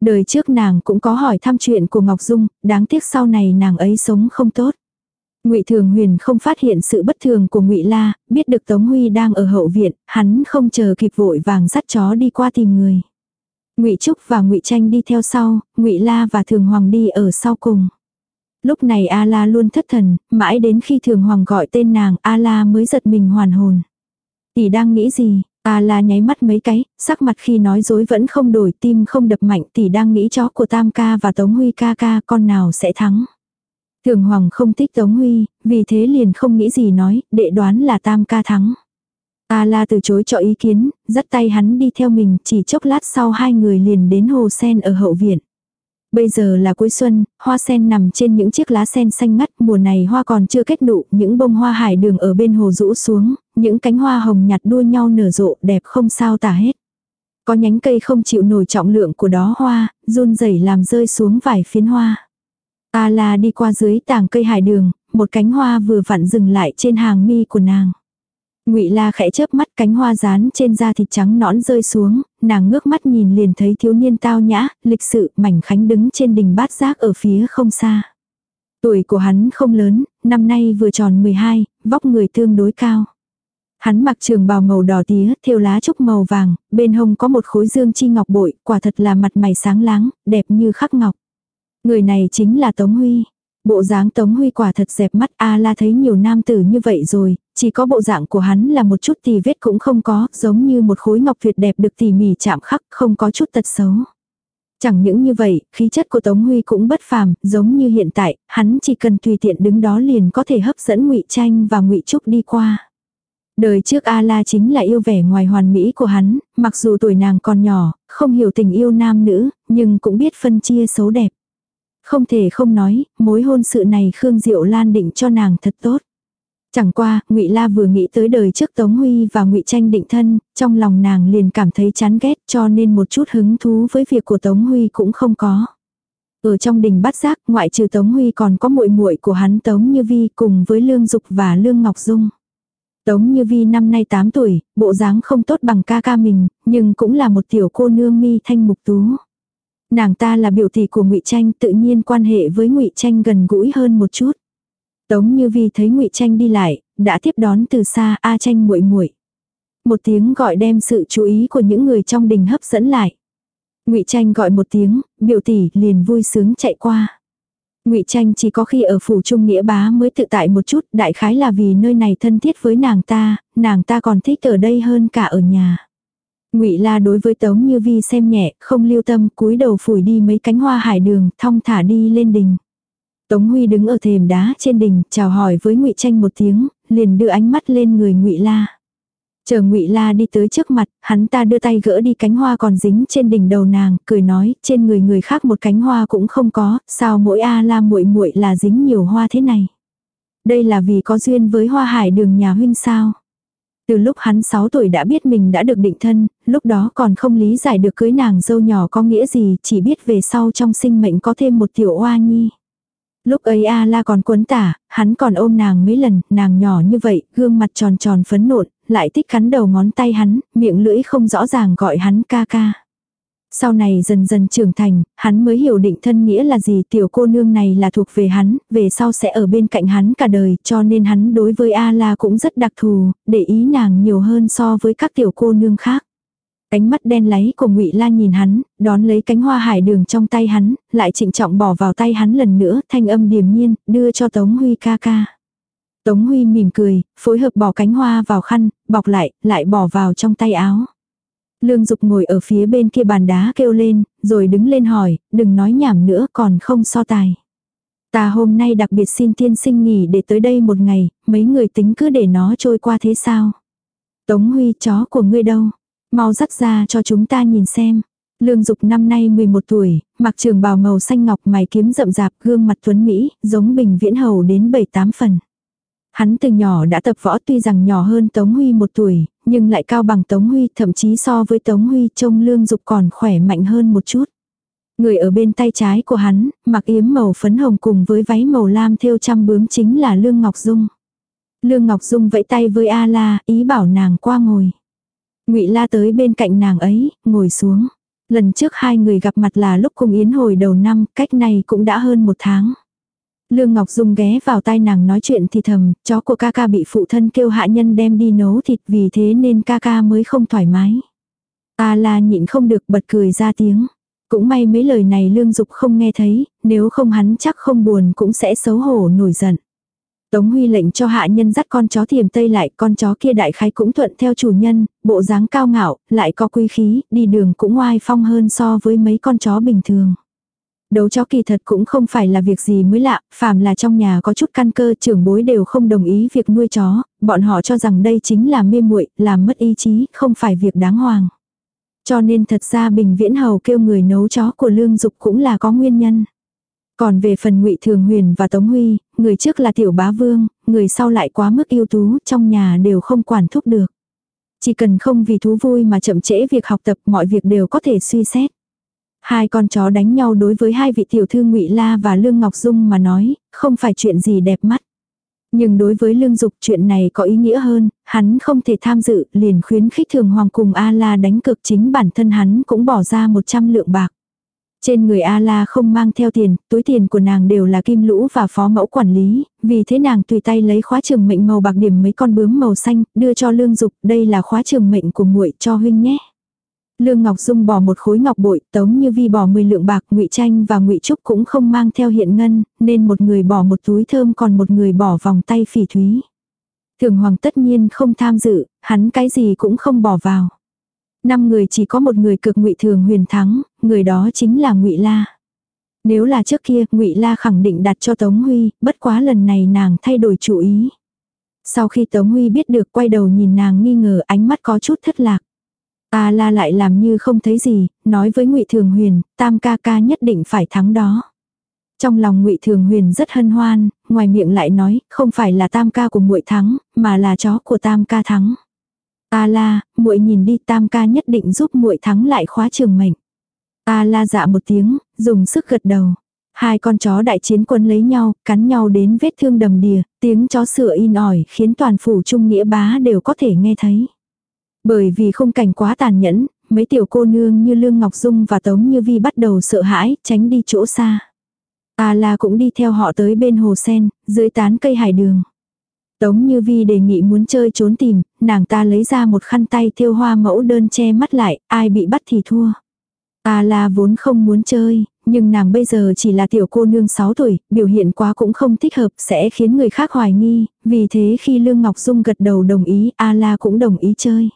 Đời trước nàng cũng có hỏi thăm chuyện của Ngọc Dung, đáng tiếc sau này nàng ấy sống không tốt. Ngụy Thường Huyền không phát hiện sự bất thường của Ngụy La, biết được Tống Huy đang ở hậu viện, hắn không chờ kịp vội vàng dắt chó đi qua tìm người. Ngụy Trúc và Ngụy Tranh đi theo sau, Ngụy La và Thường Hoàng đi ở sau cùng. Lúc này A La luôn thất thần, mãi đến khi Thường Hoàng gọi tên nàng, A La mới giật mình hoàn hồn. Tỷ đang nghĩ gì? A La nháy mắt mấy cái, sắc mặt khi nói dối vẫn không đổi, tim không đập mạnh, tỷ đang nghĩ chó của Tam ca và Tống Huy ca ca, con nào sẽ thắng? Thường Hoàng không thích Tống Huy, vì thế liền không nghĩ gì nói, đệ đoán là Tam ca thắng. A la từ chối cho ý kiến, dắt tay hắn đi theo mình, chỉ chốc lát sau hai người liền đến hồ sen ở hậu viện. Bây giờ là cuối xuân, hoa sen nằm trên những chiếc lá sen xanh ngắt, mùa này hoa còn chưa kết nụ, những bông hoa hải đường ở bên hồ rũ xuống, những cánh hoa hồng nhạt đua nhau nở rộ đẹp không sao tả hết. Có nhánh cây không chịu nổi trọng lượng của đó hoa, run rẩy làm rơi xuống vài phiến hoa. A la đi qua dưới tảng cây hải đường, một cánh hoa vừa vặn dừng lại trên hàng mi của nàng. Ngụy La khẽ chớp mắt cánh hoa rán trên da thịt trắng nõn rơi xuống, nàng ngước mắt nhìn liền thấy thiếu niên tao nhã, lịch sự, mảnh khánh đứng trên đỉnh bát giác ở phía không xa. Tuổi của hắn không lớn, năm nay vừa tròn 12, vóc người tương đối cao. Hắn mặc trường bào màu đỏ tía, thêu lá trúc màu vàng, bên hông có một khối dương chi ngọc bội, quả thật là mặt mày sáng láng, đẹp như khắc ngọc. Người này chính là Tống Huy. Bộ dáng Tống Huy quả thật dẹp mắt A la thấy nhiều nam tử như vậy rồi, chỉ có bộ dạng của hắn là một chút tì vết cũng không có, giống như một khối ngọc tuyệt đẹp được tỉ mỉ chạm khắc, không có chút tật xấu. Chẳng những như vậy, khí chất của Tống Huy cũng bất phàm, giống như hiện tại, hắn chỉ cần tùy tiện đứng đó liền có thể hấp dẫn Ngụy Tranh và Ngụy Trúc đi qua. Đời trước A La chính là yêu vẻ ngoài hoàn mỹ của hắn, mặc dù tuổi nàng còn nhỏ, không hiểu tình yêu nam nữ, nhưng cũng biết phân chia xấu đẹp. Không thể không nói, mối hôn sự này Khương Diệu Lan định cho nàng thật tốt. Chẳng qua, Ngụy La vừa nghĩ tới đời trước Tống Huy và Ngụy Tranh định thân, trong lòng nàng liền cảm thấy chán ghét, cho nên một chút hứng thú với việc của Tống Huy cũng không có. Ở trong đình bát giác, ngoại trừ Tống Huy còn có muội muội của hắn Tống Như Vi cùng với Lương Dục và Lương Ngọc Dung. Tống Như Vi năm nay 8 tuổi, bộ dáng không tốt bằng ca ca mình, nhưng cũng là một tiểu cô nương mi thanh mục tú. Nàng ta là biểu tỷ của Ngụy Tranh, tự nhiên quan hệ với Ngụy Tranh gần gũi hơn một chút. Tống Như Vi thấy Ngụy Tranh đi lại, đã tiếp đón từ xa A Tranh muội muội. Một tiếng gọi đem sự chú ý của những người trong đình hấp dẫn lại. Ngụy Tranh gọi một tiếng, biểu tỷ liền vui sướng chạy qua. Ngụy Tranh chỉ có khi ở phủ trung nghĩa bá mới tự tại một chút, đại khái là vì nơi này thân thiết với nàng ta, nàng ta còn thích ở đây hơn cả ở nhà. Ngụy La đối với Tống Như Vi xem nhẹ, không lưu tâm, cúi đầu phủi đi mấy cánh hoa hải đường, thong thả đi lên đình. Tống Huy đứng ở thềm đá trên đỉnh, chào hỏi với Ngụy Tranh một tiếng, liền đưa ánh mắt lên người Ngụy La. Chờ Ngụy La đi tới trước mặt, hắn ta đưa tay gỡ đi cánh hoa còn dính trên đỉnh đầu nàng, cười nói, trên người người khác một cánh hoa cũng không có, sao mỗi A La muội muội là dính nhiều hoa thế này? Đây là vì có duyên với hoa hải đường nhà huynh sao? Từ lúc hắn 6 tuổi đã biết mình đã được định thân, lúc đó còn không lý giải được cưới nàng dâu nhỏ có nghĩa gì, chỉ biết về sau trong sinh mệnh có thêm một tiểu oa nhi. Lúc ấy A la còn quấn tả, hắn còn ôm nàng mấy lần, nàng nhỏ như vậy, gương mặt tròn tròn phấn nộn, lại thích cắn đầu ngón tay hắn, miệng lưỡi không rõ ràng gọi hắn ca ca. Sau này dần dần trưởng thành, hắn mới hiểu định thân nghĩa là gì tiểu cô nương này là thuộc về hắn, về sau sẽ ở bên cạnh hắn cả đời, cho nên hắn đối với A-la cũng rất đặc thù, để ý nàng nhiều hơn so với các tiểu cô nương khác. Cánh mắt đen láy của ngụy La nhìn hắn, đón lấy cánh hoa hải đường trong tay hắn, lại trịnh trọng bỏ vào tay hắn lần nữa, thanh âm điềm nhiên, đưa cho Tống Huy ca ca. Tống Huy mỉm cười, phối hợp bỏ cánh hoa vào khăn, bọc lại, lại bỏ vào trong tay áo. Lương Dục ngồi ở phía bên kia bàn đá kêu lên, rồi đứng lên hỏi, đừng nói nhảm nữa còn không so tài. Ta hôm nay đặc biệt xin tiên sinh nghỉ để tới đây một ngày, mấy người tính cứ để nó trôi qua thế sao? Tống Huy chó của ngươi đâu? Mau dắt ra cho chúng ta nhìn xem. Lương Dục năm nay 11 tuổi, mặc trường bào màu xanh ngọc mày kiếm rậm rạp gương mặt tuấn Mỹ, giống bình viễn hầu đến 7-8 phần. Hắn từ nhỏ đã tập võ tuy rằng nhỏ hơn Tống Huy một tuổi, nhưng lại cao bằng Tống Huy, thậm chí so với Tống Huy trông lương dục còn khỏe mạnh hơn một chút. Người ở bên tay trái của hắn, mặc yếm màu phấn hồng cùng với váy màu lam thêu trăm bướm chính là Lương Ngọc Dung. Lương Ngọc Dung vẫy tay với A La, ý bảo nàng qua ngồi. Ngụy La tới bên cạnh nàng ấy, ngồi xuống. Lần trước hai người gặp mặt là lúc cùng yến hồi đầu năm, cách này cũng đã hơn một tháng. Lương Ngọc Dung ghé vào tai nàng nói chuyện thì thầm, chó của ca ca bị phụ thân kêu hạ nhân đem đi nấu thịt vì thế nên ca ca mới không thoải mái. A la nhịn không được bật cười ra tiếng. Cũng may mấy lời này lương dục không nghe thấy, nếu không hắn chắc không buồn cũng sẽ xấu hổ nổi giận. Tống Huy lệnh cho hạ nhân dắt con chó thiềm tây lại, con chó kia đại khái cũng thuận theo chủ nhân, bộ dáng cao ngạo, lại có quy khí, đi đường cũng oai phong hơn so với mấy con chó bình thường. Đấu chó kỳ thật cũng không phải là việc gì mới lạ, phàm là trong nhà có chút căn cơ trưởng bối đều không đồng ý việc nuôi chó, bọn họ cho rằng đây chính là mê muội, làm mất ý chí, không phải việc đáng hoàng. Cho nên thật ra Bình Viễn Hầu kêu người nấu chó của Lương Dục cũng là có nguyên nhân. Còn về phần ngụy Thường Huyền và Tống Huy, người trước là Tiểu Bá Vương, người sau lại quá mức yêu tú, trong nhà đều không quản thúc được. Chỉ cần không vì thú vui mà chậm trễ việc học tập mọi việc đều có thể suy xét. Hai con chó đánh nhau đối với hai vị tiểu thư ngụy La và Lương Ngọc Dung mà nói, không phải chuyện gì đẹp mắt. Nhưng đối với Lương Dục chuyện này có ý nghĩa hơn, hắn không thể tham dự, liền khuyến khích Thường Hoàng cùng A-La đánh cực chính bản thân hắn cũng bỏ ra 100 lượng bạc. Trên người A-La không mang theo tiền, túi tiền của nàng đều là kim lũ và phó mẫu quản lý, vì thế nàng tùy tay lấy khóa trường mệnh màu bạc điểm mấy con bướm màu xanh, đưa cho Lương Dục, đây là khóa trường mệnh của muội cho huynh nhé. Lương Ngọc Dung bỏ một khối ngọc bội, Tống Như Vi bỏ 10 lượng bạc, Ngụy Tranh và Ngụy Trúc cũng không mang theo hiện ngân, nên một người bỏ một túi thơm còn một người bỏ vòng tay phỉ thúy. Thường Hoàng tất nhiên không tham dự, hắn cái gì cũng không bỏ vào. Năm người chỉ có một người cực Ngụy Thường Huyền thắng, người đó chính là Ngụy La. Nếu là trước kia, Ngụy La khẳng định đặt cho Tống Huy, bất quá lần này nàng thay đổi chủ ý. Sau khi Tống Huy biết được quay đầu nhìn nàng nghi ngờ ánh mắt có chút thất lạc. A la lại làm như không thấy gì, nói với ngụy Thường Huyền, tam ca ca nhất định phải thắng đó. Trong lòng ngụy Thường Huyền rất hân hoan, ngoài miệng lại nói, không phải là tam ca của muội thắng, mà là chó của tam ca thắng. A la, muội nhìn đi tam ca nhất định giúp muội thắng lại khóa trường mệnh. A la dạ một tiếng, dùng sức gật đầu. Hai con chó đại chiến quân lấy nhau, cắn nhau đến vết thương đầm đìa, tiếng chó sửa in ỏi khiến toàn phủ trung nghĩa bá đều có thể nghe thấy. Bởi vì khung cảnh quá tàn nhẫn, mấy tiểu cô nương như Lương Ngọc Dung và Tống Như Vi bắt đầu sợ hãi, tránh đi chỗ xa. A La cũng đi theo họ tới bên hồ sen, dưới tán cây hải đường. Tống Như Vi đề nghị muốn chơi trốn tìm, nàng ta lấy ra một khăn tay thiêu hoa mẫu đơn che mắt lại, ai bị bắt thì thua. A La vốn không muốn chơi, nhưng nàng bây giờ chỉ là tiểu cô nương 6 tuổi, biểu hiện quá cũng không thích hợp sẽ khiến người khác hoài nghi, vì thế khi Lương Ngọc Dung gật đầu đồng ý, A La cũng đồng ý chơi.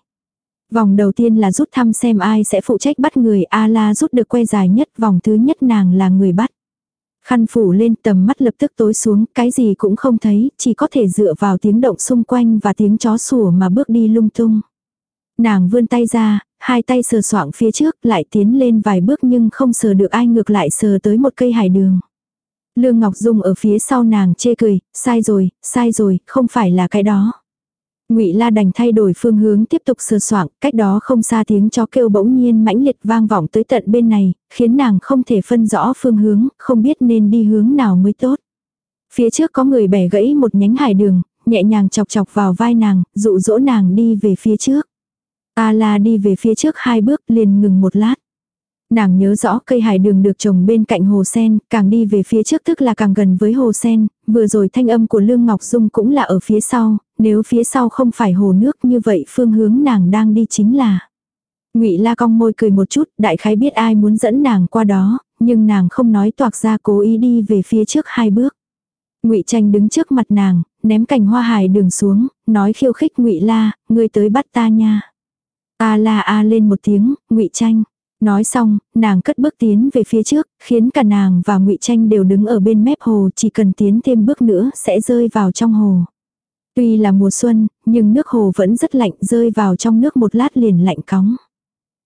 Vòng đầu tiên là rút thăm xem ai sẽ phụ trách bắt người A-la rút được que dài nhất, vòng thứ nhất nàng là người bắt. Khăn phủ lên tầm mắt lập tức tối xuống, cái gì cũng không thấy, chỉ có thể dựa vào tiếng động xung quanh và tiếng chó sủa mà bước đi lung tung. Nàng vươn tay ra, hai tay sờ soạng phía trước lại tiến lên vài bước nhưng không sờ được ai ngược lại sờ tới một cây hải đường. Lương Ngọc Dung ở phía sau nàng chê cười, sai rồi, sai rồi, không phải là cái đó. Ngụy La đành thay đổi phương hướng tiếp tục sờ soạng, cách đó không xa tiếng chó kêu bỗng nhiên mãnh liệt vang vọng tới tận bên này, khiến nàng không thể phân rõ phương hướng, không biết nên đi hướng nào mới tốt. Phía trước có người bẻ gãy một nhánh hải đường, nhẹ nhàng chọc chọc vào vai nàng, dụ dỗ nàng đi về phía trước. A La đi về phía trước hai bước liền ngừng một lát. Nàng nhớ rõ cây hải đường được trồng bên cạnh hồ sen, càng đi về phía trước tức là càng gần với hồ sen, vừa rồi thanh âm của Lương Ngọc Dung cũng là ở phía sau, nếu phía sau không phải hồ nước như vậy phương hướng nàng đang đi chính là. Ngụy La cong môi cười một chút, đại khái biết ai muốn dẫn nàng qua đó, nhưng nàng không nói toạc ra cố ý đi về phía trước hai bước. Ngụy Tranh đứng trước mặt nàng, ném cành hoa hải đường xuống, nói khiêu khích Ngụy La, ngươi tới bắt ta nha. A la a lên một tiếng, ngụy tranh. Nói xong, nàng cất bước tiến về phía trước, khiến cả nàng và ngụy tranh đều đứng ở bên mép hồ chỉ cần tiến thêm bước nữa sẽ rơi vào trong hồ. Tuy là mùa xuân, nhưng nước hồ vẫn rất lạnh rơi vào trong nước một lát liền lạnh cóng.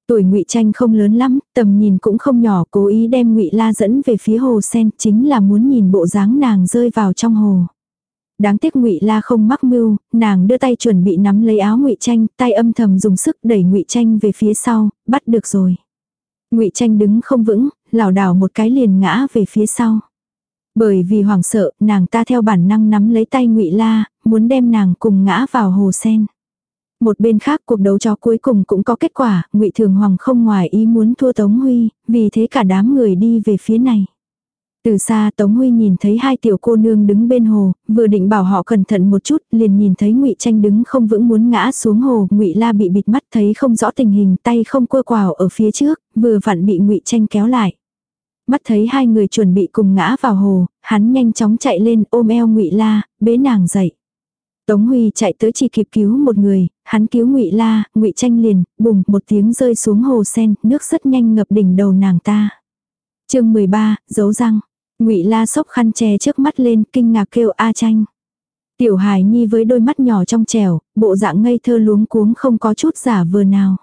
Tuổi ngụy tranh không lớn lắm, tầm nhìn cũng không nhỏ, cố ý đem ngụy la dẫn về phía hồ sen, chính là muốn nhìn bộ dáng nàng rơi vào trong hồ. Đáng tiếc ngụy la không mắc mưu, nàng đưa tay chuẩn bị nắm lấy áo ngụy tranh, tay âm thầm dùng sức đẩy ngụy tranh về phía sau, bắt được rồi. ngụy tranh đứng không vững, lảo đảo một cái liền ngã về phía sau. Bởi vì hoảng sợ, nàng ta theo bản năng nắm lấy tay ngụy la, muốn đem nàng cùng ngã vào hồ sen. Một bên khác cuộc đấu chó cuối cùng cũng có kết quả, ngụy Thường Hoàng không ngoài ý muốn thua Tống Huy, vì thế cả đám người đi về phía này. Từ xa Tống Huy nhìn thấy hai tiểu cô nương đứng bên hồ, vừa định bảo họ cẩn thận một chút, liền nhìn thấy Ngụy Tranh đứng không vững muốn ngã xuống hồ, Ngụy La bị bịt mắt thấy không rõ tình hình, tay không quơ quào ở phía trước, vừa vặn bị Ngụy Tranh kéo lại. Mắt thấy hai người chuẩn bị cùng ngã vào hồ, hắn nhanh chóng chạy lên ôm eo Ngụy La, bế nàng dậy. Tống Huy chạy tới chỉ kịp cứu một người, hắn cứu Ngụy La, Ngụy Tranh liền, bùng, một tiếng rơi xuống hồ sen, nước rất nhanh ngập đỉnh đầu nàng ta. Chương 13, dấu răng. Ngụy La sốc khăn che trước mắt lên, kinh ngạc kêu A Tranh. Tiểu Hải Nhi với đôi mắt nhỏ trong trèo, bộ dạng ngây thơ luống cuống không có chút giả vừa nào.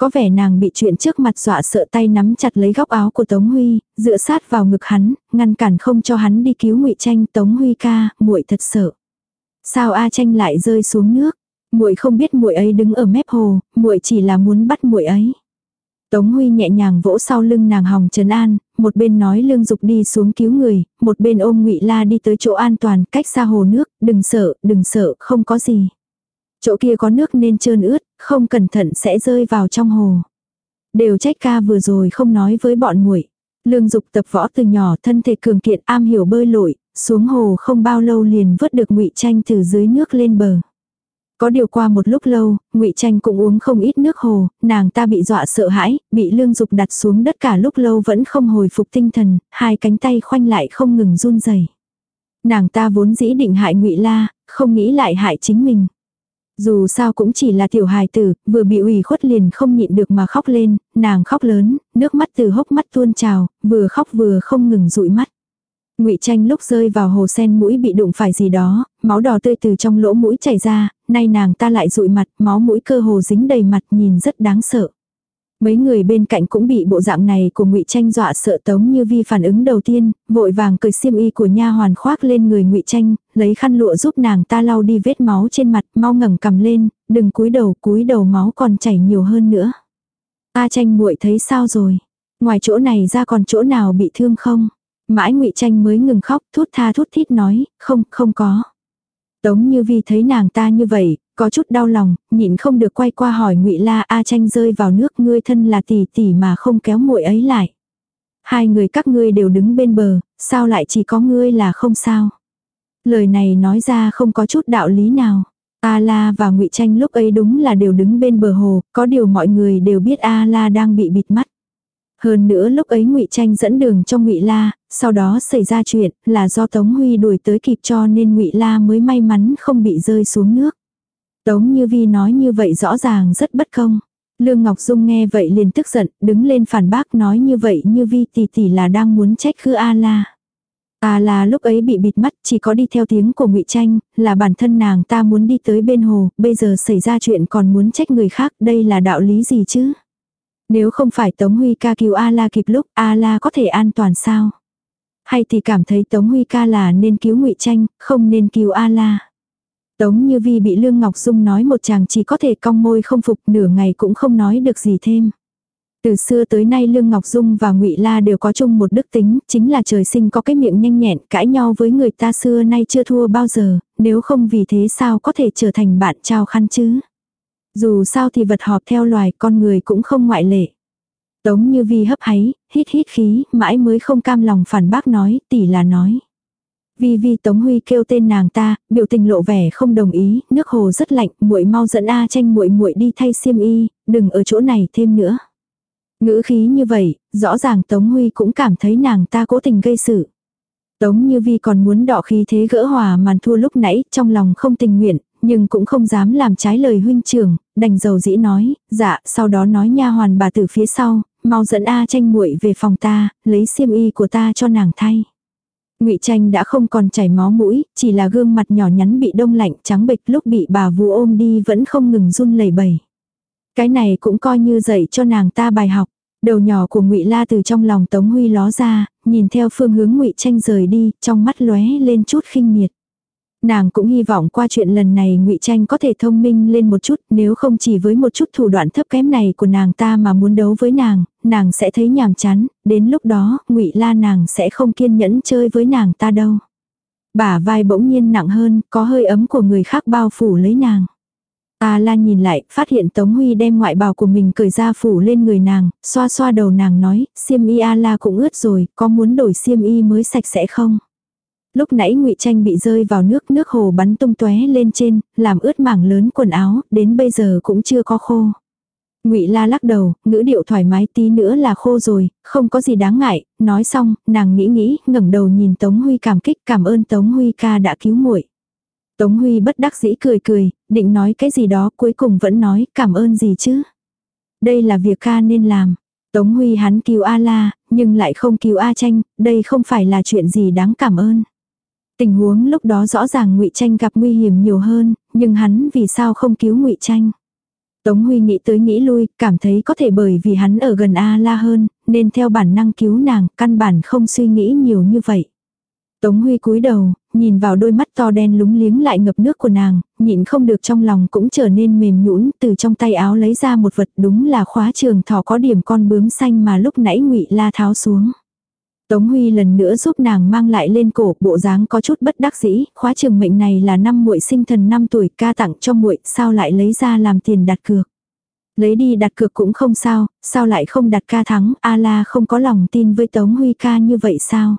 Có vẻ nàng bị chuyện trước mặt dọa sợ tay nắm chặt lấy góc áo của Tống Huy, dựa sát vào ngực hắn, ngăn cản không cho hắn đi cứu Ngụy Tranh, Tống Huy ca, muội thật sợ. Sao A Tranh lại rơi xuống nước? Muội không biết muội ấy đứng ở mép hồ, muội chỉ là muốn bắt muội ấy. Tống Huy nhẹ nhàng vỗ sau lưng nàng hòng trấn an, một bên nói lương dục đi xuống cứu người, một bên ôm ngụy La đi tới chỗ an toàn, cách xa hồ nước, đừng sợ, đừng sợ, không có gì. Chỗ kia có nước nên trơn ướt, không cẩn thận sẽ rơi vào trong hồ. Đều trách ca vừa rồi không nói với bọn muội. Lương Dục tập võ từ nhỏ, thân thể cường kiện, am hiểu bơi lội, xuống hồ không bao lâu liền vớt được Ngụy Tranh từ dưới nước lên bờ. Có điều qua một lúc lâu, ngụy Tranh cũng uống không ít nước hồ, nàng ta bị dọa sợ hãi, bị lương dục đặt xuống đất cả lúc lâu vẫn không hồi phục tinh thần, hai cánh tay khoanh lại không ngừng run rẩy. Nàng ta vốn dĩ định hại ngụy La, không nghĩ lại hại chính mình. Dù sao cũng chỉ là tiểu hài tử, vừa bị ủy khuất liền không nhịn được mà khóc lên, nàng khóc lớn, nước mắt từ hốc mắt tuôn trào, vừa khóc vừa không ngừng dụi mắt. Ngụy Tranh lúc rơi vào hồ sen mũi bị đụng phải gì đó, máu đỏ tươi từ trong lỗ mũi chảy ra, nay nàng ta lại dụi mặt, máu mũi cơ hồ dính đầy mặt nhìn rất đáng sợ. Mấy người bên cạnh cũng bị bộ dạng này của Ngụy Tranh dọa sợ Tống Như Vi phản ứng đầu tiên, vội vàng cởi xiêm y của nha hoàn khoác lên người Ngụy Tranh, lấy khăn lụa giúp nàng ta lau đi vết máu trên mặt, mau ngẩng cầm lên, đừng cúi đầu, cúi đầu máu còn chảy nhiều hơn nữa. A Tranh muội thấy sao rồi? Ngoài chỗ này ra còn chỗ nào bị thương không? Mãi ngụy Tranh mới ngừng khóc, thút tha thút thít nói, không, không có. Tống Như Vi thấy nàng ta như vậy, có chút đau lòng, nhịn không được quay qua hỏi Ngụy La A Tranh rơi vào nước, ngươi thân là tỷ tỷ mà không kéo muội ấy lại. Hai người các ngươi đều đứng bên bờ, sao lại chỉ có ngươi là không sao? Lời này nói ra không có chút đạo lý nào. A La và Ngụy Tranh lúc ấy đúng là đều đứng bên bờ hồ, có điều mọi người đều biết A La đang bị bịt mắt. Hơn nữa lúc ấy ngụy Tranh dẫn đường cho ngụy La, sau đó xảy ra chuyện là do Tống Huy đuổi tới kịp cho nên ngụy La mới may mắn không bị rơi xuống nước. Tống Như Vi nói như vậy rõ ràng rất bất công. Lương Ngọc Dung nghe vậy liền tức giận, đứng lên phản bác nói như vậy Như Vi tỷ tỷ là đang muốn trách khứ A La. A La lúc ấy bị bịt mắt, chỉ có đi theo tiếng của Ngụy Tranh, là bản thân nàng ta muốn đi tới bên hồ, bây giờ xảy ra chuyện còn muốn trách người khác, đây là đạo lý gì chứ? Nếu không phải Tống Huy ca cứu A-la kịp lúc, A-la có thể an toàn sao? Hay thì cảm thấy Tống Huy ca là nên cứu ngụy Tranh, không nên cứu A-la? Tống Như Vi bị Lương Ngọc Dung nói một chàng chỉ có thể cong môi không phục nửa ngày cũng không nói được gì thêm. Từ xưa tới nay Lương Ngọc Dung và Ngụy La đều có chung một đức tính, chính là trời sinh có cái miệng nhanh nhẹn, cãi nhau với người ta xưa nay chưa thua bao giờ, nếu không vì thế sao có thể trở thành bạn trao khăn chứ. Dù sao thì vật họp theo loài con người cũng không ngoại lệ. Tống như vi hấp háy, hít hít khí, mãi mới không cam lòng phản bác nói, tỷ là nói. Vi vi Tống Huy kêu tên nàng ta, biểu tình lộ vẻ không đồng ý, nước hồ rất lạnh, muội mau dẫn A tranh muội muội đi thay xiêm y, đừng ở chỗ này thêm nữa. Ngữ khí như vậy, rõ ràng Tống Huy cũng cảm thấy nàng ta cố tình gây sự. Tống Như Vi còn muốn đỏ khí thế gỡ hòa màn thua lúc nãy, trong lòng không tình nguyện, nhưng cũng không dám làm trái lời huynh trưởng, đành dầu dĩ nói, dạ, sau đó nói nha hoàn bà từ phía sau, mau dẫn A tranh muội về phòng ta, lấy xiêm y của ta cho nàng thay. Ngụy Tranh đã không còn chảy máu mũi, chỉ là gương mặt nhỏ nhắn bị đông lạnh trắng bệch lúc bị bà vú ôm đi vẫn không ngừng run lẩy bẩy. Cái này cũng coi như dạy cho nàng ta bài học. Đầu nhỏ của Ngụy La từ trong lòng Tống Huy ló ra, nhìn theo phương hướng Ngụy Tranh rời đi, trong mắt lóe lên chút khinh miệt. Nàng cũng hy vọng qua chuyện lần này ngụy Tranh có thể thông minh lên một chút, nếu không chỉ với một chút thủ đoạn thấp kém này của nàng ta mà muốn đấu với nàng, nàng sẽ thấy nhàm chán, đến lúc đó, ngụy La nàng sẽ không kiên nhẫn chơi với nàng ta đâu. Bả vai bỗng nhiên nặng hơn, có hơi ấm của người khác bao phủ lấy nàng. A la nhìn lại, phát hiện Tống Huy đem ngoại bào của mình cởi ra phủ lên người nàng, xoa xoa đầu nàng nói, xiêm y A la cũng ướt rồi, có muốn đổi xiêm y mới sạch sẽ không? Lúc nãy ngụy Tranh bị rơi vào nước, nước hồ bắn tung tóe lên trên, làm ướt mảng lớn quần áo, đến bây giờ cũng chưa có khô. Ngụy La lắc đầu, ngữ điệu thoải mái tí nữa là khô rồi, không có gì đáng ngại, nói xong, nàng nghĩ nghĩ, ngẩng đầu nhìn Tống Huy cảm kích, cảm ơn Tống Huy ca đã cứu muội. Tống Huy bất đắc dĩ cười cười, định nói cái gì đó, cuối cùng vẫn nói, cảm ơn gì chứ? Đây là việc ca nên làm. Tống Huy hắn cứu A La, nhưng lại không cứu A Tranh, đây không phải là chuyện gì đáng cảm ơn. Tình huống lúc đó rõ ràng ngụy Tranh gặp nguy hiểm nhiều hơn, nhưng hắn vì sao không cứu ngụy Tranh? Tống Huy nghĩ tới nghĩ lui, cảm thấy có thể bởi vì hắn ở gần A La hơn, nên theo bản năng cứu nàng, căn bản không suy nghĩ nhiều như vậy. Tống Huy cúi đầu, nhìn vào đôi mắt to đen lúng liếng lại ngập nước của nàng, nhịn không được trong lòng cũng trở nên mềm nhũn, từ trong tay áo lấy ra một vật đúng là khóa trường thỏ có điểm con bướm xanh mà lúc nãy Ngụy La tháo xuống. Tống Huy lần nữa giúp nàng mang lại lên cổ, bộ dáng có chút bất đắc dĩ, khóa trường mệnh này là năm muội sinh thần năm tuổi ca tặng cho muội, sao lại lấy ra làm tiền đặt cược. Lấy đi đặt cược cũng không sao, sao lại không đặt ca thắng, A La không có lòng tin với Tống Huy ca như vậy sao?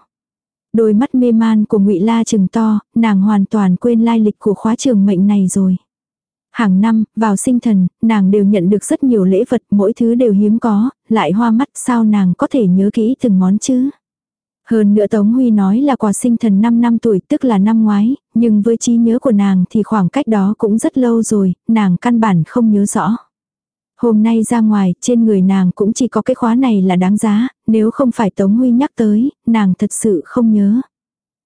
Đôi mắt mê man của Ngụy La trừng to, nàng hoàn toàn quên lai lịch của khóa trường mệnh này rồi. Hàng năm, vào sinh thần, nàng đều nhận được rất nhiều lễ vật, mỗi thứ đều hiếm có, lại hoa mắt sao nàng có thể nhớ kỹ từng món chứ? Hơn nữa Tống Huy nói là quà sinh thần 5 năm tuổi tức là năm ngoái, nhưng với trí nhớ của nàng thì khoảng cách đó cũng rất lâu rồi, nàng căn bản không nhớ rõ. Hôm nay ra ngoài, trên người nàng cũng chỉ có cái khóa này là đáng giá, nếu không phải Tống Huy nhắc tới, nàng thật sự không nhớ.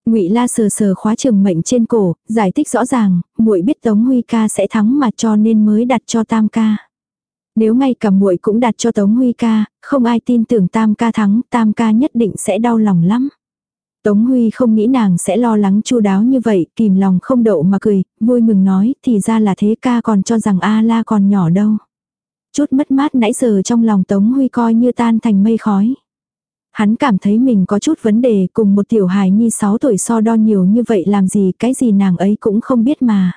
Ngụy La sờ sờ khóa trường mệnh trên cổ, giải thích rõ ràng, muội biết Tống Huy ca sẽ thắng mà cho nên mới đặt cho Tam ca. Nếu ngay cả muội cũng đặt cho Tống Huy ca, không ai tin tưởng Tam ca thắng, Tam ca nhất định sẽ đau lòng lắm. Tống Huy không nghĩ nàng sẽ lo lắng chu đáo như vậy, kìm lòng không đậu mà cười, vui mừng nói, thì ra là thế ca còn cho rằng A La còn nhỏ đâu. Chút mất mát nãy giờ trong lòng Tống Huy coi như tan thành mây khói. Hắn cảm thấy mình có chút vấn đề cùng một tiểu hài nhi 6 tuổi so đo nhiều như vậy làm gì cái gì nàng ấy cũng không biết mà.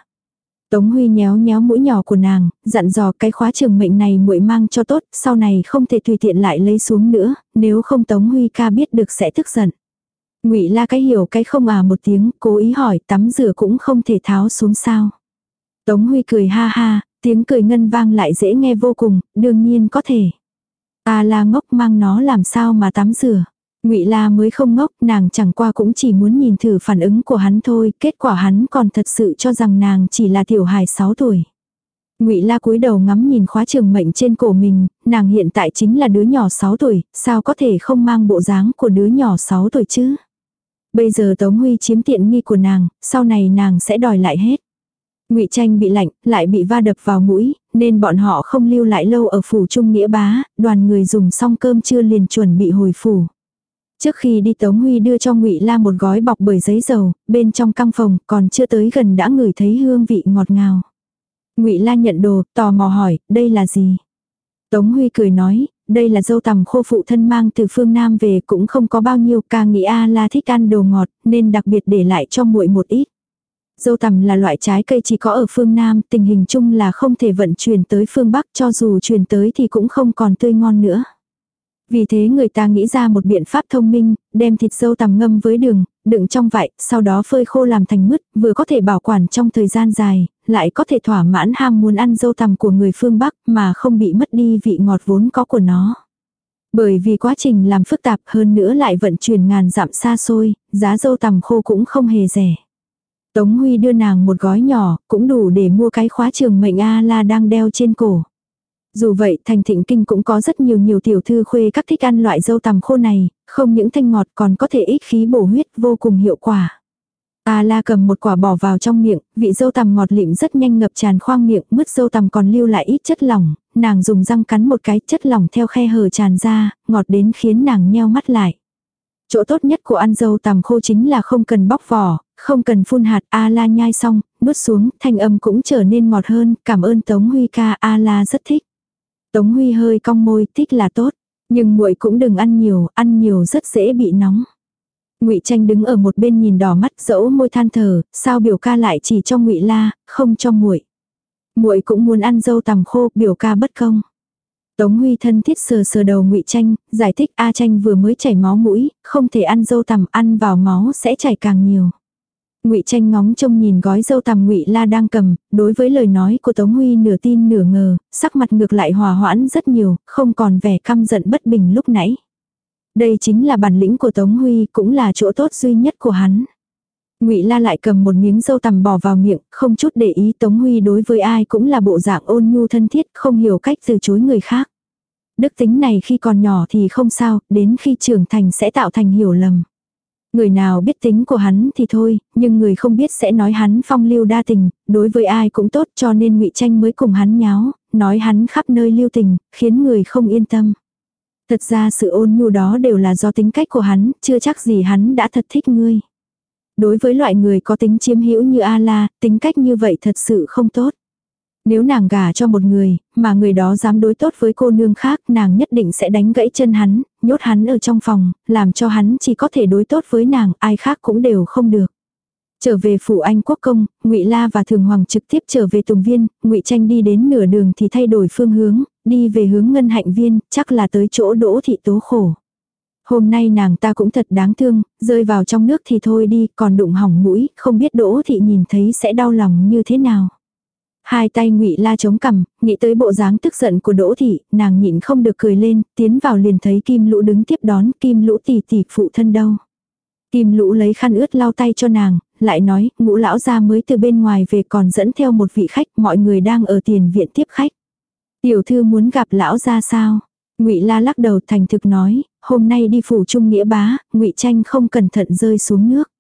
Tống Huy nhéo nhéo mũi nhỏ của nàng, dặn dò cái khóa trường mệnh này muội mang cho tốt, sau này không thể tùy tiện lại lấy xuống nữa, nếu không Tống Huy ca biết được sẽ tức giận. Ngụy La cái hiểu cái không à một tiếng, cố ý hỏi, tắm rửa cũng không thể tháo xuống sao. Tống Huy cười ha ha, tiếng cười ngân vang lại dễ nghe vô cùng, đương nhiên có thể. Ta la ngốc mang nó làm sao mà tắm rửa. Ngụy La mới không ngốc, nàng chẳng qua cũng chỉ muốn nhìn thử phản ứng của hắn thôi, kết quả hắn còn thật sự cho rằng nàng chỉ là tiểu hài 6 tuổi. Ngụy La cúi đầu ngắm nhìn khóa trường mệnh trên cổ mình, nàng hiện tại chính là đứa nhỏ 6 tuổi, sao có thể không mang bộ dáng của đứa nhỏ 6 tuổi chứ? Bây giờ Tống Huy chiếm tiện nghi của nàng, sau này nàng sẽ đòi lại hết. Ngụy Tranh bị lạnh, lại bị va đập vào mũi, nên bọn họ không lưu lại lâu ở phủ Trung Nghĩa Bá, đoàn người dùng xong cơm trưa liền chuẩn bị hồi phủ. Trước khi đi Tống Huy đưa cho Ngụy La một gói bọc bởi giấy dầu, bên trong căng phòng còn chưa tới gần đã ngửi thấy hương vị ngọt ngào. Ngụy La nhận đồ, tò mò hỏi, đây là gì? Tống Huy cười nói, đây là dâu tằm khô phụ thân mang từ phương Nam về cũng không có bao nhiêu, ca nghĩ A La thích ăn đồ ngọt, nên đặc biệt để lại cho muội một ít. Dâu tằm là loại trái cây chỉ có ở phương Nam, tình hình chung là không thể vận chuyển tới phương Bắc cho dù chuyển tới thì cũng không còn tươi ngon nữa. Vì thế người ta nghĩ ra một biện pháp thông minh, đem thịt dâu tằm ngâm với đường, đựng trong vại, sau đó phơi khô làm thành mứt, vừa có thể bảo quản trong thời gian dài, lại có thể thỏa mãn ham muốn ăn dâu tằm của người phương Bắc mà không bị mất đi vị ngọt vốn có của nó. Bởi vì quá trình làm phức tạp hơn nữa lại vận chuyển ngàn dặm xa xôi, giá dâu tằm khô cũng không hề rẻ. Tống Huy đưa nàng một gói nhỏ, cũng đủ để mua cái khóa trường mệnh A-la đang đeo trên cổ. Dù vậy, thành thịnh kinh cũng có rất nhiều nhiều tiểu thư khuê các thích ăn loại dâu tằm khô này, không những thanh ngọt còn có thể ích khí bổ huyết vô cùng hiệu quả. A la cầm một quả bỏ vào trong miệng, vị dâu tằm ngọt lịm rất nhanh ngập tràn khoang miệng, mứt dâu tằm còn lưu lại ít chất lỏng, nàng dùng răng cắn một cái chất lỏng theo khe hở tràn ra, ngọt đến khiến nàng nheo mắt lại. Chỗ tốt nhất của ăn dâu tằm khô chính là không cần bóc vỏ, không cần phun hạt, A la nhai xong, nuốt xuống, thanh âm cũng trở nên ngọt hơn, cảm ơn Tống Huy ca, A la rất thích. Tống Huy hơi cong môi, thích là tốt, nhưng muội cũng đừng ăn nhiều, ăn nhiều rất dễ bị nóng. Ngụy Tranh đứng ở một bên nhìn đỏ mắt, dẫu môi than thở, sao biểu ca lại chỉ cho Ngụy La, không cho muội. Muội cũng muốn ăn dâu tằm khô, biểu ca bất công. Tống Huy thân thiết sờ sờ đầu Ngụy Tranh, giải thích A Tranh vừa mới chảy máu mũi, không thể ăn dâu tằm, ăn vào máu sẽ chảy càng nhiều. Ngụy Tranh ngóng trông nhìn gói dâu tằm Ngụy La đang cầm, đối với lời nói của Tống Huy nửa tin nửa ngờ, sắc mặt ngược lại hòa hoãn rất nhiều, không còn vẻ căm giận bất bình lúc nãy. Đây chính là bản lĩnh của Tống Huy, cũng là chỗ tốt duy nhất của hắn. Ngụy La lại cầm một miếng dâu tằm bỏ vào miệng, không chút để ý Tống Huy đối với ai cũng là bộ dạng ôn nhu thân thiết, không hiểu cách từ chối người khác. Đức tính này khi còn nhỏ thì không sao, đến khi trưởng thành sẽ tạo thành hiểu lầm. Người nào biết tính của hắn thì thôi, nhưng người không biết sẽ nói hắn phong lưu đa tình, đối với ai cũng tốt cho nên ngụy Tranh mới cùng hắn nháo, nói hắn khắp nơi lưu tình, khiến người không yên tâm. Thật ra sự ôn nhu đó đều là do tính cách của hắn, chưa chắc gì hắn đã thật thích ngươi. Đối với loại người có tính chiếm hữu như A-la, tính cách như vậy thật sự không tốt. Nếu nàng gả cho một người, mà người đó dám đối tốt với cô nương khác, nàng nhất định sẽ đánh gãy chân hắn, nhốt hắn ở trong phòng, làm cho hắn chỉ có thể đối tốt với nàng, ai khác cũng đều không được. Trở về phủ Anh Quốc công, Ngụy La và Thường Hoàng trực tiếp trở về Tùng Viên, Ngụy Tranh đi đến nửa đường thì thay đổi phương hướng, đi về hướng Ngân Hạnh Viên, chắc là tới chỗ Đỗ thị tố khổ. Hôm nay nàng ta cũng thật đáng thương, rơi vào trong nước thì thôi đi, còn đụng hỏng mũi, không biết Đỗ thị nhìn thấy sẽ đau lòng như thế nào. Hai tay ngụy la chống cằm, nghĩ tới bộ dáng tức giận của Đỗ thị, nàng nhịn không được cười lên, tiến vào liền thấy Kim Lũ đứng tiếp đón, Kim Lũ tỷ tỷ phụ thân đâu. Kim Lũ lấy khăn ướt lau tay cho nàng, lại nói, ngũ lão gia mới từ bên ngoài về còn dẫn theo một vị khách, mọi người đang ở tiền viện tiếp khách. Tiểu thư muốn gặp lão gia sao? Ngụy La lắc đầu thành thực nói, hôm nay đi phủ trung nghĩa bá, Ngụy Tranh không cẩn thận rơi xuống nước.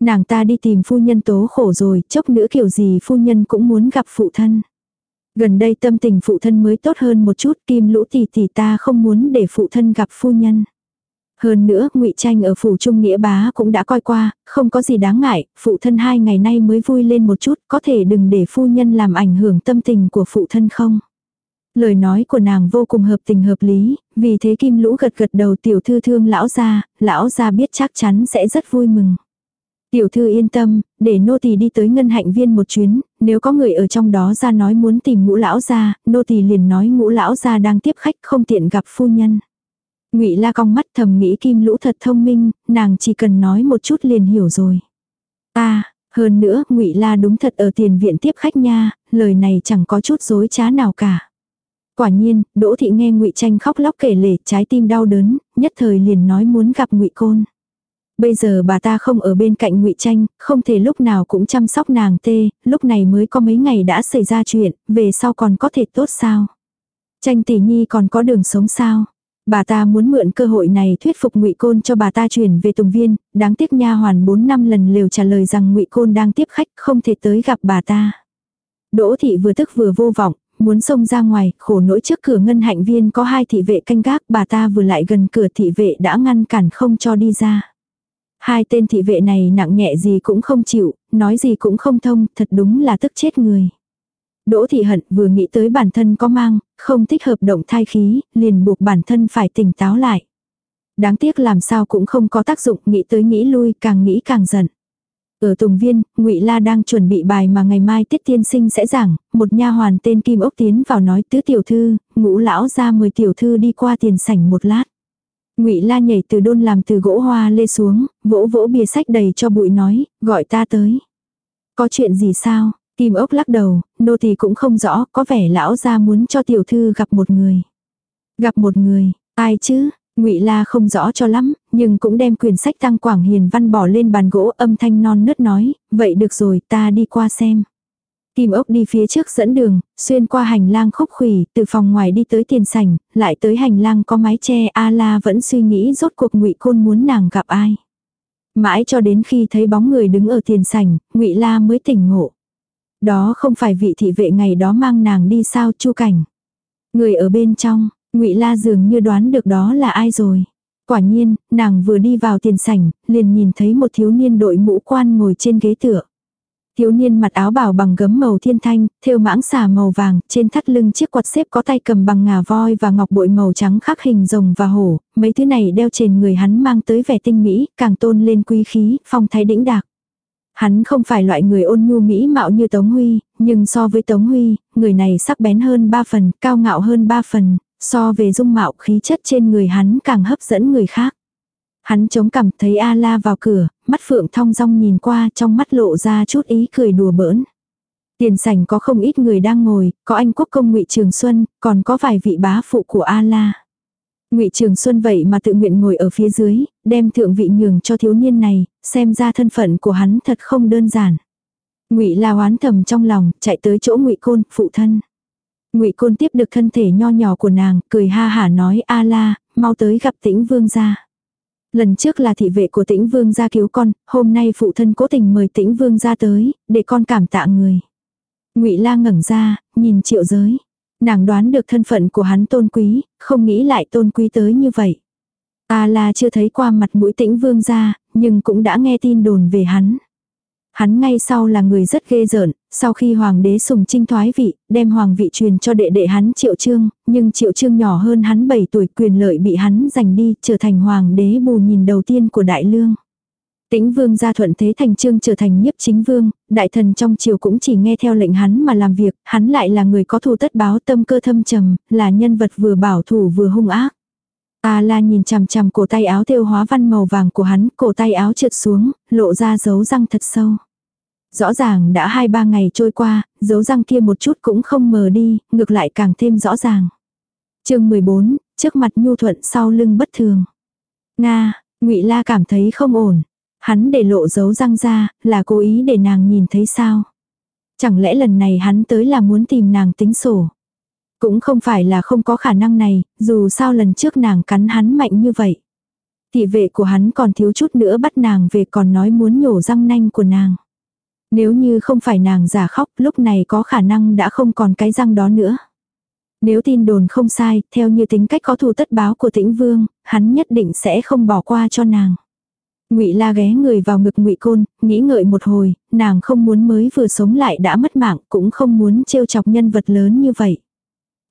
Nàng ta đi tìm phu nhân tố khổ rồi, chốc nữa kiểu gì phu nhân cũng muốn gặp phụ thân. Gần đây tâm tình phụ thân mới tốt hơn một chút, kim lũ tỷ tỷ ta không muốn để phụ thân gặp phu nhân. Hơn nữa, ngụy Tranh ở phủ Trung Nghĩa bá cũng đã coi qua, không có gì đáng ngại, phụ thân hai ngày nay mới vui lên một chút, có thể đừng để phu nhân làm ảnh hưởng tâm tình của phụ thân không. Lời nói của nàng vô cùng hợp tình hợp lý, vì thế kim lũ gật gật đầu tiểu thư thương lão gia, lão gia biết chắc chắn sẽ rất vui mừng. Tiểu thư yên tâm, để nô tỳ đi tới ngân hạnh viên một chuyến, nếu có người ở trong đó ra nói muốn tìm ngũ lão gia, nô tỳ liền nói ngũ lão gia đang tiếp khách không tiện gặp phu nhân. Ngụy La cong mắt thầm nghĩ Kim Lũ thật thông minh, nàng chỉ cần nói một chút liền hiểu rồi. À, hơn nữa, Ngụy La đúng thật ở tiền viện tiếp khách nha, lời này chẳng có chút dối trá nào cả. Quả nhiên, Đỗ thị nghe Ngụy Tranh khóc lóc kể lể, trái tim đau đớn, nhất thời liền nói muốn gặp Ngụy Côn. Bây giờ bà ta không ở bên cạnh ngụy Tranh, không thể lúc nào cũng chăm sóc nàng tê, lúc này mới có mấy ngày đã xảy ra chuyện, về sau còn có thể tốt sao? Tranh tỷ nhi còn có đường sống sao? Bà ta muốn mượn cơ hội này thuyết phục Ngụy Côn cho bà ta chuyển về Tùng Viên, đáng tiếc nha hoàn 4 năm lần liều trả lời rằng Ngụy Côn đang tiếp khách, không thể tới gặp bà ta. Đỗ thị vừa tức vừa vô vọng, muốn xông ra ngoài, khổ nỗi trước cửa ngân hạnh viên có hai thị vệ canh gác, bà ta vừa lại gần cửa thị vệ đã ngăn cản không cho đi ra. Hai tên thị vệ này nặng nhẹ gì cũng không chịu, nói gì cũng không thông, thật đúng là tức chết người. Đỗ thị hận vừa nghĩ tới bản thân có mang, không thích hợp động thai khí, liền buộc bản thân phải tỉnh táo lại. Đáng tiếc làm sao cũng không có tác dụng, nghĩ tới nghĩ lui, càng nghĩ càng giận. Ở Tùng Viên, Ngụy La đang chuẩn bị bài mà ngày mai Tiết Tiên Sinh sẽ giảng, một nha hoàn tên Kim Ốc tiến vào nói tứ tiểu thư, ngũ lão ra mời tiểu thư đi qua tiền sảnh một lát. Ngụy La nhảy từ đôn làm từ gỗ hoa lê xuống, vỗ vỗ bìa sách đầy cho bụi nói, gọi ta tới. Có chuyện gì sao? Kim ốc lắc đầu, nô tỳ cũng không rõ, có vẻ lão gia muốn cho tiểu thư gặp một người. Gặp một người, ai chứ? Ngụy La không rõ cho lắm, nhưng cũng đem quyển sách Tăng Quảng Hiền Văn bỏ lên bàn gỗ âm thanh non nớt nói, vậy được rồi ta đi qua xem. Kim ốc đi phía trước dẫn đường, xuyên qua hành lang khúc khủy, từ phòng ngoài đi tới tiền sảnh, lại tới hành lang có mái che A La vẫn suy nghĩ rốt cuộc ngụy Côn muốn nàng gặp ai. Mãi cho đến khi thấy bóng người đứng ở tiền sảnh, ngụy La mới tỉnh ngộ. Đó không phải vị thị vệ ngày đó mang nàng đi sao chu cảnh. Người ở bên trong, ngụy La dường như đoán được đó là ai rồi. Quả nhiên, nàng vừa đi vào tiền sảnh, liền nhìn thấy một thiếu niên đội mũ quan ngồi trên ghế tựa. Thiếu niên mặt áo bảo bằng gấm màu thiên thanh, thêu mãng xà màu vàng, trên thắt lưng chiếc quạt xếp có tay cầm bằng ngà voi và ngọc bội màu trắng khắc hình rồng và hổ, mấy thứ này đeo trên người hắn mang tới vẻ tinh mỹ, càng tôn lên quý khí, phong thái đĩnh đạc. Hắn không phải loại người ôn nhu mỹ mạo như Tống Huy, nhưng so với Tống Huy, người này sắc bén hơn ba phần, cao ngạo hơn ba phần, so về dung mạo khí chất trên người hắn càng hấp dẫn người khác. Hắn chống cằm thấy A-la vào cửa, mắt phượng thong dong nhìn qua trong mắt lộ ra chút ý cười đùa bỡn. Tiền sảnh có không ít người đang ngồi, có anh quốc công ngụy Trường Xuân, còn có vài vị bá phụ của A-la. Ngụy Trường Xuân vậy mà tự nguyện ngồi ở phía dưới, đem thượng vị nhường cho thiếu niên này, xem ra thân phận của hắn thật không đơn giản. Ngụy La oán thầm trong lòng, chạy tới chỗ Ngụy Côn, phụ thân. Ngụy Côn tiếp được thân thể nho nhỏ của nàng, cười ha hả nói: "A La, mau tới gặp Tĩnh Vương gia." Lần trước là thị vệ của tĩnh vương ra cứu con, hôm nay phụ thân cố tình mời tĩnh vương gia tới, để con cảm tạ người. ngụy la ngẩng ra, nhìn triệu giới. Nàng đoán được thân phận của hắn tôn quý, không nghĩ lại tôn quý tới như vậy. Ta là chưa thấy qua mặt mũi tĩnh vương gia, nhưng cũng đã nghe tin đồn về hắn. Hắn ngay sau là người rất ghê rợn, sau khi hoàng đế sùng trinh thoái vị, đem hoàng vị truyền cho đệ đệ hắn triệu trương, nhưng triệu trương nhỏ hơn hắn 7 tuổi quyền lợi bị hắn giành đi, trở thành hoàng đế bù nhìn đầu tiên của đại lương. Tĩnh vương gia thuận thế thành trương trở thành nhiếp chính vương, đại thần trong triều cũng chỉ nghe theo lệnh hắn mà làm việc, hắn lại là người có thù tất báo tâm cơ thâm trầm, là nhân vật vừa bảo thủ vừa hung ác. A la nhìn chằm chằm cổ tay áo thêu hóa văn màu vàng của hắn, cổ tay áo trượt xuống, lộ ra dấu răng thật sâu. Rõ ràng đã hai ba ngày trôi qua, dấu răng kia một chút cũng không mờ đi, ngược lại càng thêm rõ ràng. chương 14, trước mặt nhu thuận sau lưng bất thường. Nga, ngụy La cảm thấy không ổn. Hắn để lộ dấu răng ra, là cố ý để nàng nhìn thấy sao. Chẳng lẽ lần này hắn tới là muốn tìm nàng tính sổ. Cũng không phải là không có khả năng này, dù sao lần trước nàng cắn hắn mạnh như vậy. Thị vệ của hắn còn thiếu chút nữa bắt nàng về còn nói muốn nhổ răng nanh của nàng. Nếu như không phải nàng giả khóc, lúc này có khả năng đã không còn cái răng đó nữa. Nếu tin đồn không sai, theo như tính cách có thù tất báo của tĩnh vương, hắn nhất định sẽ không bỏ qua cho nàng. Ngụy La ghé người vào ngực Ngụy Côn, nghĩ ngợi một hồi, nàng không muốn mới vừa sống lại đã mất mạng, cũng không muốn trêu chọc nhân vật lớn như vậy.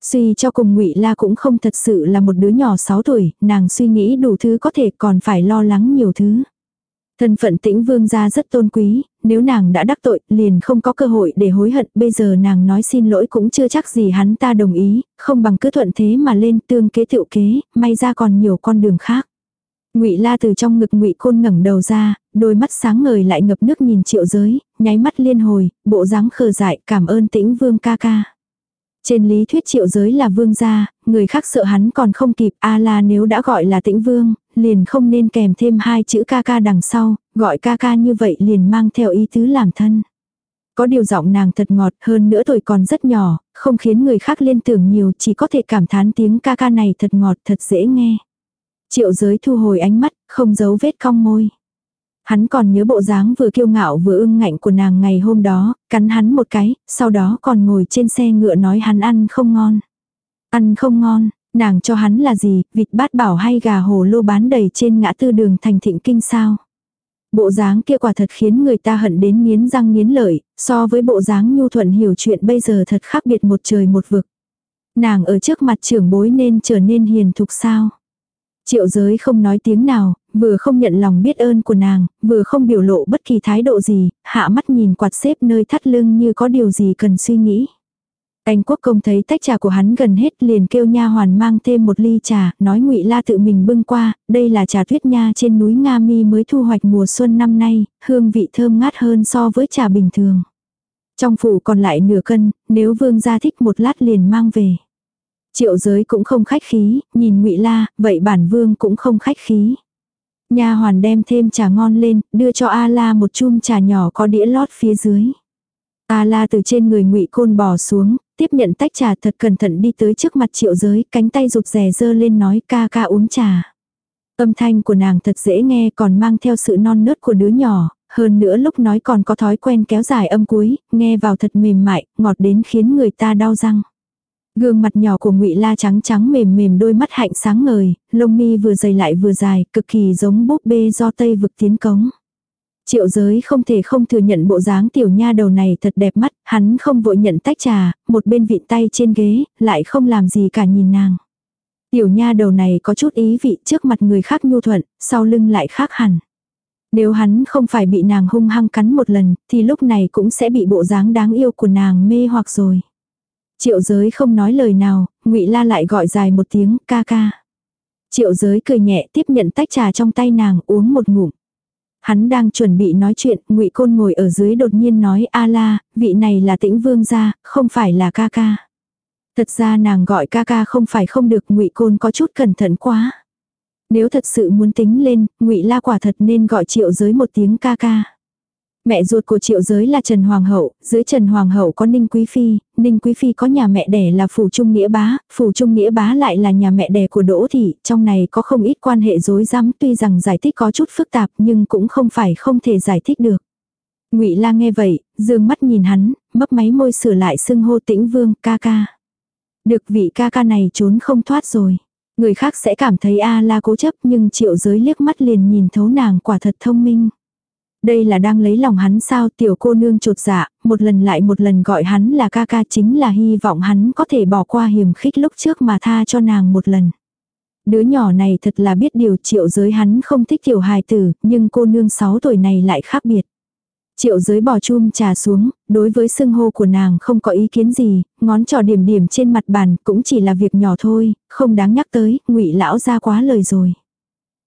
Suy cho cùng Ngụy La cũng không thật sự là một đứa nhỏ 6 tuổi, nàng suy nghĩ đủ thứ có thể còn phải lo lắng nhiều thứ. Thân phận tĩnh vương gia rất tôn quý, nếu nàng đã đắc tội liền không có cơ hội để hối hận, bây giờ nàng nói xin lỗi cũng chưa chắc gì hắn ta đồng ý, không bằng cứ thuận thế mà lên tương kế tiệu kế, may ra còn nhiều con đường khác. Ngụy La từ trong ngực Ngụy Côn ngẩng đầu ra, đôi mắt sáng ngời lại ngập nước nhìn Triệu Giới, nháy mắt liên hồi, bộ dáng khờ dại, cảm ơn Tĩnh Vương ca ca. Trên lý thuyết Triệu Giới là vương gia, người khác sợ hắn còn không kịp, a la nếu đã gọi là Tĩnh Vương, liền không nên kèm thêm hai chữ ca ca đằng sau, gọi ca ca như vậy liền mang theo ý tứ làm thân. Có điều giọng nàng thật ngọt hơn nữa tuổi còn rất nhỏ, không khiến người khác liên tưởng nhiều chỉ có thể cảm thán tiếng ca ca này thật ngọt thật dễ nghe. Triệu giới thu hồi ánh mắt, không giấu vết cong môi. Hắn còn nhớ bộ dáng vừa kiêu ngạo vừa ưng ngạnh của nàng ngày hôm đó, cắn hắn một cái, sau đó còn ngồi trên xe ngựa nói hắn ăn không ngon. Ăn không ngon, Nàng cho hắn là gì, vịt bát bảo hay gà hồ lô bán đầy trên ngã tư đường thành thịnh kinh sao. Bộ dáng kia quả thật khiến người ta hận đến nghiến răng nghiến lợi, so với bộ dáng nhu thuận hiểu chuyện bây giờ thật khác biệt một trời một vực. Nàng ở trước mặt trưởng bối nên trở nên hiền thục sao. Triệu giới không nói tiếng nào, vừa không nhận lòng biết ơn của nàng, vừa không biểu lộ bất kỳ thái độ gì, hạ mắt nhìn quạt xếp nơi thắt lưng như có điều gì cần suy nghĩ. Anh quốc công thấy tách trà của hắn gần hết liền kêu nha hoàn mang thêm một ly trà, nói ngụy la tự mình bưng qua, đây là trà tuyết nha trên núi Nga Mi mới thu hoạch mùa xuân năm nay, hương vị thơm ngát hơn so với trà bình thường. Trong phủ còn lại nửa cân, nếu vương gia thích một lát liền mang về. Triệu giới cũng không khách khí, nhìn ngụy La, vậy bản vương cũng không khách khí. Nha hoàn đem thêm trà ngon lên, đưa cho A La một chum trà nhỏ có đĩa lót phía dưới. A La từ trên người ngụy Côn bò xuống, tiếp nhận tách trà thật cẩn thận đi tới trước mặt triệu giới, cánh tay rụt rè dơ lên nói ca ca uống trà. Âm thanh của nàng thật dễ nghe còn mang theo sự non nớt của đứa nhỏ, hơn nữa lúc nói còn có thói quen kéo dài âm cuối, nghe vào thật mềm mại, ngọt đến khiến người ta đau răng. Gương mặt nhỏ của Ngụy La trắng trắng mềm mềm đôi mắt hạnh sáng ngời, lông mi vừa dày lại vừa dài, cực kỳ giống búp bê do Tây vực tiến cống. Triệu giới không thể không thừa nhận bộ dáng tiểu nha đầu này thật đẹp mắt, hắn không vội nhận tách trà, một bên vịn tay trên ghế, lại không làm gì cả nhìn nàng. Tiểu nha đầu này có chút ý vị trước mặt người khác nhu thuận, sau lưng lại khác hẳn. Nếu hắn không phải bị nàng hung hăng cắn một lần, thì lúc này cũng sẽ bị bộ dáng đáng yêu của nàng mê hoặc rồi. Triệu giới không nói lời nào, ngụy La lại gọi dài một tiếng ca ca. Triệu giới cười nhẹ tiếp nhận tách trà trong tay nàng uống một ngụm. Hắn đang chuẩn bị nói chuyện, ngụy Côn ngồi ở dưới đột nhiên nói a la, vị này là tĩnh vương gia, không phải là ca ca. Thật ra nàng gọi ca ca không phải không được ngụy Côn có chút cẩn thận quá. Nếu thật sự muốn tính lên, ngụy La quả thật nên gọi triệu giới một tiếng ca ca. Mẹ ruột của triệu giới là Trần Hoàng hậu, dưới Trần Hoàng hậu có Ninh Quý Phi, Ninh Quý Phi có nhà mẹ đẻ là Phủ Trung Nghĩa Bá, Phủ Trung Nghĩa Bá lại là nhà mẹ đẻ của Đỗ Thị, trong này có không ít quan hệ rối rắm tuy rằng giải thích có chút phức tạp nhưng cũng không phải không thể giải thích được. ngụy La nghe vậy, dương mắt nhìn hắn, mấp máy môi sửa lại xưng hô tĩnh vương ca ca. Được vị ca ca này trốn không thoát rồi. Người khác sẽ cảm thấy A la cố chấp nhưng triệu giới liếc mắt liền nhìn thấu nàng quả thật thông minh. Đây là đang lấy lòng hắn sao tiểu cô nương trột dạ, một lần lại một lần gọi hắn là ca ca chính là hy vọng hắn có thể bỏ qua hiểm khích lúc trước mà tha cho nàng một lần. Đứa nhỏ này thật là biết điều triệu giới hắn không thích tiểu hài tử, nhưng cô nương 6 tuổi này lại khác biệt. Triệu giới bỏ chum trà xuống, đối với sưng hô của nàng không có ý kiến gì, ngón trỏ điểm điểm trên mặt bàn cũng chỉ là việc nhỏ thôi, không đáng nhắc tới, ngụy lão ra quá lời rồi.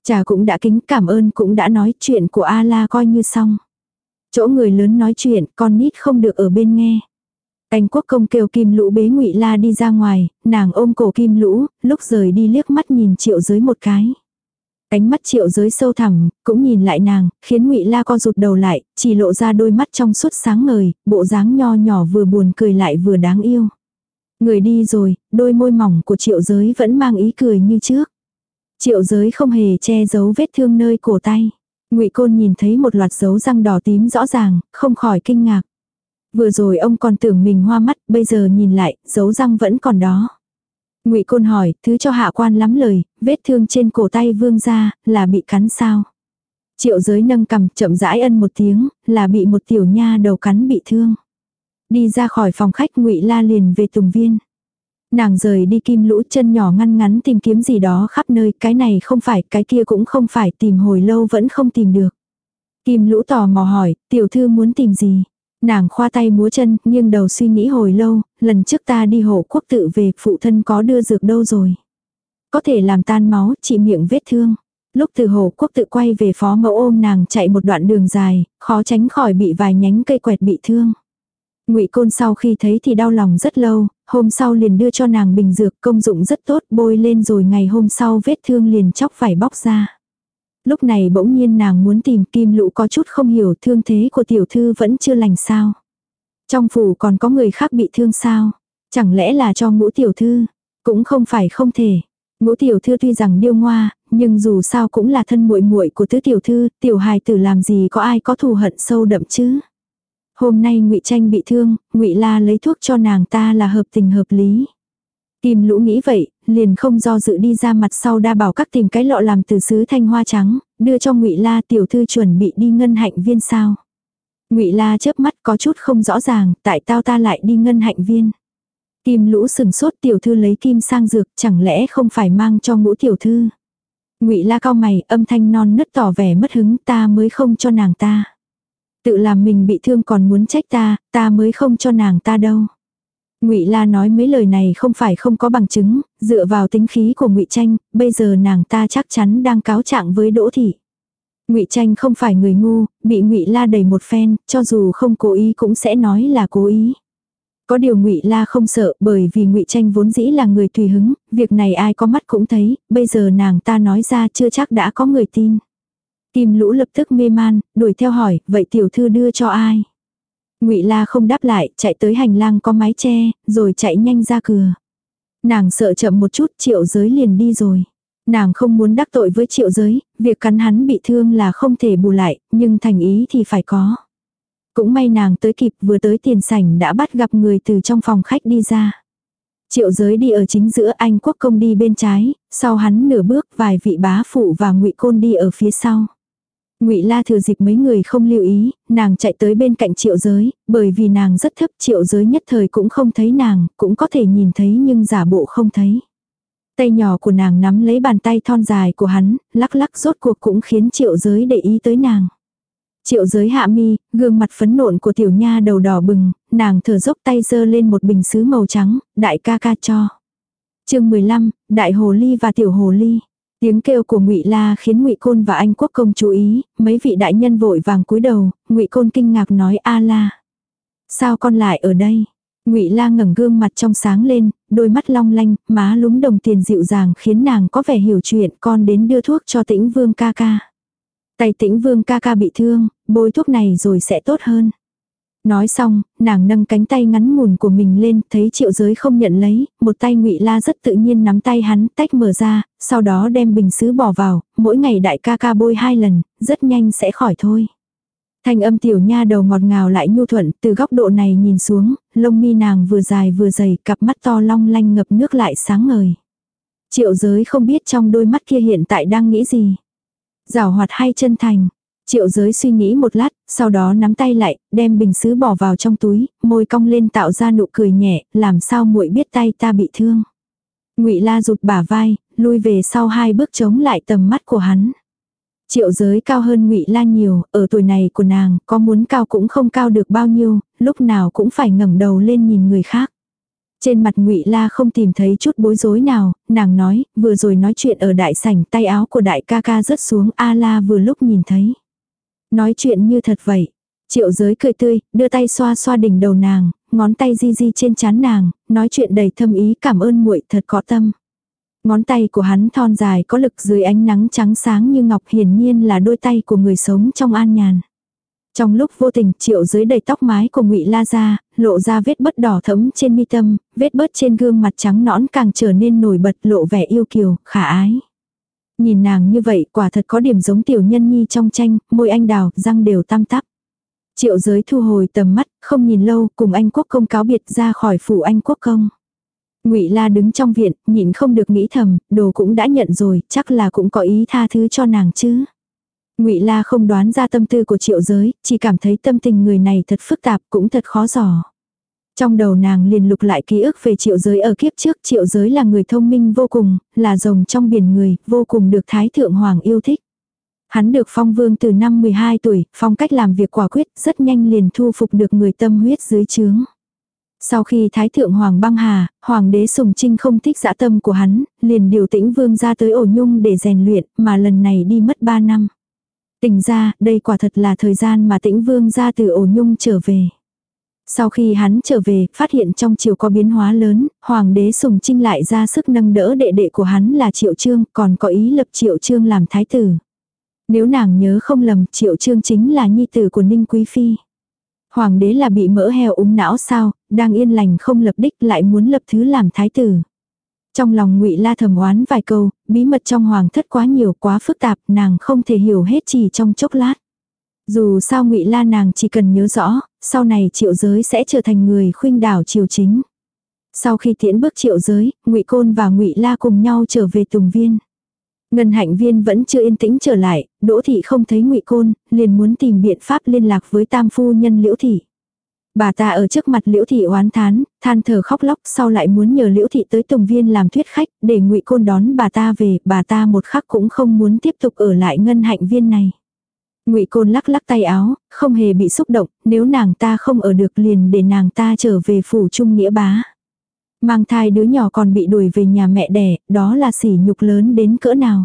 Trà cũng đã kính cảm ơn cũng đã nói chuyện của A-la coi như xong. Chỗ người lớn nói chuyện, con nít không được ở bên nghe. Anh quốc công kêu kim lũ bế ngụy la đi ra ngoài, nàng ôm cổ kim lũ, lúc rời đi liếc mắt nhìn triệu giới một cái. Ánh mắt triệu giới sâu thẳm, cũng nhìn lại nàng, khiến ngụy la co rụt đầu lại, chỉ lộ ra đôi mắt trong suốt sáng ngời, bộ dáng nho nhỏ vừa buồn cười lại vừa đáng yêu. Người đi rồi, đôi môi mỏng của triệu giới vẫn mang ý cười như trước. Triệu giới không hề che giấu vết thương nơi cổ tay. ngụy Côn nhìn thấy một loạt dấu răng đỏ tím rõ ràng, không khỏi kinh ngạc. Vừa rồi ông còn tưởng mình hoa mắt, bây giờ nhìn lại, dấu răng vẫn còn đó. ngụy Côn hỏi, thứ cho hạ quan lắm lời, vết thương trên cổ tay vương ra, là bị cắn sao? Triệu giới nâng cầm chậm rãi ân một tiếng, là bị một tiểu nha đầu cắn bị thương. Đi ra khỏi phòng khách ngụy la liền về tùng viên. Nàng rời đi kim lũ chân nhỏ ngăn ngắn tìm kiếm gì đó khắp nơi, cái này không phải, cái kia cũng không phải, tìm hồi lâu vẫn không tìm được. Kim lũ tò mò hỏi, tiểu thư muốn tìm gì? Nàng khoa tay múa chân, nhưng đầu suy nghĩ hồi lâu, lần trước ta đi hộ quốc tự về, phụ thân có đưa dược đâu rồi. Có thể làm tan máu, trị miệng vết thương. Lúc từ hồ quốc tự quay về phó mẫu ôm nàng chạy một đoạn đường dài, khó tránh khỏi bị vài nhánh cây quẹt bị thương. Ngụy Côn sau khi thấy thì đau lòng rất lâu, hôm sau liền đưa cho nàng bình dược công dụng rất tốt bôi lên rồi ngày hôm sau vết thương liền chóc phải bóc ra. Lúc này bỗng nhiên nàng muốn tìm kim lũ có chút không hiểu thương thế của tiểu thư vẫn chưa lành sao. Trong phủ còn có người khác bị thương sao. Chẳng lẽ là cho ngũ tiểu thư. Cũng không phải không thể. Ngũ tiểu thư tuy rằng điêu ngoa, nhưng dù sao cũng là thân muội muội của tứ tiểu thư, tiểu hài tử làm gì có ai có thù hận sâu đậm chứ. Hôm nay ngụy Tranh bị thương, ngụy La lấy thuốc cho nàng ta là hợp tình hợp lý. Kim lũ nghĩ vậy, liền không do dự đi ra mặt sau đa bảo các tìm cái lọ làm từ sứ thanh hoa trắng, đưa cho ngụy La tiểu thư chuẩn bị đi ngân hạnh viên sao. ngụy La chớp mắt có chút không rõ ràng, tại tao ta lại đi ngân hạnh viên. Kim lũ sừng sốt tiểu thư lấy kim sang dược, chẳng lẽ không phải mang cho ngũ tiểu thư. ngụy La cao mày, âm thanh non nứt tỏ vẻ mất hứng ta mới không cho nàng ta. Tự làm mình bị thương còn muốn trách ta, ta mới không cho nàng ta đâu. Ngụy La nói mấy lời này không phải không có bằng chứng, dựa vào tính khí của Ngụy Tranh, bây giờ nàng ta chắc chắn đang cáo trạng với Đỗ thị. Ngụy Tranh không phải người ngu, bị Ngụy La đẩy một phen, cho dù không cố ý cũng sẽ nói là cố ý. Có điều Ngụy La không sợ, bởi vì Ngụy Tranh vốn dĩ là người tùy hứng, việc này ai có mắt cũng thấy, bây giờ nàng ta nói ra chưa chắc đã có người tin. Kim Lũ lập tức mê man, đuổi theo hỏi, vậy tiểu thư đưa cho ai? Ngụy La không đáp lại, chạy tới hành lang có mái che, rồi chạy nhanh ra cửa. Nàng sợ chậm một chút, Triệu Giới liền đi rồi. Nàng không muốn đắc tội với Triệu Giới, việc cắn hắn bị thương là không thể bù lại, nhưng thành ý thì phải có. Cũng may nàng tới kịp vừa tới tiền sảnh đã bắt gặp người từ trong phòng khách đi ra. Triệu giới đi ở chính giữa anh quốc công đi bên trái, sau hắn nửa bước vài vị bá phụ và ngụy côn đi ở phía sau. Ngụy La thừa dịp mấy người không lưu ý, nàng chạy tới bên cạnh Triệu Giới, bởi vì nàng rất thấp, Triệu Giới nhất thời cũng không thấy nàng, cũng có thể nhìn thấy nhưng giả bộ không thấy. Tay nhỏ của nàng nắm lấy bàn tay thon dài của hắn, lắc lắc rốt cuộc cũng khiến Triệu Giới để ý tới nàng. Triệu giới hạ mi, gương mặt phấn nộn của tiểu nha đầu đỏ bừng, nàng thở dốc tay giơ lên một bình sứ màu trắng, đại ca ca cho. chương 15, đại hồ ly và tiểu hồ ly. Tiếng kêu của Ngụy La khiến Ngụy Côn và Anh Quốc công chú ý, mấy vị đại nhân vội vàng cúi đầu, Ngụy Côn kinh ngạc nói a la. Sao con lại ở đây? Ngụy La ngẩng gương mặt trong sáng lên, đôi mắt long lanh, má lúm đồng tiền dịu dàng khiến nàng có vẻ hiểu chuyện, con đến đưa thuốc cho Tĩnh Vương ca ca. Tay tĩnh vương ca ca bị thương, bôi thuốc này rồi sẽ tốt hơn. Nói xong, nàng nâng cánh tay ngắn ngủn của mình lên, thấy triệu giới không nhận lấy, một tay ngụy la rất tự nhiên nắm tay hắn, tách mở ra, sau đó đem bình sứ bỏ vào, mỗi ngày đại ca ca bôi hai lần, rất nhanh sẽ khỏi thôi. Thanh âm tiểu nha đầu ngọt ngào lại nhu thuận, từ góc độ này nhìn xuống, lông mi nàng vừa dài vừa dày, cặp mắt to long lanh ngập nước lại sáng ngời. Triệu giới không biết trong đôi mắt kia hiện tại đang nghĩ gì. Giảo hoạt hay chân thành. Triệu giới suy nghĩ một lát, sau đó nắm tay lại, đem bình sứ bỏ vào trong túi, môi cong lên tạo ra nụ cười nhẹ, làm sao muội biết tay ta bị thương. Ngụy La rụt bả vai, lui về sau hai bước chống lại tầm mắt của hắn. Triệu giới cao hơn Ngụy La nhiều, ở tuổi này của nàng, có muốn cao cũng không cao được bao nhiêu, lúc nào cũng phải ngẩng đầu lên nhìn người khác. Trên mặt ngụy La không tìm thấy chút bối rối nào, nàng nói, vừa rồi nói chuyện ở đại sảnh tay áo của đại ca ca rớt xuống A La vừa lúc nhìn thấy. Nói chuyện như thật vậy. Triệu giới cười tươi, đưa tay xoa xoa đỉnh đầu nàng, ngón tay di di trên chán nàng, nói chuyện đầy thâm ý cảm ơn muội thật có tâm. Ngón tay của hắn thon dài có lực dưới ánh nắng trắng sáng như ngọc hiển nhiên là đôi tay của người sống trong an nhàn. Trong lúc vô tình triệu dưới đầy tóc mái của ngụy La ra, lộ ra vết bớt đỏ thẫm trên mi tâm, vết bớt trên gương mặt trắng nõn càng trở nên nổi bật lộ vẻ yêu kiều, khả ái. Nhìn nàng như vậy quả thật có điểm giống tiểu nhân nhi trong tranh, môi anh đào, răng đều tam tắp. Triệu giới thu hồi tầm mắt, không nhìn lâu, cùng anh quốc công cáo biệt ra khỏi phủ anh quốc công. Ngụy La đứng trong viện, nhịn không được nghĩ thầm, đồ cũng đã nhận rồi, chắc là cũng có ý tha thứ cho nàng chứ. Ngụy La không đoán ra tâm tư của Triệu Giới, chỉ cảm thấy tâm tình người này thật phức tạp cũng thật khó dò. Trong đầu nàng liền lục lại ký ức về Triệu Giới ở kiếp trước, Triệu Giới là người thông minh vô cùng, là rồng trong biển người, vô cùng được Thái thượng hoàng yêu thích. Hắn được phong vương từ năm 12 tuổi, phong cách làm việc quả quyết, rất nhanh liền thu phục được người tâm huyết dưới trướng. Sau khi Thái Thượng Hoàng băng hà, Hoàng đế Sùng Trinh không thích dã tâm của hắn, liền điều tĩnh vương ra tới ổ nhung để rèn luyện, mà lần này đi mất 3 năm. Tình ra, đây quả thật là thời gian mà tĩnh vương ra từ ổ nhung trở về. Sau khi hắn trở về, phát hiện trong triều có biến hóa lớn, hoàng đế sùng trinh lại ra sức nâng đỡ đệ đệ của hắn là triệu trương, còn có ý lập triệu trương làm thái tử. Nếu nàng nhớ không lầm, triệu trương chính là nhi tử của ninh quý phi. Hoàng đế là bị mỡ heo úng não sao, đang yên lành không lập đích lại muốn lập thứ làm thái tử. Trong lòng ngụy La thầm oán vài câu, bí mật trong hoàng thất quá nhiều quá phức tạp, nàng không thể hiểu hết chỉ trong chốc lát. Dù sao ngụy La nàng chỉ cần nhớ rõ, sau này triệu giới sẽ trở thành người khuynh đảo triều chính. Sau khi tiễn bước triệu giới, ngụy Côn và ngụy La cùng nhau trở về Tùng Viên. Ngân hạnh viên vẫn chưa yên tĩnh trở lại, Đỗ Thị không thấy ngụy Côn, liền muốn tìm biện pháp liên lạc với tam phu nhân Liễu Thị. Bà ta ở trước mặt liễu thị oán thán, than thở khóc lóc sau lại muốn nhờ liễu thị tới tùng viên làm thuyết khách để ngụy côn đón bà ta về, bà ta một khắc cũng không muốn tiếp tục ở lại ngân hạnh viên này ngụy côn lắc lắc tay áo, không hề bị xúc động, nếu nàng ta không ở được liền để nàng ta trở về phủ trung nghĩa bá. Mang thai đứa nhỏ còn bị đuổi về nhà mẹ đẻ, đó là sỉ nhục lớn đến cỡ nào.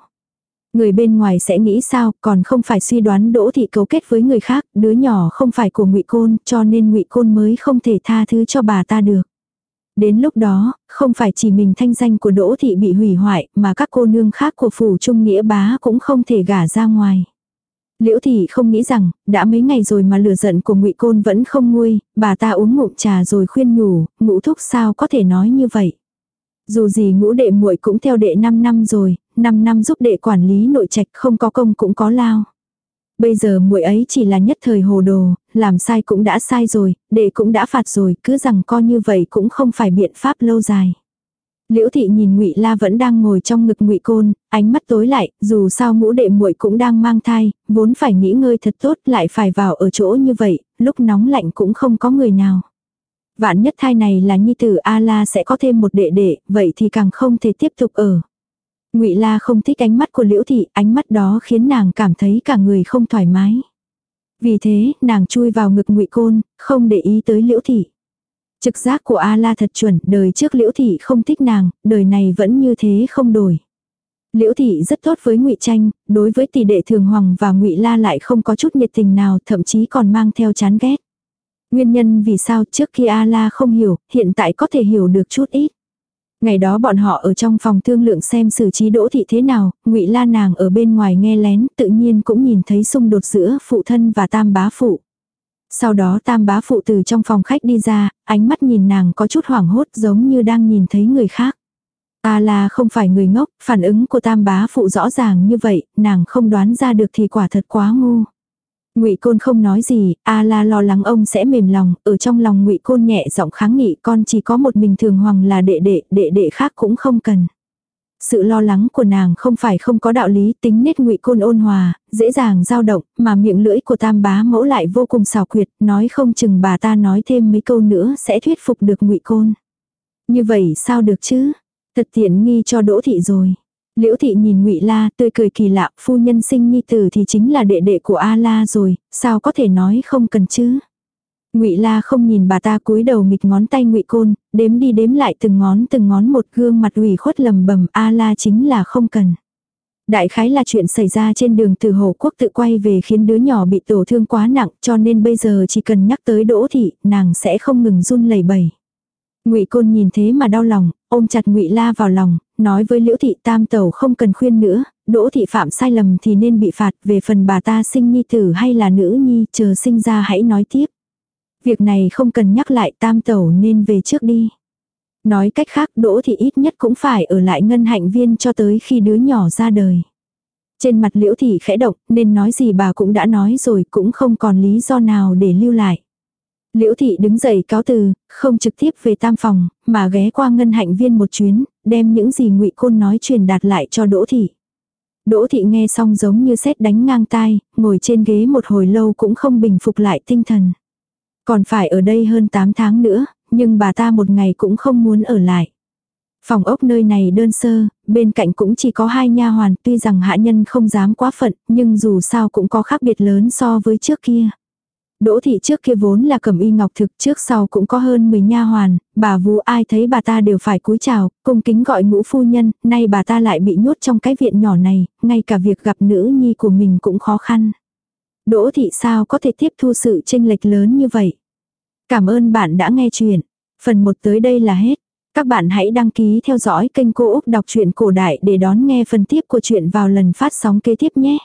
Người bên ngoài sẽ nghĩ sao, còn không phải suy đoán Đỗ thị cấu kết với người khác, đứa nhỏ không phải của Ngụy Côn, cho nên Ngụy Côn mới không thể tha thứ cho bà ta được. Đến lúc đó, không phải chỉ mình thanh danh của Đỗ thị bị hủy hoại, mà các cô nương khác của phủ Trung Nghĩa bá cũng không thể gả ra ngoài. Liễu thị không nghĩ rằng, đã mấy ngày rồi mà lửa giận của ngụy Côn vẫn không nguôi, bà ta uống ngụm trà rồi khuyên nhủ, ngũ thúc sao có thể nói như vậy. Dù gì ngũ đệ muội cũng theo đệ 5 năm rồi, 5 năm giúp đệ quản lý nội trạch không có công cũng có lao. Bây giờ muội ấy chỉ là nhất thời hồ đồ, làm sai cũng đã sai rồi, đệ cũng đã phạt rồi, cứ rằng coi như vậy cũng không phải biện pháp lâu dài. Liễu thị nhìn Ngụy La vẫn đang ngồi trong ngực Ngụy Côn, ánh mắt tối lại, dù sao ngũ đệ muội cũng đang mang thai, vốn phải nghỉ ngơi thật tốt, lại phải vào ở chỗ như vậy, lúc nóng lạnh cũng không có người nào. Vạn nhất thai này là nhi tử A La sẽ có thêm một đệ đệ, vậy thì càng không thể tiếp tục ở. Ngụy La không thích ánh mắt của Liễu thị, ánh mắt đó khiến nàng cảm thấy cả người không thoải mái. Vì thế, nàng chui vào ngực Ngụy Côn, không để ý tới Liễu thị. Trực giác của A La thật chuẩn, đời trước Liễu thị không thích nàng, đời này vẫn như thế không đổi. Liễu thị rất tốt với Ngụy Tranh, đối với tỷ đệ Thường Hoàng và Ngụy La lại không có chút nhiệt tình nào, thậm chí còn mang theo chán ghét. Nguyên nhân vì sao trước khi A La không hiểu, hiện tại có thể hiểu được chút ít. Ngày đó bọn họ ở trong phòng thương lượng xem xử trí đỗ thị thế nào, ngụy La nàng ở bên ngoài nghe lén tự nhiên cũng nhìn thấy xung đột giữa phụ thân và tam bá phụ. Sau đó tam bá phụ từ trong phòng khách đi ra, ánh mắt nhìn nàng có chút hoảng hốt giống như đang nhìn thấy người khác. A la không phải người ngốc, phản ứng của tam bá phụ rõ ràng như vậy, nàng không đoán ra được thì quả thật quá ngu. Ngụy Côn không nói gì, A La lo lắng ông sẽ mềm lòng, ở trong lòng Ngụy Côn nhẹ giọng kháng nghị, con chỉ có một mình Thường Hoàng là đệ đệ, đệ đệ khác cũng không cần. Sự lo lắng của nàng không phải không có đạo lý, tính nết Ngụy Côn ôn hòa, dễ dàng dao động, mà miệng lưỡi của Tam bá mẫu lại vô cùng xảo quyệt, nói không chừng bà ta nói thêm mấy câu nữa sẽ thuyết phục được Ngụy Côn. Như vậy sao được chứ? Thật tiện nghi cho Đỗ thị rồi. Liễu thị nhìn Ngụy La, tươi cười kỳ lạ, phu nhân sinh nhi tử thì chính là đệ đệ của A La rồi, sao có thể nói không cần chứ? Ngụy La không nhìn bà ta cúi đầu nghịch ngón tay Ngụy Côn, đếm đi đếm lại từng ngón từng ngón một gương mặt ủy khuất lầm bầm A La chính là không cần. Đại khái là chuyện xảy ra trên đường từ Hồ Quốc tự quay về khiến đứa nhỏ bị tổn thương quá nặng cho nên bây giờ chỉ cần nhắc tới Đỗ Thị, nàng sẽ không ngừng run lẩy bẩy. Ngụy Côn nhìn thế mà đau lòng, ôm chặt Ngụy La vào lòng, nói với Liễu thị Tam tẩu không cần khuyên nữa, Đỗ thị phạm sai lầm thì nên bị phạt, về phần bà ta sinh nhi tử hay là nữ nhi, chờ sinh ra hãy nói tiếp. Việc này không cần nhắc lại Tam tẩu nên về trước đi. Nói cách khác Đỗ thì ít nhất cũng phải ở lại ngân hạnh viên cho tới khi đứa nhỏ ra đời. Trên mặt Liễu thị khẽ động, nên nói gì bà cũng đã nói rồi, cũng không còn lý do nào để lưu lại. Liễu thị đứng dậy cáo từ, không trực tiếp về tam phòng, mà ghé qua ngân hạnh viên một chuyến, đem những gì ngụy Côn nói truyền đạt lại cho Đỗ thị. Đỗ thị nghe xong giống như xét đánh ngang tai, ngồi trên ghế một hồi lâu cũng không bình phục lại tinh thần. Còn phải ở đây hơn 8 tháng nữa, nhưng bà ta một ngày cũng không muốn ở lại. Phòng ốc nơi này đơn sơ, bên cạnh cũng chỉ có hai nha hoàn, tuy rằng hạ nhân không dám quá phận, nhưng dù sao cũng có khác biệt lớn so với trước kia. Đỗ thị trước kia vốn là cẩm y ngọc thực trước sau cũng có hơn 10 nha hoàn, bà vú ai thấy bà ta đều phải cúi chào, cung kính gọi ngũ phu nhân, nay bà ta lại bị nhốt trong cái viện nhỏ này, ngay cả việc gặp nữ nhi của mình cũng khó khăn. Đỗ thị sao có thể tiếp thu sự tranh lệch lớn như vậy? Cảm ơn bạn đã nghe chuyện. Phần 1 tới đây là hết. Các bạn hãy đăng ký theo dõi kênh Cô Úc Đọc truyện Cổ Đại để đón nghe phần tiếp của chuyện vào lần phát sóng kế tiếp nhé.